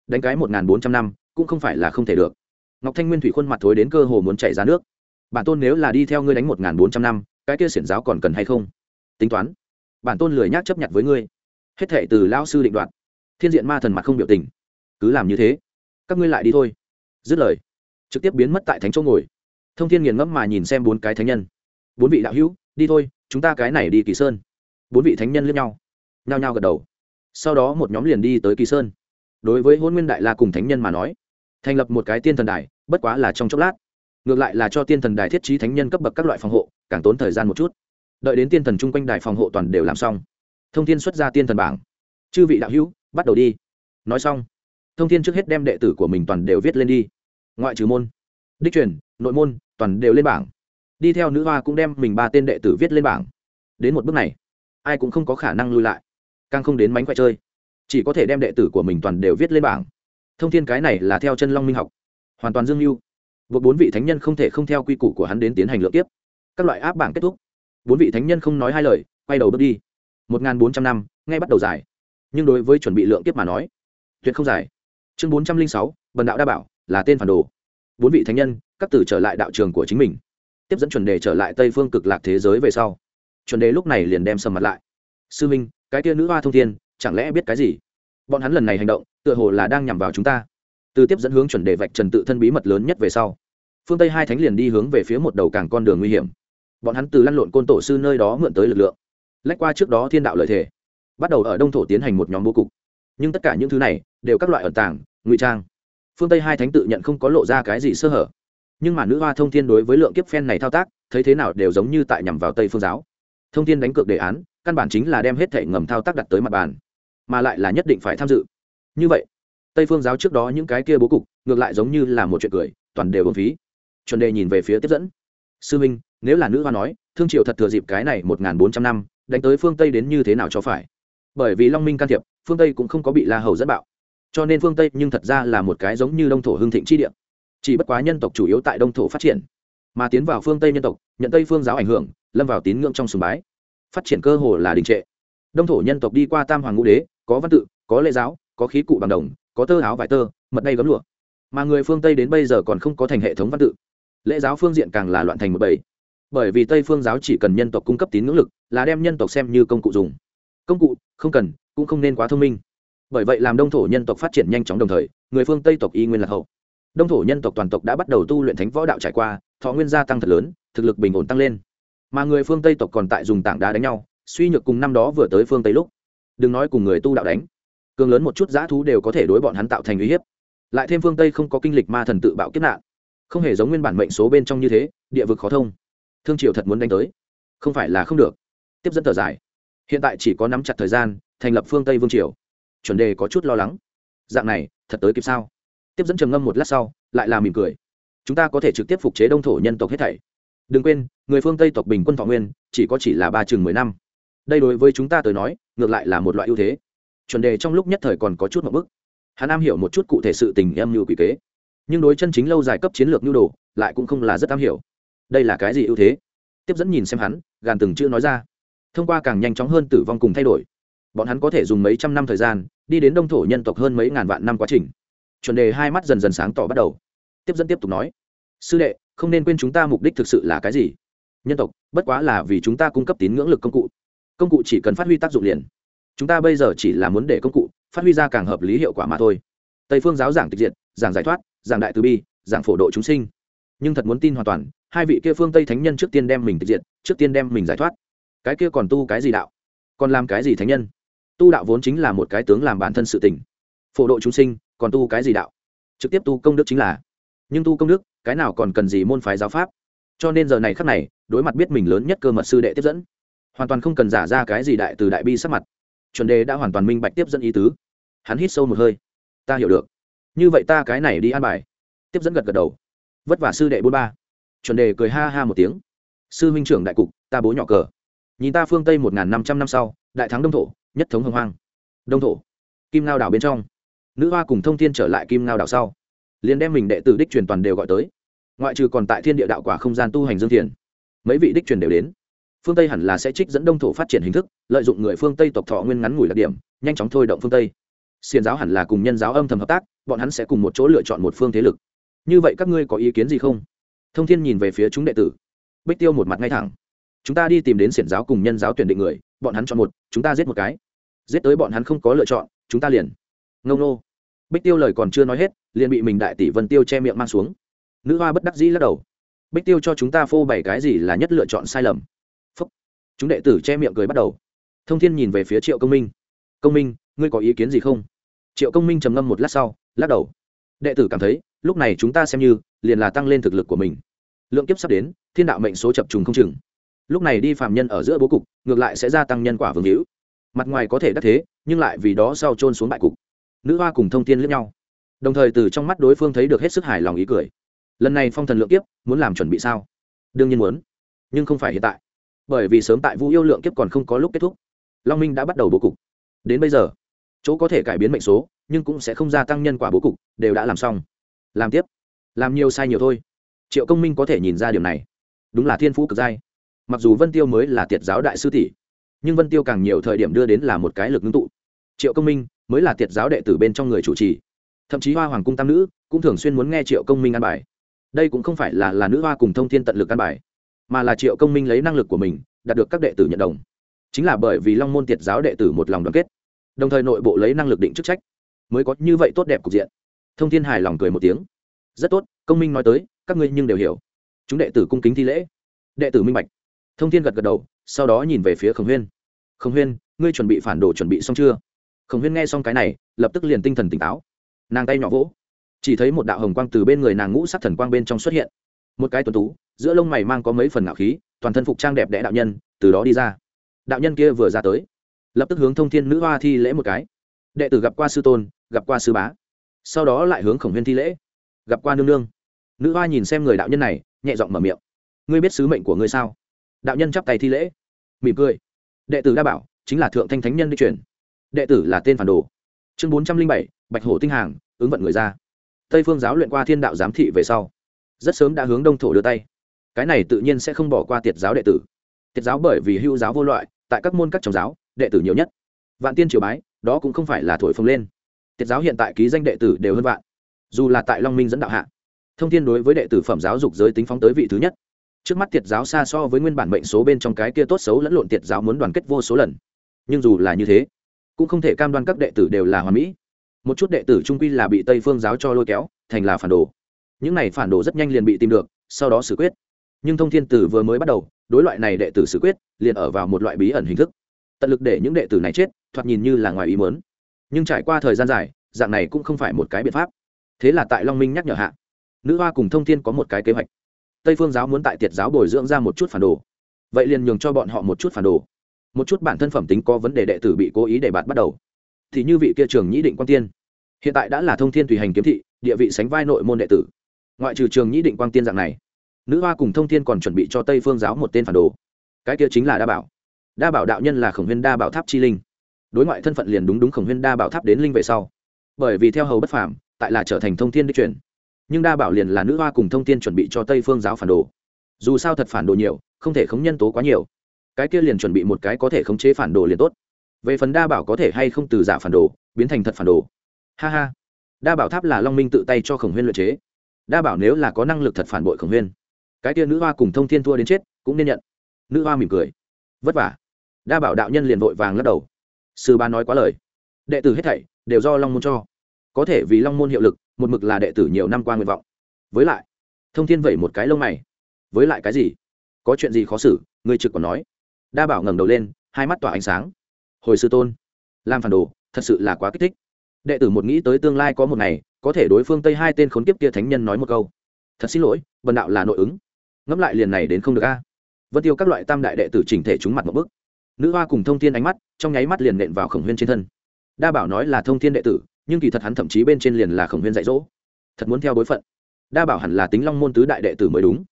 Đánh cái một n g h n bốn trăm năm, cũng không phải là không thể được. Ngọc thanh nguyên thủy khuôn mặt thối đến cơ hồ muốn chảy ra nước. Bản tôn nếu là đi theo ngươi đánh một n g h n bốn trăm năm, cái kia xiển giáo còn cần hay không? Tính toán. Bản tôn lười nhác chấp nhận với ngươi. Hết thệ từ lao sư định đoạt. Thiên diện ma thần mặt không biểu tình. Cứ làm như thế. Các ngươi lại đi thôi. Dứt lời. Trực tiếp biến mất tại thánh chỗ ngồi. Thông thiên nghiền ngẫm mà nhìn xem bốn cái thánh nhân. Bốn vị đạo hữu, đi thôi, chúng ta cái này đi kỳ sơn. Bốn vị thánh nhân lướt nhau nhao nhao gật đầu. Sau đó một nhóm liền đi tới kỳ sơn. Đối với hôn nguyên đại la cùng thánh nhân mà nói, thành lập một cái tiên thần đài, bất quá là trong chốc lát. Ngược lại là cho tiên thần đài thiết trí thánh nhân cấp bậc các loại phòng hộ, càng tốn thời gian một chút. Đợi đến tiên thần chung quanh đài phòng hộ toàn đều làm xong, thông tin xuất ra tiên thần bảng. Chư vị đạo hữu, bắt đầu đi. Nói xong, thông tin trước hết đem đệ tử của mình toàn đều viết lên đi. Ngoại trừ môn, đích truyền, nội môn, toàn đều lên bảng. Đi theo nữ hoa cũng đem mình ba tên đệ tử viết lên bảng. Đến một bước này, ai cũng không có khả năng lui lại càng không đến mánh khoe chơi. Chỉ có thể đem đệ tử của mình toàn đều viết lên bảng. Thông thiên cái này là theo chân long minh học. Hoàn toàn dương mưu. Buộc bốn vị thánh nhân không thể không theo quy củ của hắn đến tiến hành lượng tiếp các loại áp bảng kết thúc. Bốn vị thánh nhân không nói hai lời, quay đầu bước đi. Một n g h n bốn trăm năm, ngay bắt đầu giải. nhưng đối với chuẩn bị lượng tiếp mà nói, tuyệt không giải. chương bốn trăm linh sáu, bần đạo đa bảo, là tên phản đồ. Bốn vị thánh nhân, các tử trở lại đạo trường của chính mình. Tiếp dẫn chuẩn đề trở lại tây phương cực lạc thế giới về sau. Chuẩn đề lúc này liền đem sầm mặt lại. Sư minh cái kia nữ hoa thông thiên, chẳng lẽ biết cái gì? Bọn hắn lần này hành động, tựa hồ là đang nhằm vào chúng ta. Từ tiếp dẫn hướng chuẩn đề vạch trần tự thân bí mật lớn nhất về sau, phương tây hai thánh liền đi hướng về phía một đầu cảng con đường nguy hiểm. Bọn hắn từ lăn lộn côn tổ sư nơi đó mượn tới lực lượng, lách qua trước đó thiên đạo lợi thể, bắt đầu ở đông thổ tiến hành một nhóm bố cục. Nhưng tất cả những thứ này đều các loại ẩn tàng, ngụy trang. Phương tây hai thánh tự nhận không có lộ ra cái gì sơ hở. Nhưng mà nữ hoa thông thiên đối với lượng kiếp phen này thao tác, thấy thế nào đều giống như tại nhằm vào tây phương giáo. Thông thiên đánh cược đề án căn bản chính là đem hết thể ngầm thao tác đặt tới mặt bàn, mà lại là nhất định phải tham dự. Như vậy, tây phương giáo trước đó những cái kia bố cục, ngược lại giống như là một chuyện cười, toàn đều bồn phí. Chuẩn đề nhìn về phía tiếp dẫn. Sư minh, nếu là nữ hoa nói, thương triều thật thừa dịp cái này một n g h n bốn trăm năm, đánh tới phương tây đến như thế nào cho phải? Bởi vì long minh can thiệp, phương tây cũng không có bị la hầu dẫn bạo. Cho nên phương tây nhưng thật ra là một cái giống như đông thổ hưng thịnh chi địa. Chỉ bất quá nhân tộc chủ yếu tại đông thổ phát triển, mà tiến vào phương tây nhân tộc, nhận tây phương giáo ảnh hưởng, lâm vào tín ngưỡng trong sùng bái phát triển cơ hồ là đình trệ. Đông thổ nhân tộc đi qua tam hoàng ngũ đế, có văn tự, có lễ giáo, có khí cụ bằng đồng, có tơ áo vải tơ, mật đay gấm lụa. Mà người phương tây đến bây giờ còn không có thành hệ thống văn tự. Lễ giáo phương diện càng là loạn thành một bầy. Bởi vì tây phương giáo chỉ cần nhân tộc cung cấp tín ngưỡng lực, là đem nhân tộc xem như công cụ dùng. Công cụ, không cần, cũng không nên quá thông minh. Bởi vậy làm đông thổ nhân tộc phát triển nhanh chóng đồng thời, người phương tây tộc y nguyên lạc hậu. Đông thổ nhân tộc toàn tộc đã bắt đầu tu luyện thánh võ đạo trải qua, thọ nguyên gia tăng thật lớn, thực lực bình ổn tăng lên mà người phương tây tộc còn tại dùng tảng đá đánh nhau, suy nhược cùng năm đó vừa tới phương tây lúc. Đừng nói cùng người tu đạo đánh. Cường lớn một chút dã thú đều có thể đối bọn hắn tạo thành uy hiếp. Lại thêm phương tây không có kinh lịch ma thần tự bạo kiếp nạn. Không hề giống nguyên bản mệnh số bên trong như thế, địa vực khó thông. Thương triều thật muốn đánh tới. Không phải là không được. Tiếp dẫn thở dài. Hiện tại chỉ có nắm chặt thời gian, thành lập phương tây vương triều. Chuẩn đề có chút lo lắng. Dạng này, thật tới kịp sao? Tiếp dẫn trầm ngâm một lát sau, lại là mỉm cười. Chúng ta có thể trực tiếp phục chế đông thổ nhân tộc hết thảy đừng quên, người phương tây tộc bình quân thọ nguyên, chỉ có chỉ là ba chừng mười năm. Đây đối với chúng ta tới nói, ngược lại là một loại ưu thế. Chuẩn đề trong lúc nhất thời còn có chút một bức. Hắn am hiểu một chút cụ thể sự tình em như quỷ kế. Nhưng đối chân chính lâu dài cấp chiến lược nhu đồ, lại cũng không là rất am hiểu. Đây là cái gì ưu thế? Tiếp dẫn nhìn xem hắn, gàn từng chữ nói ra. Thông qua càng nhanh chóng hơn tử vong cùng thay đổi. Bọn hắn có thể dùng mấy trăm năm thời gian, đi đến đông thổ nhân tộc hơn mấy ngàn vạn năm quá trình. Chuẩn đề hai mắt dần dần sáng tỏ bắt đầu. Tiếp dẫn tiếp tục nói. Sư đệ không nên quên chúng ta mục đích thực sự là cái gì. Nhân tộc, bất quá là vì chúng ta cung cấp tín ngưỡng lực công cụ. Công cụ chỉ cần phát huy tác dụng liền. Chúng ta bây giờ chỉ là muốn để công cụ phát huy ra càng hợp lý hiệu quả mà thôi. Tây phương giáo giảng tịch diệt, giảng giải thoát, giảng đại từ bi, giảng phổ độ chúng sinh. Nhưng thật muốn tin hoàn toàn, hai vị kia phương tây thánh nhân trước tiên đem mình tịch diệt, trước tiên đem mình giải thoát. Cái kia còn tu cái gì đạo? Còn làm cái gì thánh nhân? Tu đạo vốn chính là một cái tướng làm bản thân sự tình. Phổ độ chúng sinh, còn tu cái gì đạo? Trực tiếp tu công đức chính là. Nhưng tu công đức cái nào còn cần gì môn phái giáo pháp. Cho nên giờ này khắc này, đối mặt biết mình lớn nhất cơ mật sư đệ tiếp dẫn, hoàn toàn không cần giả ra cái gì đại từ đại bi sắc mặt. Chuẩn đề đã hoàn toàn minh bạch tiếp dẫn ý tứ. Hắn hít sâu một hơi. Ta hiểu được. Như vậy ta cái này đi an bài. Tiếp dẫn gật gật đầu. Vất vả sư đệ bốn ba. Chuẩn đề cười ha ha một tiếng. Sư huynh trưởng đại cục, ta bố nhỏ cờ. Nhìn ta phương tây một n g h n năm trăm năm sau, đại thắng đông thổ, nhất thống hồng hoang. Đông thổ, kim ngao đảo bên trong. Nữ hoa cùng thông thiên trở lại kim ngao đảo sau liền đem mình đệ tử đích truyền toàn đều gọi tới. Ngoại trừ còn tại thiên địa đạo quả không gian tu hành dương thiền, mấy vị đích truyền đều đến. Phương tây hẳn là sẽ trích dẫn đông thổ phát triển hình thức, lợi dụng người phương tây tộc thọ nguyên ngắn ngủi đặc điểm, nhanh chóng thôi động phương tây. Xiền giáo hẳn là cùng nhân giáo âm thầm hợp tác, bọn hắn sẽ cùng một chỗ lựa chọn một phương thế lực. Như vậy các ngươi có ý kiến gì không? Thông thiên nhìn về phía chúng đệ tử. Bích tiêu một mặt ngay thẳng. Chúng ta đi tìm đến xiển giáo cùng nhân giáo tuyển định người, bọn hắn chọn một, chúng ta giết một cái. Giết tới bọn hắn không có lựa chọn, chúng ta liền. Ngông nô. Bích tiêu lời còn chưa nói hết liền bị mình đại tỷ vân tiêu che miệng mang xuống. Nữ hoa bất đắc dĩ lắc đầu. Bích tiêu cho chúng ta phô bày cái gì là nhất lựa chọn sai lầm? Phúc. Chúng đệ tử che miệng cười bắt đầu. Thông thiên nhìn về phía triệu công minh. Công minh, ngươi có ý kiến gì không? Triệu công minh trầm ngâm một lát sau, lắc đầu. Đệ tử cảm thấy, lúc này chúng ta xem như, liền là tăng lên thực lực của mình. Lượng kiếp sắp đến, thiên đạo mệnh số chập trùng không chừng. Lúc này đi phạm nhân ở giữa bố cục, ngược lại sẽ gia tăng nhân quả vương hữu. Mặt ngoài có thể đắc thế, nhưng lại vì đó sau trôn xuống bại cục. Nữ hoa cùng thông tin lẫn nhau đồng thời từ trong mắt đối phương thấy được hết sức hài lòng ý cười. Lần này phong thần lượng kiếp, muốn làm chuẩn bị sao? Đương nhiên muốn, nhưng không phải hiện tại. Bởi vì sớm tại vũ yêu lượng kiếp còn không có lúc kết thúc. Long minh đã bắt đầu bố cục. Đến bây giờ, chỗ có thể cải biến mệnh số, nhưng cũng sẽ không gia tăng nhân quả bố cục, đều đã làm xong. Làm tiếp. Làm nhiều sai nhiều thôi. Triệu công minh có thể nhìn ra điều này. Đúng là thiên phú cực giai mặc dù vân tiêu mới là tiệt giáo đại sư tỷ, nhưng vân tiêu càng nhiều thời điểm đưa đến là một cái lực ngưng tụ. Triệu công minh mới là tiệt giáo đệ tử bên trong người chủ trì thậm chí hoa hoàng cung tam nữ cũng thường xuyên muốn nghe triệu công minh ăn bài. Đây cũng không phải là là nữ hoa cùng thông thiên tận lực ăn bài, mà là triệu công minh lấy năng lực của mình đạt được các đệ tử nhận đồng. Chính là bởi vì long môn tiệt giáo đệ tử một lòng đoàn kết, đồng thời nội bộ lấy năng lực định chức trách, mới có như vậy tốt đẹp cục diện. Thông thiên hài lòng cười một tiếng. Rất tốt, công minh nói tới, các ngươi nhưng đều hiểu. Chúng đệ tử cung kính thi lễ. Đệ tử minh bạch. Thông thiên gật gật đầu, sau đó nhìn về phía khổng huyên. Khổng huyên, ngươi chuẩn bị phản đồ chuẩn bị xong chưa? Khổng huyên nghe xong cái này, lập tức liền tinh thần tỉnh táo nàng tay nhỏ vỗ. Chỉ thấy một đạo hồng quang từ bên người nàng ngũ sắc thần quang bên trong xuất hiện. Một cái tuần tú, giữa lông mày mang có mấy phần ngạo khí, toàn thân phục trang đẹp đẽ đạo nhân, từ đó đi ra. Đạo nhân kia vừa ra tới, lập tức hướng thông thiên nữ hoa thi lễ một cái. Đệ tử gặp qua sư tôn, gặp qua sư bá, sau đó lại hướng khổng huyên thi lễ. Gặp qua nương nương. Nữ hoa nhìn xem người đạo nhân này, nhẹ giọng mở miệng. Ngươi biết sứ mệnh của ngươi sao? Đạo nhân chắp tay thi lễ. Mỉm cười. Đệ tử đa bảo, chính là thượng thanh thánh nhân đi chuyển đệ tử là tên phản đồ. Chương bốn trăm linh bảy, bạch hổ tinh hàng ứng vận người ra. Tây phương giáo luyện qua thiên đạo giám thị về sau, rất sớm đã hướng đông thổ đưa tay. Cái này tự nhiên sẽ không bỏ qua tiệt giáo đệ tử. Tiệt giáo bởi vì hưu giáo vô loại, tại các môn các trọng giáo, đệ tử nhiều nhất. Vạn tiên triều bái, đó cũng không phải là thổi phồng lên. Tiệt giáo hiện tại ký danh đệ tử đều hơn vạn. Dù là tại long minh dẫn đạo hạ, thông tin đối với đệ tử phẩm giáo dục giới tính phóng tới vị thứ nhất. Trước mắt tiệt giáo xa so với nguyên bản mệnh số bên trong cái kia tốt xấu lẫn lộn tiệt giáo muốn đoàn kết vô số lần. Nhưng dù là như thế, cũng không thể cam đoan các đệ tử đều là hoàn mỹ một chút đệ tử trung quy là bị tây phương giáo cho lôi kéo, thành là phản đồ. Những này phản đồ rất nhanh liền bị tìm được, sau đó xử quyết. Nhưng thông thiên tử vừa mới bắt đầu, đối loại này đệ tử xử quyết, liền ở vào một loại bí ẩn hình thức. Tận lực để những đệ tử này chết, thoạt nhìn như là ngoài ý mớn nhưng trải qua thời gian dài, dạng này cũng không phải một cái biện pháp. Thế là tại long minh nhắc nhở hạ, nữ hoa cùng thông thiên có một cái kế hoạch. Tây phương giáo muốn tại tiệt giáo bồi dưỡng ra một chút phản đồ. Vậy liền nhường cho bọn họ một chút phản đồ. Một chút bản thân phẩm tính có vấn đề đệ tử bị cố ý để bạt bắt đầu thì như vị kia trường nhĩ định quan tiên. Hiện tại đã là thông thiên tùy hành kiếm thị, địa vị sánh vai nội môn đệ tử. Ngoại trừ trường nhĩ định quang tiên dạng này, nữ hoa cùng thông thiên còn chuẩn bị cho tây phương giáo một tên phản đồ. Cái kia chính là đa bảo. Đa bảo đạo nhân là khổng huyên đa bảo tháp chi linh. Đối ngoại thân phận liền đúng đúng khổng huyên đa bảo tháp đến linh về sau. Bởi vì theo hầu bất phàm, tại là trở thành thông thiên đi truyền. Nhưng đa bảo liền là nữ hoa cùng thông thiên chuẩn bị cho tây phương giáo phản đồ. Dù sao thật phản đồ nhiều, không thể khống nhân tố quá nhiều. Cái kia liền chuẩn bị một cái có thể khống chế phản đồ liền tốt về phần đa bảo có thể hay không từ giả phản đồ, biến thành thật phản đồ. Ha ha. Đa bảo tháp là long minh tự tay cho khổng huyên luyện chế. Đa bảo nếu là có năng lực thật phản bội khổng huyên, cái tia nữ hoa cùng thông thiên thua đến chết, cũng nên nhận. Nữ hoa mỉm cười. Vất vả. Đa bảo đạo nhân liền vội vàng lắc đầu. Sư ba nói quá lời. Đệ tử hết thảy đều do long môn cho. Có thể vì long môn hiệu lực, một mực là đệ tử nhiều năm qua nguyện vọng. Với lại, thông thiên vẩy một cái lông mày. Với lại cái gì? Có chuyện gì khó xử? Người trực còn nói. Đa bảo ngẩng đầu lên, hai mắt tỏa ánh sáng hồi sư tôn. Làm phản đồ, thật sự là quá kích thích. Đệ tử một nghĩ tới tương lai có một ngày, có thể đối phương tây hai tên khốn kiếp kia thánh nhân nói một câu. Thật xin lỗi, bần đạo là nội ứng. Ngẫm lại liền này đến không được a. Vân tiêu các loại tam đại đệ tử chỉnh thể chúng mặt một bức nữ hoa cùng thông thiên ánh mắt, trong nháy mắt liền nện vào khổng huyên trên thân. Đa bảo nói là thông thiên đệ tử, nhưng kỳ thật hắn thậm chí bên trên liền là khổng huyên dạy dỗ. Thật muốn theo bối phận. Đa bảo hẳn là tính long môn tứ đại đệ tử mới đúng.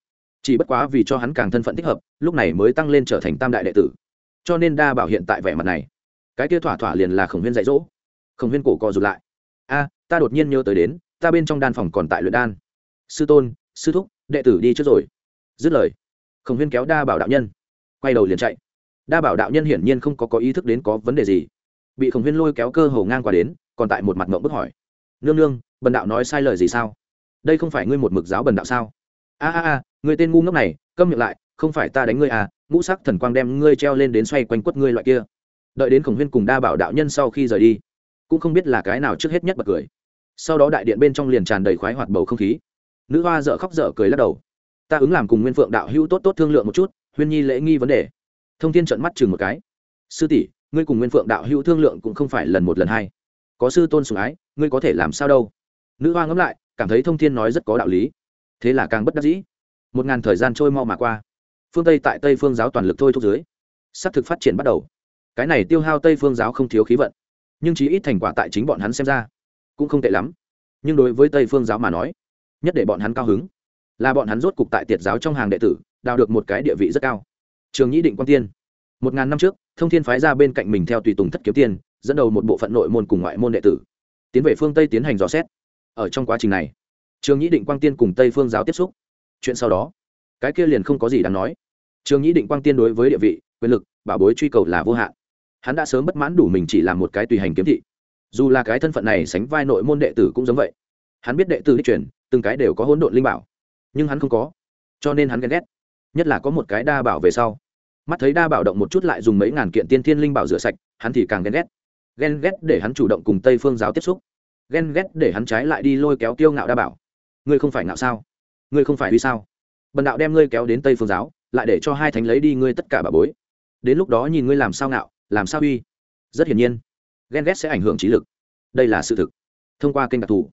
Chỉ bất quá vì cho hắn càng thân phận thích hợp, lúc này mới tăng lên trở thành tam đại đệ tử. Cho nên đa bảo hiện tại vẻ mặt này cái kia thỏa thỏa liền là khổng huyên dạy dỗ. Khổng huyên cổ co rụt lại. A, ta đột nhiên nhớ tới đến, ta bên trong đan phòng còn tại luyện đan. Sư tôn, sư thúc, đệ tử đi trước rồi. Dứt lời, khổng huyên kéo đa bảo đạo nhân, quay đầu liền chạy. Đa bảo đạo nhân hiển nhiên không có có ý thức đến có vấn đề gì. Bị khổng huyên lôi kéo cơ hồ ngang qua đến, còn tại một mặt mộng bức hỏi. Nương nương, bần đạo nói sai lời gì sao? Đây không phải ngươi một mực giáo bần đạo sao? A a a người tên ngu ngốc này, câm miệng lại, không phải ta đánh ngươi à ngũ sắc thần quang đem ngươi treo lên đến xoay quanh quất ngươi loại kia đợi đến khổng huyên cùng đa bảo đạo nhân sau khi rời đi, cũng không biết là cái nào trước hết nhất bật cười. Sau đó đại điện bên trong liền tràn đầy khoái hoạt bầu không khí. Nữ hoa dợ khóc dở cười lắc đầu. Ta ứng làm cùng nguyên phượng đạo hữu tốt tốt thương lượng một chút, huyên nhi lễ nghi vấn đề. Thông tin trận mắt chừng một cái. Sư tỷ, ngươi cùng nguyên phượng đạo hữu thương lượng cũng không phải lần một lần hai. Có sư tôn sùng ái, ngươi có thể làm sao đâu? Nữ hoa ngẫm lại, cảm thấy thông thiên nói rất có đạo lý. Thế là càng bất đắc dĩ. Một ngàn thời gian trôi mau mà qua. Phương tây tại tây phương giáo toàn lực thôi thúc dưới s thực phát triển bắt đầu cái này tiêu hao tây phương giáo không thiếu khí vận nhưng chí ít thành quả tại chính bọn hắn xem ra cũng không tệ lắm nhưng đối với tây phương giáo mà nói nhất để bọn hắn cao hứng là bọn hắn rốt cục tại tiệt giáo trong hàng đệ tử đào được một cái địa vị rất cao trường nhĩ định quan tiên một ngàn năm trước thông thiên phái ra bên cạnh mình theo tùy tùng thất kiếm tiên dẫn đầu một bộ phận nội môn cùng ngoại môn đệ tử tiến về phương tây tiến hành dò xét ở trong quá trình này trường nhĩ định quang tiên cùng tây phương giáo tiếp xúc chuyện sau đó cái kia liền không có gì đáng nói trường nhĩ định quang tiên đối với địa vị quyền lực bảo bối truy cầu là vô hạn hắn đã sớm bất mãn đủ mình chỉ làm một cái tùy hành kiếm thị. Dù là cái thân phận này sánh vai nội môn đệ tử cũng giống vậy. Hắn biết đệ tử đi chuyển từng cái đều có hỗn độn linh bảo. Nhưng hắn không có. Cho nên hắn ghen ghét. Nhất là có một cái đa bảo về sau. Mắt thấy đa bảo động một chút lại dùng mấy ngàn kiện tiên thiên linh bảo rửa sạch, hắn thì càng ghen ghét. Ghen ghét để hắn chủ động cùng tây phương giáo tiếp xúc. Ghen ghét để hắn trái lại đi lôi kéo tiêu ngạo đa bảo. Ngươi không phải ngạo sao? Ngươi không phải uy sao? Bần đạo đem ngươi kéo đến tây phương giáo, lại để cho hai thánh lấy đi ngươi tất cả bà bối. Đến lúc đó nhìn ngươi làm sao ngạo làm sao uy? Rất hiển nhiên ghen ghét sẽ ảnh hưởng trí lực. Đây là sự thực. Thông qua kênh đặc thù,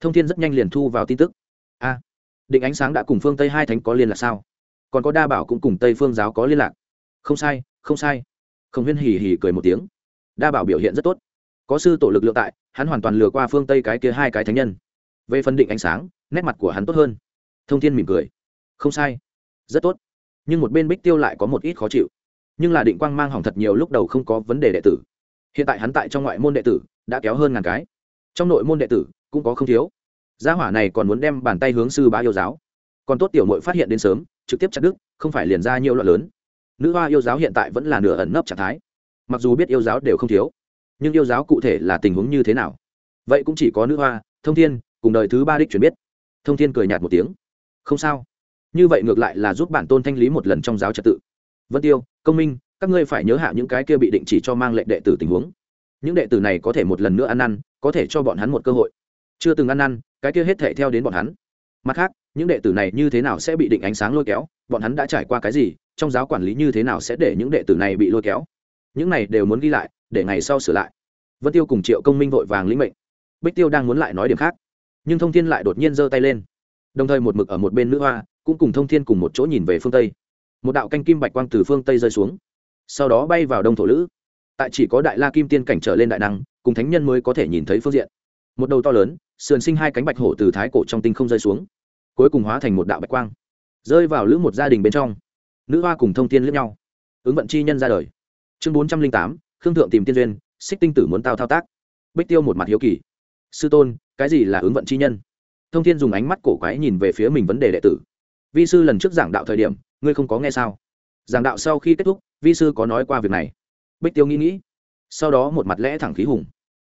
thông thiên rất nhanh liền thu vào tin tức. A, định ánh sáng đã cùng phương tây hai thánh có liên lạc sao? Còn có đa bảo cũng cùng tây phương giáo có liên lạc. Không sai không sai. Không huyên hì hì cười một tiếng. Đa bảo biểu hiện rất tốt. Có sư tổ lực lượng tại, hắn hoàn toàn lừa qua phương tây cái kia hai cái thánh nhân. Về phân định ánh sáng, nét mặt của hắn tốt hơn. Thông thiên mỉm cười. Không sai. Rất tốt. Nhưng một bên bích tiêu lại có một ít khó chịu nhưng là định quang mang hỏng thật nhiều lúc đầu không có vấn đề đệ tử. Hiện tại hắn tại trong ngoại môn đệ tử, đã kéo hơn ngàn cái. Trong nội môn đệ tử, cũng có không thiếu. Gia hỏa này còn muốn đem bàn tay hướng sư bá yêu giáo. Còn tốt tiểu mội phát hiện đến sớm, trực tiếp chặt đức không phải liền ra nhiều loại lớn. Nữ hoa yêu giáo hiện tại vẫn là nửa ẩn nấp trạng thái. Mặc dù biết yêu giáo đều không thiếu, nhưng yêu giáo cụ thể là tình huống như thế nào? Vậy cũng chỉ có nữ hoa, thông thiên, cùng đời thứ ba đích chuyển biết. Thông thiên cười nhạt một tiếng. Không sao. Như vậy ngược lại là giúp bản tôn thanh lý một lần trong giáo trật tự vân tiêu, công minh, các ngươi phải nhớ hạ những cái kia bị định chỉ cho mang lệnh đệ tử tình huống. Những đệ tử này có thể một lần nữa ăn năn, có thể cho bọn hắn một cơ hội. Chưa từng ăn năn, cái kia hết thể theo đến bọn hắn. Mặt khác, những đệ tử này như thế nào sẽ bị định ánh sáng lôi kéo? Bọn hắn đã trải qua cái gì? Trong giáo quản lý như thế nào sẽ để những đệ tử này bị lôi kéo? Những này đều muốn ghi lại, để ngày sau sửa lại. Vân tiêu cùng triệu công minh vội vàng lĩnh mệnh. Bích tiêu đang muốn lại nói điểm khác, nhưng thông thiên lại đột nhiên giơ tay lên. Đồng thời một mực ở một bên nữ hoa, cũng cùng thông thiên cùng một chỗ nhìn về phương tây một đạo canh kim bạch quang từ phương tây rơi xuống, sau đó bay vào đông thổ lữ. Tại chỉ có đại la kim tiên cảnh trở lên đại năng, cùng thánh nhân mới có thể nhìn thấy phương diện. Một đầu to lớn, sườn sinh hai cánh bạch hổ từ thái cổ trong tinh không rơi xuống, cuối cùng hóa thành một đạo bạch quang, rơi vào lữ một gia đình bên trong. Nữ hoa cùng thông tiên lẫn nhau, ứng vận chi nhân ra đời. Chương bốn trăm linh tám, khương thượng tìm tiên duyên, xích tinh tử muốn tao thao tác. Bích tiêu một mặt hiếu kỳ. Sư tôn, cái gì là ứng vận chi nhân? Thông thiên dùng ánh mắt cổ quái nhìn về phía mình vấn đề đệ tử. Vi sư lần trước giảng đạo thời điểm ngươi không có nghe sao? Giảng đạo sau khi kết thúc, vi sư có nói qua việc này. Bích tiêu nghĩ nghĩ, sau đó một mặt lẽ thẳng khí hùng.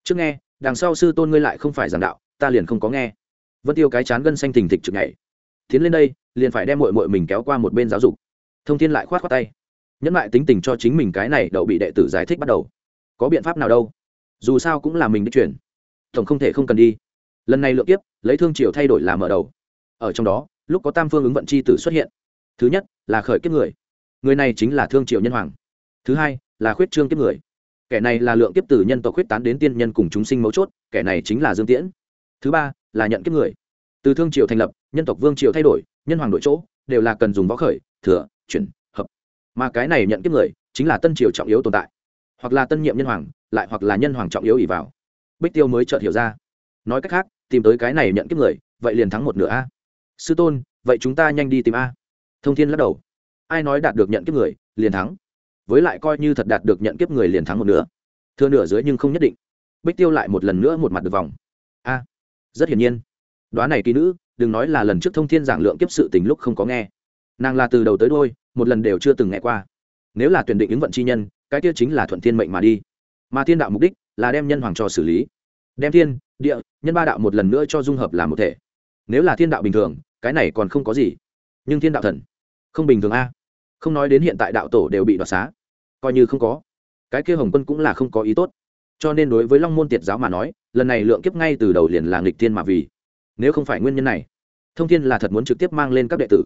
Trước nghe, đằng sau sư tôn ngươi lại không phải giảng đạo, ta liền không có nghe. Vân tiêu cái chán gân xanh thình thịch trực nhảy. Tiến lên đây, liền phải đem mội mội mình kéo qua một bên giáo dục. Thông thiên lại khoát khoát tay. Nhẫn lại tính tình cho chính mình cái này đậu bị đệ tử giải thích bắt đầu. Có biện pháp nào đâu? Dù sao cũng là mình đi chuyển. Tổng không thể không cần đi. Lần này lượng tiếp lấy thương triều thay đổi là mở đầu. Ở trong đó, lúc có tam phương ứng vận chi tử xuất hiện thứ nhất, là khởi kiếp người. Người này chính là thương triệu nhân hoàng. Thứ hai, là khuyết trương kiếp người. Kẻ này là lượng kiếp tử nhân tộc khuyết tán đến tiên nhân cùng chúng sinh mấu chốt, kẻ này chính là dương tiễn. Thứ ba, là nhận kiếp người. Từ thương triệu thành lập, nhân tộc vương triều thay đổi, nhân hoàng đổi chỗ, đều là cần dùng võ khởi, thừa, chuyển, hợp. Mà cái này nhận kiếp người, chính là tân triều trọng yếu tồn tại. Hoặc là tân nhiệm nhân hoàng, lại hoặc là nhân hoàng trọng yếu ỉ vào. Bích tiêu mới chợt hiểu ra. Nói cách khác, tìm tới cái này nhận kiếp người, vậy liền thắng một nửa a. Sư tôn, vậy chúng ta nhanh đi tìm a thông thiên lắc đầu. Ai nói đạt được nhận kiếp người, liền thắng. Với lại coi như thật đạt được nhận kiếp người liền thắng một nửa. Thưa nửa dưới nhưng không nhất định. Bích tiêu lại một lần nữa một mặt được vòng. A, rất hiển nhiên. Đoá này kỳ nữ, đừng nói là lần trước thông thiên giảng lượng kiếp sự tình lúc không có nghe. Nàng là từ đầu tới đôi một lần đều chưa từng nghe qua. Nếu là tuyển định ứng vận chi nhân, cái kia chính là thuận thiên mệnh mà đi. Mà thiên đạo mục đích là đem nhân hoàng cho xử lý. Đem thiên, địa, nhân ba đạo một lần nữa cho dung hợp làm một thể. Nếu là thiên đạo bình thường, cái này còn không có gì. Nhưng thiên đạo thần không bình thường a. Không nói đến hiện tại đạo tổ đều bị đoạt xá. Coi như không có. Cái kia hồng quân cũng là không có ý tốt. Cho nên đối với long môn tiệt giáo mà nói, lần này lượng kiếp ngay từ đầu liền là nghịch thiên mà vì. Nếu không phải nguyên nhân này, thông thiên là thật muốn trực tiếp mang lên các đệ tử,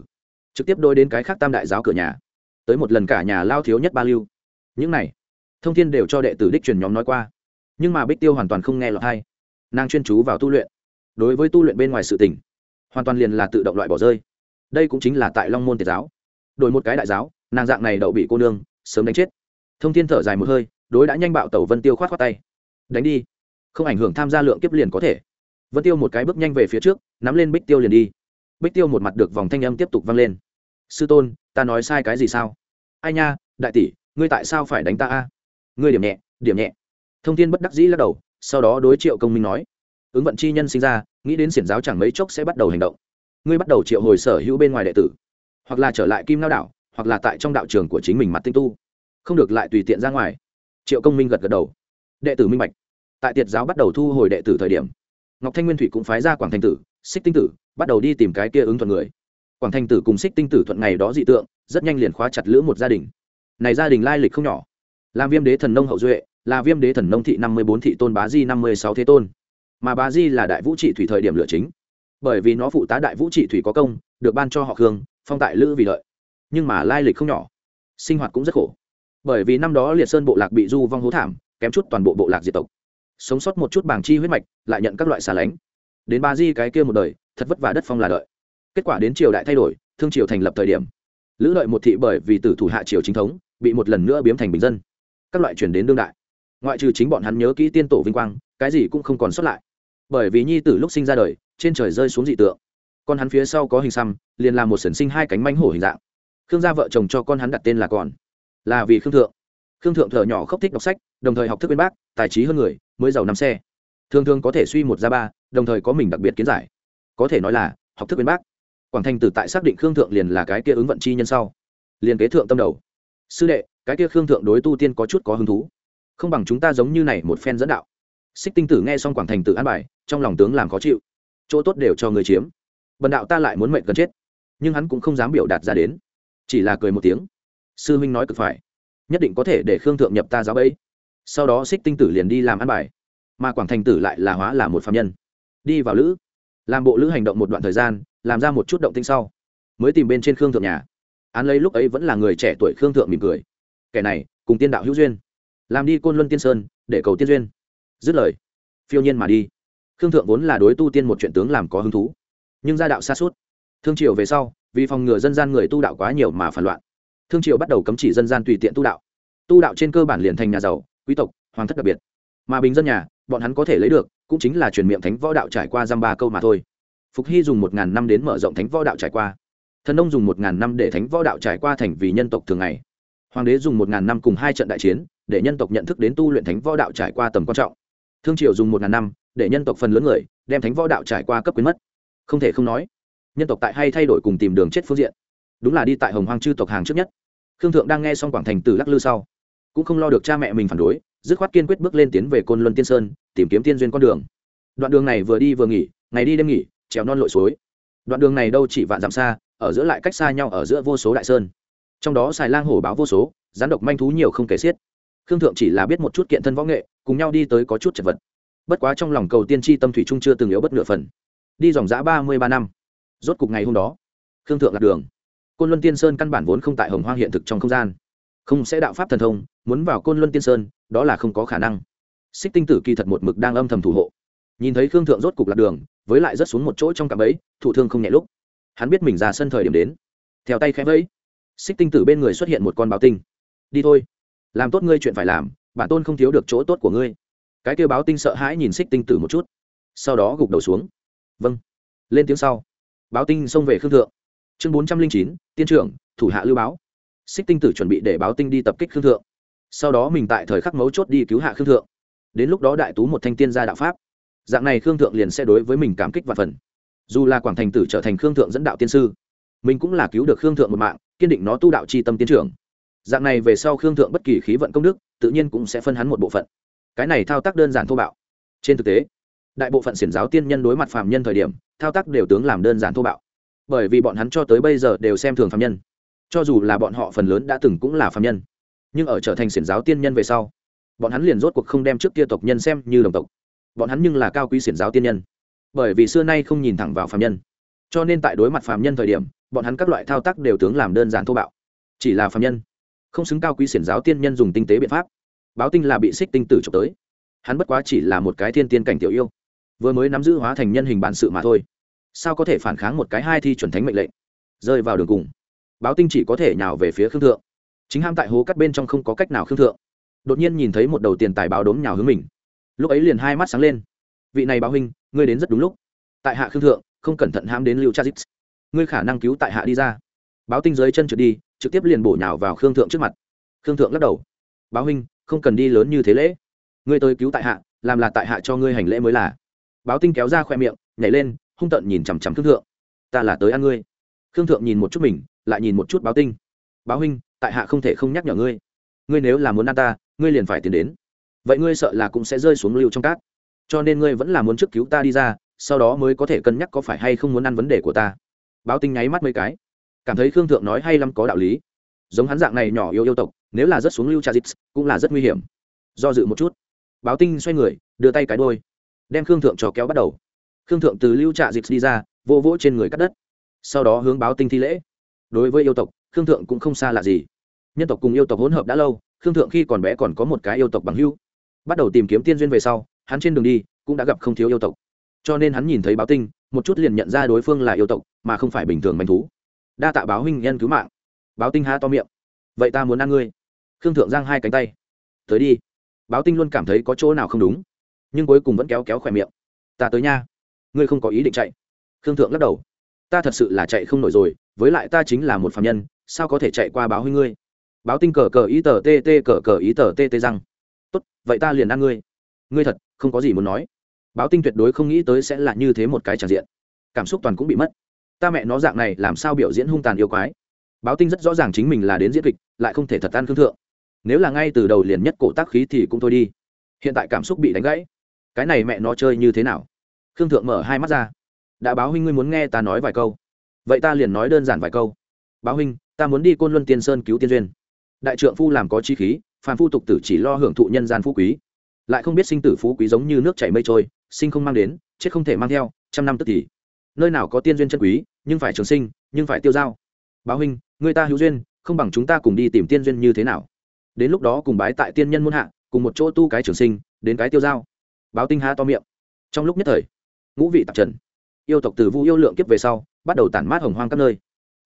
trực tiếp đôi đến cái khác tam đại giáo cửa nhà. Tới một lần cả nhà lao thiếu nhất ba lưu. Những này, thông thiên đều cho đệ tử đích truyền nhóm nói qua. Nhưng mà bích tiêu hoàn toàn không nghe lọt hay nàng chuyên chú vào tu luyện. Đối với tu luyện bên ngoài sự tình, hoàn toàn liền là tự động loại bỏ rơi. Đây cũng chính là tại long môn tiệt giáo đổi một cái đại giáo, nàng dạng này đậu bị cô nương, sớm đánh chết. Thông thiên thở dài một hơi, đối đã nhanh bạo tẩu vân tiêu khoát khoát tay. Đánh đi. Không ảnh hưởng tham gia lượng kiếp liền có thể. Vân tiêu một cái bước nhanh về phía trước, nắm lên bích tiêu liền đi. Bích tiêu một mặt được vòng thanh âm tiếp tục vang lên. Sư tôn, ta nói sai cái gì sao? Ai nha, đại tỷ, ngươi tại sao phải đánh ta a? Ngươi điểm nhẹ điểm nhẹ. Thông tin bất đắc dĩ lắc đầu, sau đó đối triệu công minh nói. Ứng vận chi nhân sinh ra, nghĩ đến xiển giáo chẳng mấy chốc sẽ bắt đầu hành động. Ngươi bắt đầu triệu hồi sở hữu bên ngoài đệ tử hoặc là trở lại kim lao Đảo, hoặc là tại trong đạo trường của chính mình mặt tinh tu. Không được lại tùy tiện ra ngoài. Triệu công minh gật gật đầu. Đệ tử minh bạch. Tại tiệt giáo bắt đầu thu hồi đệ tử thời điểm ngọc thanh nguyên thủy cũng phái ra quảng thanh tử xích tinh tử bắt đầu đi tìm cái kia ứng thuận người. Quảng thanh tử cùng xích tinh tử thuận ngày đó dị tượng rất nhanh liền khóa chặt lữ một gia đình. Này gia đình lai lịch không nhỏ. Làm viêm đế thần nông hậu duệ là viêm đế thần nông thị năm mươi bốn thị tôn bá di năm mươi sáu thế tôn. Mà bá di là đại vũ trị thủy thời điểm lựa chính. Bởi vì nó phụ tá đại vũ trị thủy có công được ban cho họ khương phong tại lữ vì lợi. Nhưng mà lai lịch không nhỏ. Sinh hoạt cũng rất khổ. Bởi vì năm đó liệt sơn bộ lạc bị du vong hố thảm, kém chút toàn bộ bộ lạc diệt tộc. Sống sót một chút bảng chi huyết mạch, lại nhận các loại xà lánh. Đến ba di cái kia một đời, thật vất vả đất phong là đợi. Kết quả đến triều đại thay đổi, thương triều thành lập thời điểm. Lữ đợi một thị bởi vì tử thủ hạ triều chính thống, bị một lần nữa biếm thành bình dân. Các loại chuyển đến đương đại. Ngoại trừ chính bọn hắn nhớ kỹ tiên tổ vinh quang, cái gì cũng không còn sót lại. Bởi vì nhi tử lúc sinh ra đời, trên trời rơi xuống dị tượng con hắn phía sau có hình xăm, liền làm một sần sinh hai cánh mánh hổ hình dạng. Khương gia vợ chồng cho con hắn đặt tên là còn. Là vì khương thượng. Khương thượng thở nhỏ khóc thích đọc sách, đồng thời học thức bên bác, tài trí hơn người, mới giàu năm xe. Thường thường có thể suy một ra ba, đồng thời có mình đặc biệt kiến giải. Có thể nói là, học thức bên bác. Quảng thanh tử tại xác định khương thượng liền là cái kia ứng vận chi nhân sau, liền kế thượng tâm đầu. Sư đệ, cái kia khương thượng đối tu tiên có chút có hứng thú. Không bằng chúng ta giống như này một phen dẫn đạo. Xích tinh tử nghe xong quảng thành tử an bài, trong lòng tướng làm khó chịu. Chỗ tốt đều cho người chiếm bần đạo ta lại muốn mệnh gần chết. Nhưng hắn cũng không dám biểu đạt ra đến. Chỉ là cười một tiếng. Sư huynh nói cực phải. Nhất định có thể để khương thượng nhập ta giáo bẫy sau đó xích tinh tử liền đi làm ăn bài. Mà quảng thành tử lại là hóa là một phạm nhân. Đi vào lữ. Làm bộ lữ hành động một đoạn thời gian, làm ra một chút động tinh sau. Mới tìm bên trên khương thượng nhà. Án lấy lúc ấy vẫn là người trẻ tuổi khương thượng mỉm cười. Kẻ này, cùng tiên đạo hữu duyên. Làm đi côn luân tiên sơn, để cầu tiên duyên. Dứt lời, phiêu nhiên mà đi. Khương thượng vốn là đối tu tiên một chuyện tướng làm có hứng thú nhưng gia đạo xa suốt. Thương triều về sau, vì phòng ngừa dân gian người tu đạo quá nhiều mà phản loạn, thương triều bắt đầu cấm chỉ dân gian tùy tiện tu đạo. Tu đạo trên cơ bản liền thành nhà giàu, quý tộc, hoàng thất đặc biệt. Mà bình dân nhà, bọn hắn có thể lấy được, cũng chính là truyền miệng thánh võ đạo trải qua dăm ba câu mà thôi. Phục hy dùng một ngàn năm đến mở rộng thánh võ đạo trải qua. Thần ông dùng một ngàn năm để thánh võ đạo trải qua thành vì nhân tộc thường ngày. Hoàng đế dùng một ngàn năm cùng hai trận đại chiến, để nhân tộc nhận thức đến tu luyện thánh võ đạo trải qua tầm quan trọng. Thương triều dùng một ngàn năm, để nhân tộc phần lớn người, đem thánh võ đạo trải qua cấp quyến mất không thể không nói, nhân tộc tại hay thay đổi cùng tìm đường chết phương diện. Đúng là đi tại hồng hoang chư tộc hàng trước nhất. Khương thượng đang nghe xong quảng thành từ lắc lư sau, cũng không lo được cha mẹ mình phản đối, dứt khoát kiên quyết bước lên tiến về côn luân tiên sơn, tìm kiếm tiên duyên con đường. Đoạn đường này vừa đi vừa nghỉ, ngày đi đêm nghỉ, trèo non lội suối. Đoạn đường này đâu chỉ vạn dặm xa, ở giữa lại cách xa nhau ở giữa vô số đại sơn. Trong đó xài lang hổ báo vô số rắn độc manh thú nhiều không kể xiết. Khương thượng chỉ là biết một chút kiện thân võ nghệ, cùng nhau đi tới có chút chật vật. Bất quá trong lòng cầu tiên tri tâm thủy trung chưa từng yếu bất nửa phần đi dòng giã ba mươi ba năm. Rốt cục ngày hôm đó, khương thượng lạc đường. Côn luân tiên sơn căn bản vốn không tại hồng hoang hiện thực trong không gian. Không sẽ đạo pháp thần thông, muốn vào côn luân tiên sơn, đó là không có khả năng. Xích tinh tử kỳ thật một mực đang âm thầm thủ hộ. Nhìn thấy khương thượng rốt cục lạc đường, với lại rớt xuống một chỗ trong cạm ấy thụ thương không nhẹ lúc, hắn biết mình ra sân thời điểm đến. Theo tay khẽ vẫy, xích tinh tử bên người xuất hiện một con báo tinh. Đi thôi, làm tốt ngươi chuyện phải làm, bản tôn không thiếu được chỗ tốt của ngươi. Cái kêu báo tinh sợ hãi nhìn xích tinh tử một chút, sau đó gục đầu xuống vâng. Lên tiếng sau. Báo tinh xông về khương thượng. Chương bốn trăm linh chín, tiên trưởng, thủ hạ lưu báo. Xích tinh tử chuẩn bị để báo tinh đi tập kích khương thượng. Sau đó mình tại thời khắc mấu chốt đi cứu hạ khương thượng. Đến lúc đó đại tú một thanh tiên gia đạo pháp. Dạng này khương thượng liền sẽ đối với mình cảm kích và phần. Dù là quảng thành tử trở thành khương thượng dẫn đạo tiên sư, mình cũng là cứu được khương thượng một mạng, kiên định nó tu đạo c h i tâm tiến trưởng. Dạng này về sau khương thượng bất kỳ khí vận công đức, tự nhiên cũng sẽ phân hắn một bộ phận. Cái này thao tác đơn giản thô bạo. Trên thực tế đại bộ phận xiển giáo tiên nhân đối mặt phạm nhân thời điểm, thao tác đều tướng làm đơn giản thô bạo. Bởi vì bọn hắn cho tới bây giờ đều xem thường phạm nhân. Cho dù là bọn họ phần lớn đã từng cũng là phạm nhân. Nhưng ở trở thành xiển giáo tiên nhân về sau, bọn hắn liền rốt cuộc không đem trước kia tộc nhân xem như đồng tộc. Bọn hắn nhưng là cao quý xiển giáo tiên nhân. Bởi vì xưa nay không nhìn thẳng vào phạm nhân. Cho nên tại đối mặt phạm nhân thời điểm, bọn hắn các loại thao tác đều tướng làm đơn giản thô bạo. Chỉ là phạm nhân. Không xứng cao quý xiển giáo tiên nhân dùng tinh tế biện pháp. Báo tinh là bị xích tinh tử trộm tới. Hắn bất quá chỉ là một cái thiên tiên cảnh tiểu yêu vừa mới nắm giữ hóa thành nhân hình bản sự mà thôi. Sao có thể phản kháng một cái hai thi chuẩn thánh mệnh lệnh? Rơi vào đường cùng. Báo tinh chỉ có thể nhào về phía khương thượng. Chính ham tại hố cắt bên trong không có cách nào khương thượng. Đột nhiên nhìn thấy một đầu tiền tài báo đốm nhào hướng mình. Lúc ấy liền hai mắt sáng lên. Vị này báo huynh, ngươi đến rất đúng lúc. Tại hạ khương thượng, không cẩn thận ham đến lưu cha dít. Ngươi khả năng cứu tại hạ đi ra. Báo tinh dưới chân trượt đi, trực tiếp liền bổ nhào vào khương thượng trước mặt. Khương thượng lắc đầu. Báo huynh, không cần đi lớn như thế lễ. Ngươi tới cứu tại hạ, làm là tại hạ cho ngươi hành lễ mới là báo tinh kéo ra khoe miệng, nhảy lên, hung tợn nhìn chằm chằm khương thượng. Ta là tới ăn ngươi. Khương thượng nhìn một chút mình, lại nhìn một chút báo tinh. Báo huynh, tại hạ không thể không nhắc nhở ngươi. Ngươi nếu là muốn ăn ta, ngươi liền phải tiến đến. Vậy ngươi sợ là cũng sẽ rơi xuống lưu trong cát. Cho nên ngươi vẫn là muốn trước cứu ta đi ra, sau đó mới có thể cân nhắc có phải hay không muốn ăn vấn đề của ta. Báo tinh nháy mắt mấy cái. Cảm thấy khương thượng nói hay lắm có đạo lý. Giống hắn dạng này nhỏ yêu yêu tộc, nếu là rất xuống lưu trà dịp cũng là rất nguy hiểm. Do dự một chút. Báo tinh xoay người, đưa tay cái đôi đem khương thượng cho kéo bắt đầu. Khương thượng từ lưu trạ dịch đi ra, vô vỗ trên người cắt đất. Sau đó hướng báo tinh thi lễ. Đối với yêu tộc, khương thượng cũng không xa lạ gì. Nhân tộc cùng yêu tộc hỗn hợp đã lâu, khương thượng khi còn bé còn có một cái yêu tộc bằng hưu bắt đầu tìm kiếm tiên duyên về sau, hắn trên đường đi cũng đã gặp không thiếu yêu tộc. Cho nên hắn nhìn thấy báo tinh, một chút liền nhận ra đối phương là yêu tộc, mà không phải bình thường manh thú. Đa tạ báo huynh nhân cứu mạng. Báo tinh há to miệng. Vậy ta muốn ăn ngươi. Khương thượng giang hai cánh tay. Tới đi. Báo tinh luôn cảm thấy có chỗ nào không đúng nhưng cuối cùng vẫn kéo kéo khỏe miệng. Ta tới nha. Ngươi không có ý định chạy. Khương thượng lắc đầu. Ta thật sự là chạy không nổi rồi, với lại ta chính là một phạm nhân, sao có thể chạy qua báo huy ngươi? Báo tinh cờ cờ ý tờ tt cờ cờ ý tờ tt răng. Tốt, vậy ta liền ăn ngươi. Ngươi thật, không có gì muốn nói. Báo tinh tuyệt đối không nghĩ tới sẽ là như thế một cái tràn diện. Cảm xúc toàn cũng bị mất. Ta mẹ nó dạng này làm sao biểu diễn hung tàn yêu quái? Báo tinh rất rõ ràng chính mình là đến diễn kịch, lại không thể thật ăn khương thượng. Nếu là ngay từ đầu liền nhất cổ tác khí thì cũng thôi đi. Hiện tại cảm xúc bị đánh gãy cái này mẹ nó chơi như thế nào? Khương thượng mở hai mắt ra. Đã báo huynh ngươi muốn nghe ta nói vài câu. Vậy ta liền nói đơn giản vài câu. Báo huynh, ta muốn đi côn luân tiên sơn cứu tiên duyên. Đại trượng phu làm có chi khí, phàm phu tục tử chỉ lo hưởng thụ nhân gian phú quý. Lại không biết sinh tử phú quý giống như nước chảy mây trôi, sinh không mang đến, chết không thể mang theo, trăm năm tức thì. Nơi nào có tiên duyên chân quý, nhưng phải trường sinh, nhưng phải tiêu dao. Báo huynh người ta hữu duyên, không bằng chúng ta cùng đi tìm tiên duyên như thế nào? Đến lúc đó cùng bái tại tiên nhân muôn hạ, cùng một chỗ tu cái trường sinh, đến cái tiêu dao báo tinh há to miệng. Trong lúc nhất thời, ngũ vị tạp trần, yêu tộc từ vu yêu lượng kiếp về sau, bắt đầu tản mát hồng hoang các nơi.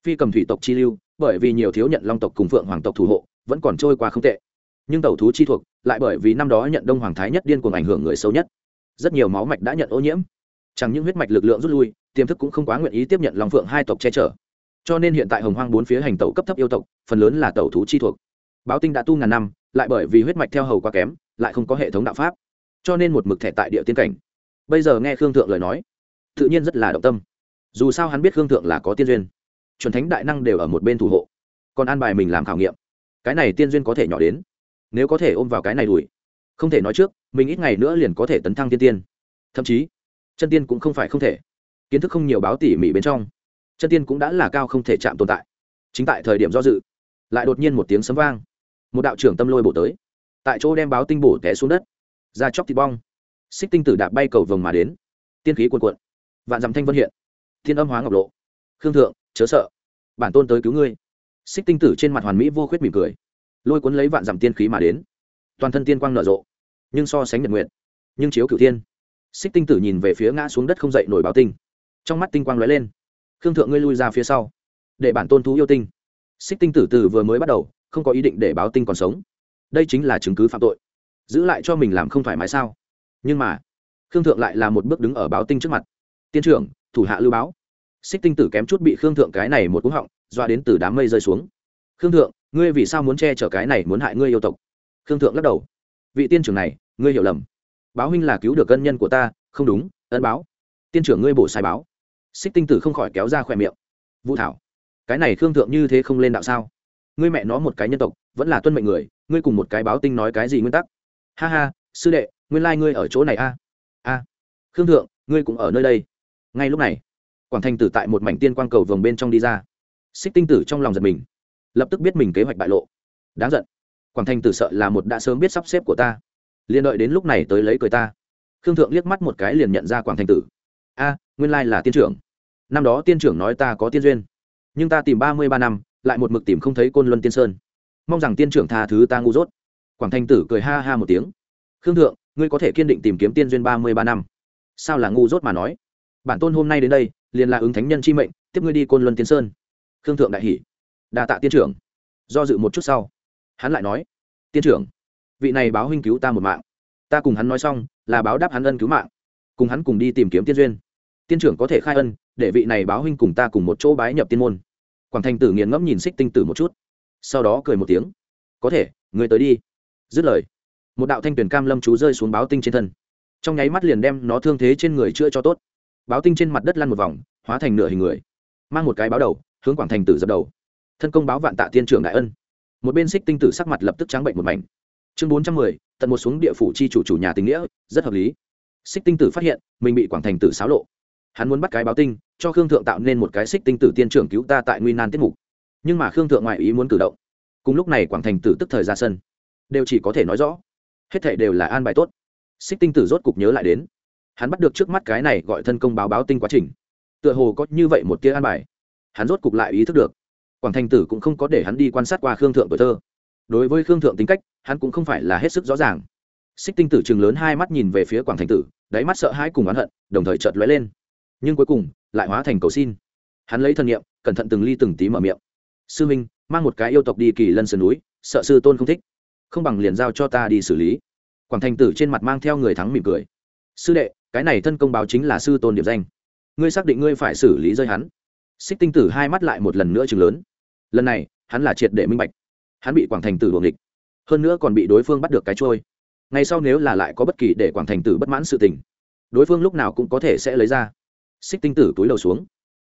Phi cầm thủy tộc chi lưu, bởi vì nhiều thiếu nhận long tộc cùng phượng hoàng tộc thủ hộ, vẫn còn trôi qua không tệ. Nhưng tàu thú chi thuộc, lại bởi vì năm đó nhận đông hoàng thái nhất điên cuồng ảnh hưởng người sâu nhất. Rất nhiều máu mạch đã nhận ô nhiễm. Chẳng những huyết mạch lực lượng rút lui, tiềm thức cũng không quá nguyện ý tiếp nhận long phượng hai tộc che chở. Cho nên hiện tại hồng hoang bốn phía hành tàu cấp thấp yêu tộc, phần lớn là tàu thú chi thuộc. Báo tinh đã tu ngàn năm, lại bởi vì huyết mạch theo hầu quá kém, lại không có hệ thống đạo pháp cho nên một mực thẻ tại địa tiên cảnh. Bây giờ nghe khương thượng lời nói, tự nhiên rất là động tâm. Dù sao hắn biết khương thượng là có tiên duyên. Chuẩn thánh đại năng đều ở một bên thủ hộ, còn an bài mình làm khảo nghiệm. Cái này tiên duyên có thể nhỏ đến, nếu có thể ôm vào cái này đùi không thể nói trước, mình ít ngày nữa liền có thể tấn thăng tiên tiên. Thậm chí, chân tiên cũng không phải không thể. Kiến thức không nhiều báo tỉ mỉ bên trong, chân tiên cũng đã là cao không thể chạm tồn tại. Chính tại thời điểm do dự, lại đột nhiên một tiếng sấm vang. Một đạo trưởng tâm lôi bổ tới, tại chỗ đem báo tinh bổ té xuống đất ra chóc thịt bong. Xích tinh tử đạp bay cầu vồng mà đến. Tiên khí cuồn cuộn. Vạn dặm thanh vân hiện. Thiên âm hóa ngọc lộ. Khương thượng, chớ sợ. Bản tôn tới cứu ngươi. Xích tinh tử trên mặt hoàn mỹ vô khuyết mỉm cười. Lôi cuốn lấy vạn dặm tiên khí mà đến. Toàn thân tiên quang nở rộ, nhưng so sánh nhật nguyện, nhưng chiếu cửu thiên. Xích tinh tử nhìn về phía ngã xuống đất không dậy nổi báo tinh. Trong mắt tinh quang lóe lên. Khương thượng ngươi lui ra phía sau, để bản tôn thú yêu tinh. Xích tinh tử từ vừa mới bắt đầu, không có ý định để báo tinh còn sống. Đây chính là chứng cứ phạm tội giữ lại cho mình làm không thoải mái sao? Nhưng mà, khương thượng lại là một bước đứng ở báo tinh trước mặt. Tiên trưởng, thủ hạ lưu báo. Xích tinh tử kém chút bị khương thượng cái này một cú họng doa đến từ đám mây rơi xuống. Khương thượng, ngươi vì sao muốn che chở cái này muốn hại ngươi yêu tộc? Khương thượng lắc đầu. Vị tiên trưởng này, ngươi hiểu lầm. Báo huynh là cứu được ân nhân của ta, không đúng, ân báo. Tiên trưởng ngươi bổ sai báo. Xích tinh tử không khỏi kéo ra khỏe miệng. Vũ thảo, cái này khương thượng như thế không lên đạo sao? Ngươi mẹ nó một cái nhân tộc, vẫn là tuân mệnh người, ngươi cùng một cái báo tinh nói cái gì nguyên tắc? Ha ha, sư đệ, nguyên lai、like、ngươi ở chỗ này a. A. Khương thượng, ngươi cũng ở nơi đây. Ngay lúc này, quảng thành tử tại một mảnh tiên quang cầu vồng bên trong đi ra. Xích tinh tử trong lòng giật mình, lập tức biết mình kế hoạch bại lộ. Đáng giận. Quảng thành tử sợ là một đã sớm biết sắp xếp của ta. Liền đợi đến lúc này tới lấy cười ta. Khương thượng liếc mắt một cái liền nhận ra quảng thành tử. A, nguyên lai là tiên trưởng. Năm đó tiên trưởng nói ta có tiên duyên. Nhưng ta tìm ba mươi ba năm, lại một mực tìm không thấy côn luân tiên sơn. Mong rằng tiên trưởng tha thứ ta ngu dốt quảng Thanh tử cười ha ha một tiếng. Khương thượng, ngươi có thể kiên định tìm kiếm tiên duyên ba mươi ba năm. Sao là ngu dốt mà nói? Bản tôn hôm nay đến đây, liền là ứng thánh nhân chi mệnh, tiếp ngươi đi côn luân tiến sơn. Khương thượng đại hỷ đa tạ tiên trưởng. Do dự một chút sau, hắn lại nói, tiên trưởng, vị này báo huynh cứu ta một mạng. Ta cùng hắn nói xong, là báo đáp hắn ân cứu mạng. Cùng hắn cùng đi tìm kiếm tiên duyên. Tiên trưởng có thể khai ân, để vị này báo huynh cùng ta cùng một chỗ bái nhập tiên môn. Quảng thành tử nghiền ngẫm nhìn xích tinh tử một chút, sau đó cười một tiếng, có thể người tới đi dứt lời, một đạo thanh tuyển cam lâm chú rơi xuống báo tinh trên thân. Trong nháy mắt liền đem nó thương thế trên người chữa cho tốt. Báo tinh trên mặt đất lăn một vòng, hóa thành nửa hình người, mang một cái báo đầu, hướng quảng thành tử dập đầu. Thân công báo vạn tạ tiên trưởng đại ân. Một bên xích tinh tử sắc mặt lập tức trắng bệnh một mảnh. Chương bốn trăm mười, tận một xuống địa phủ chi chủ chủ nhà tình nghĩa, rất hợp lý. Xích tinh tử phát hiện, mình bị quảng thành tử xáo lộ. Hắn muốn bắt cái báo tinh, cho khương thượng tạo nên một cái xích tinh tử tiên trưởng cứu ta tại nguy nan tiết mục. Nhưng mà khương thượng ngoại ý muốn cử động. Cùng lúc này quảng thành tử tức thời ra sân đều chỉ có thể nói rõ. Hết thảy đều là an bài tốt. Xích tinh tử rốt cục nhớ lại đến. Hắn bắt được trước mắt cái này gọi thân công báo báo tinh quá trình. Tựa hồ có như vậy một tia an bài. Hắn rốt cục lại ý thức được. Quảng thành tử cũng không có để hắn đi quan sát qua khương thượng tuổi thơ. Đối với khương thượng tính cách, hắn cũng không phải là hết sức rõ ràng. Xích tinh tử chừng lớn hai mắt nhìn về phía quảng thành tử, đáy mắt sợ hãi cùng oán hận, đồng thời chợt lóe lên. Nhưng cuối cùng, lại hóa thành cầu xin. Hắn lấy thân nhiệm cẩn thận từng ly từng tí mở miệng. Sư minh, mang một cái yêu tộc đi kỳ lân sườn núi, sợ sư tôn không thích không bằng liền giao cho ta đi xử lý. Quảng thành tử trên mặt mang theo người thắng mỉm cười. Sư đệ, cái này thân công báo chính là sư tôn điệp danh. Ngươi xác định ngươi phải xử lý rơi hắn. Xích tinh tử hai mắt lại một lần nữa chừng lớn. Lần này, hắn là triệt để minh bạch. Hắn bị quảng thành tử đuồng địch hơn nữa còn bị đối phương bắt được cái trôi. Ngay sau nếu là lại có bất kỳ để quảng thành tử bất mãn sự tình, đối phương lúc nào cũng có thể sẽ lấy ra. Xích tinh tử túi đầu xuống.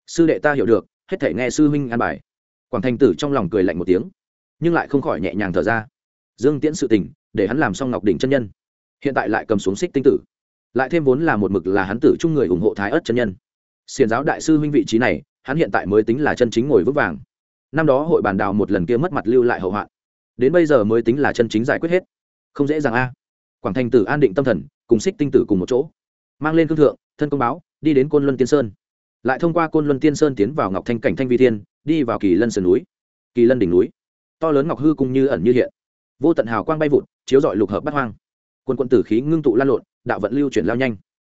Sư đệ ta hiểu được, hết thể nghe sư huynh an bài. Quảng thành tử trong lòng cười lạnh một tiếng, nhưng lại không khỏi nhẹ nhàng thở ra dương tiễn sự tình, để hắn làm xong ngọc đỉnh chân nhân. Hiện tại lại cầm xuống xích tinh tử. Lại thêm vốn là một mực là hắn tử chung người ủng hộ thái ớt chân nhân. Xiền giáo đại sư huynh vị trí này, hắn hiện tại mới tính là chân chính ngồi vững vàng. Năm đó hội bàn đào một lần kia mất mặt lưu lại hậu hoạn. Đến bây giờ mới tính là chân chính giải quyết hết. Không dễ dàng a. Quảng thành tử an định tâm thần, cùng xích tinh tử cùng một chỗ. Mang lên cương thượng, thân công báo, đi đến côn luân tiên sơn. Lại thông qua côn luân tiên sơn tiến vào ngọc thanh cảnh thanh vi thiên, đi vào kỳ lân sườn núi. Kỳ lân đỉnh núi. To lớn ngọc hư cung như ẩn như hiện vô tận hào quang bay vụt, chiếu dọi lục hợp bắt hoang. Quân quân tử khí ngưng tụ lan lộn, đạo vận lưu chuyển lao nhanh.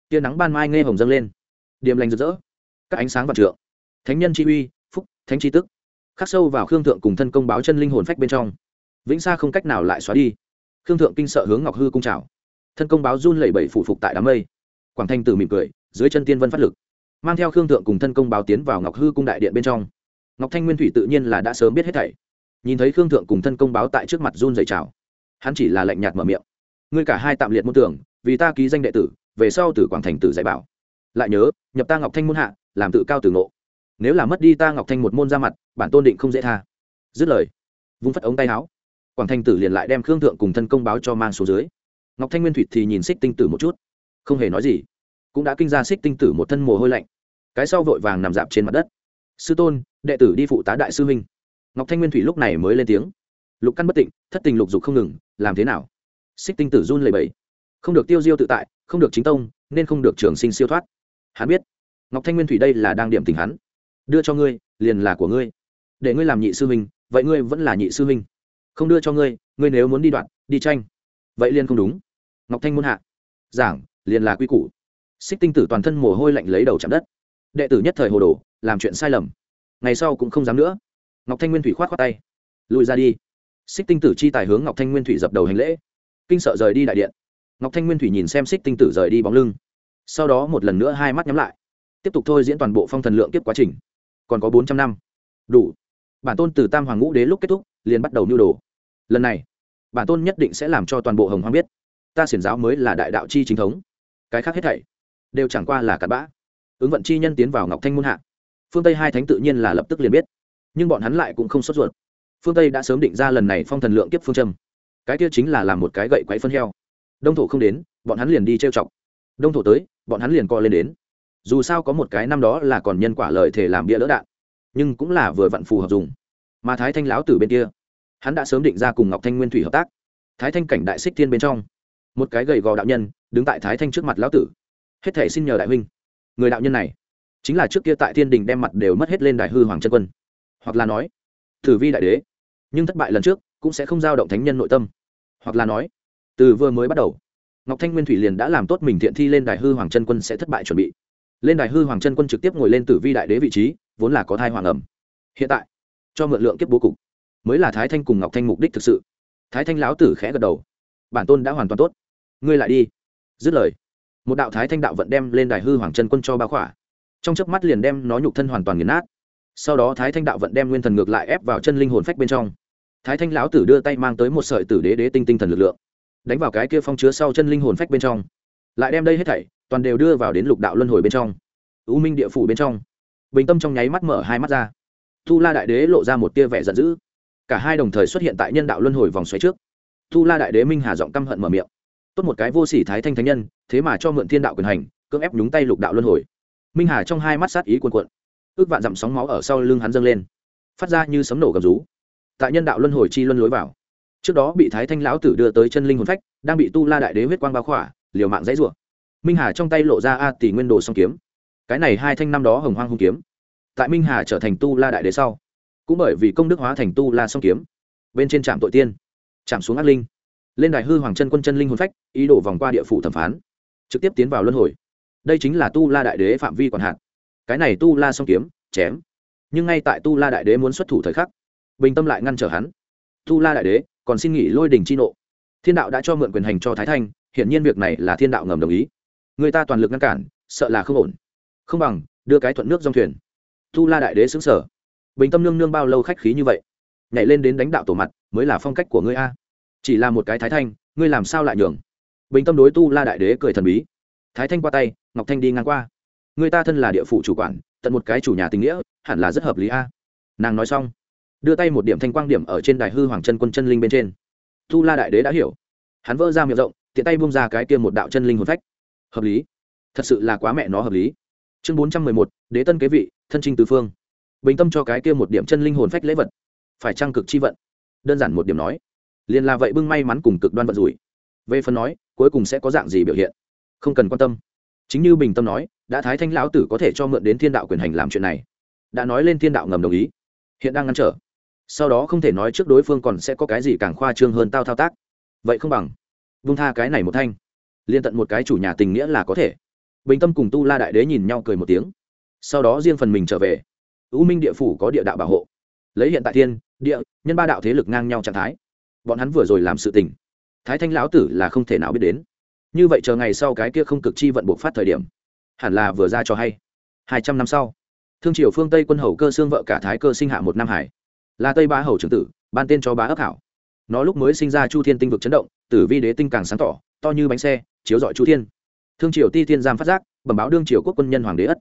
Tia nắng ban mai nghe hồng dâng lên. Điềm lành rực rỡ. Các ánh sáng vạn trượng. Thánh nhân chi uy, phúc, thánh chi tức. Khắc sâu vào khương thượng cùng thân công báo chân linh hồn phách bên trong. Vĩnh xa không cách nào lại xóa đi. Khương thượng kinh sợ hướng ngọc hư cung trào. Thân công báo run lẩy bẩy phụ phục tại đám mây. Quảng thanh tử mỉm cười, dưới chân tiên vân phát lực. Mang theo khương thượng cùng thân công báo tiến vào ngọc hư cung đại điện bên trong. Ngọc thanh nguyên thủy tự nhiên là đã sớm biết hết thảy nhìn thấy khương thượng cùng thân công báo tại trước mặt run dày trào hắn chỉ là lạnh nhạt mở miệng. Ngươi cả hai tạm liệt môn tưởng, vì ta ký danh đệ tử, về sau tử quảng thành tử dạy bảo. Lại nhớ, nhập ta ngọc thanh môn hạ, làm tự cao tử ngộ. Nếu là mất đi ta ngọc thanh một môn ra mặt, bản tôn định không dễ tha. Dứt lời, vung phất ống tay áo. Quảng thanh tử liền lại đem khương thượng cùng thân công báo cho mang xuống dưới. Ngọc thanh nguyên thủy thì nhìn xích tinh tử một chút. Không hề nói gì. Cũng đã kinh ra xích tinh tử một thân mồ hôi lạnh. Cái sau vội vàng nằm dạp trên mặt đất. Sư tôn, đệ tử đi phụ tá đại sư huynh ngọc thanh nguyên thủy lúc này mới lên tiếng. Lục căn bất tịnh, thất tình lục dục không ngừng, làm thế nào? Xích tinh tử run lầy bẫy không được tiêu diêu tự tại, không được chính tông, nên không được trường sinh siêu thoát. Hắn biết, ngọc thanh nguyên thủy đây là đang điểm tình hắn. Đưa cho ngươi, liền là của ngươi. Để ngươi làm nhị sư huynh, vậy ngươi vẫn là nhị sư huynh. Không đưa cho ngươi ngươi nếu muốn đi đoạn, đi tranh, vậy liền không đúng. Ngọc thanh muốn hạ. Giảng, liền là quy củ. Xích tinh tử toàn thân mồ hôi lạnh lấy đầu chạm đất. Đệ tử nhất thời hồ đồ, làm chuyện sai lầm. Ngày sau cũng không dám nữa ngọc thanh nguyên thủy khoát khoát tay. Lùi ra đi. Xích tinh tử chi tài hướng ngọc thanh nguyên thủy dập đầu hành lễ. Kinh sợ rời đi đại điện. Ngọc thanh nguyên thủy nhìn xem xích tinh tử rời đi bóng lưng. Sau đó một lần nữa hai mắt nhắm lại. Tiếp tục thôi diễn toàn bộ phong thần lượng kiếp quá trình. Còn có bốn trăm năm. Đủ. Bản tôn từ tam hoàng ngũ đế lúc kết thúc, liền bắt đầu nhu đồ. Lần này, bản tôn nhất định sẽ làm cho toàn bộ hồng hoang biết. Ta xiển giáo mới là đại đạo chi chính thống. Cái khác hết thảy đều chẳng qua là cặn bã. Ứng vận chi nhân tiến vào ngọc thanh môn hạ. Phương tây hai thánh tự nhiên là lập tức liền biết nhưng bọn hắn lại cũng không sốt ruột. Phương tây đã sớm định ra lần này phong thần lượng kiếp phương châm. Cái kia chính là làm một cái gậy quáy phân heo. Đông thổ không đến, bọn hắn liền đi trêu chọc. Đông thổ tới, bọn hắn liền co lên đến. Dù sao có một cái năm đó là còn nhân quả lợi thể làm bia lỡ đạn, nhưng cũng là vừa vặn phù hợp dùng. Mà thái thanh lão tử bên kia, hắn đã sớm định ra cùng ngọc thanh nguyên thủy hợp tác. Thái thanh cảnh đại xích thiên bên trong, một cái gầy gò đạo nhân đứng tại thái thanh trước mặt lão tử. Hết thể xin nhờ đại huynh. Người đạo nhân này, chính là trước kia tại thiên đình đem mặt đều mất hết lên đại hư hoàng chân quân hoặc là nói, tử vi đại đế, nhưng thất bại lần trước cũng sẽ không giao động thánh nhân nội tâm. Hoặc là nói, từ vừa mới bắt đầu, ngọc thanh nguyên thủy liền đã làm tốt mình thiện thi lên đài hư hoàng chân quân sẽ thất bại chuẩn bị. Lên đài hư hoàng chân quân trực tiếp ngồi lên tử vi đại đế vị trí, vốn là có thai hoàng ẩm. Hiện tại, cho mượn lượng kiếp bố cục, mới là thái thanh cùng ngọc thanh mục đích thực sự. Thái thanh lão tử khẽ gật đầu. Bản tôn đã hoàn toàn tốt. Ngươi lại đi. Dứt lời, một đạo thái thanh đạo vận đem lên đài hư hoàng chân quân cho ba khỏa. Trong chớp mắt liền đem nó nhục thân hoàn toàn nghiền nát sau đó thái thanh đạo vận đem nguyên thần ngược lại ép vào chân linh hồn phách bên trong. Thái thanh lão tử đưa tay mang tới một sợi tử đế đế tinh tinh thần lực lượng, đánh vào cái kia phong chứa sau chân linh hồn phách bên trong. Lại đem đây hết thảy, toàn đều đưa vào đến lục đạo luân hồi bên trong, u minh địa phủ bên trong. Bình tâm trong nháy mắt mở hai mắt ra. Thu la đại đế lộ ra một tia vẻ giận dữ. Cả hai đồng thời xuất hiện tại nhân đạo luân hồi vòng xoáy trước. Thu la đại đế minh hà giọng căm hận mở miệng. Tốt một cái vô sỉ thái thanh thánh nhân, thế mà cho mượn thiên đạo quyền hành, cưỡng ép nhúng tay lục đạo luân hồi. Minh hà trong hai mắt sát ý cuồn cuộn ước vạn dặm sóng máu ở sau lưng hắn dâng lên, phát ra như sấm nổ gầm rú. Tại nhân đạo luân hồi chi luân lối vào, trước đó bị thái thanh lão tử đưa tới chân linh hồn phách, đang bị tu la đại đế huyết quang bao khỏa, liều mạng dãy rủa. Minh hà trong tay lộ ra a tỷ nguyên đồ song kiếm. Cái này hai thanh năm đó hồng hoang hung kiếm. Tại minh hà trở thành tu la đại đế sau, cũng bởi vì công đức hóa thành tu la song kiếm, bên trên trạm tội tiên, chạm xuống ác linh. Lên đài hư hoàng chân quân chân linh hồn phách, ý đổ vòng qua địa phủ thẩm phán, trực tiếp tiến vào luân hồi. Đây chính là tu la đại đế phạm vi còn hạn cái này tu la song kiếm, chém. Nhưng ngay tại tu la đại đế muốn xuất thủ thời khắc, bình tâm lại ngăn trở hắn. Tu la đại đế, còn xin nghỉ lôi đình chi nộ. Thiên đạo đã cho mượn quyền hành cho thái thanh, hiển nhiên việc này là thiên đạo ngầm đồng ý. Người ta toàn lực ngăn cản, sợ là không ổn. Không bằng, đưa cái thuận nước dòng thuyền. Tu la đại đế xứng sở bình tâm nương nương bao lâu khách khí như vậy? Nhảy lên đến đánh đạo tổ mặt, mới là phong cách của ngươi a. Chỉ là một cái thái thanh, ngươi làm sao lại nhường? Bình tâm đối tu la đại đế cười thần bí. Thái thanh qua tay, ngọc thanh đi ngang qua người ta thân là địa phủ chủ quản, tận một cái chủ nhà tình nghĩa, hẳn là rất hợp lý a. Nàng nói xong, đưa tay một điểm thanh quang điểm ở trên đài hư hoàng chân quân chân linh bên trên. Tu la đại đế đã hiểu. Hắn vỡ ra miệng rộng, tiện tay bung ra cái kia một đạo chân linh hồn phách. Hợp lý. Thật sự là quá mẹ nó hợp lý. Chương bốn trăm mười một, đế tân kế vị, thân trinh tứ phương. Bình tâm cho cái kia một điểm chân linh hồn phách lễ vật. Phải trang cực chi vận? Đơn giản một điểm nói. Liền là vậy bưng may mắn cùng cực đoan vận rủi. Về phần nói, cuối cùng sẽ có dạng gì biểu hiện? Không cần quan tâm chính như bình tâm nói, đã thái thanh lão tử có thể cho mượn đến thiên đạo quyền hành làm chuyện này. Đã nói lên thiên đạo ngầm đồng ý. Hiện đang ngăn trở. Sau đó không thể nói trước đối phương còn sẽ có cái gì càng khoa trương hơn tao thao tác. Vậy không bằng vung tha cái này một thanh. Liên tận một cái chủ nhà tình nghĩa là có thể. Bình tâm cùng tu la đại đế nhìn nhau cười một tiếng. Sau đó riêng phần mình trở về. Ưu minh địa phủ có địa đạo bảo hộ. Lấy hiện tại thiên, địa, nhân ba đạo thế lực ngang nhau trạng thái. Bọn hắn vừa rồi làm sự tình. Thái thanh lão tử là không thể nào biết đến như vậy chờ ngày sau cái kia không cực chi vận buộc phát thời điểm, hẳn là vừa ra cho hay. Hai trăm năm sau, thương triều phương tây quân hầu cơ xương vợ cả thái cơ sinh hạ một nam hải. Là tây bá hầu trưởng tử, ban tên cho bá ấp hảo. Nó lúc mới sinh ra chu thiên tinh vực chấn động, tử vi đế tinh càng sáng tỏ, to như bánh xe, chiếu dọi chu thiên. Thương triều ti thiên giam phát giác, bẩm báo đương triều quốc quân nhân hoàng đế ất.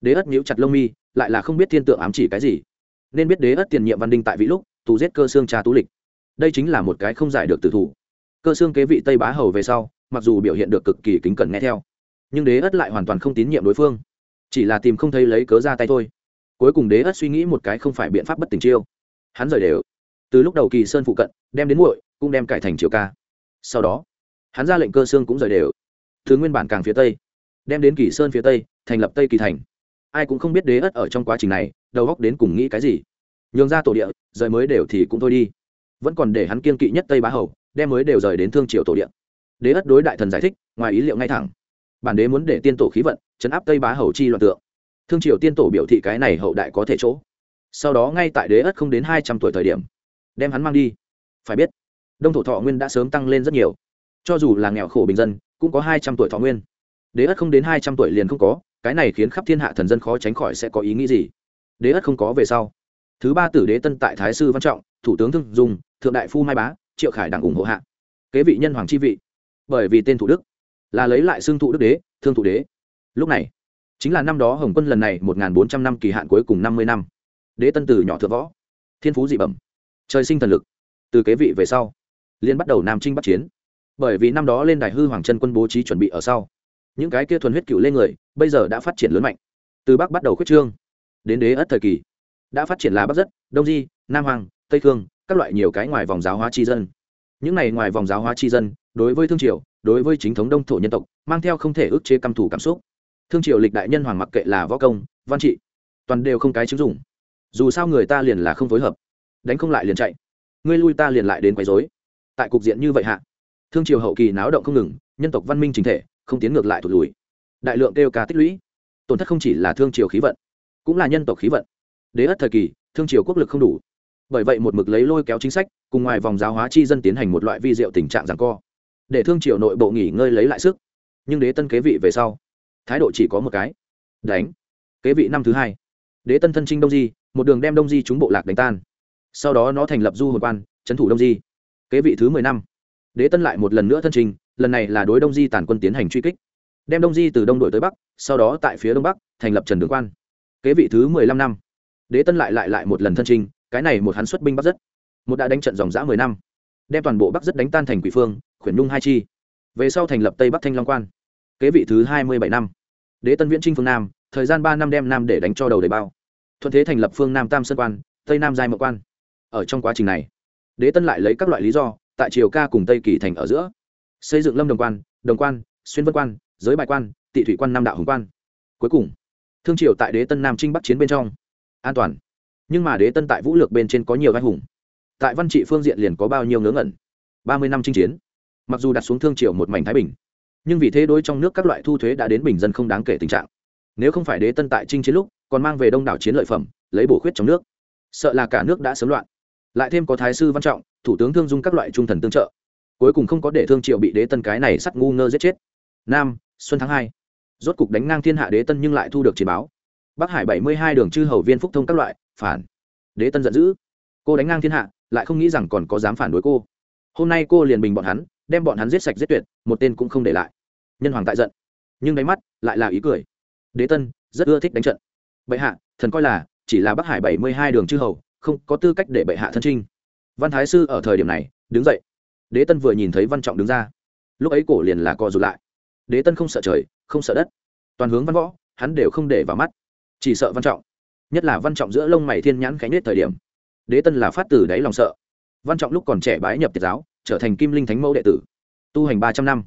Đế ất nhíu chặt lông mi, lại là không biết thiên tượng ám chỉ cái gì. Nên biết đế ất tiền nhiệm văn đinh tại vị lúc, tù giết cơ xương cha tú lịch. Đây chính là một cái không giải được tử thủ. Cơ xương kế vị tây bá hầu về sau mặc dù biểu hiện được cực kỳ kính cẩn nghe theo, nhưng đế ất lại hoàn toàn không tín nhiệm đối phương, chỉ là tìm không thấy lấy cớ ra tay thôi. Cuối cùng đế ất suy nghĩ một cái không phải biện pháp bất tình chiêu. Hắn rời đều. Từ lúc đầu kỳ sơn phụ cận, đem đến muội, cũng đem cải thành triều ca. Sau đó, hắn ra lệnh cơ xương cũng rời đều. Thứ nguyên bản càng phía tây, đem đến kỳ sơn phía tây, thành lập tây kỳ thành. Ai cũng không biết đế ất ở trong quá trình này, đầu góc đến cùng nghĩ cái gì. Nhường ra tổ địa, rời mới đều thì cũng thôi đi. Vẫn còn để hắn kiên kỵ nhất tây bá hầu, đem mới đều rời đến thương triều tổ địa đế ất đối đại thần giải thích, ngoài ý liệu ngay thẳng. Bản đế muốn để tiên tổ khí vận, chấn áp tây bá hầu chi loạn tượng. Thương triều tiên tổ biểu thị cái này hậu đại có thể chỗ. Sau đó ngay tại đế ất không đến hai trăm tuổi thời điểm, đem hắn mang đi. Phải biết, đông thổ thọ nguyên đã sớm tăng lên rất nhiều. Cho dù là nghèo khổ bình dân, cũng có hai trăm tuổi thọ nguyên. Đế ất không đến hai trăm tuổi liền không có, cái này khiến khắp thiên hạ thần dân khó tránh khỏi sẽ có ý nghĩ gì. Đế ất không có về sau. Thứ ba tử đế tân tại thái sư văn trọng, thủ tướng thương dùng thượng đại phu mai bá, triệu khải đảng ủng hộ hạ. Kế vị nhân hoàng chi vị bởi vì tên thủ đức, là lấy lại xương thụ đức đế, thương thụ đế. Lúc này, chính là năm đó hồng quân lần này một n g h n bốn trăm năm kỳ hạn cuối cùng năm mươi năm. Đế tân từ nhỏ thượng võ, thiên phú dị bẩm, trời sinh thần lực. Từ kế vị về sau liên bắt đầu nam trinh bắt chiến. Bởi vì năm đó lên đài hư hoàng chân quân bố trí chuẩn bị ở sau, những cái kia thuần huyết cựu lên người, bây giờ đã phát triển lớn mạnh. Từ bắc bắt đầu khuyết trương, đến đế ất thời kỳ, đã phát triển là bắc rất, đông di, nam hoàng tây khương, các loại nhiều cái ngoài vòng giáo hóa tri dân. Những này ngoài vòng giáo hóa tri dân đối với thương triều, đối với chính thống đông thổ nhân tộc, mang theo không thể ước chế căm thủ cảm xúc. Thương triều lịch đại nhân hoàng mặc kệ là võ công, văn trị, toàn đều không cái chứng dùng. dù sao người ta liền là không phối hợp. Đánh không lại liền chạy. Ngươi lui ta liền lại đến quấy dối tại cục diện như vậy hạ, thương triều hậu kỳ náo động không ngừng, nhân tộc văn minh chính thể, không tiến ngược lại thụt lùi. Đại lượng kêu ca tích lũy. Tổn thất không chỉ là thương triều khí vận, cũng là nhân tộc khí vận. Đế ất thời kỳ, thương triều quốc lực không đủ. Bởi vậy một mực lấy lôi kéo chính sách, cùng ngoài vòng giáo hóa chi dân tiến hành một loại vi diệu tình trạng rằng co để thương triều nội bộ nghỉ ngơi lấy lại sức. Nhưng đế tân kế vị về sau, thái độ chỉ có một cái. Đánh. Kế vị năm thứ hai. Đế tân thân trinh đông di, một đường đem đông di chúng bộ lạc đánh tan. Sau đó nó thành lập du hồi quan, trấn thủ đông di. Kế vị thứ mười năm. Đế tân lại một lần nữa thân trình lần này là đối đông di tàn quân tiến hành truy kích. Đem đông di từ đông đội tới bắc, sau đó tại phía đông bắc, thành lập trần đường quan. Kế vị thứ mười lăm năm. Đế tân lại lại lại một lần thân trình cái này một hắn xuất binh bắc rất. Một đã đánh trận dòng dã mười năm. Đem toàn bộ bắc rất đánh tan thành quỷ phương khuyển nhung hai chi. Về sau thành lập tây bắc thanh long quan. Kế vị thứ hai mươi bảy năm. Đế tân viễn trinh phương nam, thời gian ba năm đem nam để đánh cho đầu đầy bao. Thuận thế thành lập phương nam tam sơn quan, tây nam giai mậu quan. Ở trong quá trình này, đế tân lại lấy các loại lý do, tại triều ca cùng tây kỳ thành ở giữa. Xây dựng lâm đồng quan đồng quan, xuyên vân quan, giới bài quan, tị thủy quan nam đạo hùng quan. Cuối cùng, thương triều tại đế tân nam trinh bắc chiến bên trong. An toàn. Nhưng mà đế tân tại vũ lược bên trên có nhiều anh hùng. Tại văn trị phương diện liền có bao nhiêu ngớ ngẩn. ba mươi năm chinh chiến mặc dù đặt xuống thương triều một mảnh thái bình, nhưng vì thế đối trong nước các loại thu thuế đã đến bình dân không đáng kể tình trạng. Nếu không phải đế tân tại trinh chiến lúc, còn mang về đông đảo chiến lợi phẩm, lấy bổ khuyết trong nước. Sợ là cả nước đã sớm loạn. Lại thêm có thái sư văn trọng, thủ tướng thương dung các loại trung thần tương trợ. Cuối cùng không có để thương triệu bị đế tân cái này sắt ngu ngơ giết chết. Nam, xuân tháng hai. Rốt cục đánh ngang thiên hạ đế tân nhưng lại thu được chỉ báo. Bắc hải bảy mươi hai đường chư hầu viên phúc thông các loại, phản. Đế tân giận dữ. Cô đánh ngang thiên hạ, lại không nghĩ rằng còn có dám phản đối cô. Hôm nay cô liền bình bọn hắn đem bọn hắn giết sạch giết tuyệt, một tên cũng không để lại. Nhân hoàng tại giận, nhưng đáy mắt lại là ý cười. Đế tân rất ưa thích đánh trận. Bệ hạ, thần coi là chỉ là bắc hải bảy mươi hai đường chư hầu, không có tư cách để bệ hạ thân trinh văn thái sư ở thời điểm này, đứng dậy. Đế tân vừa nhìn thấy văn trọng đứng ra. Lúc ấy cổ liền là co rụt lại. Đế tân không sợ trời, không sợ đất. Toàn hướng văn võ, hắn đều không để vào mắt. Chỉ sợ văn trọng. Nhất là văn trọng giữa lông mày thiên nhãn khánh nết thời điểm. Đế tân là phát từ đáy lòng sợ. Văn trọng lúc còn trẻ bái nhập tiệt giáo trở thành kim linh thánh mẫu đệ tử, tu hành ba trăm năm.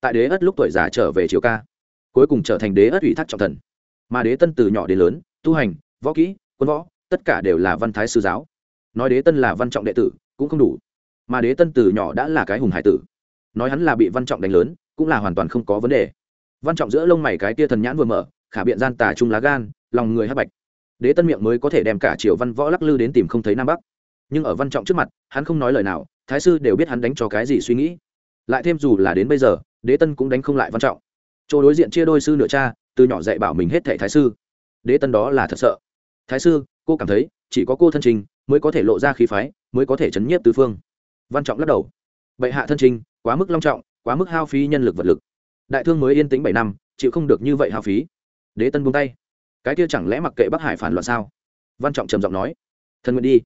Tại đế ất lúc tuổi già trở về triều ca, cuối cùng trở thành đế ất ủy thác trọng thần. Mà đế tân từ nhỏ đến lớn, tu hành, võ kỹ, quân võ, tất cả đều là văn thái sư giáo. Nói đế tân là văn trọng đệ tử cũng không đủ. Mà đế tân từ nhỏ đã là cái hùng hải tử. Nói hắn là bị văn trọng đánh lớn cũng là hoàn toàn không có vấn đề. Văn trọng giữa lông mày cái tia thần nhãn vừa mở, khả biện gian tà trung lá gan, lòng người hắc bạch. Đế tân miệng mới có thể đem cả triều văn võ lắc lư đến tìm không thấy nam bắc. Nhưng ở văn trọng trước mặt, hắn không nói lời nào thái sư đều biết hắn đánh cho cái gì suy nghĩ. Lại thêm dù là đến bây giờ, đế tân cũng đánh không lại văn trọng. Chỗ đối diện chia đôi sư nửa cha, từ nhỏ dạy bảo mình hết thệ thái sư. Đế tân đó là thật sợ. Thái sư, cô cảm thấy, chỉ có cô thân trình mới có thể lộ ra khí phái, mới có thể chấn nhiếp tứ phương. Văn trọng lắc đầu. Bệ hạ thân trình, quá mức long trọng, quá mức hao phí nhân lực vật lực. Đại thương mới yên tĩnh bảy năm, chịu không được như vậy hao phí. Đế tân buông tay. Cái kia chẳng lẽ mặc kệ bắc hải phản loạn sao? Văn trọng trầm giọng nói. Thân nguyện đi.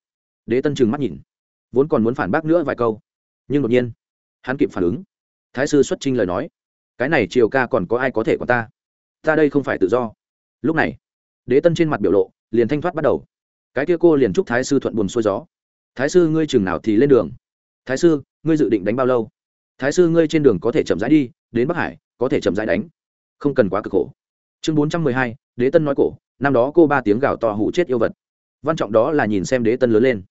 Đế tân trừng mắt nhìn vốn còn muốn phản bác nữa vài câu. Nhưng đột nhiên, hắn kịp phản ứng. Thái sư xuất trình lời nói, cái này triều ca còn có ai có thể của ta? Ta đây không phải tự do. Lúc này, đế tân trên mặt biểu lộ liền thanh thoát bắt đầu. Cái kia cô liền chúc thái sư thuận buồn xuôi gió. Thái sư ngươi chừng nào thì lên đường? Thái sư, ngươi dự định đánh bao lâu? Thái sư ngươi trên đường có thể chậm rãi đi, đến bắc hải, có thể chậm rãi đánh. Không cần quá cực khổ. Chương bốn trăm mười hai, đế tân nói cổ, năm đó cô ba tiếng gào to hụ chết yêu vật. Văn trọng đó là nhìn xem đế tân lớn lên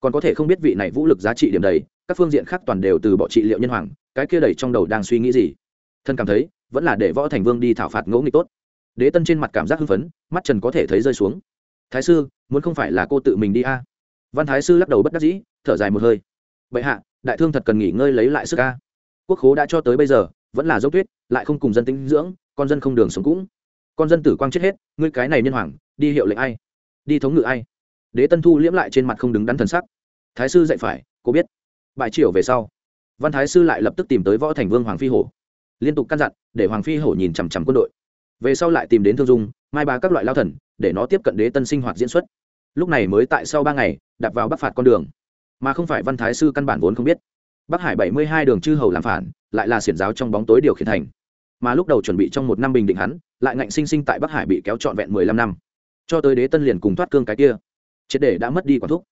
còn có thể không biết vị này vũ lực giá trị điểm đầy, các phương diện khác toàn đều từ bỏ trị liệu nhân hoàng, cái kia đầy trong đầu đang suy nghĩ gì? Thân cảm thấy, vẫn là để võ thành vương đi thảo phạt ngẫu nghịch tốt. Đế tân trên mặt cảm giác hưng phấn, mắt trần có thể thấy rơi xuống. Thái sư, muốn không phải là cô tự mình đi a? Văn thái sư lắc đầu bất đắc dĩ, thở dài một hơi. Bệ hạ, đại thương thật cần nghỉ ngơi lấy lại sức a. Quốc khố đã cho tới bây giờ, vẫn là dốc tuyết, lại không cùng dân tinh dưỡng, con dân không đường sống cũng. Con dân tử quang chết hết, ngươi cái này nhân hoàng, đi hiệu lệnh ai? Đi thống ngự ai? Đế tân thu liễm lại trên mặt không đứng đắn thần sắc. Thái sư dạy phải, cô biết. Bại triều về sau, văn thái sư lại lập tức tìm tới võ thành vương hoàng phi hổ. Liên tục căn dặn, để hoàng phi hổ nhìn chằm chằm quân đội. Về sau lại tìm đến thương dung, mai ba các loại lao thần, để nó tiếp cận đế tân sinh hoạt diễn xuất. Lúc này mới tại sau ba ngày, đạp vào bắc phạt con đường. Mà không phải văn thái sư căn bản vốn không biết. Bắc hải bảy mươi hai đường chư hầu làm phản, lại là xiển giáo trong bóng tối điều khiển thành. Mà lúc đầu chuẩn bị trong một năm bình định hắn, lại ngạnh sinh sinh tại bắc hải bị kéo trọn vẹn mười lăm năm. Cho tới đế tân liền cùng thoát cương cái kia triệt để đã mất đi quản thúc.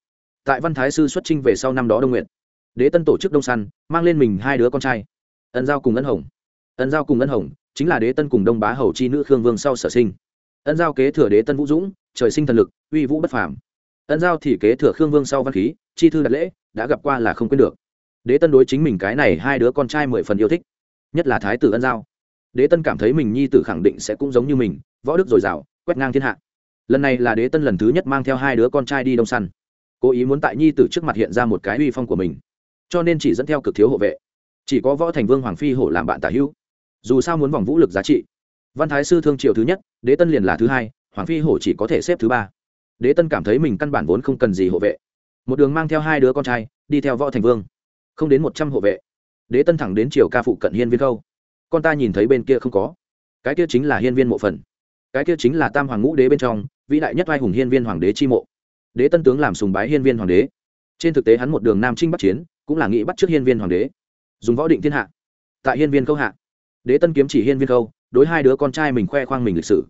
Tại văn thái sư xuất trinh về sau năm đó đông nguyện đế tân tổ chức đông săn, mang lên mình hai đứa con trai. Ân giao cùng ân hồng. Ân giao cùng ân hồng chính là đế tân cùng đông bá hầu chi nữ khương vương sau sở sinh. Ân giao kế thừa đế tân vũ dũng, trời sinh thần lực, uy vũ bất phàm. Ân giao thì kế thừa khương vương sau văn khí, chi thư đặt lễ, đã gặp qua là không quên được. Đế tân đối chính mình cái này hai đứa con trai mười phần yêu thích, nhất là thái tử ân giao. Đế tân cảm thấy mình nhi tử khẳng định sẽ cũng giống như mình, võ đức dồi dào, quét ngang thiên hạ lần này là đế tân lần thứ nhất mang theo hai đứa con trai đi đông săn. Cố ý muốn tại nhi tử trước mặt hiện ra một cái uy phong của mình, cho nên chỉ dẫn theo cực thiếu hộ vệ. Chỉ có võ thành vương, hoàng phi hổ làm bạn tả hữu. Dù sao muốn vòng vũ lực giá trị. Văn thái sư thương triều thứ nhất, đế tân liền là thứ hai, hoàng phi hổ chỉ có thể xếp thứ ba. Đế tân cảm thấy mình căn bản vốn không cần gì hộ vệ. Một đường mang theo hai đứa con trai, đi theo võ thành vương. Không đến một trăm hộ vệ. Đế tân thẳng đến triều ca phụ cận hiên viên khâu. Con ta nhìn thấy bên kia không có. Cái kia chính là hiên viên mộ phần. Cái kia chính là tam hoàng ngũ đế bên trong vĩ đại nhất oai hùng hiên viên hoàng đế chi mộ. Đế tân tướng làm sùng bái hiên viên hoàng đế. Trên thực tế hắn một đường nam trinh bắc chiến, cũng là nghĩ bắt trước hiên viên hoàng đế. Dùng võ định thiên hạ, tại hiên viên câu hạ. Đế tân kiếm chỉ hiên viên câu đối hai đứa con trai mình khoe khoang mình lịch sử.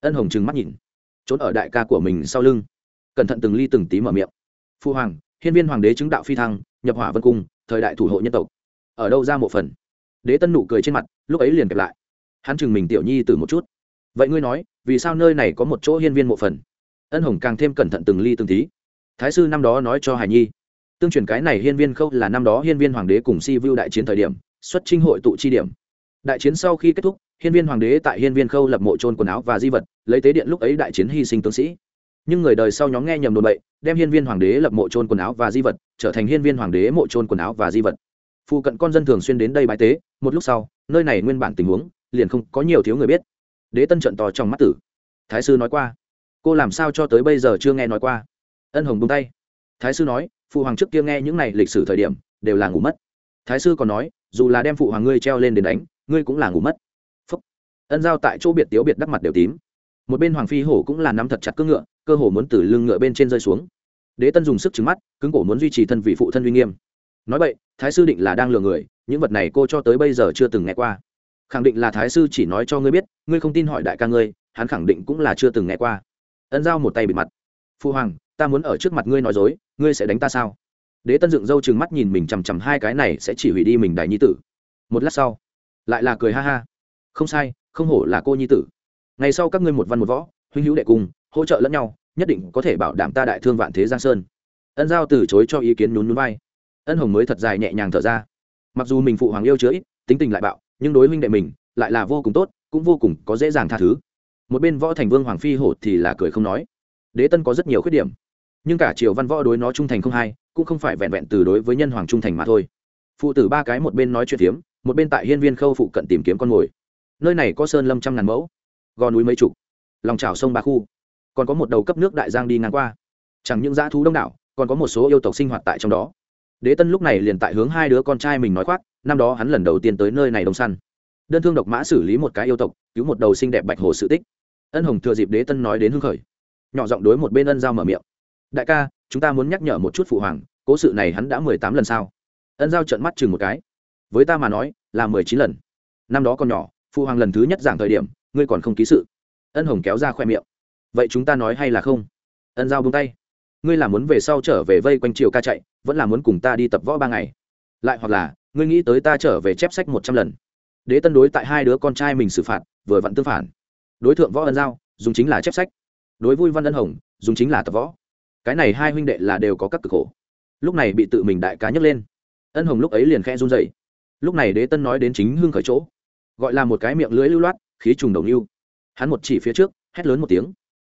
Ân hồng trừng mắt nhìn, trốn ở đại ca của mình sau lưng. Cẩn thận từng ly từng tí mở miệng. Phu hoàng, hiên viên hoàng đế chứng đạo phi thăng, nhập hỏa vân cung, thời đại thủ hộ nhân tộc. Ở đâu ra một phần? Đế tân nụ cười trên mặt, lúc ấy liền kẹp lại. Hắn chừng mình tiểu nhi từ một chút vậy ngươi nói, vì sao nơi này có một chỗ hiên viên mộ phần? Ân hồng càng thêm cẩn thận từng ly từng tí. Thái sư năm đó nói cho hải nhi, tương truyền cái này hiên viên khâu là năm đó hiên viên hoàng đế cùng si vưu đại chiến thời điểm, xuất trinh hội tụ chi điểm. Đại chiến sau khi kết thúc, hiên viên hoàng đế tại hiên viên khâu lập mộ trôn quần áo và di vật, lấy tế điện lúc ấy đại chiến hy sinh tướng sĩ. Nhưng người đời sau nhóm nghe nhầm đồn bậy, đem hiên viên hoàng đế lập mộ trôn quần áo và di vật, trở thành hiên viên hoàng đế mộ trôn quần áo và di vật. Phụ cận con dân thường xuyên đến đây bãi tế, một lúc sau, nơi này nguyên bản tình huống, liền không có nhiều thiếu người biết đế tân trận to trong mắt tử. Thái sư nói qua. Cô làm sao cho tới bây giờ chưa nghe nói qua? Ân hồng bung tay. Thái sư nói, phụ hoàng trước kia nghe những này lịch sử thời điểm, đều là ngủ mất. Thái sư còn nói, dù là đem phụ hoàng ngươi treo lên đến đánh, ngươi cũng là ngủ mất. Phúc. ân giao tại chỗ biệt tiếu biệt đắc mặt đều tím. Một bên hoàng phi hổ cũng là nắm thật chặt cưỡng ngựa, cơ hồ muốn từ lưng ngựa bên trên rơi xuống. Đế tân dùng sức trứng mắt, cứng cổ muốn duy trì thân vị phụ thân uy nghiêm. Nói vậy thái sư định là đang lừa người, những vật này cô cho tới bây giờ chưa từng nghe qua khẳng định là thái sư chỉ nói cho ngươi biết, ngươi không tin hỏi đại ca ngươi, hắn khẳng định cũng là chưa từng nghe qua. Ân giao một tay bịt mặt. Phu hoàng, ta muốn ở trước mặt ngươi nói dối, ngươi sẽ đánh ta sao? Đế tân dựng râu chừng mắt nhìn mình chằm chằm hai cái này sẽ chỉ hủy đi mình đại nhi tử. Một lát sau, lại là cười ha ha. Không sai, không hổ là cô nhi tử. Ngày sau các ngươi một văn một võ, huynh hữu đệ cùng, hỗ trợ lẫn nhau, nhất định có thể bảo đảm ta đại thương vạn thế giang sơn. Ân giao từ chối cho ý kiến nhún nhún vai. Ân hồng mới thật dài nhẹ nhàng thở ra. Mặc dù mình phụ hoàng yêu chứa ít, tính tình lại bạo nhưng đối huynh đệ mình lại là vô cùng tốt, cũng vô cùng có dễ dàng tha thứ. Một bên võ thành vương hoàng phi hổ thì là cười không nói. Đế tân có rất nhiều khuyết điểm, nhưng cả triều văn võ đối nó trung thành không hai cũng không phải vẹn vẹn từ đối với nhân hoàng trung thành mà thôi. Phụ tử ba cái một bên nói chuyện phiếm, một bên tại hiên viên khâu phụ cận tìm kiếm con mồi. Nơi này có sơn lâm trăm ngàn mẫu, gò núi mấy chục, lòng trào sông ba khu, còn có một đầu cấp nước đại giang đi ngang qua. Chẳng những dã thú đông đảo, còn có một số yêu tộc sinh hoạt tại trong đó đế tân lúc này liền tại hướng hai đứa con trai mình nói khoác, năm đó hắn lần đầu tiên tới nơi này đông săn. Đơn thương độc mã xử lý một cái yêu tộc, cứu một đầu xinh đẹp bạch hồ sự tích. Ân hồng thừa dịp đế tân nói đến hưng khởi, nhỏ giọng đối một bên ân giao mở miệng. Đại ca, chúng ta muốn nhắc nhở một chút phụ hoàng, cố sự này hắn đã mười tám lần sao? Ân giao trợn mắt chừng một cái. Với ta mà nói, là mười chín lần. Năm đó còn nhỏ, phụ hoàng lần thứ nhất giảng thời điểm, ngươi còn không ký sự. Ân hồng kéo ra khoe miệng. Vậy chúng ta nói hay là không? Ân giao bung tay ngươi là muốn về sau trở về vây quanh triều ca chạy, vẫn là muốn cùng ta đi tập võ ba ngày. Lại hoặc là, ngươi nghĩ tới ta trở về chép sách một trăm lần. Đế tân đối tại hai đứa con trai mình xử phạt, vừa vặn tương phản. Đối tượng võ ân giao, dùng chính là chép sách. Đối vui văn ân hồng, dùng chính là tập võ. Cái này hai huynh đệ là đều có các cực khổ. Lúc này bị tự mình đại cá nhấc lên. Ân hồng lúc ấy liền khe run dậy lúc này đế tân nói đến chính hương khởi chỗ. Gọi là một cái miệng lưới lưu loát, khí trùng đồng lưu. Hắn một chỉ phía trước, hét lớn một tiếng.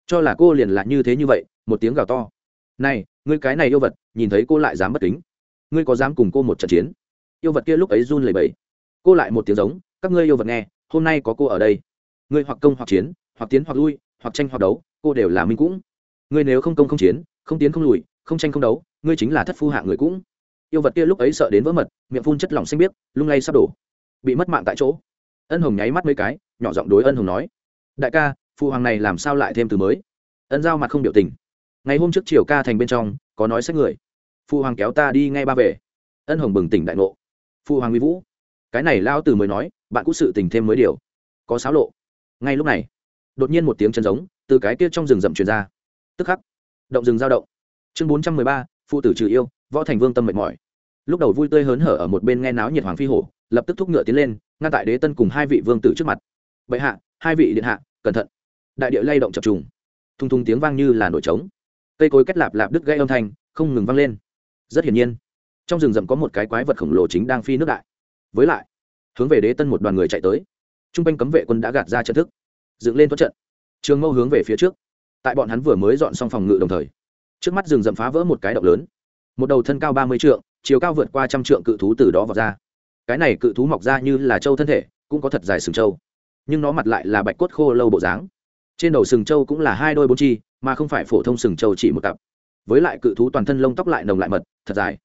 Cho là cô liền là như thế như vậy, một tiếng gào to này, ngươi cái này yêu vật, nhìn thấy cô lại dám bất kính. Ngươi có dám cùng cô một trận chiến? Yêu vật kia lúc ấy run lẩy bẩy. Cô lại một tiếng giống, các ngươi yêu vật nghe, hôm nay có cô ở đây. Ngươi hoặc công hoặc chiến, hoặc tiến hoặc lui, hoặc tranh hoặc đấu, cô đều là minh cũng. Ngươi nếu không công không chiến, không tiến không lùi, không tranh không đấu, ngươi chính là thất phu hạ người cũng. Yêu vật kia lúc ấy sợ đến vỡ mật, miệng phun chất lỏng xanh biếc, lung lay sắp đổ. Bị mất mạng tại chỗ. Ân hồng nháy mắt mấy cái, nhỏ giọng đối ân hồng nói. Đại ca phụ hoàng này làm sao lại thêm từ mới? Ân giao mặt không biểu tình ngày hôm trước chiều ca thành bên trong, có nói sách người. Phụ hoàng kéo ta đi ngay ba về. Ân hồng bừng tỉnh đại ngộ. Phụ hoàng uy vũ. Cái này lao từ mới nói, bạn cũng sự tình thêm mới điều. Có xáo lộ. Ngay lúc này, đột nhiên một tiếng chân giống từ cái kia trong rừng rậm truyền ra. Tức khắc, động rừng giao động. Chương bốn trăm mười ba phụ tử trừ yêu, võ thành vương tâm mệt mỏi. Lúc đầu vui tươi hớn hở ở một bên nghe náo nhiệt hoàng phi hổ, lập tức thúc ngựa tiến lên, ngăn tại đế tân cùng hai vị vương tử trước mặt. Bệ hạ, hai vị điện hạ, cẩn thận. Đại địa lay động chập trùng. Thung thung tiếng vang như là nổi trống cây cối kết lạp lạp đứt gây âm thanh không ngừng vang lên rất hiển nhiên trong rừng rậm có một cái quái vật khổng lồ chính đang phi nước đại với lại hướng về đế tân một đoàn người chạy tới t r u n g quanh cấm vệ quân đã gạt ra trận thức dựng lên thoát trận trường mâu hướng về phía trước tại bọn hắn vừa mới dọn xong phòng ngự đồng thời trước mắt rừng rậm phá vỡ một cái động lớn một đầu thân cao ba mươi trượng chiều cao vượt qua trăm trượng cự thú từ đó vào ra cái này cự thú mọc ra như là trâu thân thể cũng có thật dài sừng trâu nhưng nó mặt lại là bạch cốt khô lâu bộ dáng trên đầu sừng trâu cũng là hai đôi bốn chi mà không phải phổ thông sừng trâu chỉ một cặp. Với lại cự thú toàn thân lông tóc lại nồng lại mật, thật dài.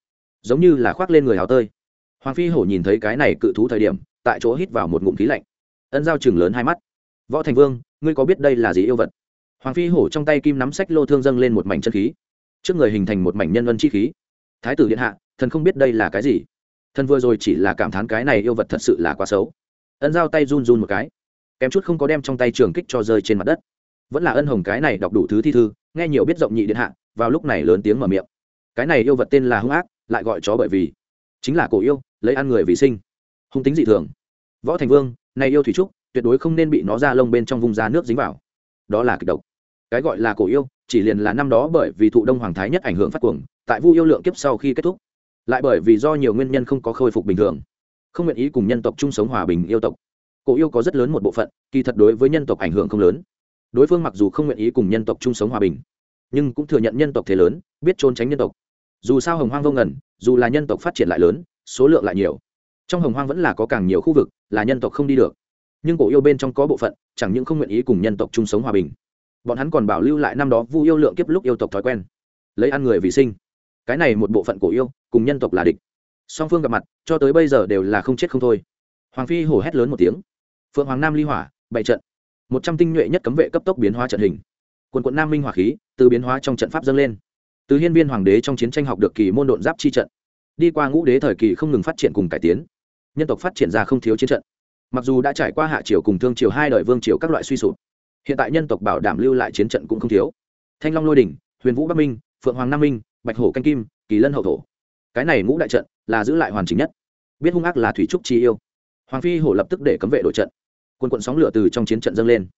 Giống như là khoác lên người hào tơi. Hoàng phi hổ nhìn thấy cái này cự thú thời điểm, tại chỗ hít vào một ngụm khí lạnh. Ân giao chừng lớn hai mắt. Võ thành vương, ngươi có biết đây là gì yêu vật? Hoàng phi hổ trong tay kim nắm sách lô thương dâng lên một mảnh chân khí. Trước người hình thành một mảnh nhân vân chi khí. Thái tử điện hạ, thần không biết đây là cái gì? Thần vừa rồi chỉ là cảm thán cái này yêu vật thật sự là quá xấu. Ân giao tay run run một cái. Kém chút không có đem trong tay trường kích cho rơi trên mặt đất vẫn là ân hồng cái này đọc đủ thứ thi thư, nghe nhiều biết rộng nhị điện hạ, vào lúc này lớn tiếng mở miệng. Cái này yêu vật tên là hung ác, lại gọi chó bởi vì. Chính là cổ yêu, lấy ăn người vì sinh. Hung tính dị thường. Võ thành vương, này yêu thủy trúc, tuyệt đối không nên bị nó ra lông bên trong vùng da nước dính vào. Đó là kịch độc. Cái gọi là cổ yêu, chỉ liền là năm đó bởi vì thụ đông hoàng thái nhất ảnh hưởng phát cuồng, tại vu yêu lượng kiếp sau khi kết thúc. Lại bởi vì do nhiều nguyên nhân không có khôi phục bình thường. Không nguyện ý cùng nhân tộc chung sống hòa bình yêu tộc. Cổ yêu có rất lớn một bộ phận, kỳ thật đối với nhân tộc ảnh hưởng không lớn đối phương mặc dù không nguyện ý cùng nhân tộc chung sống hòa bình, nhưng cũng thừa nhận nhân tộc thế lớn, biết trốn tránh nhân tộc. Dù sao hồng hoang vô ngần, dù là nhân tộc phát triển lại lớn, số lượng lại nhiều. Trong hồng hoang vẫn là có càng nhiều khu vực là nhân tộc không đi được. Nhưng cổ yêu bên trong có bộ phận chẳng những không nguyện ý cùng nhân tộc chung sống hòa bình. Bọn hắn còn bảo lưu lại năm đó vu yêu lượng kiếp lúc yêu tộc thói quen. Lấy ăn người vì sinh. Cái này một bộ phận cổ yêu, cùng nhân tộc là địch. Song phương gặp mặt, cho tới bây giờ đều là không chết không thôi. Hoàng phi hổ hét lớn một tiếng. Phượng hoàng nam ly hỏa, bày trận một trăm tinh nhuệ nhất cấm vệ cấp tốc biến hóa trận hình. Quần quận nam minh hỏa khí từ biến hóa trong trận pháp dâng lên. Từ hiên viên hoàng đế trong chiến tranh học được kỳ môn độn giáp chi trận. Đi qua ngũ đế thời kỳ không ngừng phát triển cùng cải tiến. Nhân tộc phát triển ra không thiếu chiến trận. Mặc dù đã trải qua hạ triều cùng thương triều hai đời vương triều các loại suy sụp, hiện tại nhân tộc bảo đảm lưu lại chiến trận cũng không thiếu. Thanh long lôi đỉnh, huyền vũ bắc minh, phượng hoàng nam minh, bạch hổ canh kim, kỳ lân hậu thổ. Cái này ngũ đại trận là giữ lại hoàn chỉnh nhất. Biết hung ác là thủy trúc chi yêu. Hoàng phi hổ lập tức để cấm vệ đội trận quần quận sóng lửa từ trong chiến trận dâng lên,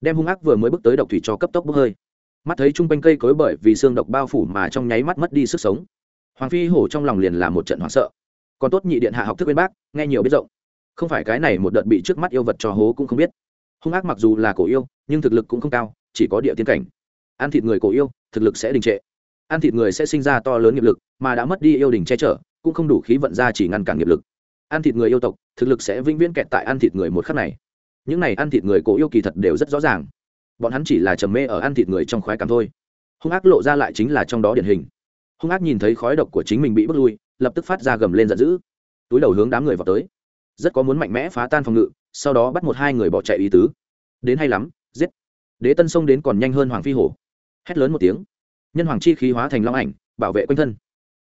đem hung ác vừa mới bước tới độc thủy cho cấp tốc bốc hơi. Mắt thấy chung quanh cây cối bởi vì xương độc bao phủ mà trong nháy mắt mất đi sức sống, hoàng phi hổ trong lòng liền là một trận hoảng sợ. Còn tốt nhị điện hạ học thức bên bác, nghe nhiều biết rộng. Không phải cái này một đợt bị trước mắt yêu vật trò hố cũng không biết. Hung ác mặc dù là cổ yêu, nhưng thực lực cũng không cao, chỉ có địa tiên cảnh. Ăn thịt người cổ yêu, thực lực sẽ đình trệ. Ăn thịt người sẽ sinh ra to lớn nghiệp lực, mà đã mất đi yêu đình che chở, cũng không đủ khí vận ra chỉ ngăn cản nghiệp lực. Ăn thịt người yêu tộc, thực lực sẽ vĩnh viễn kẹt tại ăn thịt người một khắc này những này ăn thịt người cổ yêu kỳ thật đều rất rõ ràng. Bọn hắn chỉ là trầm mê ở ăn thịt người trong khoái cảm thôi. Hung ác lộ ra lại chính là trong đó điển hình. Hung ác nhìn thấy khói độc của chính mình bị bước lui, lập tức phát ra gầm lên giận dữ. Túi đầu hướng đám người vào tới. Rất có muốn mạnh mẽ phá tan phòng ngự, sau đó bắt một hai người bỏ chạy ý tứ. Đến hay lắm, giết. Đế tân sông đến còn nhanh hơn hoàng phi hổ. Hét lớn một tiếng. Nhân hoàng chi khí hóa thành long ảnh, bảo vệ quanh thân.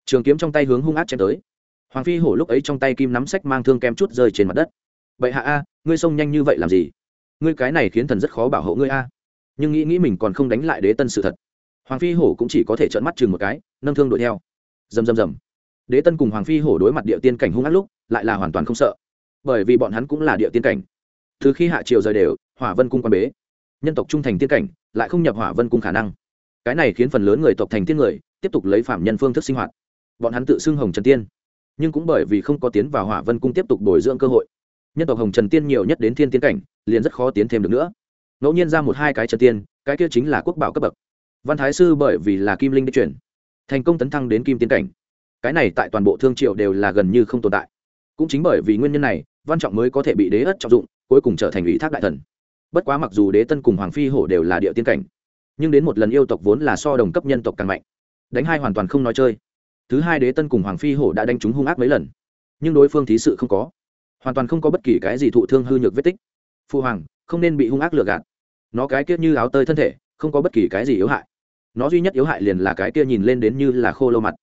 Trường kiếm trong tay hướng hung ác chém tới. Hoàng phi hổ lúc ấy trong tay kim nắm sách mang thương kem chút rơi trên mặt đất. Vậy hạ a ngươi xông nhanh như vậy làm gì? Ngươi cái này khiến thần rất khó bảo hộ ngươi a. Nhưng nghĩ nghĩ mình còn không đánh lại đế tân sự thật. Hoàng phi hổ cũng chỉ có thể trợn mắt chừng một cái, nâng thương đuổi theo. Dầm dầm dầm đế tân cùng hoàng phi hổ đối mặt địa tiên cảnh hung ác lúc, lại là hoàn toàn không sợ. Bởi vì bọn hắn cũng là địa tiên cảnh. Từ khi hạ triều rời đều, hỏa vân cung quan bế. Nhân tộc trung thành tiên cảnh, lại không nhập hỏa vân cung khả năng. Cái này khiến phần lớn người tộc thành tiên người, tiếp tục lấy phạm nhân phương thức sinh hoạt. Bọn hắn tự xưng hồng trần tiên. Nhưng cũng bởi vì không có tiến vào hỏa vân cung tiếp tục bồi dưỡng cơ hội nhân tộc hồng trần tiên nhiều nhất đến thiên tiên cảnh, liền rất khó tiến thêm được nữa. Ngẫu nhiên ra một hai cái trần tiên, cái kia chính là quốc bảo cấp bậc. Văn thái sư bởi vì là kim linh đi chuyển, thành công tấn thăng đến kim tiên cảnh. Cái này tại toàn bộ thương triệu đều là gần như không tồn tại. Cũng chính bởi vì nguyên nhân này, văn trọng mới có thể bị đế ất trọng dụng, cuối cùng trở thành ủy thác đại thần. Bất quá mặc dù đế tân cùng hoàng phi hổ đều là địa tiên cảnh, nhưng đến một lần yêu tộc vốn là so đồng cấp nhân tộc càng mạnh. Đánh hai hoàn toàn không nói chơi. Thứ hai đế tân cùng hoàng phi hổ đã đánh chúng hung ác mấy lần, nhưng đối phương thí sự không có hoàn toàn không có bất kỳ cái gì thụ thương hư nhược vết tích. Phu hoàng, không nên bị hung ác lừa gạt. Nó cái kia như áo tơi thân thể, không có bất kỳ cái gì yếu hại. Nó duy nhất yếu hại liền là cái kia nhìn lên đến như là khô lâu mặt.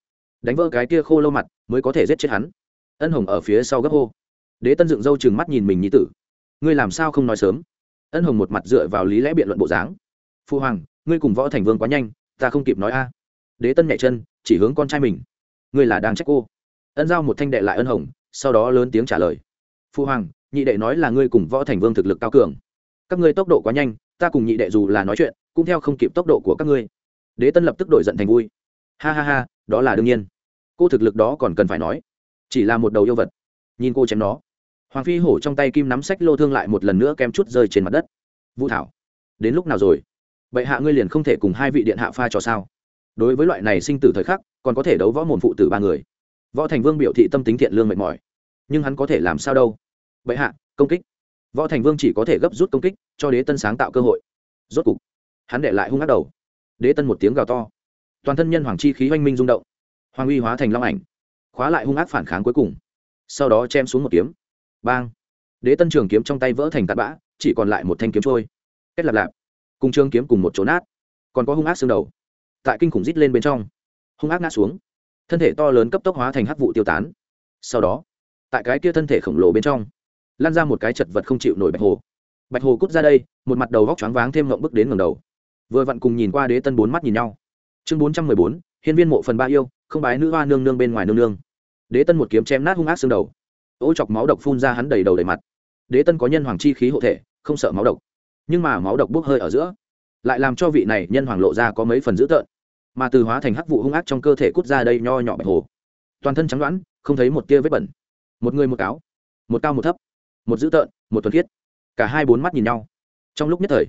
Đánh vỡ cái kia khô lâu mặt mới có thể giết chết hắn. Ân hồng ở phía sau gấp hô. Đế tân dựng râu chừng mắt nhìn mình như tử. Ngươi làm sao không nói sớm? Ân hồng một mặt dựa vào lý lẽ biện luận bộ dáng. Phu hoàng, ngươi cùng võ thành vương quá nhanh, ta không kịp nói a. Đế tân nhảy chân, chỉ hướng con trai mình. Ngươi là đang trách cô. Ân giao một thanh đệ lại ân hồng, sau đó lớn tiếng trả lời phu hoàng, nhị đệ nói là ngươi cùng võ thành vương thực lực cao cường. Các ngươi tốc độ quá nhanh, ta cùng nhị đệ dù là nói chuyện, cũng theo không kịp tốc độ của các ngươi. Đế tân lập tức đổi giận thành vui. Ha ha ha, đó là đương nhiên. Cô thực lực đó còn cần phải nói. Chỉ là một đầu yêu vật. Nhìn cô chém nó. Hoàng phi hổ trong tay kim nắm sách lô thương lại một lần nữa kem chút rơi trên mặt đất. Vũ thảo, đến lúc nào rồi? Bệ hạ ngươi liền không thể cùng hai vị điện hạ pha cho sao? Đối với loại này sinh tử thời khắc, còn có thể đấu võ mồm phụ tử ba người. Võ thành vương biểu thị tâm tính thiện lương mệt mỏi. Nhưng hắn có thể làm sao đâu? Bệ hạ, công kích. Võ thành vương chỉ có thể gấp rút công kích, cho đế tân sáng tạo cơ hội. Rốt cục, hắn để lại hung ác đầu. Đế tân một tiếng gào to. Toàn thân nhân hoàng chi khí oanh minh rung động. Hoàng uy hóa thành long ảnh, khóa lại hung ác phản kháng cuối cùng. Sau đó chém xuống một kiếm. Bang! Đế tân trường kiếm trong tay vỡ thành tạt bã, chỉ còn lại một thanh kiếm trôi. Kết lạp lạp. Cùng trường kiếm cùng một chỗ nát. Còn có hung ác xương đầu. Tại kinh khủng rít lên bên trong. Hung ác ngã xuống. Thân thể to lớn cấp tốc hóa thành hắc vụ tiêu tán. Sau đó, tại cái kia thân thể khổng lồ bên trong lan ra một cái chật vật không chịu nổi bạch hồ. Bạch hồ cút ra đây, một mặt đầu vóc choáng váng thêm ngậm bức đến ngầm đầu. Vừa vặn cùng nhìn qua đế tân bốn mắt nhìn nhau. Chương bốn trăm mười bốn, hiên viên mộ phần ba yêu, không bái nữ hoa nương nương bên ngoài nương nương. Đế tân một kiếm chém nát hung ác xương đầu. Ô chọc máu độc phun ra hắn đầy đầu đầy mặt. Đế tân có nhân hoàng chi khí hộ thể, không sợ máu độc. Nhưng mà máu độc bốc hơi ở giữa, lại làm cho vị này nhân hoàng lộ ra có mấy phần dữ tợn. Mà từ hóa thành hắc vụ hung ác trong cơ thể cút ra đây nho nhỏ bạch hồ. Toàn thân trắng đoãn không thấy một tia vết bẩn. Một người một cáo, một cao một thấp một dữ tợn, một thuần khiết. Cả hai bốn mắt nhìn nhau. Trong lúc nhất thời,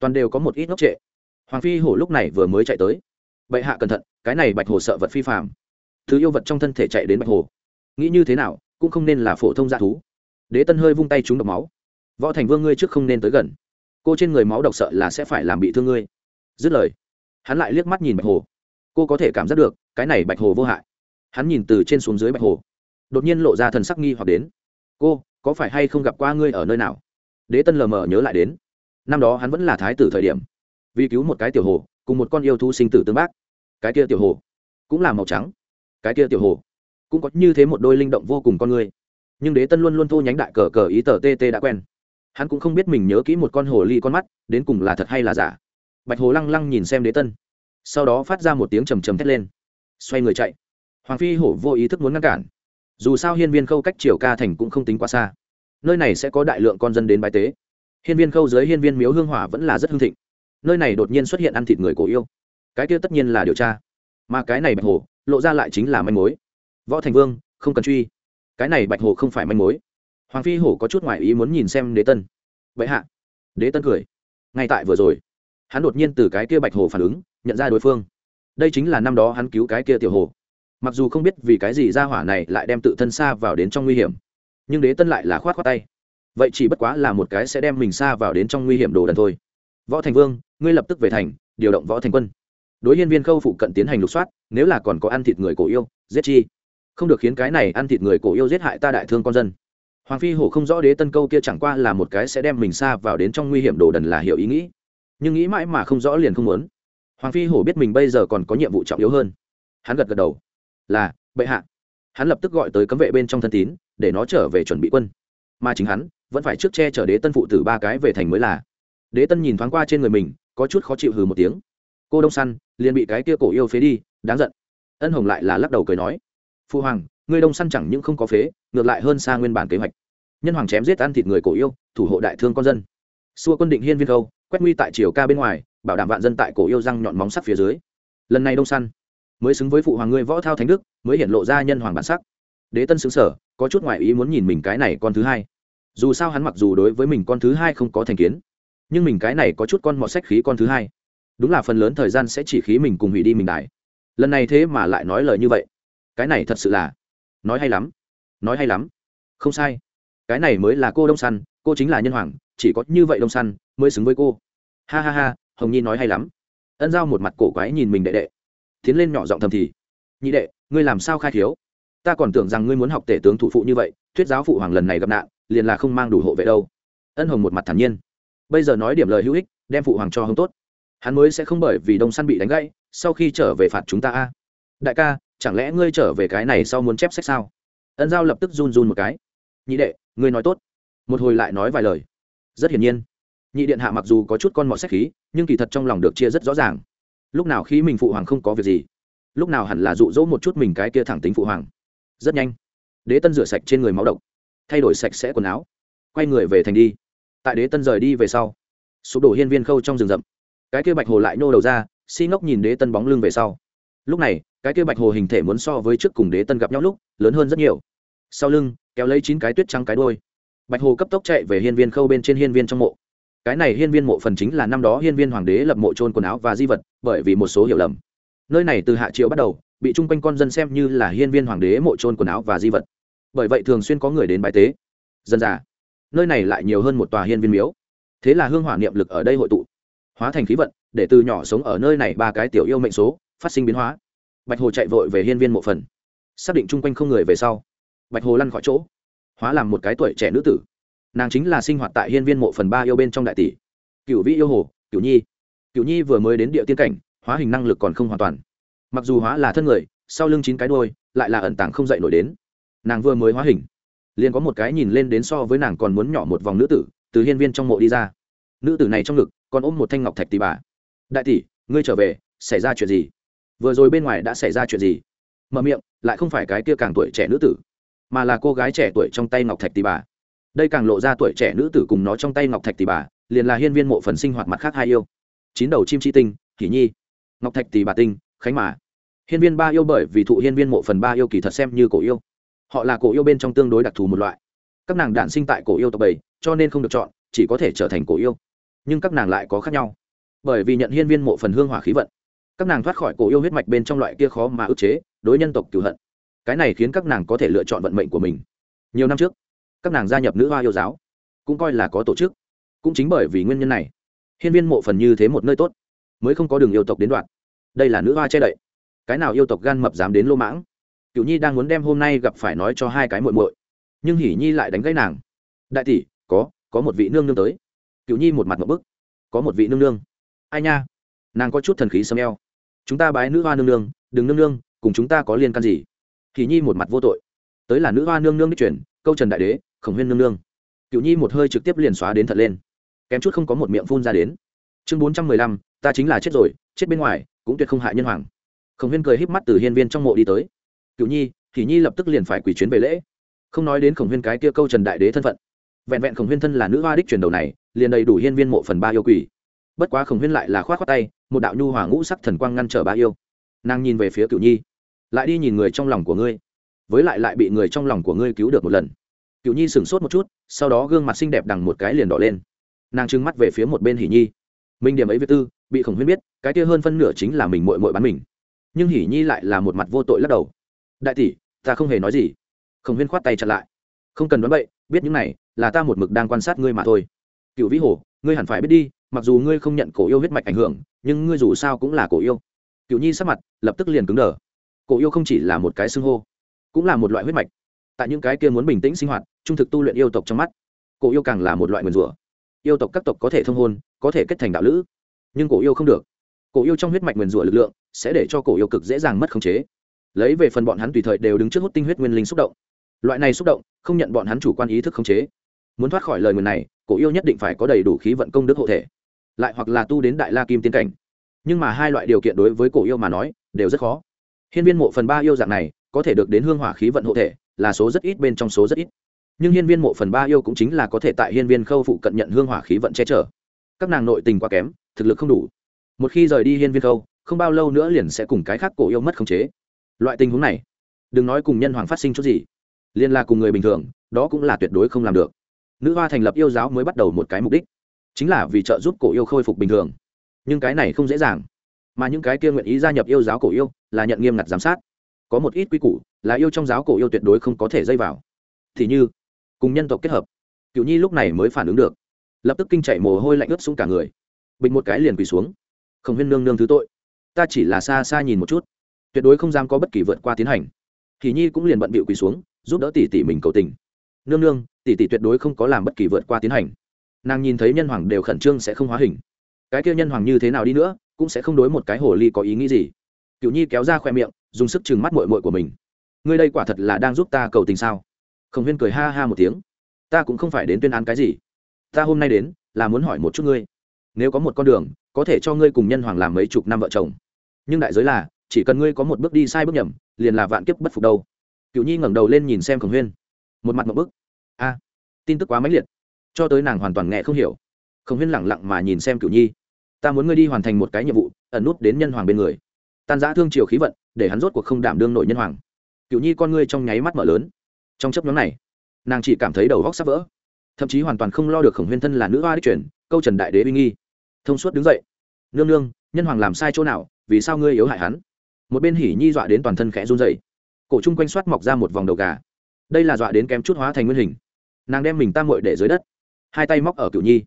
toàn đều có một ít ngốc trệ. Hoàng phi hổ lúc này vừa mới chạy tới. Bệ hạ cẩn thận, cái này bạch hồ sợ vật phi phạm thứ yêu vật trong thân thể chạy đến bạch hồ nghĩ như thế nào, cũng không nên là phổ thông dạ thú. Đế tân hơi vung tay trúng độc máu. Võ thành vương ngươi trước không nên tới gần. Cô trên người máu độc sợ là sẽ phải làm bị thương ngươi. Dứt lời, hắn lại liếc mắt nhìn bạch hồ cô có thể cảm giác được, cái này bạch hồ vô hại. Hắn nhìn từ trên xuống dưới bạch hồ đột nhiên lộ ra thần sắc nghi hoặc đến. Cô có phải hay không gặp qua ngươi ở nơi nào? Đế tân lờ mờ nhớ lại đến. Năm đó hắn vẫn là thái tử thời điểm, vì cứu một cái tiểu hồ, cùng một con yêu thu sinh tử tương bác. Cái kia tiểu hồ cũng là màu trắng. Cái kia tiểu hồ cũng có như thế một đôi linh động vô cùng con người. Nhưng đế tân luôn luôn thô nhánh đại cờ cờ ý tờ tt đã quen. Hắn cũng không biết mình nhớ kỹ một con hồ ly con mắt, đến cùng là thật hay là giả. Bạch hồ lăng lăng nhìn xem đế tân. Sau đó phát ra một tiếng trầm trầm thét lên. Xoay người chạy. Hoàng phi hổ vô ý thức muốn ngăn cản dù sao hiên viên khâu cách triều ca thành cũng không tính quá xa. Nơi này sẽ có đại lượng con dân đến bài tế. Hiên viên khâu dưới hiên viên miếu hương hỏa vẫn là rất hưng thịnh. Nơi này đột nhiên xuất hiện ăn thịt người cổ yêu. Cái kia tất nhiên là điều tra. Mà cái này bạch hồ, lộ ra lại chính là manh mối. Võ thành vương, không cần truy. Cái này bạch hồ không phải manh mối. Hoàng phi hổ có chút ngoại ý muốn nhìn xem đế tân. Vậy hạ. Đế tân cười. Ngay tại vừa rồi, hắn đột nhiên từ cái kia bạch hồ phản ứng, nhận ra đối phương. Đây chính là năm đó hắn cứu cái kia tiểu hồ mặc dù không biết vì cái gì ra hỏa này lại đem tự thân xa vào đến trong nguy hiểm, nhưng đế tân lại là khoát khoát tay. Vậy chỉ bất quá là một cái sẽ đem mình xa vào đến trong nguy hiểm đồ đần thôi. Võ thành vương, ngươi lập tức về thành, điều động võ thành quân. Đối hiên viên khâu phụ cận tiến hành lục soát, nếu là còn có ăn thịt người cổ yêu, giết chi. Không được khiến cái này ăn thịt người cổ yêu giết hại ta đại thương con dân. Hoàng phi hổ không rõ đế tân câu kia chẳng qua là một cái sẽ đem mình xa vào đến trong nguy hiểm đồ đần là hiểu ý nghĩ. Nhưng nghĩ mãi mà không rõ liền không muốn. Hoàng phi hổ biết mình bây giờ còn có nhiệm vụ trọng yếu hơn. Hắn gật gật đầu là, bệ hạ. Hắn lập tức gọi tới cấm vệ bên trong thân tín, để nó trở về chuẩn bị quân. Mà chính hắn, vẫn phải trước che chở đế tân phụ tử ba cái về thành mới là. Đế tân nhìn thoáng qua trên người mình, có chút khó chịu hừ một tiếng. Cô đông săn, liền bị cái kia cổ yêu phế đi, đáng giận. Ân hồng lại là lắc đầu cười nói. Phu hoàng ngươi đông săn chẳng những không có phế, ngược lại hơn xa nguyên bản kế hoạch. Nhân hoàng chém giết ăn thịt người cổ yêu, thủ hộ đại thương con dân. Xua quân định hiên viên khâu, quét nguy tại triều ca bên ngoài, bảo đảm vạn dân tại cổ yêu răng nhọn móng sắc phía dưới. Lần này đông săn mới xứng với phụ hoàng ngươi võ thao thánh đức, mới hiện lộ ra nhân hoàng bản sắc. Đế tân xứng sở, có chút ngoại ý muốn nhìn mình cái này con thứ hai. Dù sao hắn mặc dù đối với mình con thứ hai không có thành kiến, nhưng mình cái này có chút con mọt sách khí con thứ hai. Đúng là phần lớn thời gian sẽ chỉ khí mình cùng hủy đi mình đại lần này thế mà lại nói lời như vậy. Cái này thật sự là nói hay lắm, nói hay lắm. Không sai. Cái này mới là cô đông săn cô chính là nhân hoàng, chỉ có như vậy đông săn mới xứng với cô. Ha ha ha, hồng nhi nói hay lắm. Ân giao một mặt cổ quái nhìn mình đệ đệ tiến lên nhỏ giọng thầm thì, nhị đệ, ngươi làm sao khai thiếu ta còn tưởng rằng ngươi muốn học tể tướng thủ phụ như vậy, thuyết giáo phụ hoàng lần này gặp nạn, liền là không mang đủ hộ vệ đâu. Ân hồng một mặt thản nhiên. Bây giờ nói điểm lời hữu ích, đem phụ hoàng cho hông tốt. Hắn mới sẽ không bởi vì đông săn bị đánh gãy, sau khi trở về phạt chúng ta a. Đại ca, chẳng lẽ ngươi trở về cái này sau muốn chép sách sao? Ân giao lập tức run run một cái. Nhị đệ, ngươi nói tốt. Một hồi lại nói vài lời. Rất hiển nhiên. Nhị điện hạ mặc dù có chút con mọt sách khí, nhưng kỳ thật trong lòng được chia rất rõ ràng lúc nào khi mình phụ hoàng không có việc gì, lúc nào hẳn là dụ dỗ một chút mình cái kia thẳng tính phụ hoàng. Rất nhanh, đế tân rửa sạch trên người máu độc, thay đổi sạch sẽ quần áo, quay người về thành đi. Tại đế tân rời đi về sau, sụp đổ hiên viên khâu trong rừng rậm. Cái kia bạch hồ lại nô đầu ra, si ngốc nhìn đế tân bóng lưng về sau. Lúc này, cái kia bạch hồ hình thể muốn so với trước cùng đế tân gặp nhau lúc, lớn hơn rất nhiều. Sau lưng, kéo lấy chín cái tuyết trắng cái đôi bạch hồ cấp tốc chạy về hiên viên khâu bên trên hiên viên trong mộ cái này hiên viên mộ phần chính là năm đó hiên viên hoàng đế lập mộ trôn quần áo và di vật, bởi vì một số hiểu lầm. Nơi này từ hạ triệu bắt đầu, bị chung quanh con dân xem như là hiên viên hoàng đế mộ trôn quần áo và di vật. Bởi vậy thường xuyên có người đến bài tế. Dân già nơi này lại nhiều hơn một tòa hiên viên miếu. Thế là hương hỏa niệm lực ở đây hội tụ. Hóa thành khí vận, để từ nhỏ sống ở nơi này ba cái tiểu yêu mệnh số, phát sinh biến hóa. Bạch hồ chạy vội về hiên viên mộ phần. Xác định chung quanh không người về sau. Bạch hồ lăn khỏi chỗ. Hóa làm một cái tuổi trẻ nữ tử nàng chính là sinh hoạt tại hiên viên mộ phần ba yêu bên trong đại tỷ. Cựu vĩ yêu hồ cựu nhi. Cựu nhi vừa mới đến địa tiên cảnh, hóa hình năng lực còn không hoàn toàn. Mặc dù hóa là thân người, sau lưng chín cái đôi lại là ẩn tàng không dậy nổi đến. Nàng vừa mới hóa hình, liền có một cái nhìn lên đến so với nàng còn muốn nhỏ một vòng nữ tử, từ hiên viên trong mộ đi ra. Nữ tử này trong ngực, còn ôm một thanh ngọc thạch tỷ bà. Đại tỷ, ngươi trở về, xảy ra chuyện gì? Vừa rồi bên ngoài đã xảy ra chuyện gì? Mở miệng, lại không phải cái kia càng tuổi trẻ nữ tử, mà là cô gái trẻ tuổi trong tay ngọc thạch tỷ bà đây càng lộ ra tuổi trẻ nữ tử cùng nó trong tay ngọc thạch tỷ bà, liền là hiên viên mộ phần sinh hoạt mặt khác hai yêu. Chín đầu chim chi tinh kỷ nhi. Ngọc thạch tỷ bà tinh, khánh mà. Hiên viên ba yêu bởi vì thụ hiên viên mộ phần ba yêu kỳ thật xem như cổ yêu. Họ là cổ yêu bên trong tương đối đặc thù một loại. Các nàng đản sinh tại cổ yêu tộc bảy, cho nên không được chọn, chỉ có thể trở thành cổ yêu. Nhưng các nàng lại có khác nhau. Bởi vì nhận hiên viên mộ phần hương hỏa khí vận, các nàng thoát khỏi cổ yêu huyết mạch bên trong loại kia khó mà ức chế, đối nhân tộc cửu hận. Cái này khiến các nàng có thể lựa chọn vận mệnh của mình. Nhiều năm trước các nàng gia nhập nữ hoa yêu giáo, cũng coi là có tổ chức. Cũng chính bởi vì nguyên nhân này, hiên viên mộ phần như thế một nơi tốt, mới không có đường yêu tộc đến đoạn. Đây là nữ hoa che đậy. Cái nào yêu tộc gan mập dám đến lô mãng? Cựu nhi đang muốn đem hôm nay gặp phải nói cho hai cái muội muội, nhưng hỉ nhi lại đánh gãy nàng. Đại tỷ, có có một vị nương nương tới. Cựu nhi một mặt một bức, có một vị nương nương. Ai nha? Nàng có chút thần khí sâm eo. Chúng ta bái nữ hoa nương nương, đừng nương nương, cùng chúng ta có liên can gì? Hỉ nhi một mặt vô tội. Tới là nữ hoa nương nương đi chuyển câu trần đại đế khổng huyên nương nương. Cựu nhi một hơi trực tiếp liền xóa đến thật lên. Kém chút không có một miệng phun ra đến. Chương bốn trăm mười lăm, ta chính là chết rồi, chết bên ngoài, cũng tuyệt không hại nhân hoàng. Khổng huyên cười híp mắt từ hiên viên trong mộ đi tới. Cựu nhi thì nhi lập tức liền phải quỳ chuyến về lễ. Không nói đến khổng huyên cái kia câu trần đại đế thân phận. Vẹn vẹn khổng huyên thân là nữ hoa đích truyền đầu này, liền đầy đủ hiên viên mộ phần ba yêu quỷ. Bất quá khổng huyên lại là khoát khoát tay, một đạo nhu hòa ngũ sắc thần quang ngăn trở ba yêu. Nàng nhìn về phía cựu nhi, lại đi nhìn người trong lòng của ngươi, với lại lại bị người trong lòng của ngươi cứu được một lần cựu nhi sửng sốt một chút, sau đó gương mặt xinh đẹp đằng một cái liền đỏ lên. Nàng trưng mắt về phía một bên hỉ nhi. Minh điểm ấy việt tư, bị khổng huyên biết, cái kia hơn phân nửa chính là mình mội mội bắn mình. Nhưng hỉ nhi lại là một mặt vô tội lắc đầu. Đại tỷ, ta không hề nói gì. Khổng huyên khoát tay chặt lại. Không cần đoán bậy, biết những này, là ta một mực đang quan sát ngươi mà thôi. Cựu vĩ hồ, ngươi hẳn phải biết đi, mặc dù ngươi không nhận cổ yêu huyết mạch ảnh hưởng, nhưng ngươi dù sao cũng là cổ yêu. Cựu nhi sắc mặt lập tức liền cứng đờ. Cổ yêu không chỉ là một cái xưng hô, cũng là một loại huyết mạch. Tại những cái kia muốn bình tĩnh sinh hoạt trung thực tu luyện yêu tộc trong mắt. Cổ yêu càng là một loại nguyền rủa. Yêu tộc các tộc có thể thông hôn, có thể kết thành đạo lữ, nhưng cổ yêu không được. Cổ yêu trong huyết mạch nguyền rủa lực lượng, sẽ để cho cổ yêu cực dễ dàng mất khống chế. Lấy về phần bọn hắn tùy thời đều đứng trước hút tinh huyết nguyên linh xúc động. Loại này xúc động, không nhận bọn hắn chủ quan ý thức khống chế. Muốn thoát khỏi lời nguyền này, cổ yêu nhất định phải có đầy đủ khí vận công đức hộ thể. Lại hoặc là tu đến đại la kim tiên cảnh. Nhưng mà hai loại điều kiện đối với cổ yêu mà nói, đều rất khó. Hiên viên mộ phần ba yêu dạng này, có thể được đến hương hỏa khí vận hộ thể, là số rất ít bên trong số rất ít nhưng hiên viên mộ phần ba yêu cũng chính là có thể tại hiên viên khâu phụ cận nhận hương hỏa khí vận che chở. Các nàng nội tình quá kém, thực lực không đủ. Một khi rời đi hiên viên khâu, không bao lâu nữa liền sẽ cùng cái khác cổ yêu mất khống chế. Loại tình huống này, đừng nói cùng nhân hoàng phát sinh chút gì liên là cùng người bình thường, đó cũng là tuyệt đối không làm được. Nữ hoa thành lập yêu giáo mới bắt đầu một cái mục đích, chính là vì trợ giúp cổ yêu khôi phục bình thường. Nhưng cái này không dễ dàng, mà những cái kia nguyện ý gia nhập yêu giáo cổ yêu là nhận nghiêm ngặt giám sát. Có một ít quy củ là yêu trong giáo cổ yêu tuyệt đối không có thể dây vào. Thì như cùng nhân tộc kết hợp. Cựu nhi lúc này mới phản ứng được. Lập tức kinh chạy mồ hôi lạnh ướt xuống cả người. Bình một cái liền quỳ xuống. Không huyên nương nương thứ tội. Ta chỉ là xa xa nhìn một chút. Tuyệt đối không dám có bất kỳ vượt qua tiến hành. Thì nhi cũng liền bận bịu quỳ xuống, giúp đỡ tỷ tỷ mình cầu tình. Nương nương, tỷ tỷ tuyệt đối không có làm bất kỳ vượt qua tiến hành. Nàng nhìn thấy nhân hoàng đều khẩn trương sẽ không hóa hình. Cái kia nhân hoàng như thế nào đi nữa, cũng sẽ không đối một cái hồ ly có ý nghĩ gì. Cựu nhi kéo ra khoe miệng, dùng sức chừng mắt mội mội của mình. Ngươi đây quả thật là đang giúp ta cầu tình sao? Khổng huyên cười ha ha một tiếng. Ta cũng không phải đến tuyên án cái gì. Ta hôm nay đến là muốn hỏi một chút ngươi. Nếu có một con đường, có thể cho ngươi cùng nhân hoàng làm mấy chục năm vợ chồng. Nhưng đại giới là, chỉ cần ngươi có một bước đi sai bước nhầm, liền là vạn kiếp bất phục đâu. Cựu nhi ngẩng đầu lên nhìn xem khổng huyên. Một mặt một bức. A, tin tức quá mãnh liệt. Cho tới nàng hoàn toàn nghe không hiểu. Khổng huyên lẳng lặng mà nhìn xem cựu nhi. Ta muốn ngươi đi hoàn thành một cái nhiệm vụ, ẩn nút đến nhân hoàng bên người. Tan giã thương triều khí vận, để hắn rốt cuộc không đảm đương nội nhân hoàng. Cựu nhi con ngươi trong nháy mắt mở lớn trong chấp nhóm này, nàng chỉ cảm thấy đầu góc sắp vỡ, thậm chí hoàn toàn không lo được khổng huyên thân là nữ hoa đích chuyển câu trần đại đế uy nghi. Thông suốt đứng dậy, nương nương, nhân hoàng làm sai chỗ nào, vì sao ngươi yếu hại hắn? Một bên hỉ nhi dọa đến toàn thân khẽ run dậy cổ chung quanh soát mọc ra một vòng đầu gà. Đây là dọa đến kém chút hóa thành nguyên hình. Nàng đem mình tam mội để dưới đất, hai tay móc ở cửu nhi.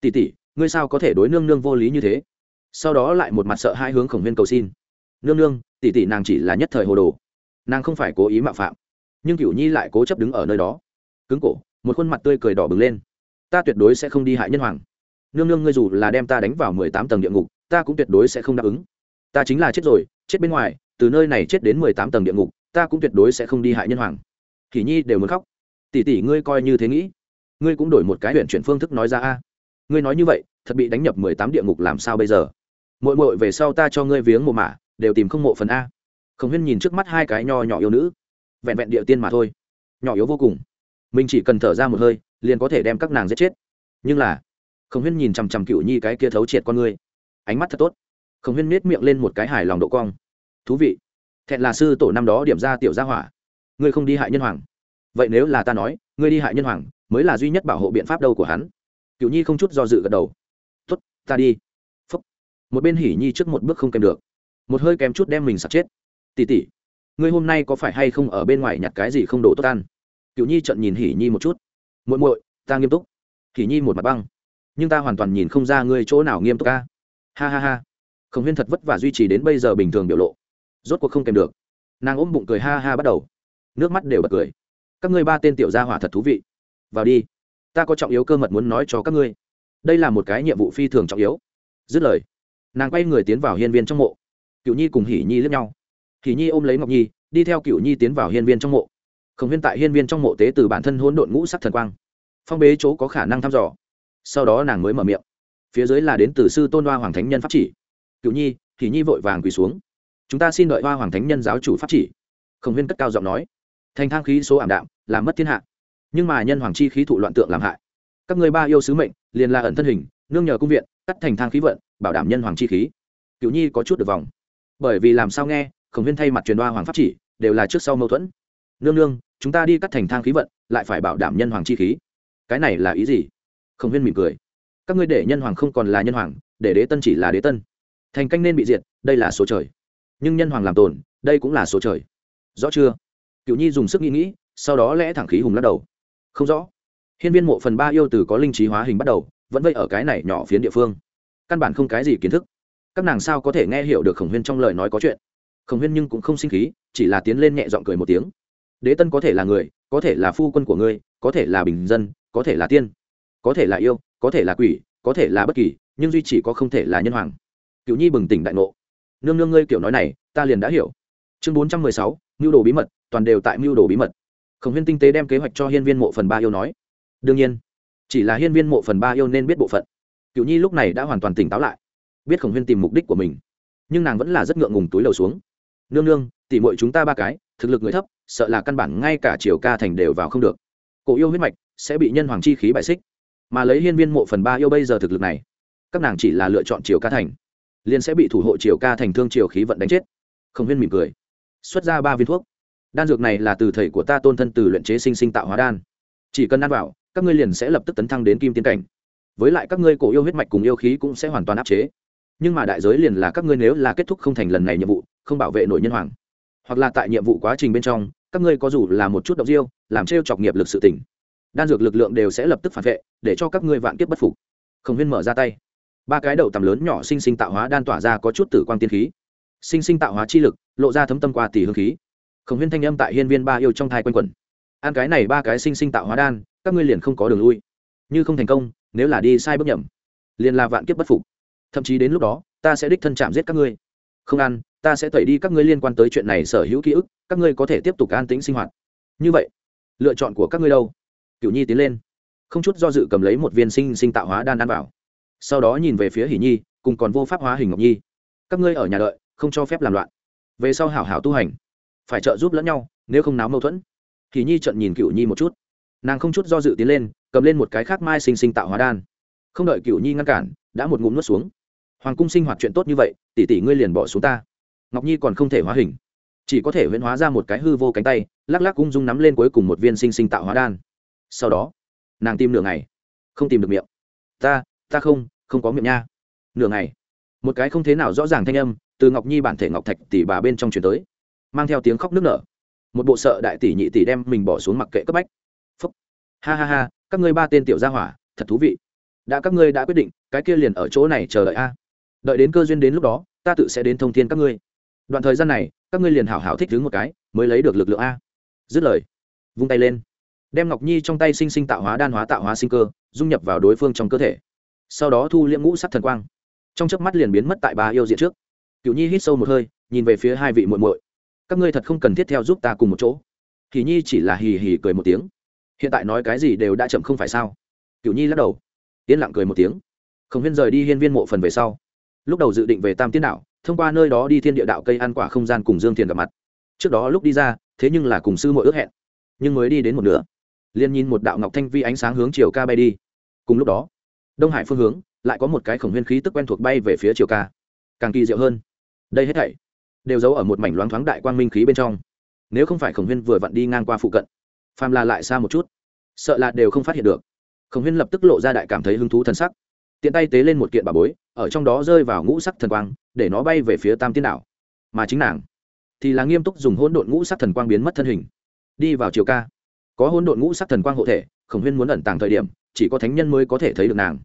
Tỉ tỉ ngươi sao có thể đối nương nương vô lý như thế? Sau đó lại một mặt sợ hai hướng khổng huyên cầu xin. Nương nương tỉ tỉ nàng chỉ là nhất thời hồ đồ. Nàng không phải cố ý mạo phạm nhưng cửu nhi lại cố chấp đứng ở nơi đó. Cứng cổ, một khuôn mặt tươi cười đỏ bừng lên. Ta tuyệt đối sẽ không đi hại nhân hoàng. Nương nương ngươi dù là đem ta đánh vào mười tám tầng địa ngục, ta cũng tuyệt đối sẽ không đáp ứng. Ta chính là chết rồi, chết bên ngoài, từ nơi này chết đến mười tám tầng địa ngục, ta cũng tuyệt đối sẽ không đi hại nhân hoàng. Kỷ nhi đều muốn khóc. Tỷ tỷ ngươi coi như thế nghĩ. Ngươi cũng đổi một cái huyện chuyển phương thức nói ra a. Ngươi nói như vậy, thật bị đánh nhập mười tám địa ngục làm sao bây giờ? Mội mội về sau ta cho ngươi viếng mộ mả, đều tìm không mộ phần a. Khổng huyên nhìn trước mắt hai cái nho nhỏ yêu nữ vẹn vẹn địa tiên mà thôi. Nhỏ yếu vô cùng. Mình chỉ cần thở ra một hơi liền có thể đem các nàng giết chết. Nhưng là khổng huyên nhìn chằm chằm cựu nhi cái kia thấu triệt con người, ánh mắt thật tốt. Khổng huyên miết miệng lên một cái hài lòng độ cong. Thú vị. Thẹn là sư tổ năm đó điểm ra tiểu gia hỏa. Ngươi không đi hại nhân hoàng. Vậy nếu là ta nói ngươi đi hại nhân hoàng mới là duy nhất bảo hộ biện pháp đâu của hắn. Cựu nhi không chút do dự gật đầu. Tuất ta đi. Phúc. một bên hỉ nhi trước một bước không kèm được. Một hơi kém chút đem mình sặc chết. Tỉ tỉ ngươi hôm nay có phải hay không ở bên ngoài nhặt cái gì không đổ tốt ăn? Cựu nhi trận nhìn hỉ nhi một chút. Muội muội, ta nghiêm túc. Hỉ nhi một mặt băng. Nhưng ta hoàn toàn nhìn không ra ngươi chỗ nào nghiêm túc ca ha ha ha. Khổng huyên thật vất vả duy trì đến bây giờ bình thường biểu lộ. Rốt cuộc không kèm được. Nàng ôm bụng cười ha ha bắt đầu. Nước mắt đều bật cười. Các ngươi ba tên tiểu gia hỏa thật thú vị. Vào đi. Ta có trọng yếu cơ mật muốn nói cho các ngươi. Đây là một cái nhiệm vụ phi thường trọng yếu. Dứt lời, nàng quay người tiến vào hiên viên trong mộ. Cựu nhi cùng hỉ nhi lướt nhau hỉ nhi ôm lấy ngọc nhi, đi theo cựu nhi tiến vào hiên viên trong mộ. Khổng huyên tại hiên viên trong mộ tế từ bản thân hỗn độn ngũ sắc thần quang. Phong bế chỗ có khả năng thăm dò. Sau đó nàng mới mở miệng. Phía dưới là đến từ sư tôn hoa hoàng thánh nhân pháp chỉ. Cựu nhi hỉ nhi vội vàng quỳ xuống. Chúng ta xin đợi hoa hoàng thánh nhân giáo chủ pháp chỉ. Khổng huyên cất cao giọng nói. Thành thang khí số ảm đạm, làm mất thiên hạ. Nhưng mà nhân hoàng chi khí thụ loạn tượng làm hại. Các người ba yêu sứ mệnh, liền là ẩn thân hình, nương nhờ cung viện, cắt thành thang khí vận, bảo đảm nhân hoàng chi khí. Cựu nhi có chút được vòng. Bởi vì làm sao nghe khổng huyên thay mặt truyền đoa hoàng pháp chỉ, đều là trước sau mâu thuẫn. Nương nương, chúng ta đi cắt thành thang khí vận, lại phải bảo đảm nhân hoàng chi khí. Cái này là ý gì? Khổng huyên mỉm cười. Các ngươi để nhân hoàng không còn là nhân hoàng, để đế tân chỉ là đế tân. Thành canh nên bị diệt, đây là số trời. Nhưng nhân hoàng làm tồn, đây cũng là số trời. Rõ chưa? Cựu nhi dùng sức nghĩ nghĩ, sau đó lẽ thẳng khí hùng lắc đầu. Không rõ. Hiên viên mộ phần ba yêu từ có linh trí hóa hình bắt đầu, vẫn vây ở cái này nhỏ phiến địa phương. Căn bản không cái gì kiến thức. Các nàng sao có thể nghe hiểu được khổng huyên trong lời nói có chuyện? Khổng huyên nhưng cũng không sinh khí, chỉ là tiến lên nhẹ g i ọ n g cười một tiếng. Đế tân có thể là người, có thể là phu quân của ngươi, có thể là bình dân, có thể là tiên, có thể là yêu, có thể là quỷ, có thể là bất kỳ, nhưng duy chỉ có không thể là nhân hoàng. Cựu nhi bừng tỉnh đại ngộ. Nương nương ngươi kiểu nói này, ta liền đã hiểu. Chương bốn trăm mười sáu, mưu đồ bí mật, toàn đều tại mưu đồ bí mật. Khổng huyên tinh tế đem kế hoạch cho hiên viên mộ phần ba yêu nói. Đương nhiên, chỉ là hiên viên mộ phần ba yêu nên biết bộ phận. Cựu nhi lúc này đã hoàn toàn tỉnh táo lại, biết khổng huyên tìm mục đích của mình, nhưng nàng vẫn là rất ngượng ngùng túi lầu xuống nương nương, tỉ mội chúng ta ba cái, thực lực người thấp, sợ là căn bản ngay cả triều ca thành đều vào không được. Cổ yêu huyết mạch sẽ bị nhân hoàng chi khí bại xích. Mà lấy hiên viên mộ phần ba yêu bây giờ thực lực này, các nàng chỉ là lựa chọn triều ca thành, liền sẽ bị thủ hộ triều ca thành thương triều khí vận đánh chết. Không huyên mỉm cười. Xuất ra ba viên thuốc. Đan dược này là từ thầy của ta tôn thân từ luyện chế sinh sinh tạo hóa đan. Chỉ cần ăn vào, các ngươi liền sẽ lập tức tấn thăng đến kim tiến cảnh. Với lại các ngươi cổ yêu huyết mạch cùng yêu khí cũng sẽ hoàn toàn áp chế nhưng mà đại giới liền là các ngươi nếu là kết thúc không thành lần này nhiệm vụ, không bảo vệ nội nhân hoàng. Hoặc là tại nhiệm vụ quá trình bên trong, các ngươi có dù là một chút động riêu làm trêu chọc nghiệp lực sự tỉnh đan dược lực lượng đều sẽ lập tức phản vệ, để cho các ngươi vạn kiếp bất phục. Khổng huyên mở ra tay. Ba cái đầu tầm lớn nhỏ sinh sinh tạo hóa đan tỏa ra có chút tử quang tiên khí. Sinh sinh tạo hóa chi lực, lộ ra thấm tâm qua tỷ hương khí. Khổng huyên thanh âm tại hiên viên ba yêu trong thai quanh quẩn. Ăn cái này ba cái sinh sinh tạo hóa đan, các ngươi liền không có đường lui. Như không thành công, nếu là đi sai bước nhầm, liền là vạn kiếp bất phục thậm chí đến lúc đó, ta sẽ đích thân chạm giết các ngươi. Không ăn, ta sẽ tẩy đi các ngươi liên quan tới chuyện này sở hữu ký ức, các ngươi có thể tiếp tục an tĩnh sinh hoạt. Như vậy, lựa chọn của các ngươi đâu? Cựu nhi tiến lên, không chút do dự cầm lấy một viên sinh sinh tạo hóa đan ăn vào. Sau đó nhìn về phía hỷ nhi, cùng còn vô pháp hóa hình ngọc nhi. Các ngươi ở nhà đợi, không cho phép làm loạn. Về sau hảo hảo tu hành, phải trợ giúp lẫn nhau, nếu không náo mâu thuẫn. Hỷ nhi trận nhìn cựu nhi một chút. Nàng không chút do dự tiến lên, cầm lên một cái khác mai sinh sinh tạo hóa đan. Không đợi cựu nhi ngăn cản, đã một ngụm nuốt xuống hoàng cung sinh hoạt chuyện tốt như vậy, tỷ tỷ ngươi liền bỏ xuống ta. Ngọc nhi còn không thể hóa hình, chỉ có thể huyễn hóa ra một cái hư vô cánh tay, lắc lắc cung dung nắm lên cuối cùng một viên sinh sinh tạo hóa đan. Sau đó, nàng tìm nửa ngày, không tìm được miệng. Ta ta không không có miệng nha. Nửa ngày, một cái không thế nào rõ ràng thanh âm từ ngọc nhi bản thể ngọc thạch tỷ bà bên trong chuyển tới, mang theo tiếng khóc nức nở. Một bộ sợ đại tỷ nhị tỷ đem mình bỏ xuống mặc kệ cấp bách. Phúc. Ha ha ha, các ngươi ba tên tiểu gia hỏa, thật thú vị. Đã các ngươi đã quyết định, cái kia liền ở chỗ này chờ đợi a đợi đến cơ duyên đến lúc đó, ta tự sẽ đến thông thiên các ngươi. Đoạn thời gian này, các ngươi liền hảo hảo thích đứng một cái, mới lấy được lực lượng a. Dứt lời, vung tay lên. Đem ngọc nhi trong tay sinh sinh tạo hóa, đan hóa tạo hóa sinh cơ, dung nhập vào đối phương trong cơ thể. Sau đó thu liễm ngũ sắc thần quang. Trong chớp mắt liền biến mất tại ba yêu diện trước. Cựu nhi hít sâu một hơi, nhìn về phía hai vị muội muội. Các ngươi thật không cần thiết theo giúp ta cùng một chỗ. Thì nhi chỉ là hì hì cười một tiếng. Hiện tại nói cái gì đều đã chậm không phải sao? Cựu nhi lắc đầu, yên lặng cười một tiếng. Khổng huyên rời đi hiên viên mộ phần về sau lúc đầu dự định về tam tiên đạo thông qua nơi đó đi thiên địa đạo cây ăn quả không gian cùng dương thiền gặp mặt. Trước đó lúc đi ra, thế nhưng là cùng sư mội ước hẹn, nhưng mới đi đến một nửa. Liền nhìn một đạo ngọc thanh vi ánh sáng hướng chiều ca bay đi. Cùng lúc đó, đông hải phương hướng, lại có một cái khổng huyên khí tức quen thuộc bay về phía chiều ca. Càng kỳ diệu hơn, đây hết thảy đều giấu ở một mảnh loáng thoáng đại quang minh khí bên trong. Nếu không phải khổng huyên vừa vặn đi ngang qua phụ cận, phàm là lại xa một chút, sợ là đều không phát hiện được. Khổng huyên lập tức lộ ra đại cảm thấy hứng thú thân sắc tiện tay tế lên một kiện bà bối, ở trong đó rơi vào ngũ sắc thần quang, để nó bay về phía tam tiên đảo. Mà chính nàng thì là nghiêm túc dùng hỗn độn ngũ sắc thần quang biến mất thân hình. Đi vào chiều ca. Có hỗn độn ngũ sắc thần quang hộ thể, khổng huyên muốn ẩn tàng thời điểm, chỉ có thánh nhân mới có thể thấy được nàng.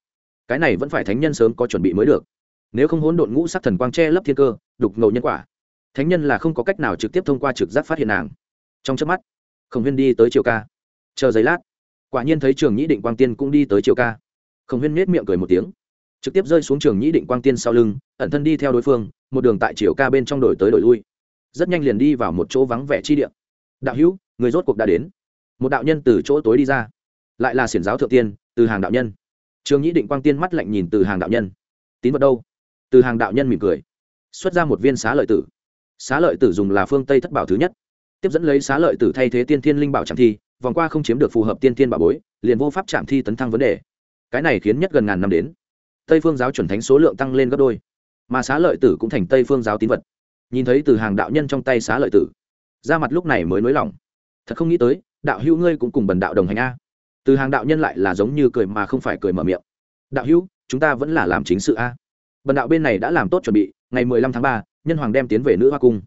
Cái này vẫn phải thánh nhân sớm có chuẩn bị mới được. Nếu không hỗn độn ngũ sắc thần quang che lấp thiên cơ, đục ngầu nhân quả, thánh nhân là không có cách nào trực tiếp thông qua trực giác phát hiện nàng. Trong trước mắt, khổng huyên đi tới chiều ca. Chờ giấy lát, quả nhiên thấy trường nhĩ định quang tiên cũng đi tới chiều ca khổng huyên nết miệng cười một tiếng. Trực tiếp rơi xuống trường nhĩ định quang tiên sau lưng, ẩn thân đi theo đối phương, một đường tại chiều ca bên trong đổi tới đổi lui. Rất nhanh liền đi vào một chỗ vắng vẻ chi điện đạo hữu, người rốt cuộc đã đến. Một đạo nhân từ chỗ tối đi ra. Lại là xiển giáo thượng tiên, từ hàng đạo nhân. Trường nhĩ định quang tiên mắt lạnh nhìn từ hàng đạo nhân. Tín vật đâu? Từ hàng đạo nhân mỉm cười. Xuất ra một viên xá lợi tử. Xá lợi tử dùng là phương tây thất bảo thứ nhất. Tiếp dẫn lấy xá lợi tử thay thế tiên thiên linh bảo trạm thi, vòng qua không chiếm được phù hợp tiên thiên bảo bối, liền vô pháp trạm thi tấn thăng vấn đề cái này khiến nhất gần ngàn năm đến. Tây phương giáo chuẩn thánh số lượng tăng lên gấp đôi. Mà xá lợi tử cũng thành tây phương giáo tín vật. Nhìn thấy từ hàng đạo nhân trong tay xá lợi tử, ra mặt lúc này mới nới lỏng. Thật không nghĩ tới, đạo hữu ngươi cũng cùng bần đạo đồng hành a. Từ hàng đạo nhân lại là giống như cười mà không phải cười mở miệng. Đạo hữu, chúng ta vẫn là làm chính sự a. Bần đạo bên này đã làm tốt chuẩn bị, ngày mười lăm tháng ba, nhân hoàng đem tiến về nữ hoa cung.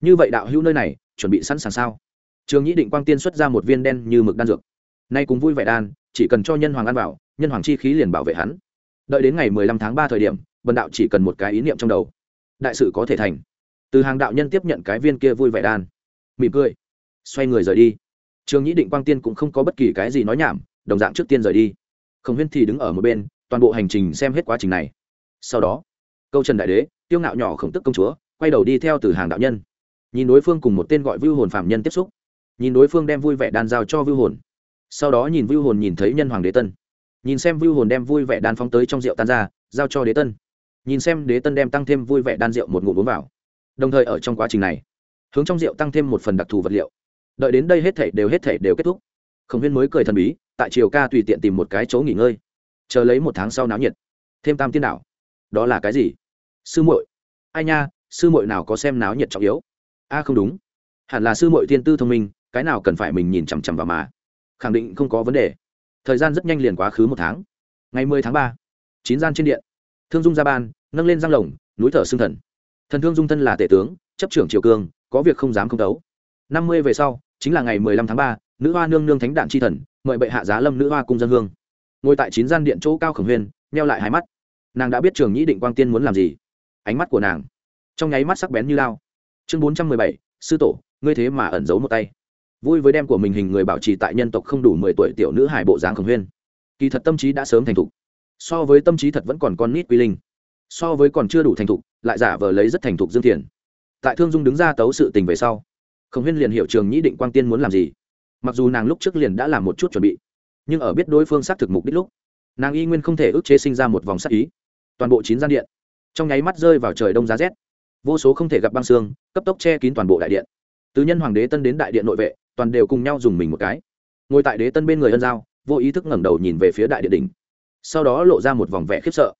Như vậy đạo hữu nơi này, chuẩn bị sẵn sàng sao? Trường nhĩ định quang tiên xuất ra một viên đen như mực đan dược. Nay cùng vui vẻ đan, chỉ cần cho nhân hoàng ăn vào nhân hoàng chi khí liền bảo vệ hắn. Đợi đến ngày mười lăm tháng ba thời điểm bần đạo chỉ cần một cái ý niệm trong đầu. Đại sự có thể thành. Từ hàng đạo nhân tiếp nhận cái viên kia vui vẻ đan. Mỉm cười. Xoay người rời đi. Trường nhĩ định quang tiên cũng không có bất kỳ cái gì nói nhảm, đồng dạng trước tiên rời đi. Khổng huyên thì đứng ở một bên, toàn bộ hành trình xem hết quá trình này. Sau đó, câu trần đại đế, tiêu ngạo nhỏ khổng tức công chúa, quay đầu đi theo từ hàng đạo nhân. Nhìn đối phương cùng một tên gọi vưu hồn phạm nhân tiếp xúc. Nhìn đối phương đem vui vẻ đan giao cho vưu hồn. Sau đó nhìn vưu hồn nhìn thấy nhân hoàng đế tân nhìn xem vưu hồn đem vui vẻ đan phóng tới trong rượu tan ra, giao cho đế tân. Nhìn xem đế tân đem tăng thêm vui vẻ đan rượu một ngụm uống vào. Đồng thời ở trong quá trình này, hướng trong rượu tăng thêm một phần đặc thù vật liệu. Đợi đến đây hết thể đều hết thể đều kết thúc. Khổng Huyên mới cười thần bí, tại triều ca tùy tiện tìm một cái chỗ nghỉ ngơi, chờ lấy một tháng sau náo nhiệt. Thêm tam tiên đảo đó là cái gì? Sư muội. Ai nha, sư muội nào có xem náo nhiệt trọng yếu? A, không đúng. Hẳn là sư muội tiên tư thông minh, cái nào cần phải mình nhìn chằm chằm vào mà. Khẳng định không có vấn đề thời gian rất nhanh liền quá khứ một tháng. Ngày mười tháng ba, chín gian trên điện. Thương dung ra ban, nâng lên giang lồng, núi thở xương thần. Thần thương dung thân là tể tướng, chấp trưởng triều cường có việc không dám không đấu năm mươi về sau, chính là ngày mười lăm tháng ba, nữ hoa nương nương thánh đạn chi thần, mời bệ hạ giá lâm nữ hoa cung dân hương. Ngồi tại chín gian điện chỗ cao khổng huyền neo lại hai mắt. Nàng đã biết trường nhĩ định quang tiên muốn làm gì. Ánh mắt của nàng, trong nháy mắt sắc bén như lao. Chương bốn trăm mười bảy, sư tổ, ngươi thế mà ẩn giấu một tay vui với đem của mình hình người bảo trì tại nhân tộc không đủ mười tuổi tiểu nữ hải bộ dáng khổng huyên. Kỳ thật tâm trí đã sớm thành thục. So với tâm trí thật vẫn còn con nít quy linh. So với còn chưa đủ thành thục, lại giả vờ lấy rất thành thục dương thiền. Tại thương dung đứng ra tấu sự tình về sau, khổng huyên liền hiểu trường nhĩ định quang tiên muốn làm gì. Mặc dù nàng lúc trước liền đã làm một chút chuẩn bị, nhưng ở biết đối phương xác thực mục đích lúc, nàng y nguyên không thể ức chế sinh ra một vòng sắc ý. Toàn bộ chín gian điện, trong nháy mắt rơi vào trời đông giá rét. Vô số không thể gặp băng xương cấp tốc che kín toàn bộ đại điện từ nhân hoàng đế tân đến đại điện nội vệ, toàn đều cùng nhau dùng mình một cái. Ngồi tại đế tân bên người ân giao, vô ý thức ngẩng đầu nhìn về phía đại điện đỉnh. Sau đó lộ ra một vòng vẻ khiếp sợ.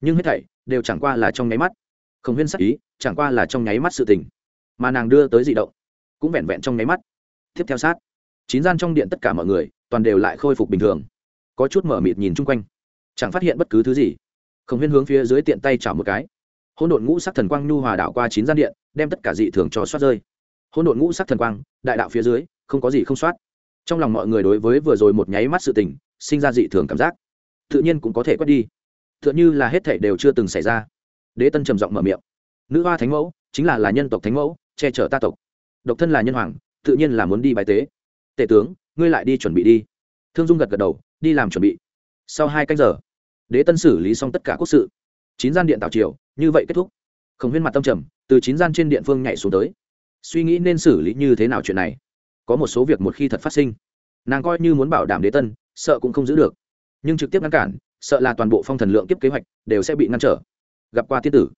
Nhưng hết thảy đều chẳng qua là trong nháy mắt. Không huyên sắc ý, chẳng qua là trong nháy mắt sự tình. Mà nàng đưa tới dị động, cũng vẹn vẹn trong nháy mắt. Tiếp theo sát, chín gian trong điện tất cả mọi người, toàn đều lại khôi phục bình thường. Có chút mở mịt nhìn chung quanh. Chẳng phát hiện bất cứ thứ gì. Khổng huyên hướng phía dưới tiện tay chảo một cái. Hỗn độn ngũ sắc thần quang nhu hòa đạo qua chín gian điện, đem tất cả dị thường cho soát rơi hỗn độn ngũ sắc thần quang, đại đạo phía dưới, không có gì không soát. Trong lòng mọi người đối với vừa rồi một nháy mắt sự tình, sinh ra dị thường cảm giác. Tự nhiên cũng có thể quét đi. T h ư ợ n h ư là hết thể đều chưa từng xảy ra. Đế tân trầm giọng mở miệng. Nữ hoa thánh mẫu, chính là là nhân tộc thánh mẫu, che chở ta tộc. Độc thân là nhân hoàng, tự nhiên là muốn đi bài tế. Tể tướng, ngươi lại đi chuẩn bị đi. Thương dung gật gật đầu, đi làm chuẩn bị. Sau hai canh giờ, đế tân xử lý xong tất cả quốc sự. Chín gian điện tạo triều, như vậy kết thúc. Khổng huyên mặt tâm trầm, từ chín gian trên điện phương nhảy xuống tới suy nghĩ nên xử lý như thế nào chuyện này. Có một số việc một khi thật phát sinh, nàng coi như muốn bảo đảm đế tân, sợ cũng không giữ được. Nhưng trực tiếp ngăn cản, sợ là toàn bộ phong thần lượng kiếp kế hoạch đều sẽ bị ngăn trở. Gặp qua tiên tử,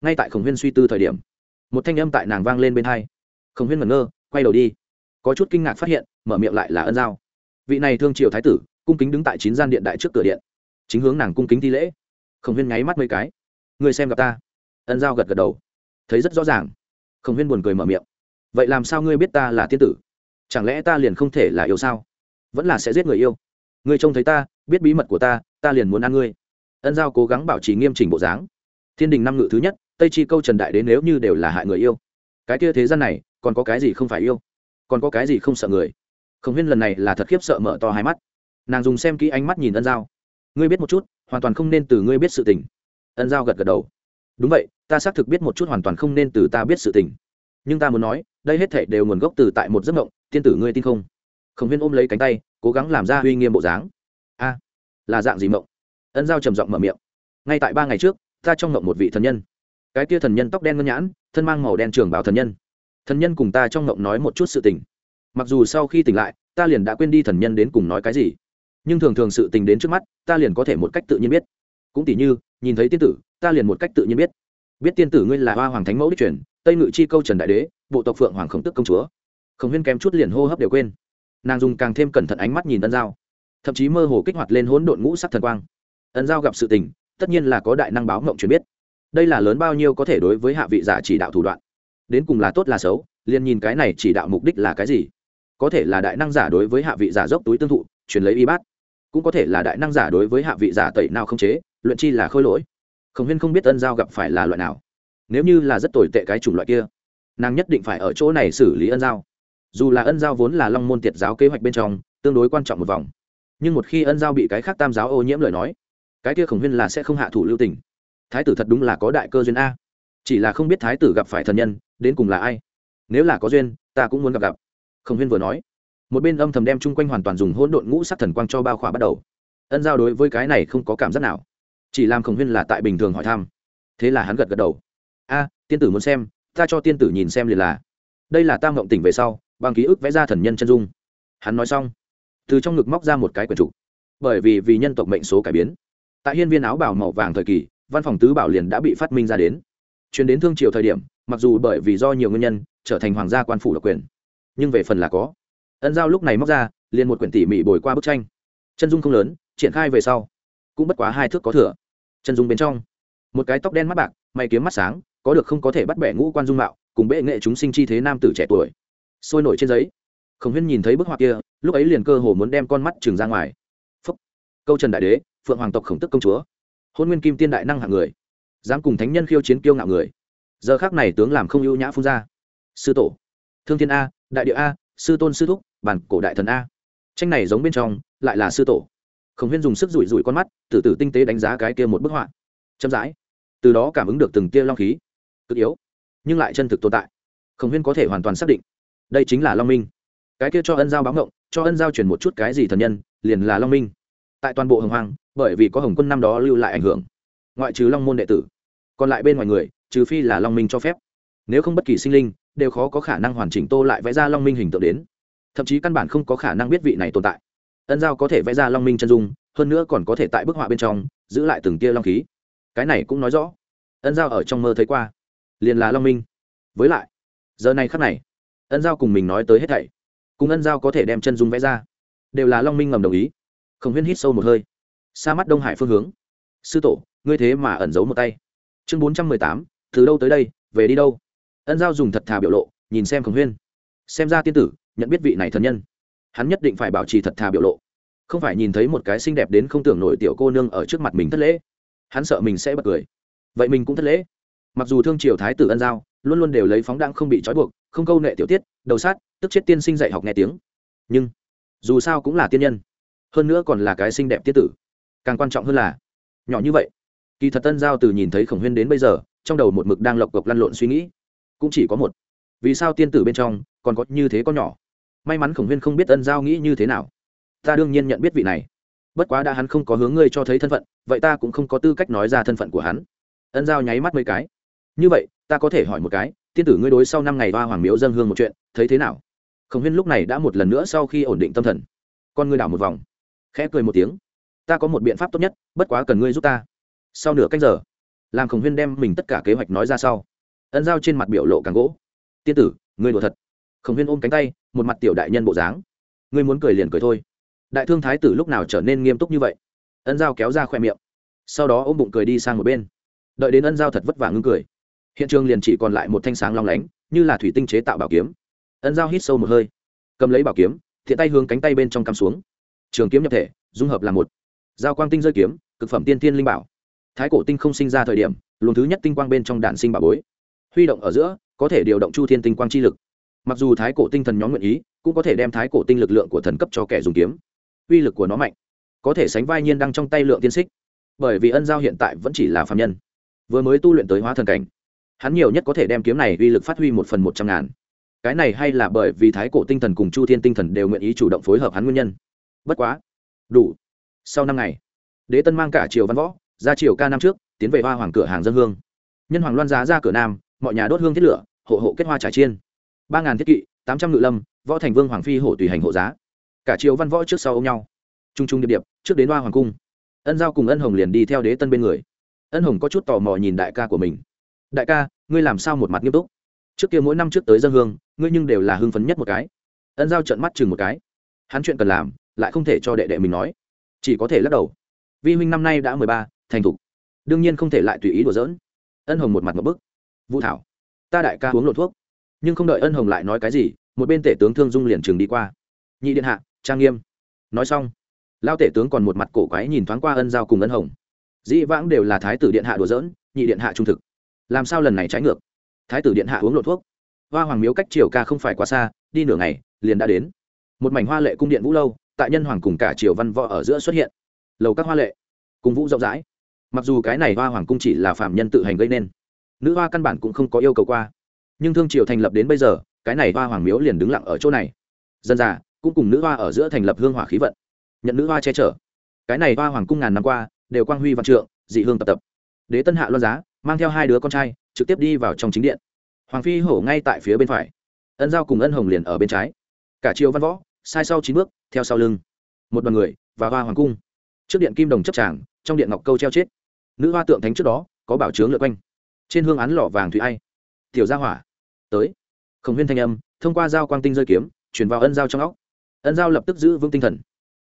ngay tại khổng huyên suy tư thời điểm, một thanh âm tại nàng vang lên bên hai. Khổng huyên ngẩn ngơ, quay đầu đi. Có chút kinh ngạc phát hiện, mở miệng lại là ân giao. Vị này thương triều thái tử, cung kính đứng tại chín gian điện đại trước cửa điện. Chính hướng nàng cung kính thi lễ. Khổng huyên nháy mắt mấy cái. Người xem gặp ta. Ân giao gật gật đầu. Thấy rất rõ ràng. Khổng huyên buồn cười mở miệng vậy làm sao ngươi biết ta là tiên tử? Chẳng lẽ ta liền không thể là yêu sao? Vẫn là sẽ giết người yêu. Ngươi trông thấy ta, biết bí mật của ta ta liền muốn ăn ngươi. Ân giao cố gắng bảo trì nghiêm chỉnh bộ dáng. Thiên đình năm ngự thứ nhất, tây chi câu trần đại đến nếu như đều là hại người yêu, cái kia thế gian này, còn có cái gì không phải yêu? Còn có cái gì không sợ người? Khổng huyên lần này là thật khiếp sợ mở to hai mắt. Nàng dùng xem kỹ ánh mắt nhìn ân giao. Ngươi biết một chút, hoàn toàn không nên từ ngươi biết sự tình. Ân giao gật gật đầu. Đúng vậy, ta xác thực biết một chút hoàn toàn không nên từ ta biết sự tình. Nhưng ta muốn nói đây hết thể đều nguồn gốc từ tại một giấc mộng, tiên tử ngươi tin không? Khổng huyên ôm lấy cánh tay, cố gắng làm ra uy nghiêm bộ dáng. A, là dạng gì mộng? Ân giao trầm giọng mở miệng. Ngay tại ba ngày trước, ta trong mộng một vị thần nhân. Cái kia thần nhân tóc đen ngân nhãn, thân mang màu đen trường bảo thần nhân. Thần nhân cùng ta trong mộng nói một chút sự tình. Mặc dù sau khi tỉnh lại, ta liền đã quên đi thần nhân đến cùng nói cái gì. Nhưng thường thường sự tình đến trước mắt, ta liền có thể một cách tự nhiên biết. Cũng tỉ như, nhìn thấy tiên tử, ta liền một cách tự nhiên biết. Biết tiên tử ngươi là hoa hoàng thánh mẫu đích truyền, tây ngự chi câu trần đại đế bộ tộc phượng hoàng khổng tức công chúa. Khổng huyên kém chút liền hô hấp đều quên. Nàng dùng càng thêm cẩn thận ánh mắt nhìn ân giao. Thậm chí mơ hồ kích hoạt lên hỗn độn ngũ sắc thần quang. Ân giao gặp sự tình, tất nhiên là có đại năng báo mộng truyền biết. Đây là lớn bao nhiêu có thể đối với hạ vị giả chỉ đạo thủ đoạn. Đến cùng là tốt là xấu, liền nhìn cái này chỉ đạo mục đích là cái gì. Có thể là đại năng giả đối với hạ vị giả dốc túi tương thụ, truyền lấy y bát. Cũng có thể là đại năng giả đối với hạ vị giả tẩy nào không chế luyện chi là khôi lỗi. Khổng huyên không biết ân giao gặp phải là loại nào. Nếu như là rất tồi tệ cái chủng loại kia nàng nhất định phải ở chỗ này xử lý ân giao. Dù là ân giao vốn là long môn tiệt giáo kế hoạch bên trong, tương đối quan trọng một vòng. Nhưng một khi ân giao bị cái khác tam giáo ô nhiễm lời nói, cái kia khổng huyên là sẽ không hạ thủ lưu tình. Thái tử thật đúng là có đại cơ duyên a. Chỉ là không biết thái tử gặp phải thần nhân, đến cùng là ai. Nếu là có duyên, ta cũng muốn gặp gặp. Khổng huyên vừa nói. Một bên âm thầm đem chung quanh hoàn toàn dùng hỗn độn ngũ sắc thần quang cho bao khỏa bắt đầu. Ân giao đối với cái này không có cảm giác nào. Chỉ làm khổng huyên là tại bình thường hỏi thăm. Thế là hắn gật gật đầu. A, tiên tử muốn xem ta cho tiên tử nhìn xem liền là. Đây là ta mộng tỉnh về sau, bằng ký ức vẽ ra thần nhân chân dung. Hắn nói xong, từ trong ngực móc ra một cái quyển trục. Bởi vì vì nhân tộc mệnh số cải biến, tại hiên viên áo bảo màu vàng thời kỳ, văn phòng tứ bảo liền đã bị phát minh ra đến. Chuyến đến thương triều thời điểm, mặc dù bởi vì do nhiều nguyên nhân, trở thành hoàng gia quan phủ độc quyền, nhưng về phần là có. Ân giao lúc này móc ra, liền một quyển tỉ mỉ bồi qua bức tranh. Chân dung không lớn, triển khai về sau, cũng bất quá hai thước có thừa. Chân dung bên trong, một cái tóc đen mắt bạc, mày kiếm mắt sáng có được không có thể bắt bẻ ngũ quan dung mạo, cùng bệ nghệ chúng sinh chi thế nam tử trẻ tuổi. Sôi nổi trên giấy. Khổng huyên nhìn thấy bức họa kia, lúc ấy liền cơ hồ muốn đem con mắt trừng ra ngoài. Phúc. câu trần đại đế, phượng hoàng tộc khổng tức công chúa. Hôn nguyên kim tiên đại năng hạng người. Dám cùng thánh nhân khiêu chiến kiêu ngạo người. Giờ khác này tướng làm không ưu nhã phun ra. Sư tổ. Thương thiên a, đại địa a, sư tôn sư thúc, bản cổ đại thần a. Tranh này giống bên trong, lại là sư tổ. Khổng huyên dùng sức rủi rủi con mắt, từ từ tinh tế đánh giá cái kia một bức họa. Chậm rãi. Từ đó cảm ứng được từng tia long khí cực yếu nhưng lại chân thực tồn tại. Khổng huyên có thể hoàn toàn xác định đây chính là long minh. Cái kia cho ân giao báo ngộng cho ân giao truyền một chút cái gì thần nhân liền là long minh. Tại toàn bộ hồng Hoàng, bởi vì có hồng quân năm đó lưu lại ảnh hưởng ngoại trừ long môn đệ tử còn lại bên ngoài người trừ phi là long minh cho phép. Nếu không bất kỳ sinh linh đều khó có khả năng hoàn chỉnh tô lại vẽ ra long minh hình tượng đến. Thậm chí căn bản không có khả năng biết vị này tồn tại. Ân giao có thể vẽ ra long minh chân dung hơn nữa còn có thể tại bức họa bên trong giữ lại từng tia long khí. Cái này cũng nói rõ. Ân giao ở trong mơ thấy qua liền là long minh. Với lại, giờ này khắc này, ân giao cùng mình nói tới hết thảy, cùng ân giao có thể đem chân dung vẽ ra, đều là long minh ngầm đồng ý. Khổng huyên hít sâu một hơi xa mắt đông hải phương hướng. Sư tổ, ngươi thế mà ẩn giấu một tay. Chương bốn trăm mười tám, từ đâu tới đây, về đi đâu? Ân giao dùng thật thà biểu lộ, nhìn xem khổng huyên. Xem ra tiên tử, nhận biết vị này thần nhân, hắn nhất định phải bảo trì thật thà biểu lộ. Không phải nhìn thấy một cái xinh đẹp đến không tưởng nổi tiểu cô nương ở trước mặt mình thất lễ, hắn sợ mình sẽ bật cười. Vậy mình cũng thất lễ mặc dù thương triều thái tử ân giao, luôn luôn đều lấy phóng đãng không bị trói buộc, không câu nệ tiểu tiết, đầu sát, tức chết tiên sinh dạy học nghe tiếng. Nhưng, dù sao cũng là tiên nhân, hơn nữa còn là cái xinh đẹp tiết tử. Càng quan trọng hơn là, nhỏ như vậy, kỳ thật tân giao từ nhìn thấy khổng huyên đến bây giờ, trong đầu một mực đang lộc cộc lăn lộn suy nghĩ. Cũng chỉ có một. Vì sao tiên tử bên trong còn có như thế có nhỏ? May mắn khổng huyên không biết ân giao nghĩ như thế nào. Ta đương nhiên nhận biết vị này. Bất quá đã hắn không có hướng ngươi cho thấy thân phận, vậy ta cũng không có tư cách nói ra thân phận của hắn. Ân giao nháy mắt mấy cái như vậy, ta có thể hỏi một cái, tiên tử ngươi đối sau năm ngày hoa hoàng miếu dân hương một chuyện, thấy thế nào? Khổng huyên lúc này đã một lần nữa sau khi ổn định tâm thần. Con ngươi đảo một vòng, khẽ cười một tiếng. Ta có một biện pháp tốt nhất, bất quá cần ngươi giúp ta. Sau nửa cách giờ, làm khổng huyên đem mình tất cả kế hoạch nói ra sau. Ân giao trên mặt biểu lộ càng gỗ. Tiên tử, ngươi đùa thật. Khổng huyên ôm cánh tay, một mặt tiểu đại nhân bộ dáng. Ngươi muốn cười liền cười thôi. Đại thương thái tử lúc nào trở nên nghiêm túc như vậy? Ân giao kéo ra khoe miệng. Sau đó ôm bụng cười đi sang một bên. Đợi đến ân giao thật vất vả ngưng cười hiện trường liền chỉ còn lại một thanh sáng long lánh, như là thủy tinh chế tạo bảo kiếm. Ân giao hít sâu một hơi, cầm lấy bảo kiếm, thiện tay hướng cánh tay bên trong cắm xuống. Trường kiếm nhập thể, dung hợp là một. Giao quang tinh rơi kiếm, cực phẩm tiên tiên linh bảo. Thái cổ tinh không sinh ra thời điểm, luồng thứ nhất tinh quang bên trong đạn sinh bảo bối. Huy động ở giữa, có thể điều động chu thiên tinh quang chi lực. Mặc dù thái cổ tinh thần nhóm nguyện ý, cũng có thể đem thái cổ tinh lực lượng của thần cấp cho kẻ dùng kiếm. Uy lực của nó mạnh, có thể sánh vai nhiên đăng trong tay lượng tiên xích. Bởi vì ân giao hiện tại vẫn chỉ là phạm nhân. Vừa mới tu luyện tới hóa thần cảnh hắn nhiều nhất có thể đem kiếm này uy lực phát huy một phần một trăm ngàn. Cái này hay là bởi vì thái cổ tinh thần cùng chu thiên tinh thần đều nguyện ý chủ động phối hợp hắn nguyên nhân. Bất quá, đủ. Sau năm ngày, đế tân mang cả triều văn võ, ra triều ca năm trước, tiến về hoa hoàng cửa hàng dân hương. Nhân hoàng loan giá ra cửa nam, mọi nhà đốt hương thiết lửa, hộ hộ kết hoa trải chiên. Ba ngàn thiết kỵ, tám trăm ngự lâm, võ thành vương hoàng phi hổ tùy hành hộ giá. Cả triều văn võ trước sau ôm nhau. T r u n g t r u n g điệp điệp, trước đến hoa hoàng cung. Ân giao cùng ân hồng liền đi theo đế tân bên người. Ân hồng có chút tò mò nhìn đại ca của mình đại ca, ngươi làm sao một mặt nghiêm túc? Trước kia mỗi năm trước tới dân hương, ngươi nhưng đều là hưng phấn nhất một cái. Ân giao trận mắt chừng một cái. Hắn chuyện cần làm, lại không thể cho đệ đệ mình nói. Chỉ có thể lắc đầu. Vi huynh năm nay đã mười ba, thành thục. Đương nhiên không thể lại tùy ý đùa giỡn. Ân hồng một mặt một bức. Vũ thảo, ta đại ca uống lột thuốc. Nhưng không đợi ân hồng lại nói cái gì, một bên tể tướng thương dung liền trường đi qua. Nhị điện hạ, trang nghiêm. Nói xong lao tể tướng còn một mặt cổ quái nhìn thoáng qua ân giao cùng ân hồng. Dĩ vãng đều là thái tử điện hạ đùa dỡn nhị điện hạ trung thực làm sao lần này trái ngược? Thái tử điện hạ uống lột thuốc. Hoa hoàng miếu cách triều ca không phải quá xa, đi nửa ngày, liền đã đến. Một mảnh hoa lệ cung điện vũ lâu, tại nhân hoàng cùng cả triều văn võ ở giữa xuất hiện. Lầu các hoa lệ, cung vũ rộng rãi. Mặc dù cái này hoa hoàng cung chỉ là phạm nhân tự hành gây nên, nữ hoa căn bản cũng không có yêu cầu qua. Nhưng thương triều thành lập đến bây giờ, cái này hoa hoàng miếu liền đứng lặng ở chỗ này. Dân già, cũng cùng nữ hoa ở giữa thành lập hương hỏa khí vận. Nhận nữ hoa che chở. Cái này hoa hoàng cung ngàn năm qua, đều quang huy văn trượng, dị hương tập tập. Đế tân hạ loan giá mang theo hai đứa con trai, trực tiếp đi vào trong chính điện. Hoàng phi hổ ngay tại phía bên phải. Ân giao cùng ân hồng liền ở bên trái. Cả triều văn võ, sai sau chín bước, theo sau lưng. Một đoàn người, và hoa hoàng cung. Trước điện kim đồng chấp tràng, trong điện ngọc câu treo chết. Nữ hoa tượng thánh trước đó, có bảo chướng lượt quanh. Trên hương án lỏ vàng thủy ai. Tiểu gia hỏa, tới. Khổng huyên thanh âm, thông qua dao quang tinh rơi kiếm chuyển vào ân giao trong óc. Ân giao lập tức giữ vững tinh thần.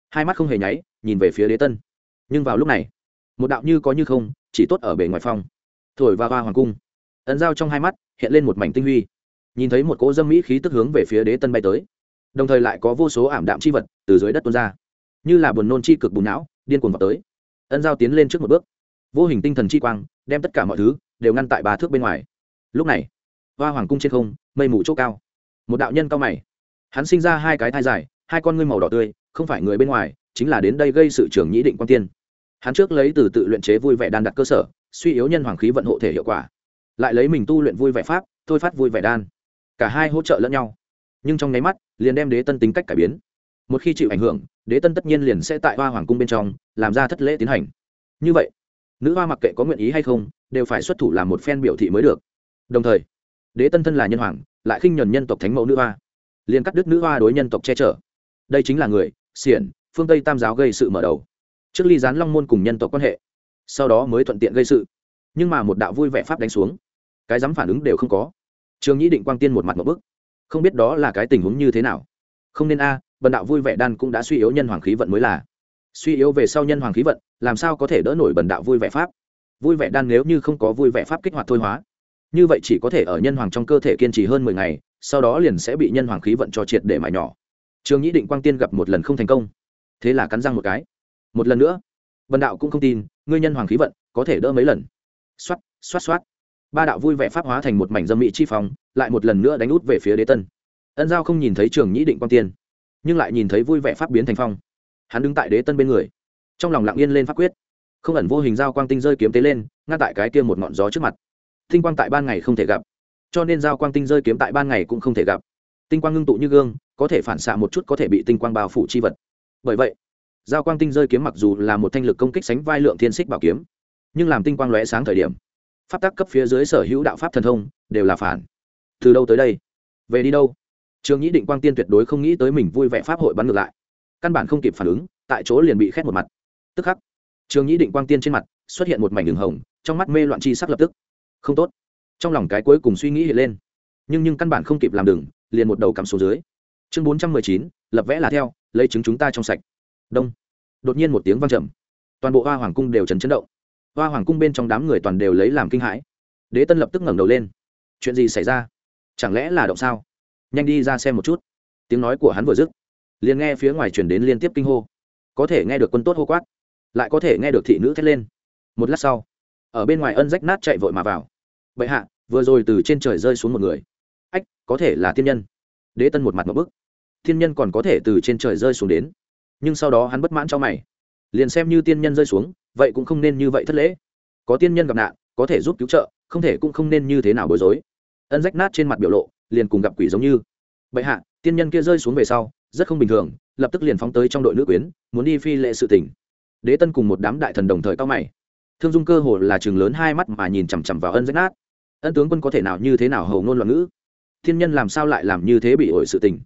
Hai mắt không hề nháy, nhìn về phía đế tân. Nhưng vào lúc này, một đạo như có như không, chỉ tốt ở bề ngoài phòng thổi và hoa hoàng cung. Ân giao trong hai mắt hiện lên một mảnh tinh huy. Nhìn thấy một cỗ dâm mỹ khí tức hướng về phía đế tân bay tới. Đồng thời lại có vô số ảm đạm chi vật từ dưới đất tuôn ra. Như là buồn nôn chi cực bùn não, điên cuồng vào tới. Ân giao tiến lên trước một bước. Vô hình tinh thần chi quang đem tất cả mọi thứ đều ngăn tại ba thước bên ngoài. Lúc này, hoa hoàng cung trên không, mây mù chỗ cao. Một đạo nhân cao mày. Hắn sinh ra hai cái thai dài, hai con ngươi màu đỏ tươi, không phải người bên ngoài, chính là đến đây gây sự trưởng nhĩ định quan tiên hắn trước lấy từ tự luyện chế vui vẻ đan đặt cơ sở, suy yếu nhân hoàng khí vận hộ thể hiệu quả. Lại lấy mình tu luyện vui vẻ pháp, thôi phát vui vẻ đan. Cả hai hỗ trợ lẫn nhau. Nhưng trong nháy mắt, liền đem đế tân tính cách cải biến. Một khi chịu ảnh hưởng, đế tân tất nhiên liền sẽ tại hoa hoàng cung bên trong, làm ra thất lễ tiến hành. Như vậy, nữ hoa mặc kệ có nguyện ý hay không, đều phải xuất thủ làm một phen biểu thị mới được. Đồng thời, đế tân thân là nhân hoàng, lại khinh nhuần nhân tộc thánh mẫu nữ hoa. Liền cắt đứt nữ hoa đối nhân tộc che chở. Đây chính là người, xiển, phương tây tam giáo gây sự mở đầu trước ly gián long môn cùng nhân tộc quan hệ sau đó mới thuận tiện gây sự. Nhưng mà một đạo vui vẻ pháp đánh xuống cái dám phản ứng đều không có. Trường nhĩ định quang tiên một mặt một bức. Không biết đó là cái tình huống như thế nào. Không nên a à, bần đạo vui vẻ đan cũng đã suy yếu nhân hoàng khí vận mới là. Suy yếu về sau nhân hoàng khí vận làm sao có thể đỡ nổi bần đạo vui vẻ pháp? Vui vẻ đan nếu như không có vui vẻ pháp kích hoạt thôi hóa như vậy chỉ có thể ở nhân hoàng trong cơ thể kiên trì hơn mười ngày sau đó liền sẽ bị nhân hoàng khí vận cho triệt để mãi nhỏ. Trường nhĩ định quang tiên gặp một lần không thành công thế là cắn răng một cái một lần nữa. Vần đạo cũng không tin, ngươi nhân hoàng khí vận, có thể đỡ mấy lần? Xoát xoát xoát. Ba đạo vui vẻ pháp hóa thành một mảnh dâm mỹ chi phong, lại một lần nữa đánh út về phía đế tân. Ân giao không nhìn thấy trường nhĩ định quang tiên, nhưng lại nhìn thấy vui vẻ pháp biến thành phong. Hắn đứng tại đế tân bên người, trong lòng lặng yên lên pháp quyết. Không ẩn vô hình giao quang tinh rơi kiếm tế lên, ngăn tại cái kia một ngọn gió trước mặt. Tinh quang tại ban ngày không thể gặp, cho nên giao quang tinh rơi kiếm tại ban ngày cũng không thể gặp. Tinh quang ngưng tụ như gương, có thể phản xạ một chút có thể bị tinh quang bao phủ chi vật. Bởi vậy giao quang tinh rơi kiếm mặc dù là một thanh lực công kích sánh vai lượng thiên xích bảo kiếm nhưng làm tinh quang lóe sáng thời điểm pháp tắc cấp phía dưới sở hữu đạo pháp thần thông đều là phản. Từ đâu tới đây? Về đi đâu? Trường nhĩ định quang tiên tuyệt đối không nghĩ tới mình vui vẻ pháp hội bắn ngược lại. Căn bản không kịp phản ứng tại chỗ liền bị khét một mặt. Tức khắc trường nhĩ định quang tiên trên mặt xuất hiện một mảnh đường hồng trong mắt mê loạn chi sắc lập tức. Không tốt. Trong lòng cái cuối cùng suy nghĩ hiện lên. Nhưng nhưng căn bản không kịp làm đường, liền một đầu cắm xuống dưới. Chương bốn trăm mười chín lập vẽ là theo lấy chứng chúng ta trong sạch đông. Đột nhiên một tiếng vang trầm. Toàn bộ hoa hoàng cung đều chấn chấn động. Hoa hoàng cung bên trong đám người toàn đều lấy làm kinh hãi. Đế tân lập tức ngẩng đầu lên. Chuyện gì xảy ra? Chẳng lẽ là động sao? Nhanh đi ra xem một chút. Tiếng nói của hắn vừa dứt, liền nghe phía ngoài chuyển đến liên tiếp kinh hô. Có thể nghe được quân tốt hô quát, lại có thể nghe được thị nữ thét lên. Một lát sau, ở bên ngoài ân rách nát chạy vội mà vào. Bệ hạ, vừa rồi từ trên trời rơi xuống một người. Ách, có thể là thiên nhân. Đế tân một mặt một bức. Thiên nhân còn có thể từ trên trời rơi xuống đến nhưng sau đó hắn bất mãn cho mày. Liền xem như tiên nhân rơi xuống, vậy cũng không nên như vậy thất lễ. Có tiên nhân gặp nạn, có thể giúp cứu trợ, không thể cũng không nên như thế nào bối rối. Ân rách nát trên mặt biểu lộ, liền cùng gặp quỷ giống như. Bệ hạ, tiên nhân kia rơi xuống về sau, rất không bình thường, lập tức liền phóng tới trong đội nữ quyến, muốn đi phi lệ sự tỉnh đế tân cùng một đám đại thần đồng thời cao mày. Thương dung cơ hồ là chừng lớn hai mắt mà nhìn chằm chằm vào ân rách nát. Ân tướng quân có thể nào như thế nào hầu ngôn loạn ngữ? Thiên nhân làm sao lại làm như thế bị ổi sự tình?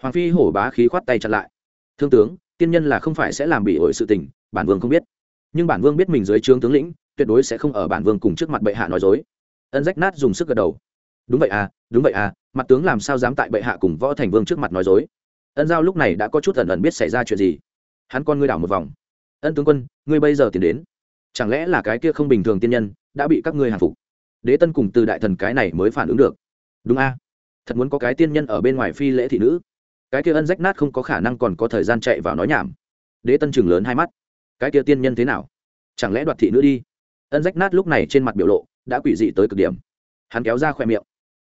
Hoàng phi hổ bá khí khoát tay chặn lại. Thương tướng tiên nhân là không phải sẽ làm bị ổi sự tình, bản vương không biết. Nhưng bản vương biết mình dưới trướng tướng lĩnh, tuyệt đối sẽ không ở bản vương cùng trước mặt bệ hạ nói dối. Ân rách nát dùng sức gật đầu. Đúng vậy à đúng vậy à mặt tướng làm sao dám tại bệ hạ cùng võ thành vương trước mặt nói dối? Ân giao lúc này đã có chút ẩn ẩn biết xảy ra chuyện gì. Hắn con ngươi đảo một vòng. Ân tướng quân, ngươi bây giờ tìm đến. Chẳng lẽ là cái kia không bình thường tiên nhân đã bị các ngươi hàng phục? Đế tân cùng từ đại thần cái này mới phản ứng được. Đúng a. Thật muốn có cái tiên nhân ở bên ngoài phi lễ thị nữ cái kia ân rách nát không có khả năng còn có thời gian chạy vào nói nhảm. Đế tân chừng lớn hai mắt. Cái kia tiên nhân thế nào? Chẳng lẽ đoạt thị nữ đi? Ân rách nát lúc này trên mặt biểu lộ đã quỷ dị tới cực điểm. Hắn kéo ra khoe miệng.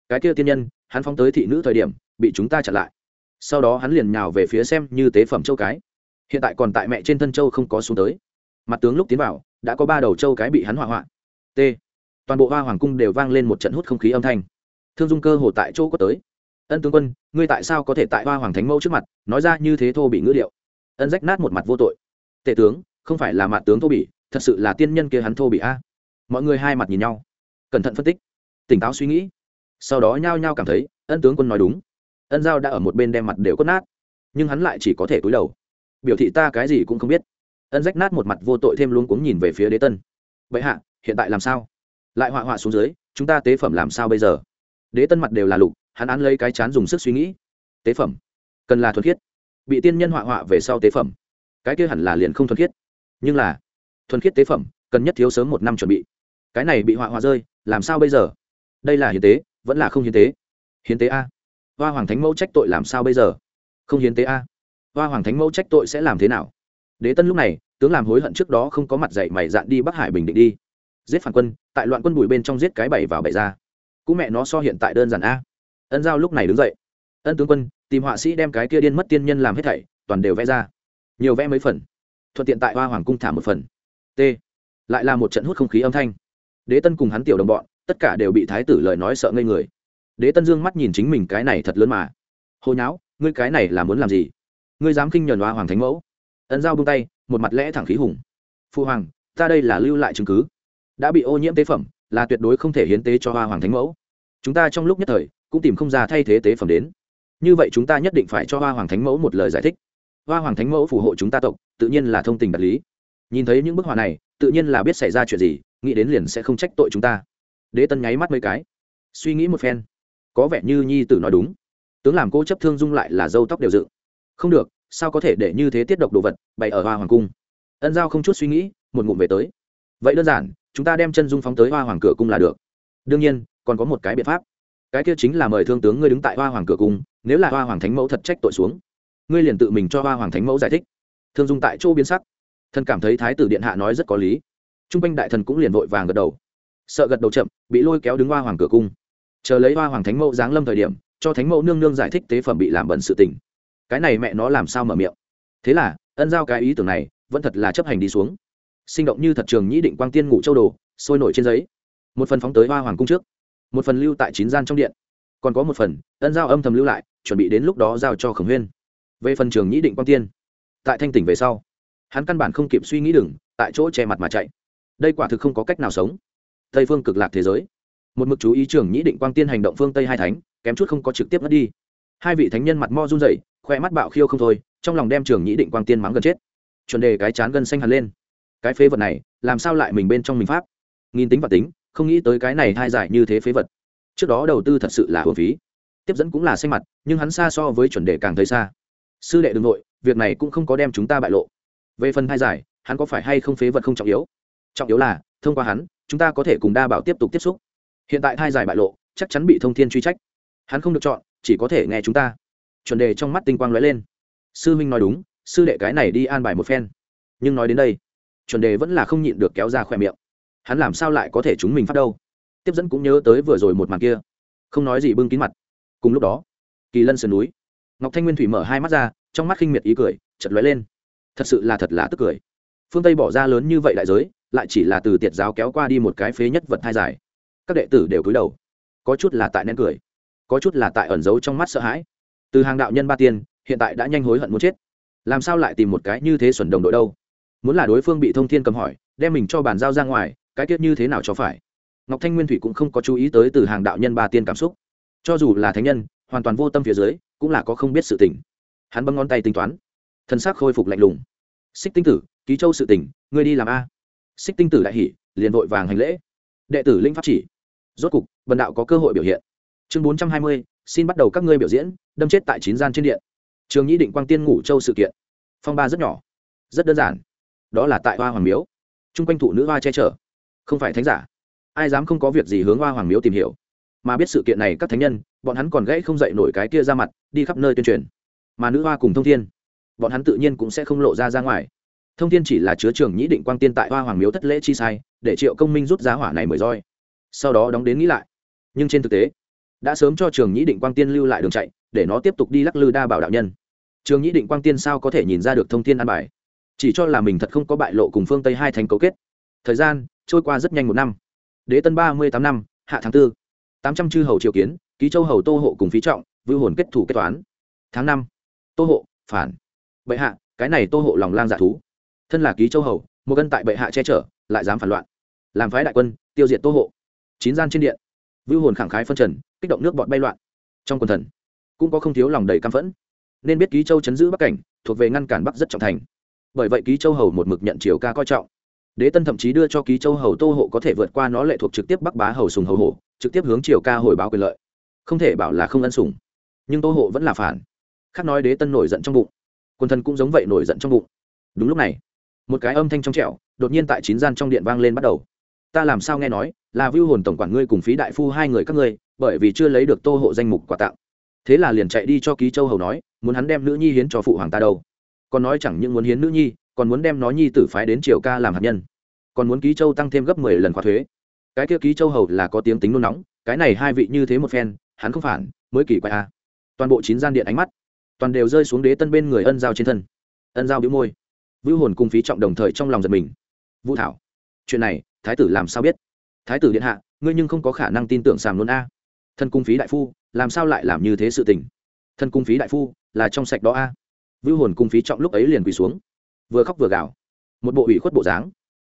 Cái kia tiên nhân, hắn phóng tới thị nữ thời điểm, bị chúng ta chặn lại. Sau đó hắn liền nhào về phía xem như tế phẩm châu cái. Hiện tại còn tại mẹ trên thân châu không có xuống tới. Mặt tướng lúc tiến vào, đã có ba đầu châu cái bị hắn hỏa hoạn. T. Toàn bộ hoa hoàng cung đều vang lên một trận hút không khí âm thanh. Thương dung cơ hồ tại chỗ có tới ân tướng quân, ngươi tại sao có thể tại hoa hoàng thánh mẫu trước mặt, nói ra như thế thô bị ngữ điệu? Ân rách nát một mặt vô tội. Tể tướng, không phải là mặt tướng thô bị thật sự là tiên nhân kia hắn thô bị a. Mọi người hai mặt nhìn nhau. Cẩn thận phân tích. Tỉnh táo suy nghĩ. Sau đó nhao nhao cảm thấy, ân tướng quân nói đúng. Ân giao đã ở một bên đem mặt đều cốt nát, nhưng hắn lại chỉ có thể cúi đầu. Biểu thị ta cái gì cũng không biết. Ân rách nát một mặt vô tội thêm luôn cuống nhìn về phía đế tân. Vậy hạ, hiện tại làm sao? Lại họa họa xuống dưới, chúng ta tế phẩm làm sao bây giờ? Đế tân mặt đều là lục hắn án lấy cái chán dùng sức suy nghĩ. Tế phẩm. Cần là thuần khiết. Bị tiên nhân họa họa về sau tế phẩm. Cái kia hẳn là liền không thuần khiết. Nhưng là, thuần khiết tế phẩm, cần nhất thiếu sớm một năm chuẩn bị. Cái này bị họa họa rơi, làm sao bây giờ? Đây là hiến tế, vẫn là không hiến tế? Hiến tế a. Hoa hoàng thánh mẫu trách tội làm sao bây giờ? Không hiến tế a. Hoa hoàng thánh mẫu trách tội sẽ làm thế nào? Đế tân lúc này, tướng làm hối hận trước đó không có mặt dạy mày dạn đi bắc hải bình định đi. Giết phản quân, tại loạn quân bùi bên trong giết cái bảy vào bảy ra. Cũng mẹ nó so hiện tại đơn giản a ân giao lúc này đứng dậy. Ân tướng quân, tìm họa sĩ đem cái kia điên mất tiên nhân làm hết thảy, toàn đều vẽ ra. Nhiều vẽ mấy phần. Thuận tiện tại hoa hoàng cung thả một phần. T. Lại là một trận hút không khí âm thanh. Đế tân cùng hắn tiểu đồng bọn, tất cả đều bị thái tử lời nói sợ ngây người. Đế tân dương mắt nhìn chính mình cái này thật lớn mà. Hồi nháo, ngươi cái này là muốn làm gì? Ngươi dám khinh nhuần hoa hoàng thánh mẫu? Ấn giao bung tay, một mặt lẽ thẳng khí hùng. Phu hoàng, ta đây là lưu lại chứng cứ. Đã bị ô nhiễm tế phẩm, là tuyệt đối không thể hiến tế cho hoa hoàng thánh mẫu. Chúng ta trong lúc nhất thời cũng tìm không ra thay thế tế phẩm đến. Như vậy chúng ta nhất định phải cho hoa hoàng thánh mẫu một lời giải thích. Hoa hoàng thánh mẫu phù hộ chúng ta tộc, tự nhiên là thông tình đạt lý. Nhìn thấy những bức họa này, tự nhiên là biết xảy ra chuyện gì, nghĩ đến liền sẽ không trách tội chúng ta. Đế tân nháy mắt mấy cái. Suy nghĩ một phen. Có vẻ như nhi tử nói đúng. Tướng làm cô chấp thương dung lại là dâu tóc đều dựng. Không được, sao có thể để như thế tiết độc đồ vật bày ở hoa hoàng cung? Ân giao không chút suy nghĩ, một ngụm về tới. Vậy đơn giản, chúng ta đem chân dung phóng tới hoa hoàng cửa cung là được. Đương nhiên, còn có một cái biện pháp cái kia chính là mời thương tướng ngươi đứng tại hoa hoàng cửa cung, nếu là hoa hoàng thánh mẫu thật trách tội xuống, ngươi liền tự mình cho hoa hoàng thánh mẫu giải thích. Thương dung tại chỗ biến sắc. Thần cảm thấy thái tử điện hạ nói rất có lý. T r u n g quanh đại thần cũng liền vội vàng gật đầu. Sợ gật đầu chậm, bị lôi kéo đứng hoa hoàng cửa cung. Chờ lấy hoa hoàng thánh mẫu giáng lâm thời điểm, cho thánh mẫu nương nương giải thích tế phẩm bị làm bẩn sự tình. Cái này mẹ nó làm sao mở miệng? Thế là, ân giao cái ý tưởng này, vẫn thật là chấp hành đi xuống. Sinh động như thật trường nhĩ định quang tiên ngủ châu đồ, sôi nổi trên giấy. Một phần phóng tới hoa hoàng cung trước một phần lưu tại chín gian trong điện. Còn có một phần, ân giao âm thầm lưu lại, chuẩn bị đến lúc đó giao cho khổng huyên. Về phần trường nhĩ định quang tiên, tại thanh tỉnh về sau, hắn căn bản không kịp suy nghĩ đừng, tại chỗ che mặt mà chạy. Đây quả thực không có cách nào sống. Tây phương cực lạc thế giới. Một mực chú ý trường nhĩ định quang tiên hành động phương tây hai thánh, kém chút không có trực tiếp mất đi. Hai vị thánh nhân mặt mo run rẩy, khoe mắt bạo khiêu không thôi, trong lòng đem trường nhĩ định quang tiên mắng gần chết. Chuẩn đề cái chán gân xanh hẳn lên. Cái phế vật này, làm sao lại mình bên trong mình pháp? Nghìn tính và tính không nghĩ tới cái này thai giải như thế phế vật. Trước đó đầu tư thật sự là hồn phí. Tiếp dẫn cũng là xanh mặt, nhưng hắn xa so với chuẩn đề càng thấy xa. Sư đệ đ ư n g nội, việc này cũng không có đem chúng ta bại lộ. Về phần thai giải hắn có phải hay không phế vật không trọng yếu? Trọng yếu là, thông qua hắn, chúng ta có thể cùng đa bảo tiếp tục tiếp xúc. Hiện tại thai giải bại lộ, chắc chắn bị thông thiên truy trách. Hắn không được chọn, chỉ có thể nghe chúng ta. Chuẩn đề trong mắt tinh quang lóe lên. Sư minh nói đúng, sư đệ cái này đi an bài một phen. Nhưng nói đến đây, chuẩn đề vẫn là không nhịn được kéo ra khỏe miệng hắn làm sao lại có thể chúng mình phát đâu? Tiếp dẫn cũng nhớ tới vừa rồi một màn kia. Không nói gì bưng kín mặt. Cùng lúc đó, kỳ lân sườn núi. Ngọc thanh nguyên thủy mở hai mắt ra, trong mắt khinh miệt ý cười chật lóe lên. Thật sự là thật là tức cười. Phương tây bỏ ra lớn như vậy đại giới, lại chỉ là từ tiệt giáo kéo qua đi một cái phế nhất vật thai dài. Các đệ tử đều cúi đầu. Có chút là tại nén cười. Có chút là tại ẩn giấu trong mắt sợ hãi. Từ hàng đạo nhân ba tiên, hiện tại đã nhanh hối hận muốn chết. Làm sao lại tìm một cái như thế xuẩn đồng đội đâu? Muốn là đối phương bị thông thiên cầm hỏi, đem mình cho bàn giao ra ngoài cái tiết như thế nào cho phải? Ngọc thanh nguyên thủy cũng không có chú ý tới từ hàng đạo nhân ba tiên cảm xúc. Cho dù là thánh nhân, hoàn toàn vô tâm phía dưới, cũng là có không biết sự tình. Hắn bấm ngón tay tính toán. Thân xác khôi phục lạnh lùng. Xích tinh tử, ký châu sự tình, ngươi đi làm a. Xích tinh tử đại hỷ liền vội vàng hành lễ. Đệ tử linh pháp chỉ. Rốt cục, bần đạo có cơ hội biểu hiện. Chương bốn trăm hai mươi, xin bắt đầu các ngươi biểu diễn, đâm chết tại chín gian trên điện. Trường nhĩ định quang tiên ngủ châu sự kiện. Phong ba rất nhỏ. Rất đơn giản. Đó là tại hoa hoàng miếu. T r u n g quanh thụ nữ hoa che chở không phải thánh giả. Ai dám không có việc gì hướng hoa hoàng miếu tìm hiểu. Mà biết sự kiện này các thánh nhân, bọn hắn còn gãy không dậy nổi cái kia ra mặt, đi khắp nơi tuyên truyền. Mà nữ hoa cùng thông thiên, bọn hắn tự nhiên cũng sẽ không lộ ra ra ngoài. Thông thiên chỉ là chứa trường nhĩ định quang tiên tại hoa hoàng miếu thất lễ chi sai, để triệu công minh rút giá hỏa này mười roi. Sau đó đóng đến nghĩ lại. Nhưng trên thực tế, đã sớm cho trường nhĩ định quang tiên lưu lại đường chạy, để nó tiếp tục đi lắc lư đa bảo đạo nhân. Trường nhĩ định quang tiên sao có thể nhìn ra được thông thiên an bài? Chỉ cho là mình thật không có bại lộ cùng phương tây hai thành cấu kết. Thời gian trôi qua rất nhanh một năm. Đế tân ba mươi tám năm, hạ tháng b ố tám trăm chư hầu triều kiến, ký châu hầu tô hộ cùng phí trọng, vưu hồn kết thủ kết toán. Tháng năm, tô hộ, phản. Bệ hạ, cái này tô hộ lòng lang dạ thú. Thân là ký châu hầu, một cân tại bệ hạ che chở, lại dám phản loạn. Làm phái đại quân, tiêu diệt tô hộ. Chín gian trên điện, vưu hồn khẳng khái phân trần, kích động nước bọn bay loạn. Trong quần thần, cũng có không thiếu lòng đầy căm phẫn. Nên biết ký châu chấn giữ bắc cảnh, thuộc về ngăn cản bắc rất trọng thành. Bởi vậy ký châu hầu một mực nhận triều ca coi trọng đế tân thậm chí đưa cho ký châu hầu tô hộ có thể vượt qua nó lệ thuộc trực tiếp bắc bá hầu sùng hầu hổ, trực tiếp hướng triều ca hồi báo quyền lợi. Không thể bảo là không ân sủng. Nhưng tô hộ vẫn là phản. Khác nói đế tân nổi giận trong bụng. Quân thần cũng giống vậy nổi giận trong bụng. Đúng lúc này, một cái âm thanh trong trẻo, đột nhiên tại chín gian trong điện vang lên bắt đầu. Ta làm sao nghe nói, là vưu hồn tổng quản ngươi cùng phí đại phu hai người các ngươi, bởi vì chưa lấy được tô hộ danh mục quà tặng. Thế là liền chạy đi cho ký châu hầu nói, muốn hắn đem nữ nhi hiến cho phụ hoàng ta đâu? Còn nói chẳng những muốn hiến nữ nhi còn muốn đem nó nhi tử phái đến triều ca làm hạt nhân. Còn muốn ký châu tăng thêm gấp mười lần khóa thuế. Cái kia ký châu hầu là có tiếng tính nôn nóng, cái này hai vị như thế một phen, hắn không phản, mới kỳ quái a toàn bộ chín gian điện ánh mắt, toàn đều rơi xuống đế tân bên người ân giao trên thân. Ân giao bĩu môi. Vưu hồn cùng phí trọng đồng thời trong lòng giật mình. Vũ thảo, chuyện này, thái tử làm sao biết? Thái tử điện hạ, ngươi nhưng không có khả năng tin tưởng sàm luôn a. Thân cung phí đại phu, làm sao lại làm như thế sự tình? Thân cung phí đại phu, là trong sạch đó a. Vưu hồn cung phí trọng lúc ấy liền quỳ xuống vừa khóc vừa gào. Một bộ ủy khuất bộ dáng.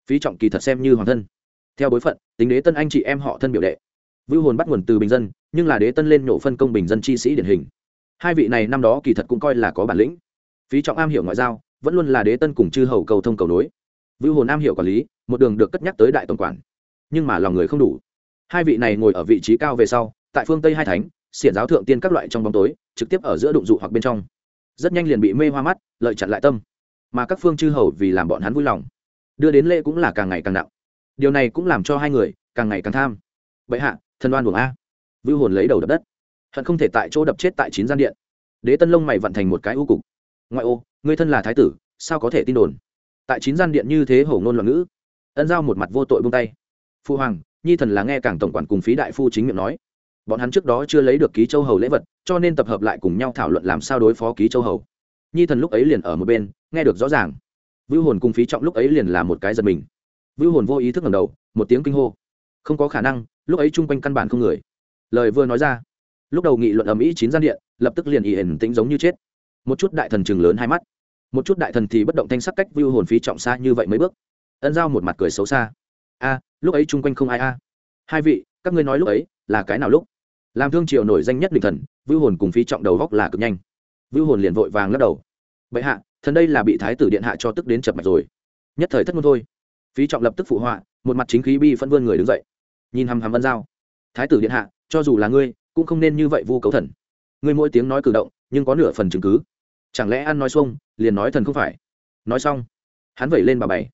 Phí trọng kỳ thật xem như hoàng thân. Theo bối phận, tính đế tân anh chị em họ thân biểu đệ. Vưu hồn bắt nguồn từ bình dân, nhưng là đế tân lên nhổ phân công bình dân chi sĩ điển hình. Hai vị này năm đó kỳ thật cũng coi là có bản lĩnh. Phí trọng am hiểu ngoại giao, vẫn luôn là đế tân cùng chư hầu cầu thông cầu nối. Vưu hồn am hiểu quản lý, một đường được cất nhắc tới đại tổng quản. Nhưng mà lòng người không đủ. Hai vị này ngồi ở vị trí cao về sau, tại phương tây hai thánh, xiển giáo thượng tiên các loại trong bóng tối, trực tiếp ở giữa đụng dụ hoặc bên trong. Rất nhanh liền bị mê hoa mắt, lợi chặn lại tâm mà các phương chư hầu vì làm bọn hắn vui lòng. Đưa đến lễ cũng là càng ngày càng nặng. Điều này cũng làm cho hai người càng ngày càng tham. Bệ hạ, thần đoan buồng a. Vưu hồn lấy đầu đập đất. Hận không thể tại chỗ đập chết tại chín gian điện. Đế tân lông mày vận thành một cái u cục. Ngoại ô ngươi thân là thái tử, sao có thể tin đồn? Tại chín gian điện như thế hổ ngôn loạn ngữ. Ân giao một mặt vô tội buông tay. Phu hoàng, nhi thần là nghe cảng tổng quản cùng phí đại phu chính miệng nói. Bọn hắn trước đó chưa lấy được ký châu hầu lễ vật, cho nên tập hợp lại cùng nhau thảo luận làm sao đối phó ký châu hầu. Nhi thần lúc ấy liền ở một bên nghe được rõ ràng. Vưu hồn cùng phí trọng lúc ấy liền là một cái giật mình. Vưu hồn vô ý thức ngầm đầu, một tiếng kinh hô. Không có khả năng, lúc ấy chung quanh căn bản không người. Lời vừa nói ra, lúc đầu nghị luận ầm ĩ chín gian điện, lập tức liền ỉ ẩn tĩnh giống như chết. Một chút đại thần chừng lớn hai mắt. Một chút đại thần thì bất động thanh sắc cách vưu hồn phí trọng xa như vậy mấy bước. Ân giao một mặt cười xấu xa. A, lúc ấy chung quanh không ai a. Hai vị, các ngươi nói lúc ấy là cái nào lúc? Làm thương triều nổi danh nhất định thần, vưu hồn cùng phí trọng đầu góc là cực nhanh. Vưu hồn liền vội vàng lắc đầu. Bệ hạ thần đây là bị thái tử điện hạ cho tức đến chập mạch rồi. Nhất thời thất ngôn thôi. Phí trọng lập tức phụ họa, một mặt chính khí bi phân vươn người đứng dậy. Nhìn hằm hằm vân giao. Thái tử điện hạ, cho dù là ngươi, cũng không nên như vậy vu cấu thần. Ngươi mỗi tiếng nói cử động, nhưng có nửa phần chứng cứ. Chẳng lẽ ăn nói xuông, liền nói thần không phải? Nói xong, hắn vẩy lên bà bảy.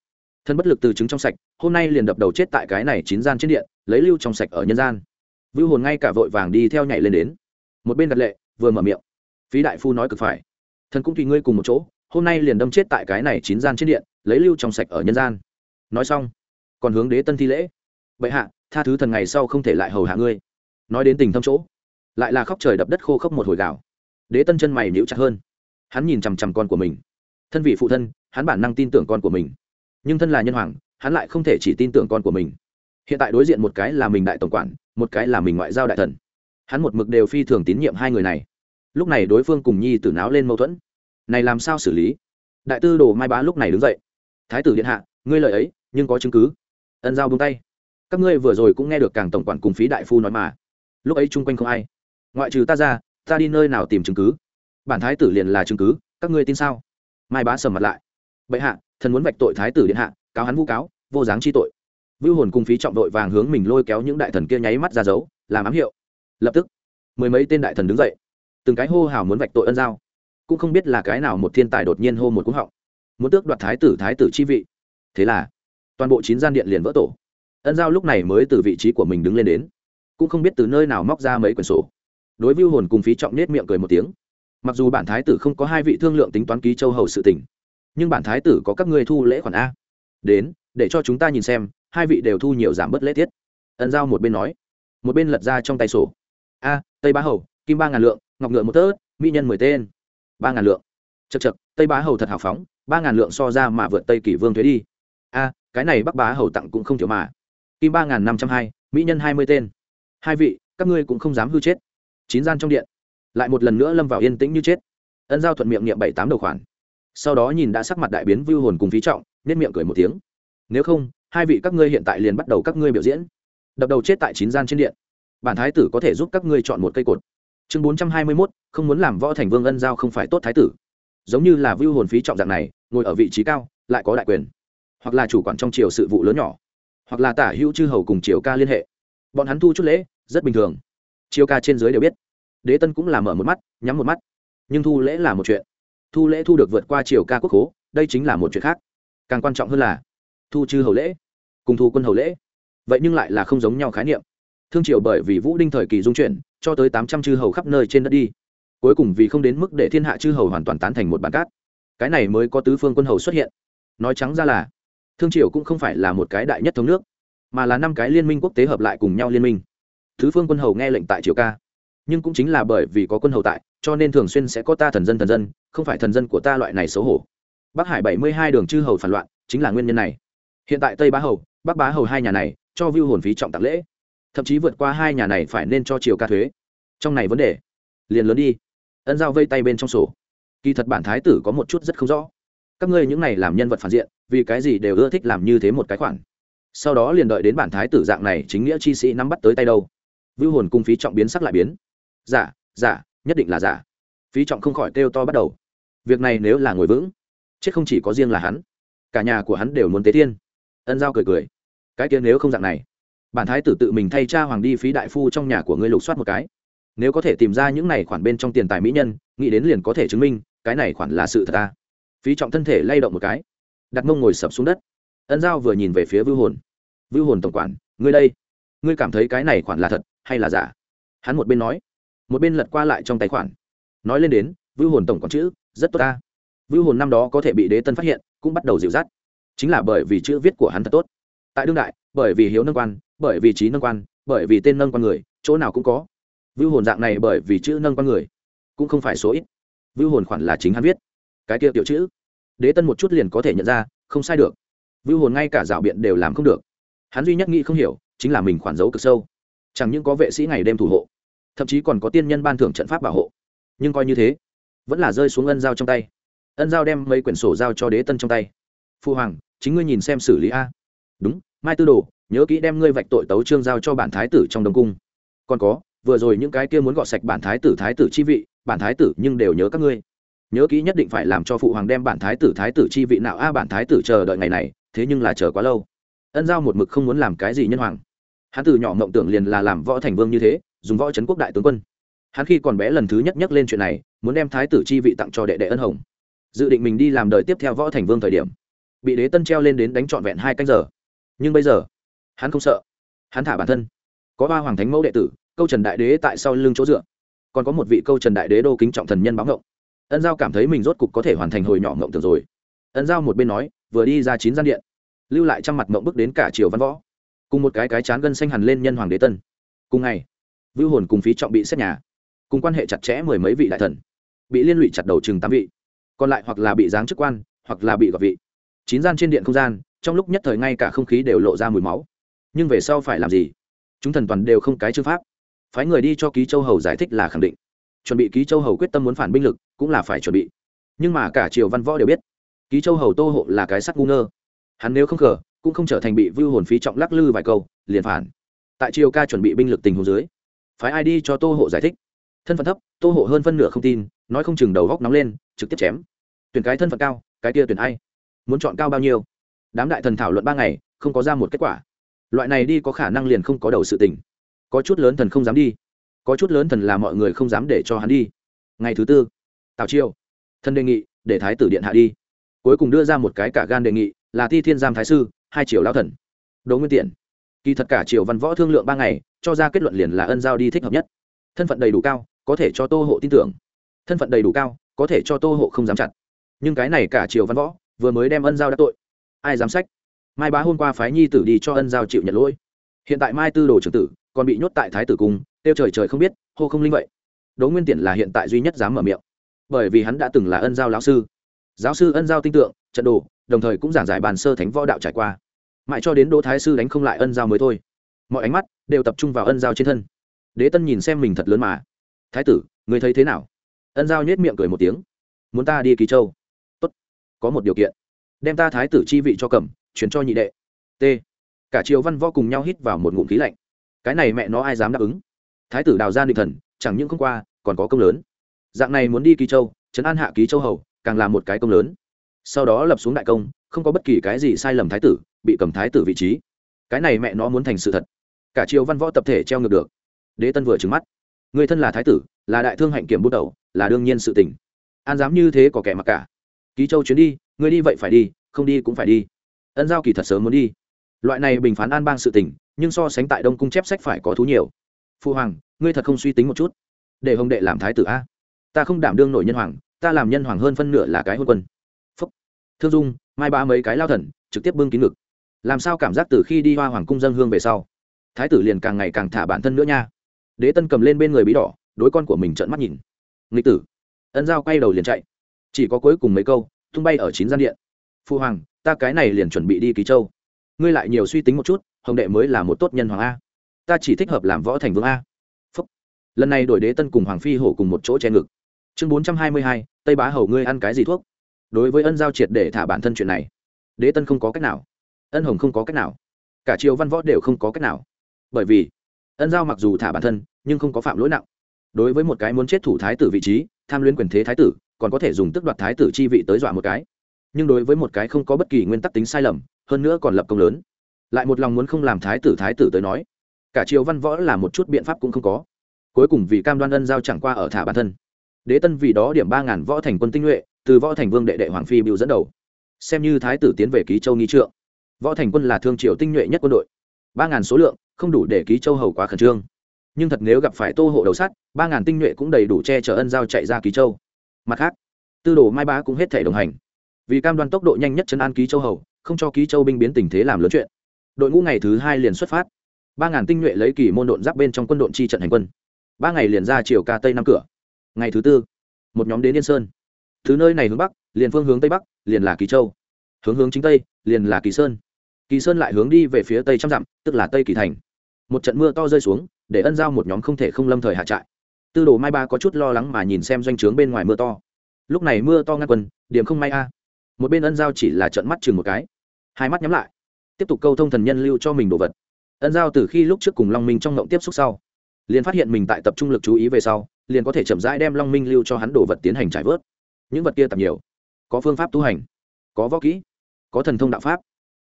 Thân bất lực từ chứng trong sạch, hôm nay liền đập đầu chết tại cái này chín gian trên điện, lấy lưu trong sạch ở nhân gian. Vưu hồn ngay cả vội vàng đi theo nhảy lên đến. Một bên đặt lệ, vừa mở miệng. Phí đại phu nói cực phải. Thần cũng tùy ngươi cùng một chỗ hôm nay liền đâm chết tại cái này chín gian trên điện, lấy lưu trong sạch ở nhân gian. Nói xong, còn hướng đế tân thi lễ. Bệ hạ, tha thứ thần ngày sau không thể lại hầu hạ ngươi. Nói đến tình thâm chỗ, lại là khóc trời đập đất khô khốc một hồi gạo đế tân chân mày níu chặt hơn. Hắn nhìn chằm chằm con của mình. Thân vị phụ thân, hắn bản năng tin tưởng con của mình. Nhưng thân là nhân hoàng, hắn lại không thể chỉ tin tưởng con của mình. Hiện tại đối diện một cái là mình đại tổng quản, một cái là mình ngoại giao đại thần. Hắn một mực đều phi thường tín nhiệm hai người này. Lúc này đối phương cùng nhi tử náo lên mâu thuẫn này làm sao xử lý? Đại tư đồ mai bá lúc này đứng dậy. Thái tử điện hạ, ngươi lời ấy, nhưng có chứng cứ. Ân giao bông tay. Các ngươi vừa rồi cũng nghe được càng tổng quản cùng phí đại phu nói mà. Lúc ấy chung quanh không ai. Ngoại trừ ta ra, ta đi nơi nào tìm chứng cứ? Bản thái tử liền là chứng cứ, các ngươi tin sao? Mai bá sầm mặt lại. Bệ hạ, thần muốn vạch tội thái tử điện hạ, cáo hắn vu cáo, vô dáng chi tội. Vưu hồn cung phí trọng đội vàng hướng mình lôi kéo những đại thần kia nháy mắt ra giấu làm ám hiệu. Lập tức, mười mấy tên đại thần đứng dậy. Từng cái hô hào muốn vạch tội ân giao cũng không biết là cái nào một thiên tài đột nhiên hô một cúng họng. Muốn tước đoạt thái tử thái tử chi vị. Thế là, toàn bộ chín gian điện liền vỡ tổ. Ân giao lúc này mới từ vị trí của mình đứng lên đến. Cũng không biết từ nơi nào móc ra mấy quyển sổ. Đối vưu hồn cùng phí trọng nết miệng cười một tiếng. Mặc dù bản thái tử không có hai vị thương lượng tính toán ký châu hầu sự tỉnh nhưng bản thái tử có các ngươi thu lễ khoản a. Đến, để cho chúng ta nhìn xem, hai vị đều thu nhiều giảm bớt lễ tiết. Ân giao một bên nói, một bên lật ra trong tay sổ. A, tây bá hầu, kim ba ngàn lượng, ngọc ngựa một tớ mỹ nhân mười tên ba ngàn lượng. Chật chật tây bá hầu thật hào phóng, ba ngàn lượng so ra mà vượt tây kỷ vương thuế đi. A, cái này bắc bá hầu tặng cũng không thiếu mà. Kim ba ngàn năm trăm hai, mỹ nhân hai mươi tên. Hai vị, các ngươi cũng không dám hư chết. Chín gian trong điện. Lại một lần nữa lâm vào yên tĩnh như chết. Ân giao thuận miệng niệm bảy tám đầu khoản. Sau đó nhìn đã sắc mặt đại biến vưu hồn cùng phí trọng, nết miệng cười một tiếng. Nếu không, hai vị các ngươi hiện tại liền bắt đầu các ngươi biểu diễn. Đập đầu chết tại chín gian trên điện. Bản thái tử có thể giúp các ngươi chọn một cây cột chương bốn trăm hai mươi mốt, không muốn làm võ thành vương ân giao không phải tốt thái tử. Giống như là vưu hồn phí trọng dạng này, ngồi ở vị trí cao, lại có đại quyền. Hoặc là chủ quản trong triều sự vụ lớn nhỏ. Hoặc là tả hữu chư hầu cùng triều ca liên hệ. Bọn hắn thu chút lễ, rất bình thường. Triều ca trên dưới đều biết. Đế tân cũng là mở một mắt, nhắm một mắt. Nhưng thu lễ là một chuyện. Thu lễ thu được vượt qua triều ca quốc hố đây chính là một chuyện khác. Càng quan trọng hơn là thu chư hầu lễ, cùng thu quân hầu lễ. Vậy nhưng lại là không giống nhau khái niệm. Thương triều bởi vì vũ đinh thời kỳ dung chuyển cho tới tám trăm chư hầu khắp nơi trên đất đi. Cuối cùng vì không đến mức để thiên hạ chư hầu hoàn toàn tán thành một bản cát. Cái này mới có tứ phương quân hầu xuất hiện. Nói trắng ra là, thương triều cũng không phải là một cái đại nhất thống nước, mà là năm cái liên minh quốc tế hợp lại cùng nhau liên minh. Thứ phương quân hầu nghe lệnh tại triều ca. Nhưng cũng chính là bởi vì có quân hầu tại, cho nên thường xuyên sẽ có ta thần dân thần dân, không phải thần dân của ta loại này xấu hổ. Bắc hải bảy mươi hai đường chư hầu phản loạn, chính là nguyên nhân này. Hiện tại tây bá hầu, bắc bá hầu hai nhà này, cho view hồn phí trọng tặng lễ thậm chí vượt qua hai nhà này phải nên cho chiều ca thuế. Trong này vấn đề, liền lớn đi. Ân giao vây tay bên trong sổ. Kỳ thật bản thái tử có một chút rất không rõ. Các ngươi những này làm nhân vật phản diện, vì cái gì đều ưa thích làm như thế một cái khoản? Sau đó liền đợi đến bản thái tử dạng này chính nghĩa chi sĩ nắm bắt tới tay đâu. Vưu hồn cung phí trọng biến sắc lại biến. Giả giả nhất định là giả phí trọng không khỏi kêu to bắt đầu. Việc này nếu là ngồi vững, chết không chỉ có riêng là hắn. Cả nhà của hắn đều muốn tế thiên. Ân giao cười cười. Cái kia nếu không dạng này bản thái tử tự mình thay cha hoàng đi phí đại phu trong nhà của ngươi lục soát một cái. Nếu có thể tìm ra những này khoản bên trong tiền tài mỹ nhân, nghĩ đến liền có thể chứng minh, cái này khoản là sự thật ta. Phí trọng thân thể lay động một cái. Đặt mông ngồi sập xuống đất. Ân giao vừa nhìn về phía vưu hồn. Vưu hồn tổng quản, ngươi đây, ngươi cảm thấy cái này khoản là thật hay là giả? Hắn một bên nói, một bên lật qua lại trong tài khoản. Nói lên đến, vưu hồn tổng quản chữ, rất tốt ta. Vưu hồn năm đó có thể bị đế tân phát hiện, cũng bắt đầu dịu dắt. Chính là bởi vì chữ viết của hắn thật tốt. Tại đương đại bởi vì hiếu nâng quan, bởi vì trí nâng quan, bởi vì tên nâng quan người, chỗ nào cũng có. Vưu hồn dạng này bởi vì chữ nâng quan người, cũng không phải số ít. Vưu hồn khoản là chính hắn viết. Cái kia tiểu chữ. Đế tân một chút liền có thể nhận ra, không sai được. Vưu hồn ngay cả rảo biện đều làm không được. Hắn duy nhất nghĩ không hiểu, chính là mình khoản giấu cực sâu. Chẳng những có vệ sĩ ngày đêm thủ hộ, thậm chí còn có tiên nhân ban thưởng trận pháp bảo hộ. Nhưng coi như thế, vẫn là rơi xuống ân giao trong tay. Ân giao đem mấy quyển sổ giao cho đế tân trong tay. Phu hoàng, chính ngươi nhìn xem xử lý a. Đúng mai tư đồ, nhớ kỹ đem ngươi vạch tội tấu trương giao cho bản thái tử trong đồng cung. Còn có, vừa rồi những cái kia muốn gọt sạch bản thái tử thái tử chi vị, bản thái tử nhưng đều nhớ các ngươi. Nhớ kỹ nhất định phải làm cho phụ hoàng đem bản thái tử thái tử chi vị nào a bản thái tử chờ đợi ngày này, thế nhưng là chờ quá lâu. Ân giao một mực không muốn làm cái gì nhân hoàng. Hắn từ nhỏ mộng tưởng liền là làm võ thành vương như thế, dùng võ trấn quốc đại tướng quân. Hắn khi còn bé lần thứ nhất nhắc lên chuyện này, muốn đem thái tử chi vị tặng cho đệ đệ ân hồng. Dự định mình đi làm đời tiếp theo võ thành vương thời điểm, bị đế tân treo lên đến đánh trọn vẹn hai canh giờ nhưng bây giờ, hắn không sợ. Hắn thả bản thân. Có ba hoàng thánh mẫu đệ tử, câu trần đại đế tại sau lưng chỗ dựa. Còn có một vị câu trần đại đế đô kính trọng thần nhân báo ngộng ân giao cảm thấy mình rốt cục có thể hoàn thành hồi nhỏ ngộng tưởng rồi. Ân giao một bên nói, vừa đi ra chín gian điện, lưu lại trong mặt ngộng bước đến cả triều văn võ. Cùng một cái cái chán gân xanh hẳn lên nhân hoàng đế tân. Cùng ngày, vưu hồn cùng phí trọng bị xét nhà. Cùng quan hệ chặt chẽ mười mấy vị đại thần. Bị liên lụy chặt đầu chừng tám vị. Còn lại hoặc là bị giáng chức quan, hoặc là bị gọt vị. Chín gian trên điện không gian trong lúc nhất thời ngay cả không khí đều lộ ra mùi máu. Nhưng về sau phải làm gì? Chúng thần toàn đều không cái chư pháp. Phái người đi cho ký châu hầu giải thích là khẳng định. Chuẩn bị ký châu hầu quyết tâm muốn phản binh lực, cũng là phải chuẩn bị. Nhưng mà cả triều văn võ đều biết, ký châu hầu tô hộ là cái sắc ngu ngơ. Hắn nếu không khờ, cũng không trở thành bị vưu hồn phí trọng lắc lư vài câu, liền phản. Tại triều ca chuẩn bị binh lực tình hồ dưới, phái ai đi cho tô hộ giải thích? Thân phận thấp, tô hộ hơn phân nửa không tin, nói không chừng đầu góc nóng lên, trực tiếp chém. Tuyển cái thân phận cao, cái kia tuyển ai? Muốn chọn cao bao nhiêu? Đám đại thần thảo luận ba ngày, không có ra một kết quả. Loại này đi có khả năng liền không có đầu sự tình. Có chút lớn thần không dám đi. Có chút lớn thần là mọi người không dám để cho hắn đi. Ngày thứ tư, tào chiêu thân đề nghị, để thái tử điện hạ đi. Cuối cùng đưa ra một cái cả gan đề nghị, là thi thiên giam thái sư, hai triều lao thần. Đỗ nguyên tiện kỳ thật cả triều văn võ thương lượng ba ngày, cho ra kết luận liền là ân giao đi thích hợp nhất. Thân phận đầy đủ cao, có thể cho tô hộ tin tưởng. Thân phận đầy đủ cao, có thể cho tô hộ không dám chặt. Nhưng cái này cả triều văn võ, vừa mới đem ân giao đã tội ai dám sách? Mai bá hôm qua phái nhi tử đi cho ân giao chịu nhận lỗi. Hiện tại mai tư đồ trưởng tử còn bị nhốt tại thái tử cung, tiêu trời trời không biết, hô không linh vậy. Đỗ nguyên tiện là hiện tại duy nhất dám mở miệng. Bởi vì hắn đã từng là ân giao lão sư. Giáo sư ân giao tinh tượng, trận đồ, đồng thời cũng giảng giải bàn sơ thánh võ đạo trải qua. Mãi cho đến đỗ thái sư đánh không lại ân giao mới thôi. Mọi ánh mắt đều tập trung vào ân giao trên thân. Đế tân nhìn xem mình thật lớn mà. Thái tử người thấy thế nào? Ân giao nhét miệng cười một tiếng. Muốn ta đi kỳ châu? Tốt, có một điều kiện đem ta thái tử chi vị cho cầm, chuyển cho nhị đệ. T. Cả triều văn võ cùng nhau hít vào một ngụm khí lạnh. Cái này mẹ nó ai dám đáp ứng? Thái tử đào ra định thần, chẳng những không qua, còn có công lớn. Dạng này muốn đi kỳ châu, trấn an hạ ký châu hầu, càng là một cái công lớn. Sau đó lập xuống đại công, không có bất kỳ cái gì sai lầm thái tử, bị cầm thái tử vị trí. Cái này mẹ nó muốn thành sự thật. Cả triều văn võ tập thể treo ngược được. Đế tân vừa trừng mắt. Người thân là thái tử, là đại thương hạnh kiểm bút đầu, là đương nhiên sự tình. An dám như thế có kẻ mặc cả ký châu chuyến đi người đi vậy phải đi, không đi cũng phải đi. Ân giao kỳ thật sớm muốn đi. Loại này bình phán an bang sự tình, nhưng so sánh tại đông cung chép sách phải có thú nhiều. Phu hoàng, ngươi thật không suy tính một chút. Để hồng đệ làm thái tử a. Ta không đảm đương nổi nhân hoàng, ta làm nhân hoàng hơn phân nửa là cái hôn quân. Phúc. Thương dung, mai ba mấy cái lao thần, trực tiếp bưng kín ngực. Làm sao cảm giác từ khi đi hoa hoàng cung dân hương về sau, thái tử liền càng ngày càng thả bản thân nữa nha. Đế tân cầm lên bên người bí đỏ, đối con của mình trợn mắt nhìn. Nghịch tử. Ân giao quay đầu liền chạy chỉ có cuối cùng mấy câu, tung bay ở chín gian điện. Phu hoàng, ta cái này liền chuẩn bị đi ký châu. Ngươi lại nhiều suy tính một chút, hồng đệ mới là một tốt nhân hoàng a. Ta chỉ thích hợp làm võ thành vương a. Phúc. lần này đổi đế tân cùng hoàng phi hổ cùng một chỗ che ngực. Chương bốn trăm hai mươi hai, tây bá hầu ngươi ăn cái gì thuốc? Đối với ân giao triệt để thả bản thân chuyện này, đế tân không có cách nào. Ân hồng không có cách nào. Cả triều văn võ đều không có cách nào. Bởi vì, ân giao mặc dù thả bản thân, nhưng không có phạm lỗi nặng. Đối với một cái muốn chết thủ thái tử vị trí, tham luyến quyền thế thái tử còn có thể dùng tức đoạt thái tử chi vị tới dọa một cái. Nhưng đối với một cái không có bất kỳ nguyên tắc tính sai lầm, hơn nữa còn lập công lớn. Lại một lòng muốn không làm thái tử thái tử tới nói, cả triều văn võ là một chút biện pháp cũng không có. Cuối cùng vì cam đoan ân giao chẳng qua ở thả bản thân. Đế tân vì đó điểm ba ngàn võ thành quân tinh nhuệ, từ võ thành vương đệ đệ hoàng phi biểu dẫn đầu. Xem như thái tử tiến về ký châu nghi trượng. Võ thành quân là thương triều tinh nhuệ nhất quân đội. Ba ngàn số lượng, không đủ để ký châu hầu quá khẩn trương. Nhưng thật nếu gặp phải tô hộ đầu sắt, ba ngàn tinh nhuệ cũng đầy đủ che chở ân giao chạy ra ký châu mặt khác, tư đồ mai bá cũng hết thể đồng hành. Vì cam đoan tốc độ nhanh nhất chấn an ký châu hầu, không cho ký châu binh biến tình thế làm lớn chuyện. Đội ngũ ngày thứ hai liền xuất phát. Ba ngàn tinh nhuệ lấy kỳ môn độn giáp bên trong quân đội chi trận hành quân. Ba ngày liền ra chiều ca tây năm cửa. Ngày thứ tư, một nhóm đến yên sơn. Thứ nơi này hướng bắc, liền phương hướng tây bắc, liền là kỳ châu. Hướng hướng chính tây, liền là kỳ sơn. Kỳ sơn lại hướng đi về phía tây trăm dặm, tức là tây kỳ thành. Một trận mưa to rơi xuống, để ân giao một nhóm không thể không lâm thời hạ trại tư đồ mai ba có chút lo lắng mà nhìn xem doanh trướng bên ngoài mưa to. Lúc này mưa to ngăn quần, điểm không may a. Một bên ân giao chỉ là trận mắt chừng một cái. Hai mắt nhắm lại. Tiếp tục câu thông thần nhân lưu cho mình đồ vật. Ân giao từ khi lúc trước cùng long minh trong ngộng tiếp xúc sau, liền phát hiện mình tại tập trung lực chú ý về sau, liền có thể chậm rãi đem long minh lưu cho hắn đồ vật tiến hành trải vớt. Những vật kia tập nhiều. Có phương pháp tu hành, có võ kỹ, có thần thông đạo pháp,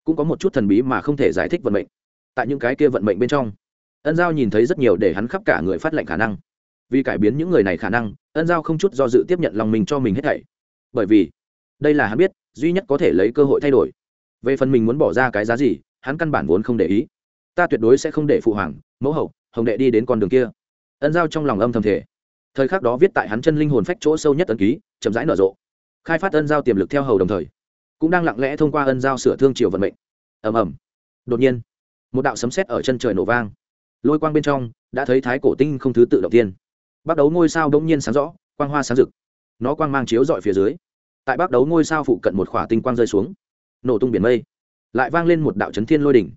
cũng có một chút thần bí mà không thể giải thích vận mệnh. Tại những cái kia vận mệnh bên trong, ân giao nhìn thấy rất nhiều để hắn khắp cả người phát lệnh khả năng vì cải biến những người này khả năng, ân giao không chút do dự tiếp nhận lòng mình cho mình hết thảy. Bởi vì, đây là hắn biết, duy nhất có thể lấy cơ hội thay đổi. Về phần mình muốn bỏ ra cái giá gì, hắn căn bản vốn không để ý. Ta tuyệt đối sẽ không để phụ hoàng, mẫu hậu, hồng đệ đi đến con đường kia. Ân giao trong lòng âm thầm thể thời khắc đó viết tại hắn chân linh hồn phách chỗ sâu nhất ân ký, chậm rãi nở rộ. Khai phát ân giao tiềm lực theo hầu đồng thời, cũng đang lặng lẽ thông qua ân giao sửa thương triều vận mệnh. Ầm ầm. Đột nhiên, một đạo sấm sét ở chân trời nổ vang. Lôi quang bên trong, đã thấy thái cổ tinh không thứ tự động tiên bắt đấu ngôi sao đông nhiên sáng rõ, quang hoa sáng rực. Nó quang mang chiếu dọi phía dưới. Tại bắt đấu ngôi sao phụ cận một khỏa tinh quang rơi xuống. Nổ tung biển mây. Lại vang lên một đạo chấn thiên lôi đỉnh.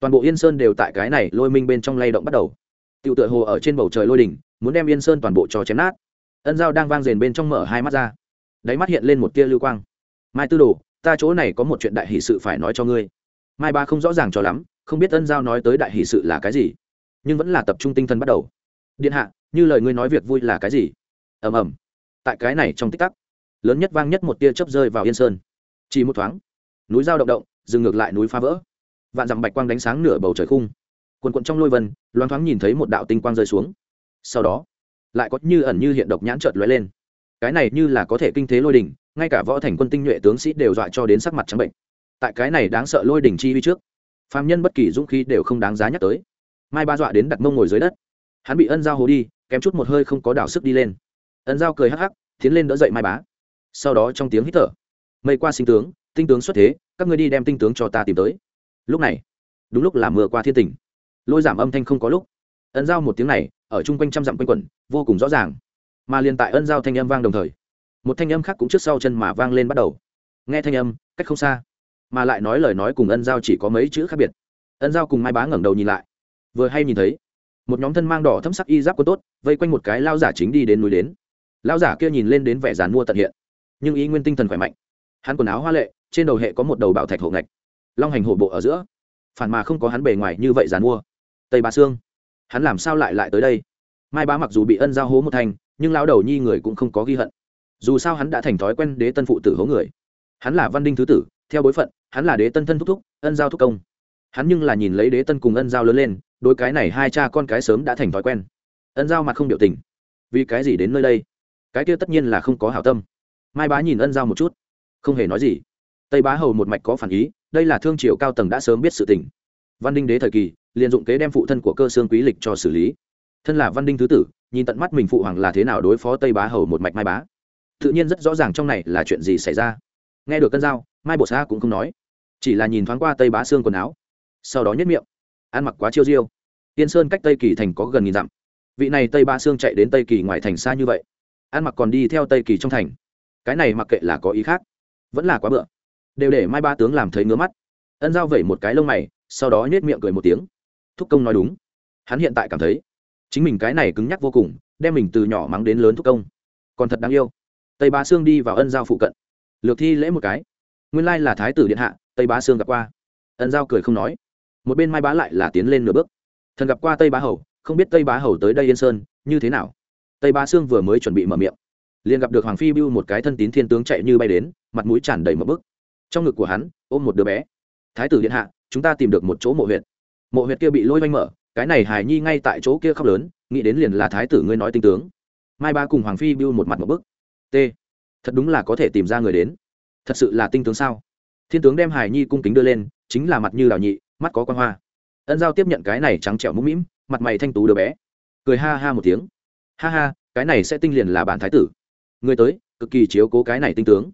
Toàn bộ yên sơn đều tại cái này lôi minh bên trong lay động bắt đầu. Tựu tựa hồ ở trên bầu trời lôi đỉnh, muốn đem yên sơn toàn bộ cho chém nát. Ân dao đang vang rền bên trong mở hai mắt ra. Đáy mắt hiện lên một tia lưu quang. Mai tư đồ, ta chỗ này có một chuyện đại hỷ sự phải nói cho ngươi. Mai ba không rõ ràng cho lắm, không biết ân giao nói tới đại hỷ sự là cái gì, nhưng vẫn là tập trung tinh thần bắt đầu. Điện hạ như lời ngươi nói việc vui là cái gì? Ầm ầm. Tại cái này trong tích tắc, lớn nhất vang nhất một tia chớp rơi vào yên sơn. Chỉ một thoáng, núi dao động động dừng ngược lại núi phá vỡ. Vạn dặm bạch quang đánh sáng nửa bầu trời khung. Quần quận trong lôi vân, loáng thoáng nhìn thấy một đạo tinh quang rơi xuống. Sau đó, lại có như ẩn như hiện độc nhãn chợt lóe lên. Cái này như là có thể kinh thế lôi đỉnh, ngay cả võ thành quân tinh nhuệ tướng sĩ đều dọa cho đến sắc mặt trắng bệnh. Tại cái này đáng sợ lôi đỉnh chi vi trước, phàm nhân bất kỳ dũng khí đều không đáng giá nhắc tới. Mai ba dọa đến đặt mông ngồi dưới đất. Hắn bị ân giao hố đi kém chút một hơi không có đảo sức đi lên. Ân giao cười hắc hắc, tiến lên đỡ dậy mai bá. Sau đó trong tiếng hít thở, mây qua sinh tướng, tinh tướng xuất thế, các ngươi đi đem tinh tướng cho ta tìm tới. Lúc này, đúng lúc là mưa qua thiên tình. Lôi giảm âm thanh không có lúc. Ân giao một tiếng này, ở chung quanh trăm dặm quanh quẩn, vô cùng rõ ràng. Mà liền tại ân giao thanh âm vang đồng thời, một thanh âm khác cũng trước sau chân mà vang lên bắt đầu. Nghe thanh âm, cách không xa, mà lại nói lời nói cùng ân giao chỉ có mấy chữ khác biệt. Ân giao cùng mai bá ngẩng đầu nhìn lại, vừa hay nhìn thấy một nhóm thân mang đỏ thâm sắc y giáp quân tốt, vây quanh một cái lao giả chính đi đến núi đến. Lao giả kia nhìn lên đến vẻ dàn mua tận hiện, nhưng ý nguyên tinh thần khỏe mạnh. Hắn quần áo hoa lệ, trên đầu hệ có một đầu bảo thạch hộ ngạch. Long hành hổ bộ ở giữa, phản mà không có hắn bề ngoài như vậy dàn mua. Tây bà sương, hắn làm sao lại lại tới đây? Mai bá mặc dù bị ân giao hố một thành, nhưng lao đầu nhi người cũng không có ghi hận. Dù sao hắn đã thành thói quen đế tân phụ tử hố người. Hắn là văn đinh thứ tử, theo bối phận, hắn là đế tân thân thúc thúc, ân giao thúc công. Hắn nhưng là nhìn lấy đế tân cùng ân giao lớn lên đôi cái này hai cha con cái sớm đã thành thói quen. Ân giao mặt không biểu tình. Vì cái gì đến nơi đây? Cái kia tất nhiên là không có hảo tâm. Mai bá nhìn ân giao một chút. Không hề nói gì. Tây bá hầu một mạch có phản ý, đây là thương triều cao tầng đã sớm biết sự tình. Văn đinh đế thời kỳ, liền dụng kế đem phụ thân của cơ xương quý lịch cho xử lý. Thân là văn đinh thứ tử, nhìn tận mắt mình phụ hoàng là thế nào đối phó tây bá hầu một mạch mai bá. Tự nhiên rất rõ ràng trong này là chuyện gì xảy ra. Nghe được cân dao mai bột xa cũng không nói. Chỉ là nhìn thoáng qua tây bá xương quần áo. Sau đó nhất miệng ăn mặc quá chiêu diêu. Tiên sơn cách tây kỳ thành có gần nghìn dặm. Vị này tây ba Sương chạy đến tây kỳ ngoài thành xa như vậy, ăn mặc còn đi theo tây kỳ trong thành. Cái này mặc kệ là có ý khác, vẫn là quá bựa. Đều để mai ba tướng làm thấy ngứa mắt. Ân giao vẩy một cái lông mày, sau đó nhét miệng cười một tiếng. Thúc công nói đúng. Hắn hiện tại cảm thấy, chính mình cái này cứng nhắc vô cùng, đem mình từ nhỏ mắng đến lớn thúc công. Còn thật đáng yêu. Tây bá sương đi vào ân giao phụ cận. Lược thi lễ một cái. Nguyên lai là thái tử điện hạ, tây bá sương gặp qua. Ân giao cười không nói một bên mai bá lại là tiến lên nửa bước. Thần gặp qua tây bá hầu, không biết tây bá hầu tới đây yên sơn, như thế nào? Tây bá sương vừa mới chuẩn bị mở miệng, liền gặp được hoàng phi bưu một cái thân tín thiên tướng chạy như bay đến, mặt mũi tràn đầy một bức. Trong ngực của hắn, ôm một đứa bé. Thái tử điện hạ, chúng ta tìm được một chỗ mộ huyệt. Mộ huyệt kia bị lôi oanh mở, cái này hài nhi ngay tại chỗ kia khóc lớn, nghĩ đến liền là thái tử ngươi nói tinh tướng. Mai ba cùng hoàng phi bưu một mặt một bức. T, thật đúng là có thể tìm ra người đến. Thật sự là tinh tướng sao? Thiên tướng đem hài nhi cung kính đưa lên, chính là mặt như đào nhị mắt có quan hoa. Ân giao tiếp nhận cái này trắng trẻo mũm mĩm, mặt mày thanh tú đứa bé. Cười ha ha một tiếng. Ha ha, cái này sẽ tinh liền là bản thái tử. Người tới, cực kỳ chiếu cố cái này tinh tướng.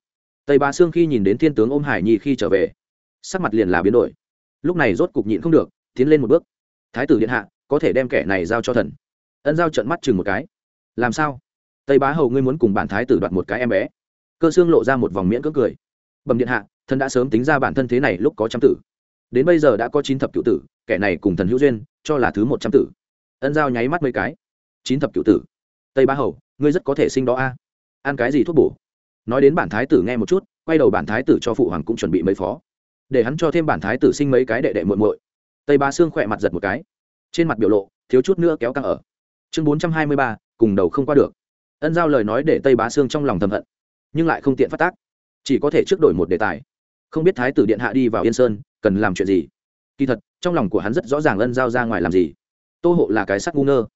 Tây bá sương khi nhìn đến thiên tướng ôm hải nhi khi trở về, sắc mặt liền là biến đổi. Lúc này rốt cục nhịn không được, tiến lên một bước. Thái tử điện hạ, có thể đem kẻ này giao cho thần. Ân giao trận mắt chừng một cái. Làm sao? Tây bá hầu ngươi muốn cùng bản thái tử đoạt một cái em bé. Cơ xương lộ ra một vòng miễn cưỡng cười. Bẩm điện hạ, thần đã sớm tính ra bản thân thế này lúc có trăm tử đến bây giờ đã có chín thập cựu tử, kẻ này cùng thần hữu duyên, cho là thứ một trăm tử. Ân giao nháy mắt mấy cái. Chín thập cựu tử. Tây bá hầu, ngươi rất có thể sinh đó a. Ăn cái gì thuốc bổ? Nói đến bản thái tử nghe một chút, quay đầu bản thái tử cho phụ hoàng cũng chuẩn bị mấy phó. Để hắn cho thêm bản thái tử sinh mấy cái đệ đệ muội muội. Tây bá xương khỏe mặt giật một cái. Trên mặt biểu lộ, thiếu chút nữa kéo căng ở. Chương bốn trăm hai mươi ba, cùng đầu không qua được. Ân giao lời nói để tây bá xương trong lòng thầm hận, nhưng lại không tiện phát tác. Chỉ có thể trước đổi một đề tài. Không biết thái tử điện hạ đi vào yên sơn cần làm chuyện gì? Kỳ thật, trong lòng của hắn rất rõ ràng ân giao ra ngoài làm gì. Tô hộ là cái sắc ngu ngơ.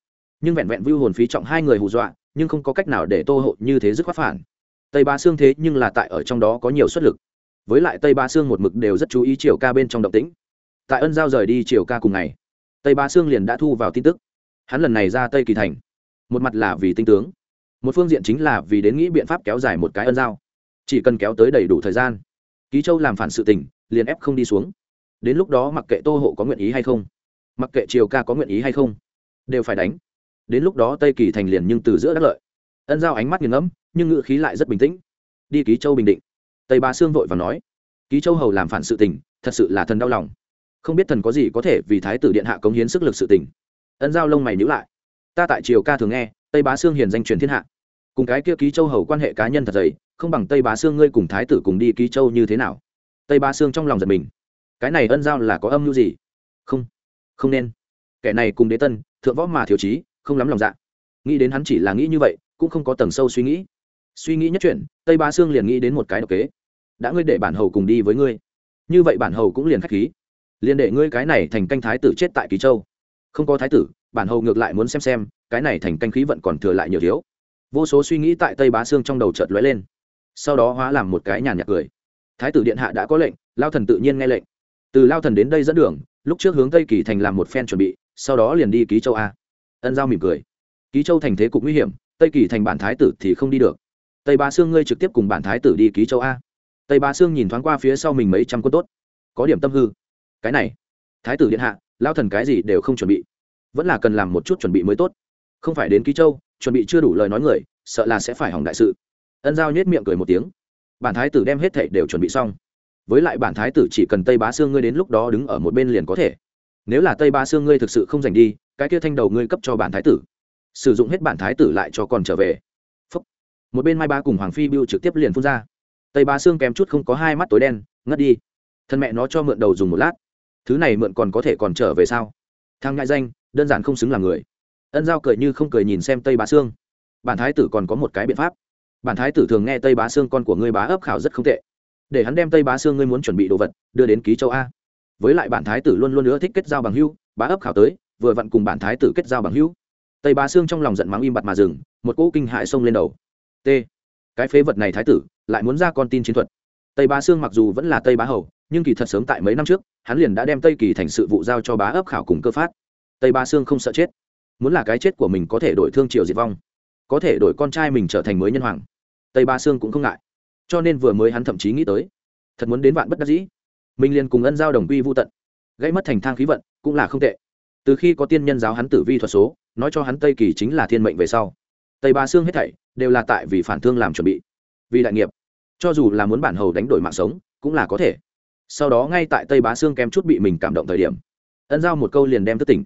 Nhưng vẹn vẹn vưu hồn phí trọng hai người hù dọa, nhưng không có cách nào để tô hộ như thế dứt khoát phản. Tây ba xương thế nhưng là tại ở trong đó có nhiều xuất lực. Với lại tây ba xương một mực đều rất chú ý chiều ca bên trong động tĩnh. Tại ân giao rời đi chiều ca cùng ngày, tây ba xương liền đã thu vào tin tức. Hắn lần này ra tây kỳ thành. Một mặt là vì tinh tướng, một phương diện chính là vì đến nghĩ biện pháp kéo dài một cái ân giao. Chỉ cần kéo tới đầy đủ thời gian, ký châu làm phản sự tình liền ép không đi xuống. Đến lúc đó mặc kệ tô hộ có nguyện ý hay không, mặc kệ triều ca có nguyện ý hay không, đều phải đánh. Đến lúc đó tây kỳ thành liền nhưng từ giữa đắc lợi. Ân giao ánh mắt nghiền ngẫm, nhưng ngự khí lại rất bình tĩnh. Đi ký châu bình định. Tây ba sương vội và nói, ký châu hầu làm phản sự tình, thật sự là thần đau lòng. Không biết thần có gì có thể vì thái tử điện hạ cống hiến sức lực sự tình. Ân giao lông mày nhữ lại. Ta tại triều ca thường nghe, tây bá sương hiền danh truyền thiên hạ. Cùng cái kia ký châu hầu quan hệ cá nhân thật dày, không bằng tây bá sương ngươi cùng thái tử cùng đi ký châu như thế nào? Tây Ba sương trong lòng giật mình. Cái này ân giao là có âm mưu gì? Không không nên. Kẻ này cùng đế tân thượng võ mà thiếu trí, không lắm lòng dạ. Nghĩ đến hắn chỉ là nghĩ như vậy cũng không có tầng sâu suy nghĩ. Suy nghĩ nhất chuyện tây Ba sương liền nghĩ đến một cái độc kế. Đã ngươi để bản hầu cùng đi với ngươi. Như vậy bản hầu cũng liền k h á c h khí. Liền để ngươi cái này thành canh thái tử chết tại ký châu. Không có thái tử bản hầu ngược lại muốn xem xem cái này thành canh khí vận còn thừa lại nhiều thiếu. Vô số suy nghĩ tại tây bá sương trong đầu chợt lóe lên. Sau đó hóa làm một cái nhàn nhạc cười thái tử điện hạ đã có lệnh, lao thần tự nhiên nghe lệnh. Từ lao thần đến đây dẫn đường, lúc trước hướng tây kỳ thành làm một phen chuẩn bị, sau đó liền đi ký châu a. Ân giao mỉm cười. Ký châu thành thế cục nguy hiểm, tây kỳ thành bản thái tử thì không đi được. Tây ba sương ngươi trực tiếp cùng bản thái tử đi ký châu a. Tây ba sương nhìn thoáng qua phía sau mình mấy trăm quân tốt. Có điểm tâm hư. Cái này, thái tử điện hạ, lao thần cái gì đều không chuẩn bị. Vẫn là cần làm một chút chuẩn bị mới tốt. Không phải đến ký châu, chuẩn bị chưa đủ lời nói người, sợ là sẽ phải hỏng đại sự. Ân giao nhét miệng cười một tiếng bản thái tử đem hết thảy đều chuẩn bị xong. Với lại bản thái tử chỉ cần tây bá xương ngươi đến lúc đó đứng ở một bên liền có thể. Nếu là tây bá xương ngươi thực sự không giành đi, cái kia thanh đầu ngươi cấp cho bản thái tử. Sử dụng hết bản thái tử lại cho còn trở về. Phúc. một bên mai ba cùng hoàng phi biêu trực tiếp liền phun ra. Tây bá xương kém chút không có hai mắt tối đen, ngất đi. Thân mẹ nó cho mượn đầu dùng một lát. Thứ này mượn còn có thể còn trở về sao? Thang ngại danh, đơn giản không xứng làm người. Ân giao cười như không cười nhìn xem tây bá xương. Bản thái tử còn có một cái biện pháp bản thái tử thường nghe tây bá xương con của ngươi bá ấp khảo rất không tệ. Để hắn đem tây bá xương ngươi muốn chuẩn bị đồ vật, đưa đến ký châu a. Với lại bản thái tử luôn luôn nữa thích kết giao bằng hưu bá ấp khảo tới, vừa vặn cùng bản thái tử kết giao bằng hưu tây bá xương trong lòng giận mắng im bặt mà dừng, một cỗ kinh hại xông lên đầu. T. Cái phế vật này thái tử, lại muốn ra con tin chiến thuật. Tây bá xương mặc dù vẫn là tây bá hầu, nhưng kỳ thật sớm tại mấy năm trước, hắn liền đã đem tây kỳ thành sự vụ giao cho bá ấp khảo cùng cơ phát. Tây bá xương không sợ chết. Muốn là cái chết của mình có thể đổi thương triều diệt vong. Có thể đổi con trai mình trở thành mới nhân hoàng tây ba sương cũng không ngại. Cho nên vừa mới hắn thậm chí nghĩ tới, thật muốn đến vạn bất đắc dĩ. Mình liền cùng ân giao đồng quy vô tận. Gây mất thành thang khí vận cũng là không tệ. Từ khi có tiên nhân giáo hắn tử vi thuật số, nói cho hắn tây kỳ chính là thiên mệnh về sau. Tây ba sương hết thảy đều là tại vì phản thương làm chuẩn bị. Vì đại nghiệp. Cho dù là muốn bản hầu đánh đổi mạng sống, cũng là có thể. Sau đó ngay tại tây bá sương kém chút bị mình cảm động thời điểm, ân giao một câu liền đem thất tỉnh.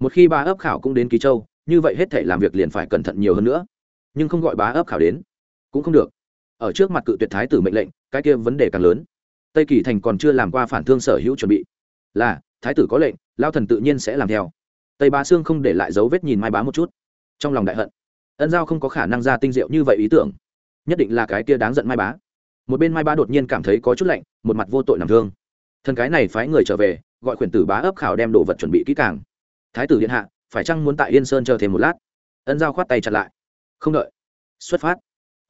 Một khi ba ấp khảo cũng đến ký châu, như vậy hết thể làm việc liền phải cẩn thận nhiều hơn nữa. Nhưng không gọi bá ấp khảo đến cũng không được. Ở trước mặt cự tuyệt thái tử mệnh lệnh, cái kia vấn đề càng lớn. Tây kỳ thành còn chưa làm qua phản thương sở hữu chuẩn bị. Là, thái tử có lệnh lao thần tự nhiên sẽ làm theo. Tây bá sương không để lại dấu vết nhìn mai bá một chút. Trong lòng đại hận. Ân giao không có khả năng ra tinh diệu như vậy ý tưởng. Nhất định là cái kia đáng giận mai bá. Một bên mai bá đột nhiên cảm thấy có chút lạnh, một mặt vô tội nằm thương. Thần cái này phái người trở về, gọi khuyển tử bá ấp khảo đem đồ vật chuẩn bị kỹ càng. Thái tử điện hạ, phải chăng muốn tại yên sơn chờ thêm một lát? Ân giao khoát tay chặt lại. Không đợi. Xuất phát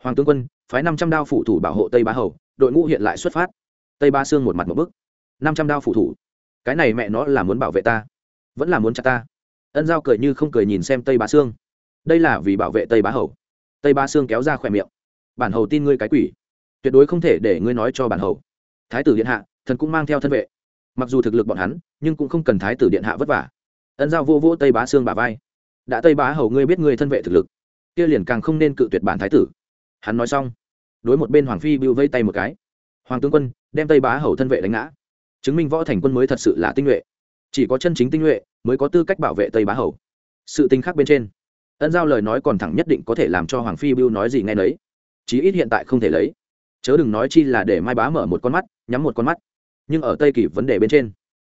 hoàng tướng quân, phái năm trăm đao phủ thủ bảo hộ tây bá hầu, đội ngũ hiện lại xuất phát. Tây ba sương một mặt một bức. Năm trăm đao phủ thủ. Cái này mẹ nó là muốn bảo vệ ta, vẫn là muốn chặt ta. Ân giao cười như không cười nhìn xem tây bá sương. Đây là vì bảo vệ tây bá hầu. Tây bá sương kéo ra khỏe miệng. Bản hầu tin ngươi cái quỷ. Tuyệt đối không thể để ngươi nói cho bản hầu. Thái tử điện hạ, thần cũng mang theo thân vệ. Mặc dù thực lực bọn hắn, nhưng cũng không cần thái tử điện hạ vất vả. Ân giao vô vỗ tây bá xương bà vai. Đã tây bá hầu ngươi biết ngươi thân vệ thực lực, kia liền càng không nên cự tuyệt bản thái tử hắn nói xong, đối một bên hoàng phi bưu vây tay một cái. Hoàng tướng quân, đem tây bá hầu thân vệ đánh ngã. Chứng minh võ thành quân mới thật sự là tinh nhuệ. Chỉ có chân chính tinh nhuệ mới có tư cách bảo vệ tây bá hầu. Sự tinh khác bên trên. Ân giao lời nói còn thẳng nhất định có thể làm cho hoàng phi bưu nói gì ngay nấy. Chí ít hiện tại không thể lấy. Chớ đừng nói chi là để mai bá mở một con mắt, nhắm một con mắt. Nhưng ở tây kỳ vấn đề bên trên,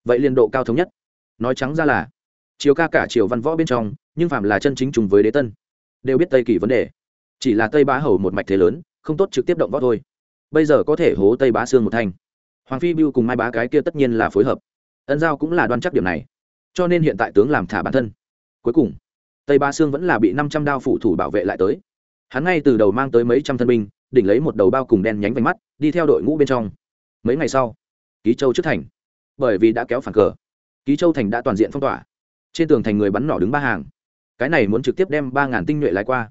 vậy liên độ cao thống nhất. Nói trắng ra là, chiều ca cả chiều văn võ bên trong, nhưng phạm là chân chính trùng với đế tân, đều biết tây kỳ vấn đề chỉ là tây bá hầu một mạch thế lớn, không tốt trực tiếp động võ thôi. Bây giờ có thể hố tây bá xương một thanh. Hoàng phi biêu cùng mai bá cái kia tất nhiên là phối hợp. Ân giao cũng là đoan chắc điểm này. Cho nên hiện tại tướng làm thả bản thân. Cuối cùng, tây ba sương vẫn là bị năm trăm đao phụ thủ bảo vệ lại tới. Hắn ngay từ đầu mang tới mấy trăm thân binh, đỉnh lấy một đầu bao cùng đen nhánh vánh mắt, đi theo đội ngũ bên trong. Mấy ngày sau, ký châu trước thành. Bởi vì đã kéo phản cờ, ký châu thành đã toàn diện phong tỏa. Trên tường thành người bắn nỏ đứng ba hàng. Cái này muốn trực tiếp đem ba ngàn tinh nhuệ lái qua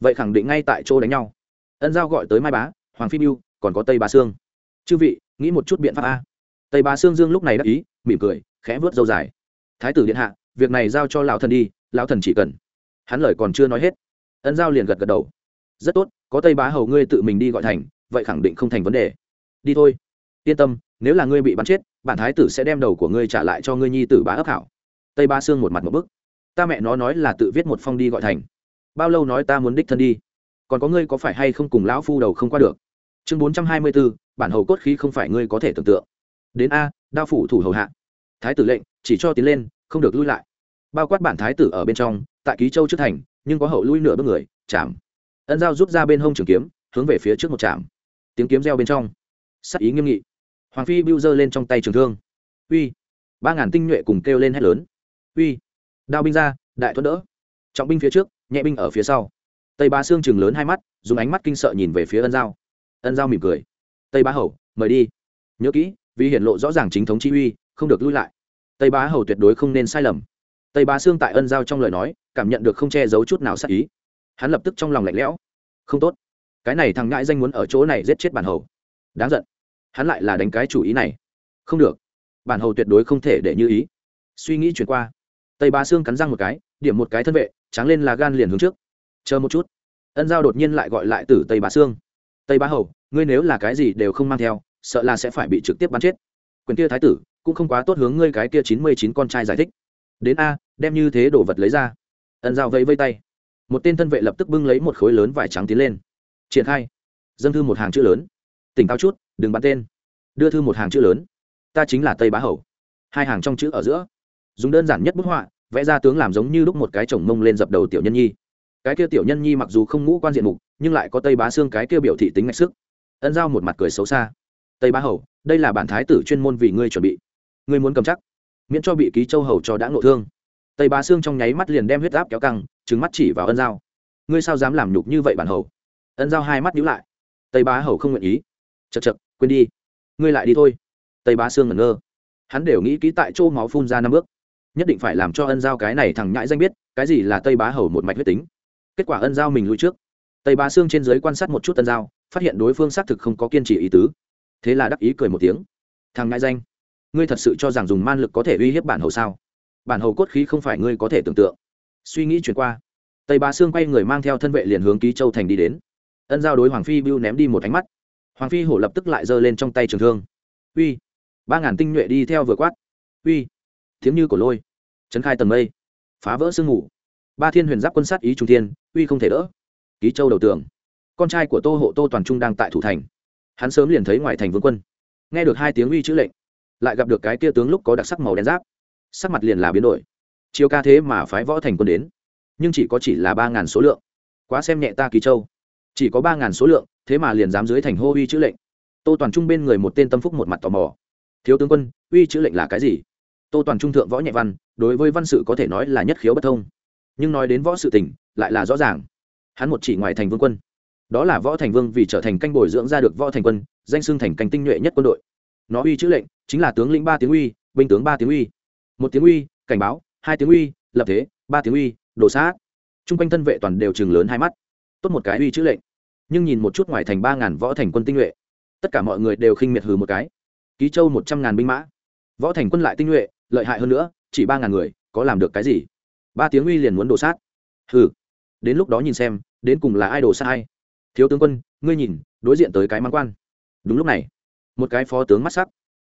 vậy khẳng định ngay tại chỗ đánh nhau. Ân giao gọi tới mai bá, hoàng phi mưu còn có tây bá sương. Chư vị, nghĩ một chút biện pháp a. Tây bá sương dương lúc này đắc ý, mỉm cười, khẽ vớt dâu dài. Thái tử điện hạ, việc này giao cho lão thần đi, lão thần chỉ cần. Hắn lời còn chưa nói hết, ân giao liền gật gật đầu. Rất tốt, có tây bá hầu ngươi tự mình đi gọi thành, vậy khẳng định không thành vấn đề. Đi thôi. Yên tâm, nếu là ngươi bị bắn chết, bản thái tử sẽ đem đầu của ngươi trả lại cho ngươi nhi tử bá ấp hảo. Tây ba sương một mặt một bức. Ta mẹ nó nói là tự viết một phong đi gọi thành bao lâu nói ta muốn đích thân đi? Còn có ngươi có phải hay không cùng lão phu đầu không qua được? Chương bốn trăm hai mươi bốn bản hầu cốt khí không phải ngươi có thể tưởng tượng. Đến a, đao phủ thủ hầu hạ. Thái tử lệnh, chỉ cho tiến lên, không được lui lại. Bao quát bản thái tử ở bên trong, tại ký châu trước thành, nhưng có hậu lui nửa bước người, chạm. Ân giao rút ra bên hông trường kiếm, hướng về phía trước một chạm. Tiếng kiếm reo bên trong. Sắc ý nghiêm nghị. Hoàng phi bưu giơ lên trong tay trường thương. Uy. Ba ngàn tinh nhuệ cùng kêu lên hét lớn. Uy. Đao binh ra, đại thuận đỡ. Trọng binh phía trước nhẹ binh ở phía sau. Tây ba xương chừng lớn hai mắt, dùng ánh mắt kinh sợ nhìn về phía ân giao. Ân giao mỉm cười. Tây ba hầu, mời đi. Nhớ kỹ, vì hiển lộ rõ ràng chính thống chi uy, không được lui lại. Tây bá hầu tuyệt đối không nên sai lầm. Tây bá xương tại ân giao trong lời nói, cảm nhận được không che giấu chút nào sắc ý. Hắn lập tức trong lòng lạnh lẽo. Không tốt. Cái này thằng ngãi danh muốn ở chỗ này giết chết bản hầu. Đáng giận. Hắn lại là đánh cái chủ ý này. Không được. Bản hầu tuyệt đối không thể để như ý. Suy nghĩ chuyển qua, tây bá xương cắn răng một cái, điểm một cái thân vệ tráng lên là gan liền hướng trước. Chờ một chút. Ân giao đột nhiên lại gọi lại từ tây bá xương tây bá hầu, ngươi nếu là cái gì đều không mang theo, sợ là sẽ phải bị trực tiếp bắn chết. Quyền kia thái tử, cũng không quá tốt hướng ngươi cái kia chín mươi chín con trai giải thích. Đến a, đem như thế đồ vật lấy ra. Ân giao vẫy vây tay. Một tên thân vệ lập tức bưng lấy một khối lớn vải trắng tiến lên. Triển khai. Dâng thư một hàng chữ lớn. Tỉnh táo chút, đừng bắn tên. Đưa thư một hàng chữ lớn. Ta chính là tây bá hầu. Hai hàng trong chữ ở giữa. Dùng đơn giản nhất bút họa vẽ ra tướng làm giống như lúc một cái chồng mông lên dập đầu tiểu nhân nhi. Cái kia tiểu nhân nhi mặc dù không ngũ quan diện mục, nhưng lại có tây bá xương cái kia biểu thị tính ngạch sức. Ân giao một mặt cười xấu xa. Tây bá hầu, đây là bản thái tử chuyên môn vì ngươi chuẩn bị. Ngươi muốn cầm chắc, miễn cho bị ký châu hầu cho đã ngộ thương. Tây bá xương trong nháy mắt liền đem huyết áp kéo căng trứng mắt chỉ vào ân giao. Ngươi sao dám làm nhục như vậy bản hầu? Ân giao hai mắt nhíu lại. Tây bá hầu không nguyện ý. Chật chật quên đi. Ngươi lại đi thôi. Tây bá xương ngẩn ngơ. Hắn đều nghĩ kỹ tại chỗ máu phun ra năm bước nhất định phải làm cho ân giao cái này thằng nhãi danh biết, cái gì là tây bá hầu một mạch huyết tính. Kết quả ân giao mình lui trước. Tây bá xương trên giới quan sát một chút ân giao, phát hiện đối phương xác thực không có kiên trì ý tứ. Thế là đắc ý cười một tiếng. Thằng nhãi danh, ngươi thật sự cho rằng dùng man lực có thể uy hiếp bản hầu sao? Bản hầu cốt khí không phải ngươi có thể tưởng tượng. Suy nghĩ chuyển qua, tây bá xương quay người mang theo thân vệ liền hướng ký châu thành đi đến. Ân giao đối hoàng phi bưu ném đi một ánh mắt. Hoàng phi hổ lập tức lại giơ lên trong tay trường thương. Uy, ba ngàn tinh nhuệ đi theo vừa quát. Uy thiếng như cổ lôi. Trấn khai tầng mây. Phá vỡ sương ngủ ba thiên huyền giáp quân sát ý trung thiên, uy không thể đỡ. Ký châu đầu tường. Con trai của tô hộ tô toàn trung đang tại thủ thành. Hắn sớm liền thấy ngoài thành vương quân. Nghe được hai tiếng uy chữ lệnh, lại gặp được cái kia tướng lúc có đặc sắc màu đen giáp. Sắc mặt liền là biến đổi. Chiều ca thế mà phái võ thành quân đến, nhưng chỉ có chỉ là ba ngàn số lượng. Quá xem nhẹ ta kỳ châu. Chỉ có ba ngàn số lượng, thế mà liền dám dưới thành hô uy chữ lệnh. Tô toàn trung bên người một tên tâm phúc một mặt tò mò. Thiếu tướng quân, uy chữ lệnh là cái gì? Tô toàn trung thượng võ nhẹ văn, đối với văn sự có thể nói là nhất khiếu bất thông. Nhưng nói đến võ sự tình, lại là rõ ràng. Hắn một chỉ ngoài thành vương quân. Đó là võ thành vương vì trở thành canh bồi dưỡng ra được võ thành quân, danh xưng thành canh tinh nhuệ nhất quân đội. Nó uy chữ lệnh, chính là tướng lĩnh ba tiếng uy, binh tướng ba tiếng uy. Một tiếng uy, cảnh báo, hai tiếng uy, lập thế, ba tiếng uy đồ sát. Chung quanh thân vệ toàn đều chừng lớn hai mắt. Tốt một cái uy chữ lệnh. Nhưng nhìn một chút ngoài thành ba ngàn võ thành quân tinh nhuệ, tất cả mọi người đều khinh miệt hừ một cái. Ký châu một trăm ngàn binh mã. Võ thành quân lại tinh nhuệ lợi hại hơn nữa, chỉ ba ngàn người, có làm được cái gì? Ba tiếng uy liền muốn đổ sát. Hừ. Đến lúc đó nhìn xem, đến cùng là ai đổ sát ai? Thiếu tướng quân, ngươi nhìn, đối diện tới cái mang quan. Đúng lúc này, một cái phó tướng mắt sắc,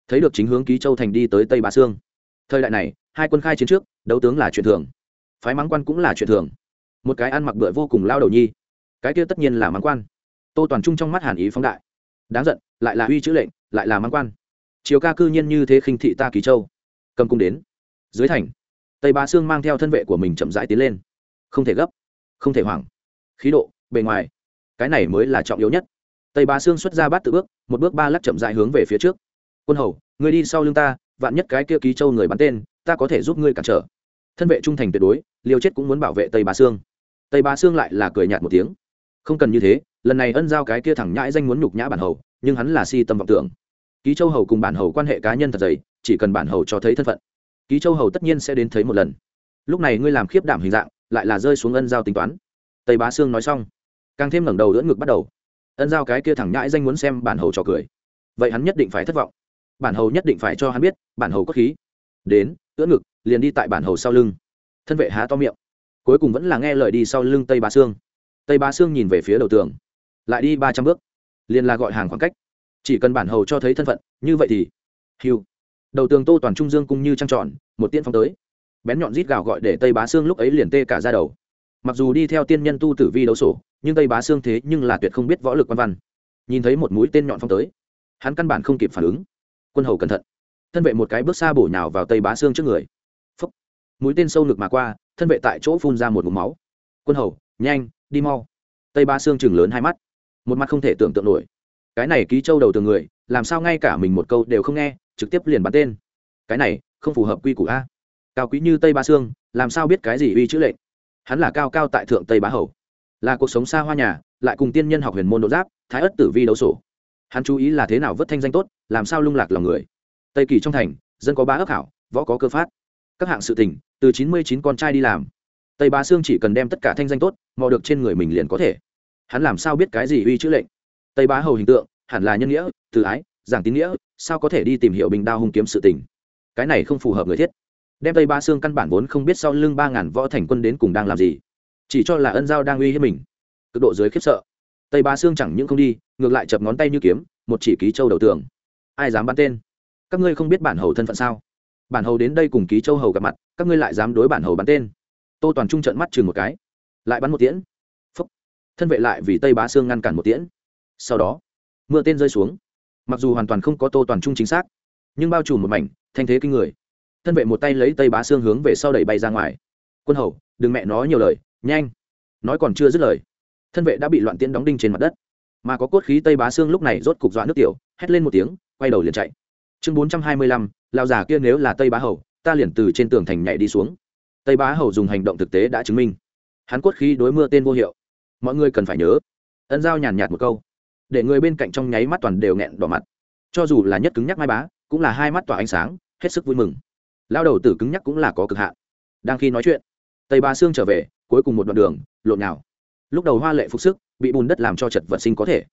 thấy được chính hướng ký châu thành đi tới tây bá sương. Thời đại này, hai quân khai chiến trước, đấu tướng là chuyện thường, phái mắng quan cũng là chuyện thường. Một cái ăn mặc bựa vô cùng lao đầu nhi, cái kia tất nhiên là mắng quan. Tô toàn trung trong mắt hàn ý phóng đại. Đáng giận, lại là uy chữ lệnh, lại là mắng quan. Chiều ca cư nhiên như thế khinh thị ta ký châu cầm cung đến. Dưới thành, tây bá sương mang theo thân vệ của mình chậm rãi tiến lên. Không thể gấp, không thể hoảng. Khí độ, bề ngoài, cái này mới là trọng yếu nhất. Tây bá sương xuất ra bát tự bước, một bước ba lắc chậm rãi hướng về phía trước. Quân hầu người đi sau lưng ta, vạn nhất cái kia ký châu người bắn tên, ta có thể giúp ngươi cản trở. Thân vệ trung thành tuyệt đối liều chết cũng muốn bảo vệ tây bá sương. Tây bá sương lại là cười nhạt một tiếng. Không cần như thế, lần này ân giao cái kia thẳng nhãi danh muốn nhục nhã bản hầu, nhưng hắn là si tâm vọng tưởng. Ký châu hầu cùng bản hầu quan hệ cá nhân thật dày chỉ cần bản hầu cho thấy thân phận, ký châu hầu tất nhiên sẽ đến thấy một lần. Lúc này ngươi làm khiếp đảm hình dạng, lại là rơi xuống ân giao tính toán. Tây bá sương nói xong, càng thêm ngẩng đầu đỡ ngực bắt đầu. Ân giao cái kia thẳng nhãi danh muốn xem bản hầu trò cười. Vậy hắn nhất định phải thất vọng. Bản hầu nhất định phải cho hắn biết, bản hầu có khí. Đến ưỡ ngực, liền đi tại bản hầu sau lưng. Thân vệ há to miệng. Cuối cùng vẫn là nghe lời đi sau lưng tây bá sương. Tây bá sương nhìn về phía đầu tường. Lại đi ba trăm bước. Liền là gọi hàng khoảng cách. Chỉ cần bản hầu cho thấy thân phận, như vậy thì, hiu đầu tường tô toàn trung dương cung như trăng tròn, một tiên phong tới. Bén nhọn rít gào gọi để tây bá sương lúc ấy liền tê cả ra đầu. Mặc dù đi theo tiên nhân tu tử vi đấu sổ, nhưng tây bá sương thế nhưng là tuyệt không biết võ lực quan văn. Nhìn thấy một mũi tên nhọn phong tới, hắn căn bản không kịp phản ứng. Quân hầu cẩn thận. Thân vệ một cái bước xa bổ nhào vào tây bá xương trước người. Phúc. mũi tên sâu ngực mà qua, thân vệ tại chỗ phun ra một mục máu. Quân hầu, nhanh, đi mau. Tây bá xương chừng lớn hai mắt. Một mặt không thể tưởng tượng nổi cái này ký châu đầu từ người, làm sao ngay cả mình một câu đều không nghe, trực tiếp liền bắn tên. Cái này, không phù hợp quy củ a. Cao quý như tây ba xương làm sao biết cái gì uy chữ lệnh? Hắn là cao cao tại thượng tây bá hầu. Là cuộc sống xa hoa nhà, lại cùng tiên nhân học huyền môn đột giáp, thái ất tử vi đấu sổ. Hắn chú ý là thế nào vớt thanh danh tốt, làm sao lung lạc lòng người. Tây kỳ trong thành, dân có ba ấp hảo, võ có cơ phát. Các hạng sự tình, từ chín mươi chín con trai đi làm. Tây bá sương chỉ cần đem tất cả thanh danh tốt, mò được trên người mình liền có thể. Hắn làm sao biết cái gì uy chữ lệnh? Tây bá hầu hình tượng, hẳn là nhân nghĩa, từ ái, giảng tín nghĩa, sao có thể đi tìm hiểu bình đao hung kiếm sự tình? Cái này không phù hợp người thiết. Đem tây bá sương căn bản vốn không biết sau lưng ba ngàn võ thành quân đến cùng đang làm gì. Chỉ cho là ân giao đang uy hiếp mình. Cực độ dưới khiếp sợ. Tây bá sương chẳng những không đi, ngược lại chập ngón tay như kiếm, một chỉ ký châu đầu tường. Ai dám bắn tên? Các ngươi không biết bản hầu thân phận sao? Bản hầu đến đây cùng ký châu hầu gặp mặt, các ngươi lại dám đối bản hầu bắn tên? Tô toàn trung trận mắt chừng một cái. Lại bắn một tiễn. Phúc. Thân vệ lại vì tây bá sương ngăn cản một tiễn sau đó, mưa tên rơi xuống. Mặc dù hoàn toàn không có tô toàn trung chính xác, nhưng bao trùm một mảnh, thanh thế kinh người. Thân vệ một tay lấy tây bá xương hướng về sau đẩy bay ra ngoài. Quân hầu, đừng mẹ nói nhiều lời, nhanh. Nói còn chưa dứt lời, thân vệ đã bị loạn tiễn đóng đinh trên mặt đất. Mà có cốt khí tây bá xương lúc này rốt cục dọa nước tiểu, hét lên một tiếng, quay đầu liền chạy. Chương bốn trăm hai mươi lăm lao già kia nếu là tây bá hầu, ta liền từ trên tường thành nhảy đi xuống. Tây bá hầu dùng hành động thực tế đã chứng minh. Hắn cốt khí đối mưa tên vô hiệu. Mọi người cần phải nhớ, ân giao nhàn nhạt một câu để người bên cạnh trong nháy mắt toàn đều nghẹn đỏ mặt. Cho dù là nhất cứng nhắc mai bá cũng là hai mắt tỏa ánh sáng hết sức vui mừng. Lao đầu tử cứng nhắc cũng là có cực hạn. Đang khi nói chuyện tây Ba Sương trở về cuối cùng một đoạn đường lộn nào lúc đầu hoa lệ phục sức bị bùn đất làm cho chật vật sinh có thể.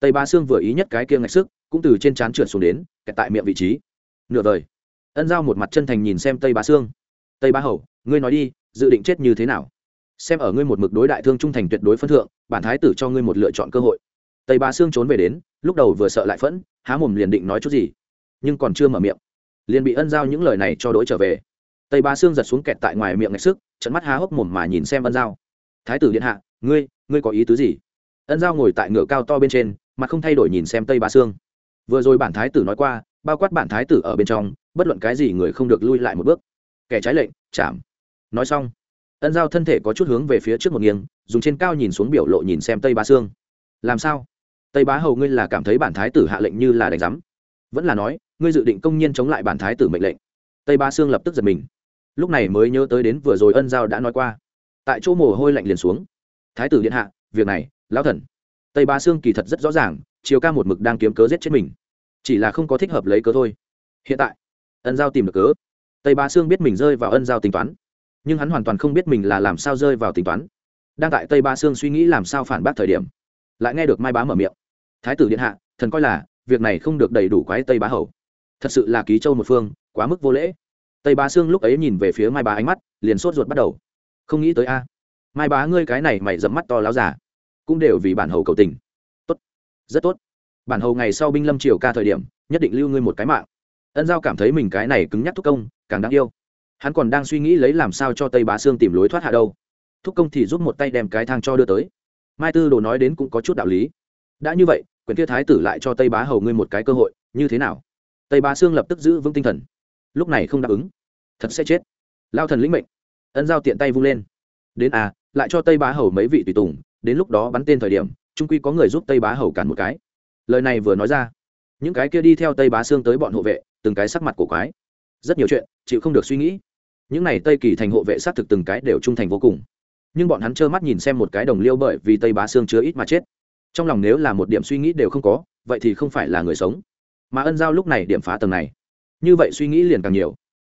Tây ba Sương vừa ý nhất cái kia ngạch sức cũng từ trên trán trượt xuống đến kẹt tại miệng vị trí. Nửa đời, ân giao một mặt chân thành nhìn xem tây ba Sương, tây ba hầu ngươi nói đi dự định chết như thế nào? Xem ở ngươi một mực đối đại thương trung thành tuyệt đối phân thượng bản thái tử cho ngươi một lựa chọn cơ hội tây ba xương trốn về đến, lúc đầu vừa sợ lại phẫn, há mồm liền định nói chút gì, nhưng còn chưa mở miệng, liền bị ân giao những lời này cho đ i trở về. Tây ba xương giật xuống kẹt tại ngoài miệng ngạch sức trận mắt há hốc mồm mà nhìn xem ân giao. Thái tử điện hạ, ngươi ngươi có ý tứ gì? Ân giao ngồi tại ngựa cao to bên trên mà không thay đổi nhìn xem tây ba sương vừa rồi bản thái tử nói qua, bao quát bản thái tử ở bên trong, bất luận cái gì người không được lui lại một bước. Kẻ trái lệnh, chạm. Nói xong, ân giao thân thể có chút hướng về phía trước một nghiêng, dùng trên cao nhìn xuống biểu lộ nhìn xem tây ba sương làm sao? Tây bá hầu ngươi là cảm thấy bản thái tử hạ lệnh như là đánh giám vẫn là nói, ngươi dự định công nhiên chống lại bản thái tử mệnh lệnh. Tây ba sương lập tức giật mình. Lúc này mới nhớ tới đến vừa rồi ân giao đã nói qua. Tại chỗ mồ hôi lạnh liền xuống. Thái tử điện hạ, việc này, lão thần. Tây ba sương kỳ thật rất rõ ràng chiều ca một mực đang kiếm cớ giết chết mình. Chỉ là không có thích hợp lấy cớ thôi. Hiện tại, ân giao tìm được cớ. Tây ba sương biết mình rơi vào ân giao tính toán. Nhưng hắn hoàn toàn không biết mình là làm sao rơi vào tính toán. Đang tại tây ba sương suy nghĩ làm sao phản bác thời điểm, lại nghe được mai bá mở miệng thái tử điện hạ, thần coi là, việc này không được đầy đủ quái tây bá hầu. Thật sự là ký châu một phương, quá mức vô lễ. Tây bá sương lúc ấy nhìn về phía mai bá ánh mắt, liền sốt ruột bắt đầu. Không nghĩ tới a. Mai bá ngươi cái này mày dẫm mắt to láo giả, cũng đều vì bản hầu cầu tình. Tốt. Rất tốt. Bản hầu ngày sau binh lâm triều ca thời điểm, nhất định lưu ngươi một cái mạng. Ân giao cảm thấy mình cái này cứng nhắc thúc công, càng đáng yêu. Hắn còn đang suy nghĩ lấy làm sao cho tây bá sương tìm lối thoát hạ đâu. Thúc công thì giúp một tay đem cái thang cho đưa tới. Mai tư đồ nói đến cũng có chút đạo lý. Đã như vậy quyền kia thái tử lại cho tây bá hầu ngươi một cái cơ hội, như thế nào? Tây bá sương lập tức giữ vững tinh thần. Lúc này không đáp ứng. Thật sẽ chết. Lao thần lĩnh mệnh. Ân giao tiện tay vung lên. Đến à lại cho tây bá hầu mấy vị tùy tùng, đến lúc đó bắn tên thời điểm, trung quy có người giúp tây bá hầu cản một cái. Lời này vừa nói ra, những cái kia đi theo tây bá sương tới bọn hộ vệ, từng cái sắc mặt của quái. Rất nhiều chuyện, chịu không được suy nghĩ. Những n à y tây kỳ thành hộ vệ xác thực từng cái đều trung thành vô cùng. Nhưng bọn hắn trơ mắt nhìn xem một cái đồng liêu bởi vì tây bá sương chứa ít mà chết trong lòng nếu là một điểm suy nghĩ đều không có, vậy thì không phải là người sống. Mà ân giao lúc này điểm phá tầng này. Như vậy suy nghĩ liền càng nhiều.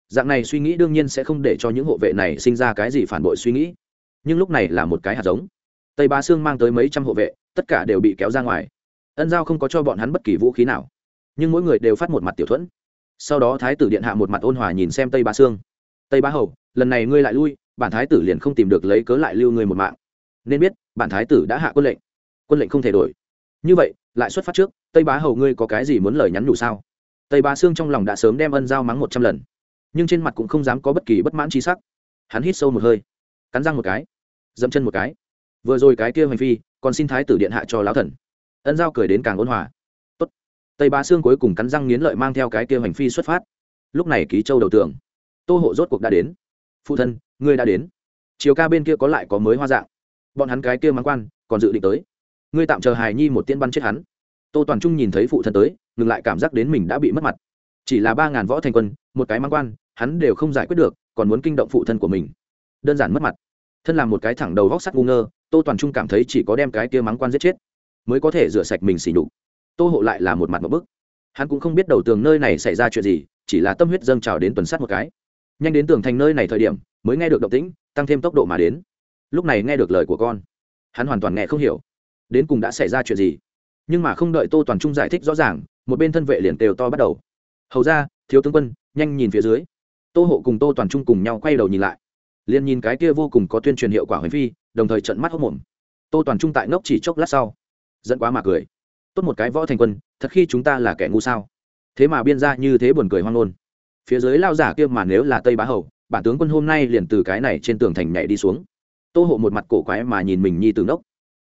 Dạng này suy nghĩ đương nhiên sẽ không để cho những hộ vệ này sinh ra cái gì phản bội suy nghĩ. Nhưng lúc này là một cái hạt giống. Tây ba sương mang tới mấy trăm hộ vệ, tất cả đều bị kéo ra ngoài. Ân giao không có cho bọn hắn bất kỳ vũ khí nào. Nhưng mỗi người đều phát một mặt tiểu thuẫn. Sau đó thái tử điện hạ một mặt ôn hòa nhìn xem tây ba sương. Tây ba hầu, lần này ngươi lại lui, bản thái tử liền không tìm được lấy cớ lại lưu ngươi một mạng. Nên biết, bản thái tử đã hạ quân lệnh quân lệnh không thể đổi. Như vậy, lại xuất phát trước, tây bá hầu ngươi có cái gì muốn lời nhắn nhủ sao? Tây bá sương trong lòng đã sớm đem ân giao mắng một trăm lần, nhưng trên mặt cũng không dám có bất kỳ bất mãn chi sắc. Hắn hít sâu một hơi, cắn răng một cái dẫm chân một cái. Vừa rồi cái kia hành phi, còn xin thái tử điện hạ cho lão thần. Ân giao cười đến càng ôn hòa. Tốt. tây bá sương cuối cùng cắn răng nghiến lợi mang theo cái kia hành phi xuất phát. Lúc này ký châu đầu tường, tô hộ rốt cuộc đã đến. Phụ thân, ngươi đã đến. Chiều ca bên kia có lại có mới hoa dạng. Bọn hắn cái kia mắng quan, còn dự định tới ngươi tạm chờ hài nhi một tiên bắn chết hắn. Tô toàn trung nhìn thấy phụ thân tới, ngừng lại cảm giác đến mình đã bị mất mặt. Chỉ là ba ngàn võ thành quân, một cái mang quan, hắn đều không giải quyết được, còn muốn kinh động phụ thân của mình. Đơn giản mất mặt. Thân làm một cái thẳng đầu vóc sắt ngu ngơ, tô toàn trung cảm thấy chỉ có đem cái kia mắng quan giết chết, mới có thể rửa sạch mình xỉ đục tô hộ lại là một mặt một bức. Hắn cũng không biết đầu tường nơi này xảy ra chuyện gì, chỉ là tâm huyết dâng trào đến tuần sắt một cái. Nhanh đến tường thành nơi này thời điểm, mới nghe được động tĩnh, tăng thêm tốc độ mà đến. Lúc này nghe được lời của con, hắn hoàn toàn nghe không hiểu đến cùng đã xảy ra chuyện gì? Nhưng mà không đợi tô toàn trung giải thích rõ ràng, một bên thân vệ liền đều to bắt đầu. Hầu ra thiếu tướng quân, nhanh nhìn phía dưới. Tô hộ cùng tô toàn trung cùng nhau quay đầu nhìn lại. Liền nhìn cái kia vô cùng có tuyên truyền hiệu quả hoành phi, đồng thời trận mắt hốc mồm. Tô toàn trung tại ngốc chỉ chốc lát sau dẫn quá mà cười. Tốt một cái võ thành quân, thật khi chúng ta là kẻ ngu sao? Thế mà biên ra như thế buồn cười hoang ngôn. Phía dưới lao giả kia mà nếu là tây bá hầu, bản tướng quân hôm nay liền từ cái này trên tường thành nhảy đi xuống. Tô hộ một mặt cổ quái mà nhìn mình nhi từ ngốc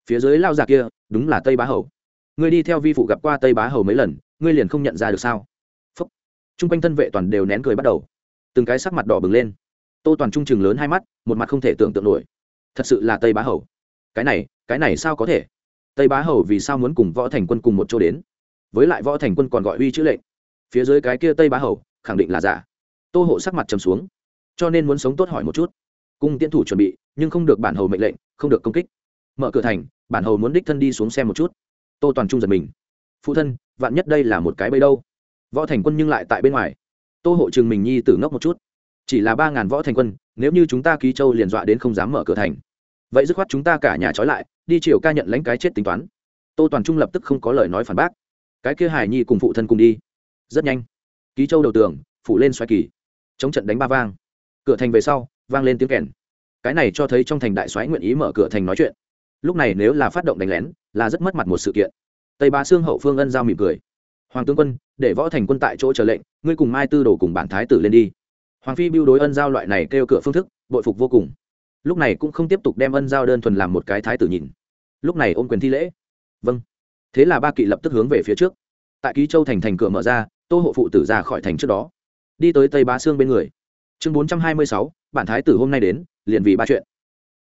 phía dưới lao giả kia, đúng là tây bá hầu. Ngươi đi theo vi phụ gặp qua tây bá hầu mấy lần, ngươi liền không nhận ra được sao? Phúc. Chung quanh thân vệ toàn đều nén cười bắt đầu. Từng cái sắc mặt đỏ bừng lên. Tô toàn trung chừng lớn hai mắt, một mặt không thể tưởng tượng nổi. Thật sự là tây bá hầu. Cái này cái này sao có thể? Tây bá hầu vì sao muốn cùng võ thành quân cùng một chỗ đến? Với lại võ thành quân còn gọi uy chữ lệnh. Phía dưới cái kia tây bá hầu, khẳng định là giả. Tô hộ sắc mặt trầm xuống, cho nên muốn sống tốt hỏi một chút. Cung tiến thủ chuẩn bị, nhưng không được bản hầu mệnh lệnh, không được công kích. Mở cửa thành bản hầu muốn đích thân đi xuống xem một chút. Tô toàn trung giật mình. Phụ thân, vạn nhất đây là một cái bẫy đâu? Võ thành quân nhưng lại tại bên ngoài. Tô hộ trường mình nhi tử ngốc một chút. Chỉ là ba ngàn võ thành quân, nếu như chúng ta ký châu liền dọa đến không dám mở cửa thành. Vậy dứt khoát chúng ta cả nhà trói lại, đi chiều ca nhận lãnh cái chết tính toán. Tô toàn trung lập tức không có lời nói phản bác. Cái kia hải nhi cùng phụ thân cùng đi. Rất nhanh. Ký châu đầu tường phụ lên xoay kỳ. Chống trận đánh ba vang. Cửa thành về sau, vang lên tiếng kèn. Cái này cho thấy trong thành đại soái nguyện ý mở cửa thành nói chuyện lúc này nếu là phát động đánh lén, là rất mất mặt một sự kiện. Tây ba xương hậu phương ân giao mỉm cười. Hoàng tướng quân, để võ thành quân tại chỗ chờ lệnh, ngươi cùng mai tư đồ cùng bản thái tử lên đi. Hoàng phi biêu đối ân giao loại này kêu cửa phương thức, bội phục vô cùng. Lúc này cũng không tiếp tục đem ân giao đơn thuần làm một cái thái tử nhìn. Lúc này ôm quyền thi lễ. Vâng. Thế là ba kỵ lập tức hướng về phía trước. Tại ký châu thành thành cửa mở ra, tô hộ phụ tử ra khỏi thành trước đó. Đi tới tây ba xương bên người. Chương bốn trăm hai mươi sáu, bản thái tử hôm nay đến, liền vì ba chuyện.